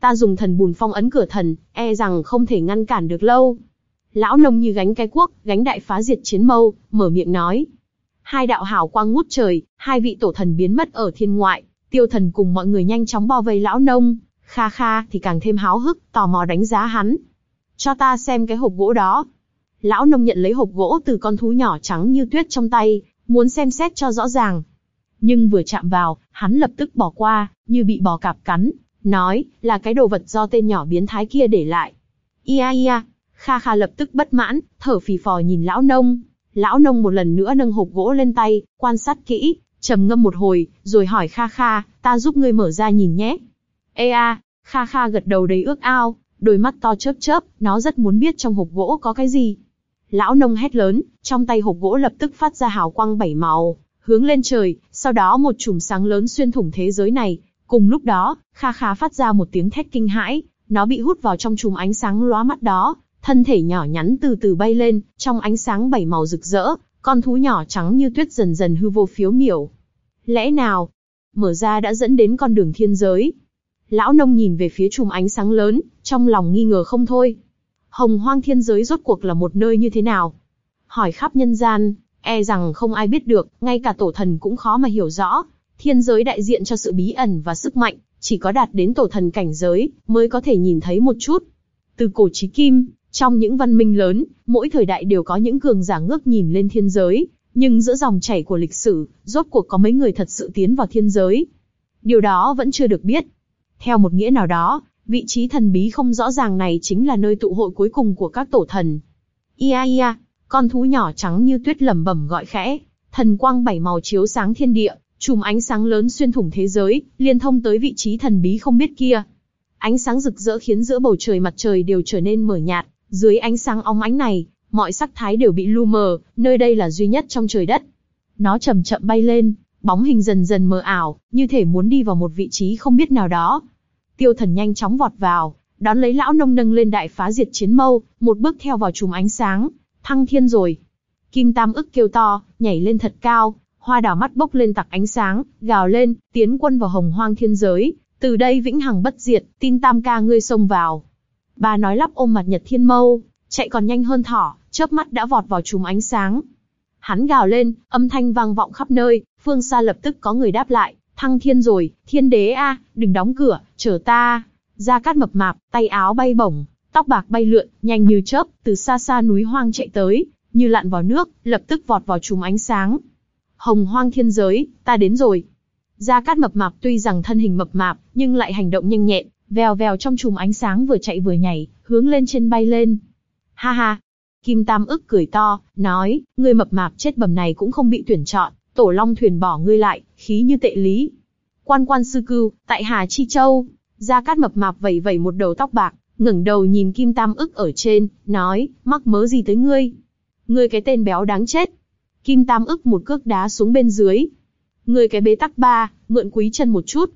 Ta dùng thần bùn phong ấn cửa thần, e rằng không thể ngăn cản được lâu. Lão nông như gánh cái quốc gánh đại phá diệt chiến mâu, mở miệng nói. Hai đạo hào quang ngút trời, hai vị tổ thần biến mất ở thiên ngoại, tiêu thần cùng mọi người nhanh chóng bao vây lão nông, kha kha thì càng thêm háo hức, tò mò đánh giá hắn. Cho ta xem cái hộp gỗ đó. Lão nông nhận lấy hộp gỗ từ con thú nhỏ trắng như tuyết trong tay, muốn xem xét cho rõ ràng. Nhưng vừa chạm vào, hắn lập tức bỏ qua, như bị bò cạp cắn, nói, là cái đồ vật do tên nhỏ biến thái kia để lại. Ia ia, Kha Kha lập tức bất mãn, thở phì phò nhìn lão nông. Lão nông một lần nữa nâng hộp gỗ lên tay, quan sát kỹ, trầm ngâm một hồi, rồi hỏi Kha Kha, ta giúp ngươi mở ra nhìn nhé. Ê a, Kha Kha gật đầu đầy ước ao, đôi mắt to chớp chớp, nó rất muốn biết trong hộp gỗ có cái gì. Lão nông hét lớn, trong tay hộp gỗ lập tức phát ra hào quang bảy màu, hướng lên trời, sau đó một chùm sáng lớn xuyên thủng thế giới này. Cùng lúc đó, Kha Kha phát ra một tiếng thét kinh hãi, nó bị hút vào trong chùm ánh sáng lóa mắt đó, thân thể nhỏ nhắn từ từ bay lên, trong ánh sáng bảy màu rực rỡ, con thú nhỏ trắng như tuyết dần dần hư vô phiếu miểu. Lẽ nào? mở ra đã dẫn đến con đường thiên giới. Lão nông nhìn về phía chùm ánh sáng lớn, trong lòng nghi ngờ không thôi. Hồng hoang thiên giới rốt cuộc là một nơi như thế nào? Hỏi khắp nhân gian, e rằng không ai biết được, ngay cả tổ thần cũng khó mà hiểu rõ. Thiên giới đại diện cho sự bí ẩn và sức mạnh, chỉ có đạt đến tổ thần cảnh giới, mới có thể nhìn thấy một chút. Từ cổ chí kim, trong những văn minh lớn, mỗi thời đại đều có những cường giả ngước nhìn lên thiên giới, nhưng giữa dòng chảy của lịch sử, rốt cuộc có mấy người thật sự tiến vào thiên giới. Điều đó vẫn chưa được biết. Theo một nghĩa nào đó, vị trí thần bí không rõ ràng này chính là nơi tụ hội cuối cùng của các tổ thần. Ia ia, con thú nhỏ trắng như tuyết lẩm bẩm gọi khẽ, thần quang bảy màu chiếu sáng thiên địa, chùm ánh sáng lớn xuyên thủng thế giới, liên thông tới vị trí thần bí không biết kia. Ánh sáng rực rỡ khiến giữa bầu trời mặt trời đều trở nên mở nhạt, dưới ánh sáng óng ánh này, mọi sắc thái đều bị lu mờ, nơi đây là duy nhất trong trời đất. Nó chậm chậm bay lên, bóng hình dần dần mờ ảo, như thể muốn đi vào một vị trí không biết nào đó. Tiêu thần nhanh chóng vọt vào, đón lấy lão nông nâng lên đại phá diệt chiến mâu, một bước theo vào chùm ánh sáng, thăng thiên rồi. Kim Tam ức kêu to, nhảy lên thật cao, hoa đảo mắt bốc lên tặc ánh sáng, gào lên, tiến quân vào hồng hoang thiên giới, từ đây vĩnh hằng bất diệt, tin Tam ca ngươi xông vào. Bà nói lắp ôm mặt Nhật Thiên Mâu, chạy còn nhanh hơn thỏ, chớp mắt đã vọt vào chùm ánh sáng. Hắn gào lên, âm thanh vang vọng khắp nơi, phương xa lập tức có người đáp lại, thăng thiên rồi, thiên đế a, đừng đóng cửa, chờ ta. Gia cát mập mạp, tay áo bay bổng, tóc bạc bay lượn, nhanh như chớp, từ xa xa núi hoang chạy tới, như lặn vào nước, lập tức vọt vào chùm ánh sáng. Hồng hoang thiên giới, ta đến rồi. Gia Cát mập mạp tuy rằng thân hình mập mạp, nhưng lại hành động nhanh nhẹn, vèo vèo trong chùm ánh sáng vừa chạy vừa nhảy, hướng lên trên bay lên. Ha ha! Kim Tam ức cười to, nói, ngươi mập mạp chết bầm này cũng không bị tuyển chọn, tổ long thuyền bỏ ngươi lại, khí như tệ lý. Quan quan sư cưu, tại Hà Chi Châu, Gia Cát mập mạp vẩy vẩy một đầu tóc bạc, ngẩng đầu nhìn Kim Tam ức ở trên, nói, mắc mớ gì tới ngươi? Ngươi cái tên béo đáng chết. Kim Tam ức một cước đá xuống bên dưới. Ngươi cái bế tắc ba, mượn quý chân một chút.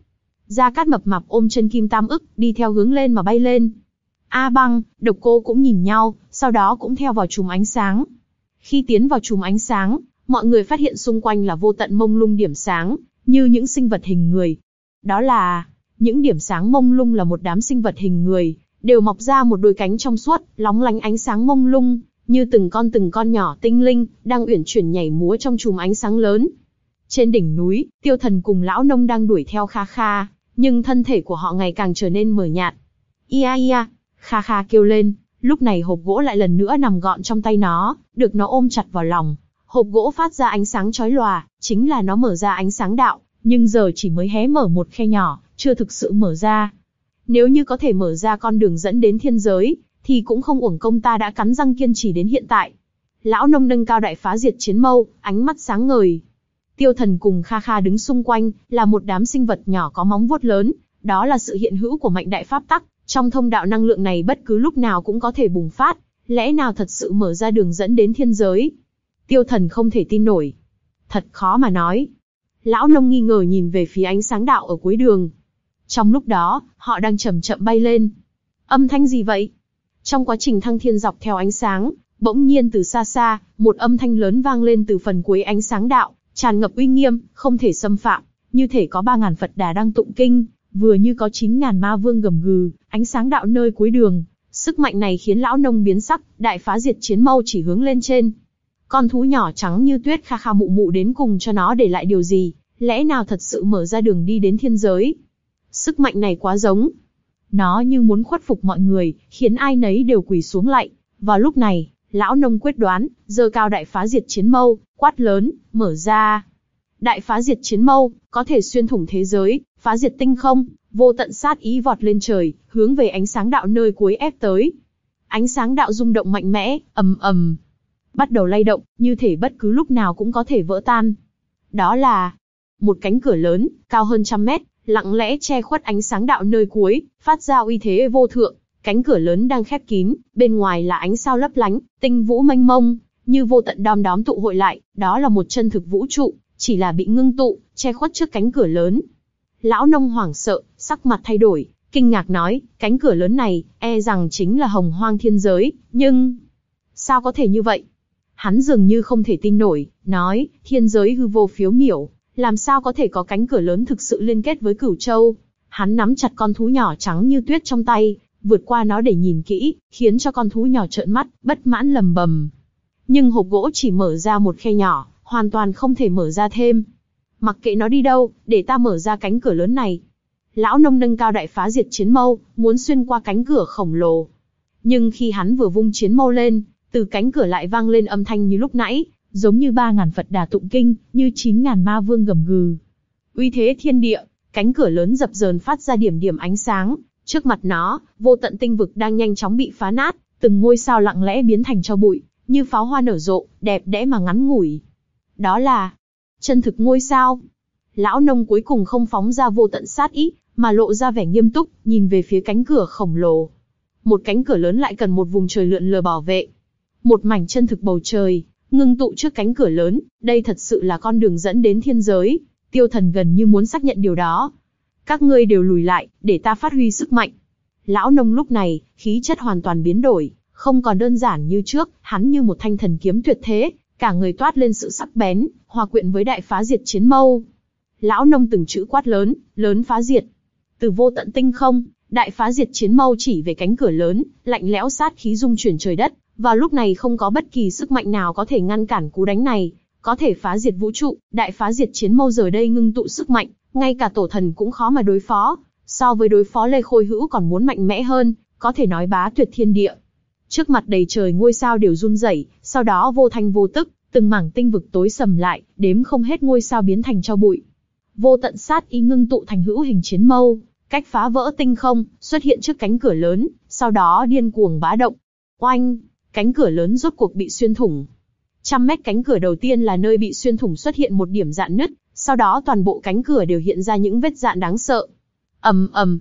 Gia Cát mập mạp ôm chân Kim Tam ức, đi theo hướng lên mà bay lên. A băng, độc cô cũng nhìn nhau, sau đó cũng theo vào chùm ánh sáng. Khi tiến vào chùm ánh sáng, mọi người phát hiện xung quanh là vô tận mông lung điểm sáng, như những sinh vật hình người. Đó là, những điểm sáng mông lung là một đám sinh vật hình người, đều mọc ra một đôi cánh trong suốt, lóng lánh ánh sáng mông lung, như từng con từng con nhỏ tinh linh, đang uyển chuyển nhảy múa trong chùm ánh sáng lớn. Trên đỉnh núi, tiêu thần cùng lão nông đang đuổi theo kha kha, nhưng thân thể của họ ngày càng trở nên mờ nhạt. Ia ia, kha kha kêu lên, lúc này hộp gỗ lại lần nữa nằm gọn trong tay nó, được nó ôm chặt vào lòng. Hộp gỗ phát ra ánh sáng chói lòa, chính là nó mở ra ánh sáng đạo, nhưng giờ chỉ mới hé mở một khe nhỏ, chưa thực sự mở ra. Nếu như có thể mở ra con đường dẫn đến thiên giới, thì cũng không uổng công ta đã cắn răng kiên trì đến hiện tại. Lão nông nâng cao đại phá diệt chiến mâu, ánh mắt sáng ngời. Tiêu thần cùng Kha Kha đứng xung quanh, là một đám sinh vật nhỏ có móng vuốt lớn, đó là sự hiện hữu của mạnh đại pháp tắc. Trong thông đạo năng lượng này bất cứ lúc nào cũng có thể bùng phát, lẽ nào thật sự mở ra đường dẫn đến thiên giới? Tiêu thần không thể tin nổi. Thật khó mà nói. Lão nông nghi ngờ nhìn về phía ánh sáng đạo ở cuối đường. Trong lúc đó, họ đang chậm chậm bay lên. Âm thanh gì vậy? Trong quá trình thăng thiên dọc theo ánh sáng, bỗng nhiên từ xa xa, một âm thanh lớn vang lên từ phần cuối ánh sáng đạo, tràn ngập uy nghiêm, không thể xâm phạm, như thể có ba ngàn Phật đà đang tụng kinh, vừa như có chín ngàn ma vương gầm gừ, ánh sáng đạo nơi cuối đường. Sức mạnh này khiến lão nông biến sắc, đại phá diệt chiến mâu chỉ hướng lên trên. Con thú nhỏ trắng như tuyết kha kha mụ mụ đến cùng cho nó để lại điều gì, lẽ nào thật sự mở ra đường đi đến thiên giới. Sức mạnh này quá giống, nó như muốn khuất phục mọi người, khiến ai nấy đều quỳ xuống lạy. Vào lúc này, lão nông quyết đoán, giơ cao đại phá diệt chiến mâu, quát lớn, mở ra. Đại phá diệt chiến mâu, có thể xuyên thủng thế giới, phá diệt tinh không, vô tận sát ý vọt lên trời, hướng về ánh sáng đạo nơi cuối ép tới. Ánh sáng đạo rung động mạnh mẽ, ầm ầm, bắt đầu lay động, như thể bất cứ lúc nào cũng có thể vỡ tan. Đó là một cánh cửa lớn, cao hơn trăm mét, lặng lẽ che khuất ánh sáng đạo nơi cuối, phát ra uy thế vô thượng. Cánh cửa lớn đang khép kín, bên ngoài là ánh sao lấp lánh, tinh vũ mênh mông, như vô tận đom đóm tụ hội lại, đó là một chân thực vũ trụ, chỉ là bị ngưng tụ, che khuất trước cánh cửa lớn. Lão nông hoảng sợ, sắc mặt thay đổi, kinh ngạc nói, cánh cửa lớn này, e rằng chính là hồng hoang thiên giới, nhưng... Sao có thể như vậy? Hắn dường như không thể tin nổi, nói, thiên giới hư vô phiếu miểu, làm sao có thể có cánh cửa lớn thực sự liên kết với cửu châu. Hắn nắm chặt con thú nhỏ trắng như tuyết trong tay, vượt qua nó để nhìn kỹ, khiến cho con thú nhỏ trợn mắt, bất mãn lầm bầm. Nhưng hộp gỗ chỉ mở ra một khe nhỏ, hoàn toàn không thể mở ra thêm. Mặc kệ nó đi đâu, để ta mở ra cánh cửa lớn này. Lão nông nâng cao đại phá diệt chiến mâu, muốn xuyên qua cánh cửa khổng lồ. Nhưng khi hắn vừa vung chiến mâu lên, từ cánh cửa lại vang lên âm thanh như lúc nãy, giống như ba ngàn Phật đà tụng kinh, như chín ngàn ma vương gầm gừ. Uy thế thiên địa, cánh cửa lớn dập dờn phát ra điểm điểm ánh sáng, trước mặt nó, vô tận tinh vực đang nhanh chóng bị phá nát, từng ngôi sao lặng lẽ biến thành cho bụi, như pháo hoa nở rộ, đẹp đẽ mà ngắn ngủi. Đó là chân thực ngôi sao. Lão nông cuối cùng không phóng ra vô tận sát ý, mà lộ ra vẻ nghiêm túc, nhìn về phía cánh cửa khổng lồ. Một cánh cửa lớn lại cần một vùng trời lượn lờ bảo vệ. Một mảnh chân thực bầu trời, ngưng tụ trước cánh cửa lớn, đây thật sự là con đường dẫn đến thiên giới. Tiêu thần gần như muốn xác nhận điều đó. Các ngươi đều lùi lại, để ta phát huy sức mạnh. Lão nông lúc này, khí chất hoàn toàn biến đổi, không còn đơn giản như trước, hắn như một thanh thần kiếm tuyệt thế, cả người toát lên sự sắc bén, hòa quyện với đại phá diệt chiến mâu. Lão nông từng chữ quát lớn, lớn phá diệt. Từ vô tận tinh không, đại phá diệt chiến mâu chỉ về cánh cửa lớn, lạnh lẽo sát khí dung chuyển trời đất, vào lúc này không có bất kỳ sức mạnh nào có thể ngăn cản cú đánh này, có thể phá diệt vũ trụ, đại phá diệt chiến mâu giờ đây ngưng tụ sức mạnh, ngay cả tổ thần cũng khó mà đối phó, so với đối phó Lê Khôi Hữu còn muốn mạnh mẽ hơn, có thể nói bá tuyệt thiên địa. Trước mặt đầy trời ngôi sao đều run rẩy, sau đó vô thanh vô tức, từng mảng tinh vực tối sầm lại, đếm không hết ngôi sao biến thành cho bụi. Vô tận sát ý ngưng tụ thành hữu hình chiến mâu, cách phá vỡ tinh không, xuất hiện trước cánh cửa lớn, sau đó điên cuồng bá động. Oanh, cánh cửa lớn rốt cuộc bị xuyên thủng. Trăm mét cánh cửa đầu tiên là nơi bị xuyên thủng xuất hiện một điểm dạn nứt, sau đó toàn bộ cánh cửa đều hiện ra những vết dạn đáng sợ. ầm ầm,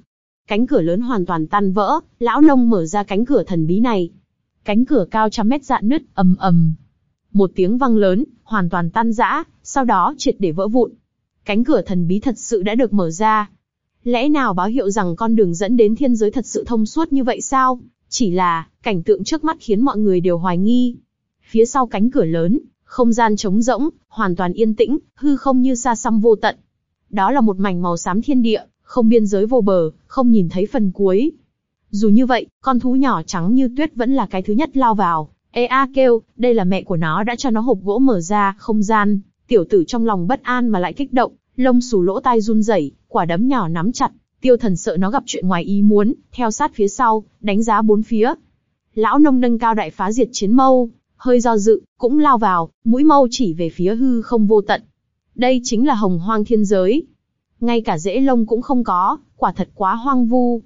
cánh cửa lớn hoàn toàn tan vỡ, lão nông mở ra cánh cửa thần bí này. Cánh cửa cao trăm mét dạn nứt, ầm ầm. Một tiếng vang lớn, hoàn toàn tan rã, sau đó triệt để vỡ vụn. Cánh cửa thần bí thật sự đã được mở ra. Lẽ nào báo hiệu rằng con đường dẫn đến thiên giới thật sự thông suốt như vậy sao? Chỉ là, cảnh tượng trước mắt khiến mọi người đều hoài nghi. Phía sau cánh cửa lớn, không gian trống rỗng, hoàn toàn yên tĩnh, hư không như xa xăm vô tận. Đó là một mảnh màu xám thiên địa, không biên giới vô bờ, không nhìn thấy phần cuối. Dù như vậy, con thú nhỏ trắng như tuyết vẫn là cái thứ nhất lao vào. Ê a kêu, đây là mẹ của nó đã cho nó hộp gỗ mở ra, không gian. Tiểu tử trong lòng bất an mà lại kích động, lông xù lỗ tai run rẩy, quả đấm nhỏ nắm chặt. Tiêu thần sợ nó gặp chuyện ngoài ý muốn, theo sát phía sau, đánh giá bốn phía. Lão nông nâng cao đại phá diệt chiến mâu, hơi do dự, cũng lao vào, mũi mâu chỉ về phía hư không vô tận. Đây chính là hồng hoang thiên giới. Ngay cả rễ lông cũng không có, quả thật quá hoang vu.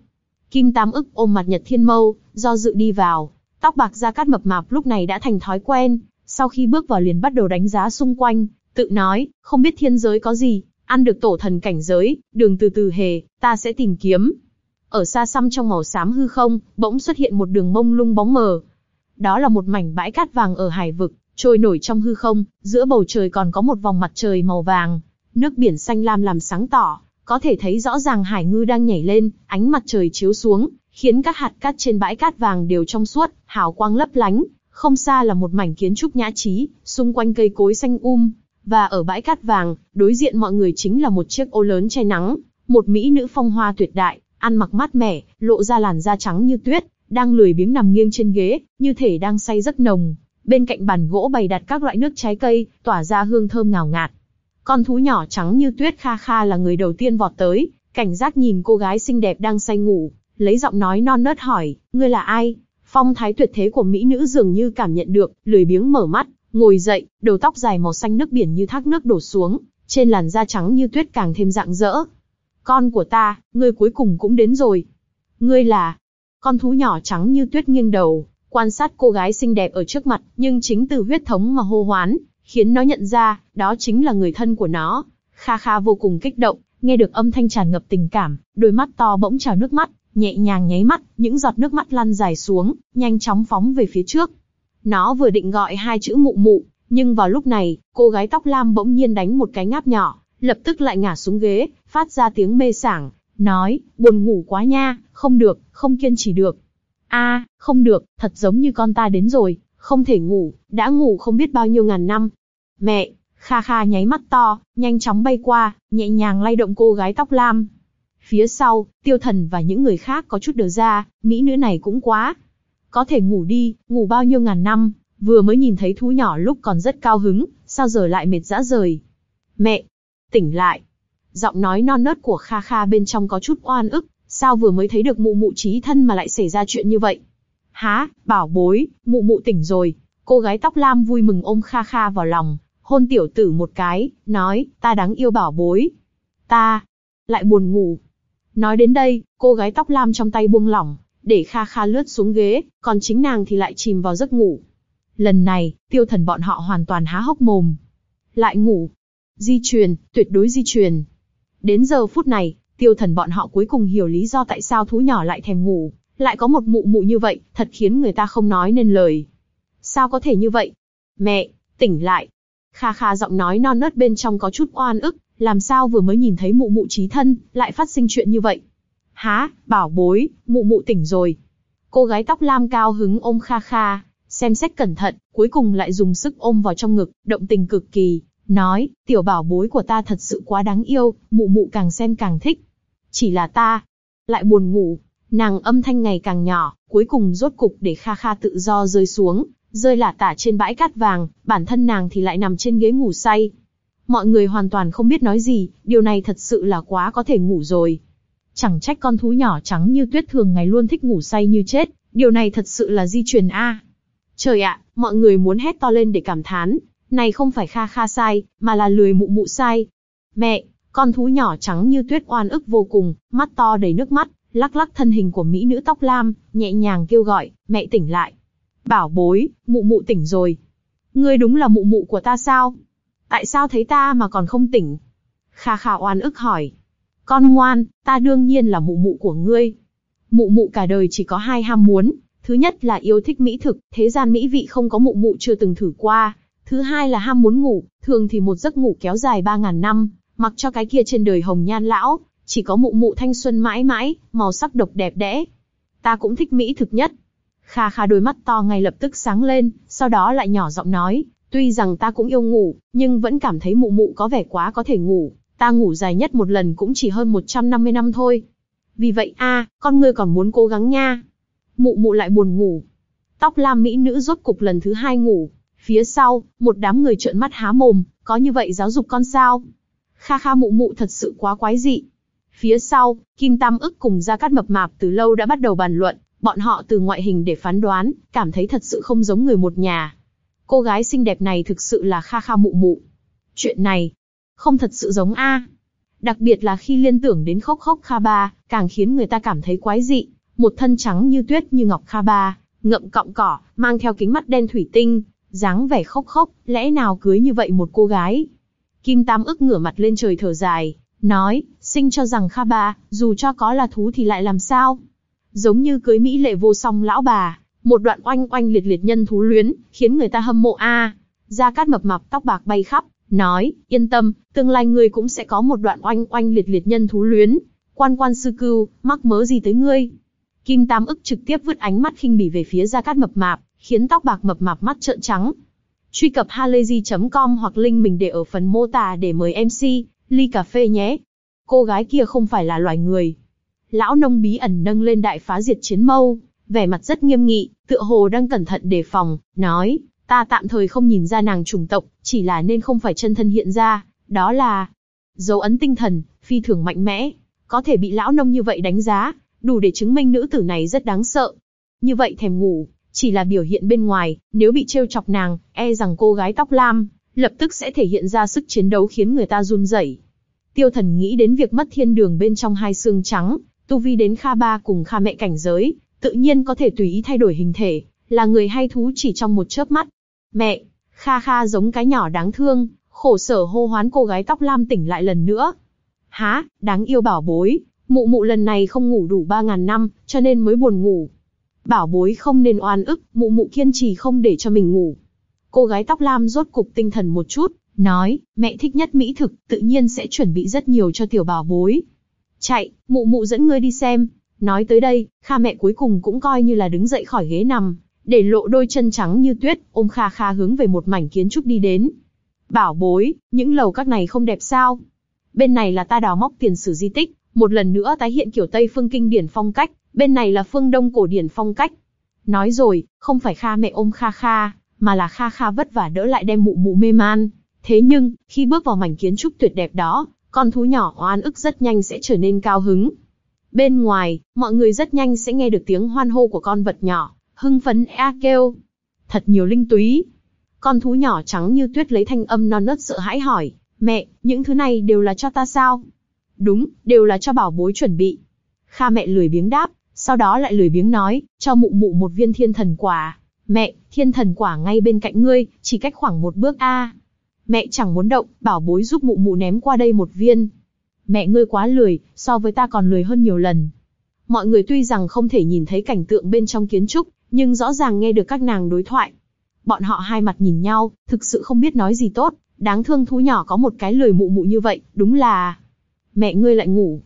Kim Tam ức ôm mặt Nhật Thiên Mâu, do dự đi vào. Tóc bạc ra cát mập mạp lúc này đã thành thói quen, sau khi bước vào liền bắt đầu đánh giá xung quanh, tự nói, không biết thiên giới có gì, ăn được tổ thần cảnh giới, đường từ từ hề, ta sẽ tìm kiếm. Ở xa xăm trong màu xám hư không, bỗng xuất hiện một đường mông lung bóng mờ, đó là một mảnh bãi cát vàng ở hải vực, trôi nổi trong hư không, giữa bầu trời còn có một vòng mặt trời màu vàng. Nước biển xanh lam làm sáng tỏ, có thể thấy rõ ràng hải ngư đang nhảy lên, ánh mặt trời chiếu xuống, khiến các hạt cát trên bãi cát vàng đều trong suốt, hào quang lấp lánh. Không xa là một mảnh kiến trúc nhã trí, xung quanh cây cối xanh um, và ở bãi cát vàng, đối diện mọi người chính là một chiếc ô lớn che nắng, một mỹ nữ phong hoa tuyệt đại, ăn mặc mát mẻ, lộ ra làn da trắng như tuyết, đang lười biếng nằm nghiêng trên ghế, như thể đang say giấc nồng. Bên cạnh bàn gỗ bày đặt các loại nước trái cây, tỏa ra hương thơm ngào ngạt. Con thú nhỏ trắng như tuyết kha kha là người đầu tiên vọt tới, cảnh giác nhìn cô gái xinh đẹp đang say ngủ, lấy giọng nói non nớt hỏi, ngươi là ai? Phong thái tuyệt thế của mỹ nữ dường như cảm nhận được, lười biếng mở mắt, ngồi dậy, đầu tóc dài màu xanh nước biển như thác nước đổ xuống, trên làn da trắng như tuyết càng thêm rạng rỡ. Con của ta, ngươi cuối cùng cũng đến rồi. Ngươi là, con thú nhỏ trắng như tuyết nghiêng đầu, quan sát cô gái xinh đẹp ở trước mặt, nhưng chính từ huyết thống mà hô hoán, khiến nó nhận ra, đó chính là người thân của nó. Kha Kha vô cùng kích động, nghe được âm thanh tràn ngập tình cảm, đôi mắt to bỗng trào nước mắt, nhẹ nhàng nháy mắt, những giọt nước mắt lăn dài xuống, nhanh chóng phóng về phía trước. Nó vừa định gọi hai chữ mụ mụ, nhưng vào lúc này, cô gái tóc lam bỗng nhiên đánh một cái ngáp nhỏ, lập tức lại ngả xuống ghế, phát ra tiếng mê sảng, nói, buồn ngủ quá nha, không được, không kiên trì được. a không được, thật giống như con ta đến rồi, không thể ngủ, đã ngủ không biết bao nhiêu ngàn năm. Mẹ, Kha Kha nháy mắt to, nhanh chóng bay qua, nhẹ nhàng lay động cô gái tóc lam. Phía sau, tiêu thần và những người khác có chút đờ ra, mỹ nữ này cũng quá. Có thể ngủ đi, ngủ bao nhiêu ngàn năm, vừa mới nhìn thấy thú nhỏ lúc còn rất cao hứng, sao giờ lại mệt dã rời. Mẹ! Tỉnh lại! Giọng nói non nớt của Kha Kha bên trong có chút oan ức, sao vừa mới thấy được mụ mụ trí thân mà lại xảy ra chuyện như vậy. Há, bảo bối, mụ mụ tỉnh rồi. Cô gái tóc lam vui mừng ôm Kha Kha vào lòng, hôn tiểu tử một cái, nói, ta đáng yêu bảo bối. Ta, lại buồn ngủ. Nói đến đây, cô gái tóc lam trong tay buông lỏng, để Kha Kha lướt xuống ghế, còn chính nàng thì lại chìm vào giấc ngủ. Lần này, tiêu thần bọn họ hoàn toàn há hốc mồm. Lại ngủ. Di truyền, tuyệt đối di truyền. Đến giờ phút này, tiêu thần bọn họ cuối cùng hiểu lý do tại sao thú nhỏ lại thèm ngủ, lại có một mụ mụ như vậy, thật khiến người ta không nói nên lời. Sao có thể như vậy? Mẹ, tỉnh lại. Kha kha giọng nói non nớt bên trong có chút oan ức, làm sao vừa mới nhìn thấy mụ mụ trí thân, lại phát sinh chuyện như vậy? Há, bảo bối, mụ mụ tỉnh rồi. Cô gái tóc lam cao hứng ôm kha kha, xem xét cẩn thận, cuối cùng lại dùng sức ôm vào trong ngực, động tình cực kỳ, nói, tiểu bảo bối của ta thật sự quá đáng yêu, mụ mụ càng xem càng thích. Chỉ là ta, lại buồn ngủ, nàng âm thanh ngày càng nhỏ, cuối cùng rốt cục để Kha Kha tự do rơi xuống, rơi lả tả trên bãi cát vàng, bản thân nàng thì lại nằm trên ghế ngủ say. Mọi người hoàn toàn không biết nói gì, điều này thật sự là quá có thể ngủ rồi. Chẳng trách con thú nhỏ trắng như tuyết thường ngày luôn thích ngủ say như chết, điều này thật sự là di truyền A. Trời ạ, mọi người muốn hét to lên để cảm thán, này không phải Kha Kha sai, mà là lười mụ mụ sai. Mẹ, con thú nhỏ trắng như tuyết oan ức vô cùng, mắt to đầy nước mắt, lắc lắc thân hình của mỹ nữ tóc lam, nhẹ nhàng kêu gọi, mẹ tỉnh lại. Bảo bối, mụ mụ tỉnh rồi. Ngươi đúng là mụ mụ của ta sao? Tại sao thấy ta mà còn không tỉnh? Kha Kha oan ức hỏi. Con ngoan, ta đương nhiên là mụ mụ của ngươi. Mụ mụ cả đời chỉ có hai ham muốn, thứ nhất là yêu thích mỹ thực, thế gian mỹ vị không có mụ mụ chưa từng thử qua, Thứ hai là ham muốn ngủ, thường thì một giấc ngủ kéo dài 3.000 năm, mặc cho cái kia trên đời hồng nhan lão, chỉ có mụ mụ thanh xuân mãi mãi, màu sắc độc đẹp đẽ. Ta cũng thích mỹ thực nhất. Kha kha đôi mắt to ngay lập tức sáng lên, sau đó lại nhỏ giọng nói, tuy rằng ta cũng yêu ngủ, nhưng vẫn cảm thấy mụ mụ có vẻ quá có thể ngủ, ta ngủ dài nhất một lần cũng chỉ hơn 150 năm thôi. Vì vậy a, con ngươi còn muốn cố gắng nha. Mụ mụ lại buồn ngủ. Tóc lam mỹ nữ rốt cục lần thứ hai ngủ, Phía sau, một đám người trợn mắt há mồm, có như vậy giáo dục con sao? Kha kha mụ mụ thật sự quá quái dị. Phía sau, Kim Tam ức cùng Gia Cát Mập Mạp từ lâu đã bắt đầu bàn luận, bọn họ từ ngoại hình để phán đoán, cảm thấy thật sự không giống người một nhà. Cô gái xinh đẹp này thực sự là Kha Kha mụ mụ. Chuyện này, không thật sự giống A. Đặc biệt là khi liên tưởng đến khốc khốc Kha Ba, càng khiến người ta cảm thấy quái dị. Một thân trắng như tuyết như ngọc Kha Ba, ngậm cọng cỏ, mang theo kính mắt đen thủy tinh, dáng vẻ khóc khóc, lẽ nào cưới như vậy một cô gái? Kim Tam ức ngửa mặt lên trời thở dài, nói, sinh cho rằng Kha Ba, dù cho có là thú thì lại làm sao? Giống như cưới Mỹ lệ vô song lão bà, một đoạn oanh oanh liệt liệt nhân thú luyến, khiến người ta hâm mộ a. Gia Cát mập mạp tóc bạc bay khắp, nói, yên tâm, tương lai ngươi cũng sẽ có một đoạn oanh oanh liệt liệt nhân thú luyến. Quan quan sư cưu, mắc mớ gì tới ngươi? Kim Tam ức trực tiếp vứt ánh mắt khinh bỉ về phía Gia Cát mập mạp, khiến tóc bạc mập mạp mắt trợn trắng. Truy cập halayzi.com hoặc link mình để ở phần mô tả để mời MC, ly cà phê nhé. Cô gái kia không phải là loài người. Lão nông bí ẩn nâng lên đại phá diệt chiến mâu, vẻ mặt rất nghiêm nghị, tựa hồ đang cẩn thận đề phòng, nói, ta tạm thời không nhìn ra nàng chủng tộc, chỉ là nên không phải chân thân hiện ra, đó là dấu ấn tinh thần, phi thường mạnh mẽ, có thể bị lão nông như vậy đánh giá, đủ để chứng minh nữ tử này rất đáng sợ. Như vậy thèm ngủ, chỉ là biểu hiện bên ngoài, nếu bị trêu chọc nàng, e rằng cô gái tóc lam, lập tức sẽ thể hiện ra sức chiến đấu khiến người ta run rẩy. Tiêu thần nghĩ đến việc mất thiên đường bên trong hai xương trắng, tu vi đến Kha Ba cùng Kha mẹ cảnh giới, tự nhiên có thể tùy ý thay đổi hình thể, là người hay thú chỉ trong một chớp mắt. Mẹ, Kha Kha giống cái nhỏ đáng thương, khổ sở hô hoán cô gái tóc lam tỉnh lại lần nữa. Há, đáng yêu bảo bối, mụ mụ lần này không ngủ đủ ba ngàn năm, cho nên mới buồn ngủ. Bảo bối không nên oan ức, mụ mụ kiên trì không để cho mình ngủ. Cô gái tóc lam rốt cục tinh thần một chút, nói, mẹ thích nhất mỹ thực, tự nhiên sẽ chuẩn bị rất nhiều cho tiểu bảo bối. Chạy, mụ mụ dẫn ngươi đi xem. Nói tới đây, Kha mẹ cuối cùng cũng coi như là đứng dậy khỏi ghế nằm, để lộ đôi chân trắng như tuyết, ôm Kha Kha hướng về một mảnh kiến trúc đi đến. Bảo bối, những lầu các này không đẹp sao? Bên này là ta đào móc tiền sử di tích, một lần nữa tái hiện kiểu Tây phương kinh điển phong cách, bên này là phương Đông cổ điển phong cách. Nói rồi, không phải Kha mẹ ôm Kha Kha, mà là Kha Kha vất vả đỡ lại đem mụ mụ mê man. Thế nhưng, khi bước vào mảnh kiến trúc tuyệt đẹp đó, con thú nhỏ oan ức rất nhanh sẽ trở nên cao hứng. Bên ngoài, mọi người rất nhanh sẽ nghe được tiếng hoan hô của con vật nhỏ, hưng phấn e kêu. Thật nhiều linh túy. Con thú nhỏ trắng như tuyết lấy thanh âm non nớt sợ hãi hỏi, mẹ, những thứ này đều là cho ta sao? Đúng, đều là cho bảo bối chuẩn bị. Kha mẹ lười biếng đáp, sau đó lại lười biếng nói, cho mụ mụ một viên thiên thần quả. Mẹ, thiên thần quả ngay bên cạnh ngươi, chỉ cách khoảng một bước a. Mẹ chẳng muốn động, bảo bối giúp mụ mụ ném qua đây một viên. Mẹ ngươi quá lười, so với ta còn lười hơn nhiều lần. Mọi người tuy rằng không thể nhìn thấy cảnh tượng bên trong kiến trúc, nhưng rõ ràng nghe được các nàng đối thoại. Bọn họ hai mặt nhìn nhau, thực sự không biết nói gì tốt, đáng thương thú nhỏ có một cái lười mụ mụ như vậy, đúng là... Mẹ ngươi lại ngủ.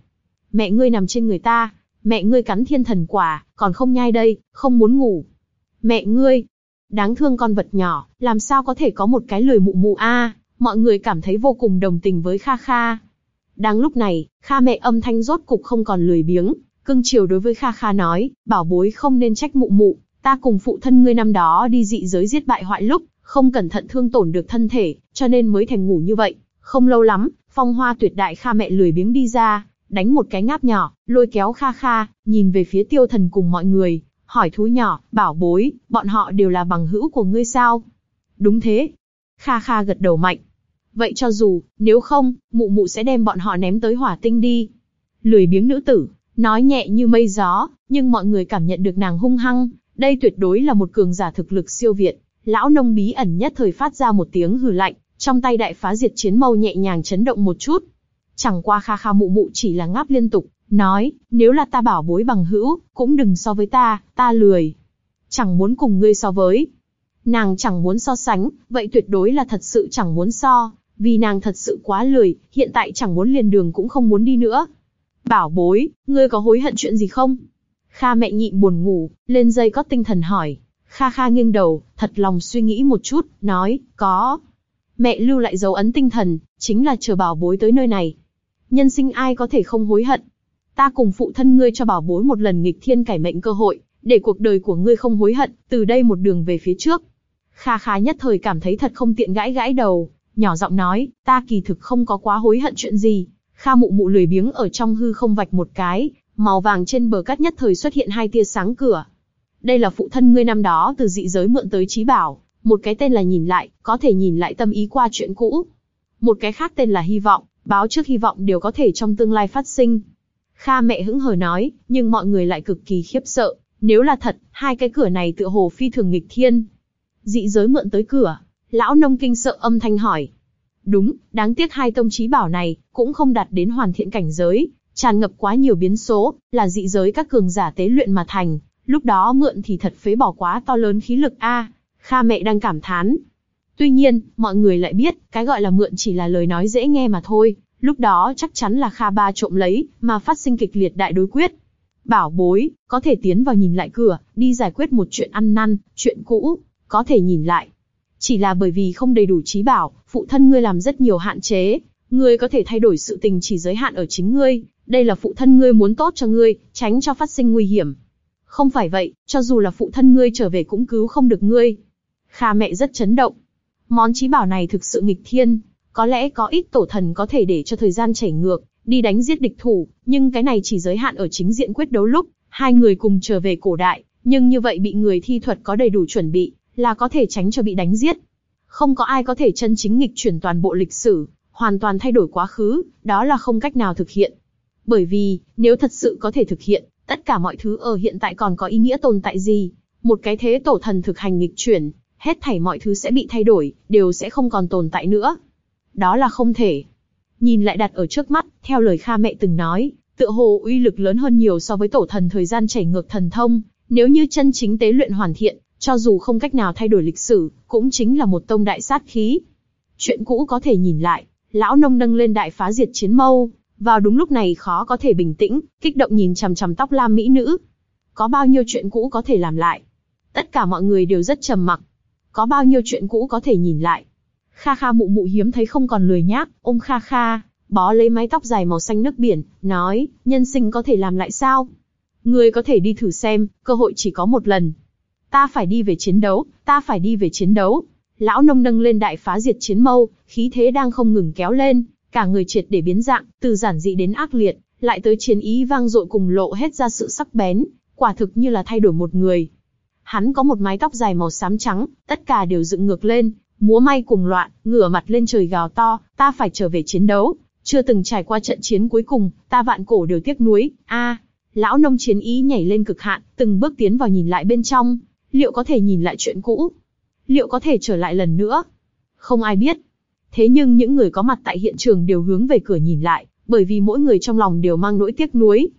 Mẹ ngươi nằm trên người ta, mẹ ngươi cắn thiên thần quả, còn không nhai đây, không muốn ngủ. Mẹ ngươi, đáng thương con vật nhỏ, làm sao có thể có một cái lười mụ mụ a? À, mọi người cảm thấy vô cùng đồng tình với Kha Kha. Đang lúc này, Kha mẹ âm thanh rốt cục không còn lười biếng, cưng chiều đối với Kha Kha nói, bảo bối không nên trách mụ mụ, ta cùng phụ thân ngươi năm đó đi dị giới giết bại hoại lúc, không cẩn thận thương tổn được thân thể, cho nên mới thành ngủ như vậy. Không lâu lắm, phong hoa tuyệt đại Kha mẹ lười biếng đi ra, đánh một cái ngáp nhỏ, lôi kéo Kha Kha, nhìn về phía tiêu thần cùng mọi người, hỏi thú nhỏ, bảo bối, bọn họ đều là bằng hữu của ngươi sao? Đúng thế. Kha Kha gật đầu mạnh. Vậy cho dù, nếu không, mụ mụ sẽ đem bọn họ ném tới hỏa tinh đi. Lười biếng nữ tử, nói nhẹ như mây gió, nhưng mọi người cảm nhận được nàng hung hăng, đây tuyệt đối là một cường giả thực lực siêu việt. Lão nông bí ẩn nhất thời phát ra một tiếng hừ lạnh, trong tay đại phá diệt chiến mâu nhẹ nhàng chấn động một chút. Chẳng qua kha kha mụ mụ chỉ là ngáp liên tục, nói, nếu là ta bảo bối bằng hữu, cũng đừng so với ta, ta lười. Chẳng muốn cùng ngươi so với. Nàng chẳng muốn so sánh, vậy tuyệt đối là thật sự chẳng muốn so, vì nàng thật sự quá lười, hiện tại chẳng muốn liền đường cũng không muốn đi nữa. Bảo bối, ngươi có hối hận chuyện gì không? Kha mẹ nhịn buồn ngủ, lên dây có tinh thần hỏi. Kha Kha nghiêng đầu, thật lòng suy nghĩ một chút, nói, có. Mẹ lưu lại dấu ấn tinh thần, chính là chờ bảo bối tới nơi này. Nhân sinh ai có thể không hối hận. Ta cùng phụ thân ngươi cho bảo bối một lần nghịch thiên cải mệnh cơ hội, để cuộc đời của ngươi không hối hận, từ đây một đường về phía trước. Kha Kha nhất thời cảm thấy thật không tiện gãi gãi đầu, nhỏ giọng nói, ta kỳ thực không có quá hối hận chuyện gì. Kha mụ mụ lười biếng ở trong hư không vạch một cái, màu vàng trên bờ cát nhất thời xuất hiện hai tia sáng cửa. Đây là phụ thân ngươi năm đó từ dị giới mượn tới trí bảo, một cái tên là nhìn lại, có thể nhìn lại tâm ý qua chuyện cũ. Một cái khác tên là hy vọng, báo trước hy vọng đều có thể trong tương lai phát sinh. Kha mẹ hững hờ nói, nhưng mọi người lại cực kỳ khiếp sợ, nếu là thật, hai cái cửa này tựa hồ phi thường nghịch thiên. Dị giới mượn tới cửa, lão nông kinh sợ âm thanh hỏi. Đúng, đáng tiếc hai tông trí bảo này, cũng không đạt đến hoàn thiện cảnh giới, tràn ngập quá nhiều biến số, là dị giới các cường giả tế luyện mà thành, lúc đó mượn thì thật phế bỏ quá to lớn khí lực a. Kha mẹ đang cảm thán. Tuy nhiên, mọi người lại biết, cái gọi là mượn chỉ là lời nói dễ nghe mà thôi, lúc đó chắc chắn là Kha ba trộm lấy, mà phát sinh kịch liệt đại đối quyết. Bảo bối, có thể tiến vào nhìn lại cửa, đi giải quyết một chuyện ăn năn, chuyện cũ, có thể nhìn lại. Chỉ là bởi vì không đầy đủ trí bảo, phụ thân ngươi làm rất nhiều hạn chế, ngươi có thể thay đổi sự tình chỉ giới hạn ở chính ngươi, đây là phụ thân ngươi muốn tốt cho ngươi, tránh cho phát sinh nguy hiểm. Không phải vậy, cho dù là phụ thân ngươi trở về cũng cứu không được ngươi. Kha mẹ rất chấn động. Món trí bảo này thực sự nghịch thiên, có lẽ có ít tổ thần có thể để cho thời gian chảy ngược, đi đánh giết địch thủ, nhưng cái này chỉ giới hạn ở chính diện quyết đấu lúc, hai người cùng trở về cổ đại, nhưng như vậy bị người thi thuật có đầy đủ chuẩn bị, là có thể tránh cho bị đánh giết. Không có ai có thể chân chính nghịch chuyển toàn bộ lịch sử, hoàn toàn thay đổi quá khứ, đó là không cách nào thực hiện. Bởi vì, nếu thật sự có thể thực hiện, tất cả mọi thứ ở hiện tại còn có ý nghĩa tồn tại gì? Một cái thế tổ thần thực hành nghịch chuyển, hết thảy mọi thứ sẽ bị thay đổi, đều sẽ không còn tồn tại nữa. Đó là không thể. Nhìn lại đặt ở trước mắt, theo lời Kha mẹ từng nói, tựa hồ uy lực lớn hơn nhiều so với tổ thần thời gian chảy ngược thần thông, nếu như chân chính tế luyện hoàn thiện, cho dù không cách nào thay đổi lịch sử, cũng chính là một tông đại sát khí. Chuyện cũ có thể nhìn lại, lão nông nâng lên đại phá diệt chiến mâu, vào đúng lúc này khó có thể bình tĩnh, kích động nhìn chằm chằm tóc lam mỹ nữ. Có bao nhiêu chuyện cũ có thể làm lại? Tất cả mọi người đều rất trầm mặc. Có bao nhiêu chuyện cũ có thể nhìn lại? Kha Kha mụ mụ hiếm thấy không còn lười nhác, ôm Kha Kha, bó lấy mái tóc dài màu xanh nước biển, nói, nhân sinh có thể làm lại sao? Người có thể đi thử xem, cơ hội chỉ có một lần. Ta phải đi về chiến đấu, ta phải đi về chiến đấu. Lão nông nâng lên đại phá diệt chiến mâu, khí thế đang không ngừng kéo lên, cả người triệt để biến dạng, từ giản dị đến ác liệt, lại tới chiến ý vang dội cùng lộ hết ra sự sắc bén, quả thực như là thay đổi một người. Hắn có một mái tóc dài màu xám trắng, tất cả đều dựng ngược lên, múa may cùng loạn, ngửa mặt lên trời gào to, ta phải trở về chiến đấu, chưa từng trải qua trận chiến cuối cùng, ta vạn cổ đều tiếc nuối, a. lão nông chiến ý nhảy lên cực hạn, từng bước tiến vào nhìn lại bên trong, liệu có thể nhìn lại chuyện cũ? Liệu có thể trở lại lần nữa? Không ai biết. Thế nhưng những người có mặt tại hiện trường đều hướng về cửa nhìn lại, bởi vì mỗi người trong lòng đều mang nỗi tiếc nuối.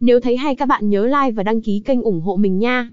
Nếu thấy hay các bạn nhớ like và đăng ký kênh ủng hộ mình nha.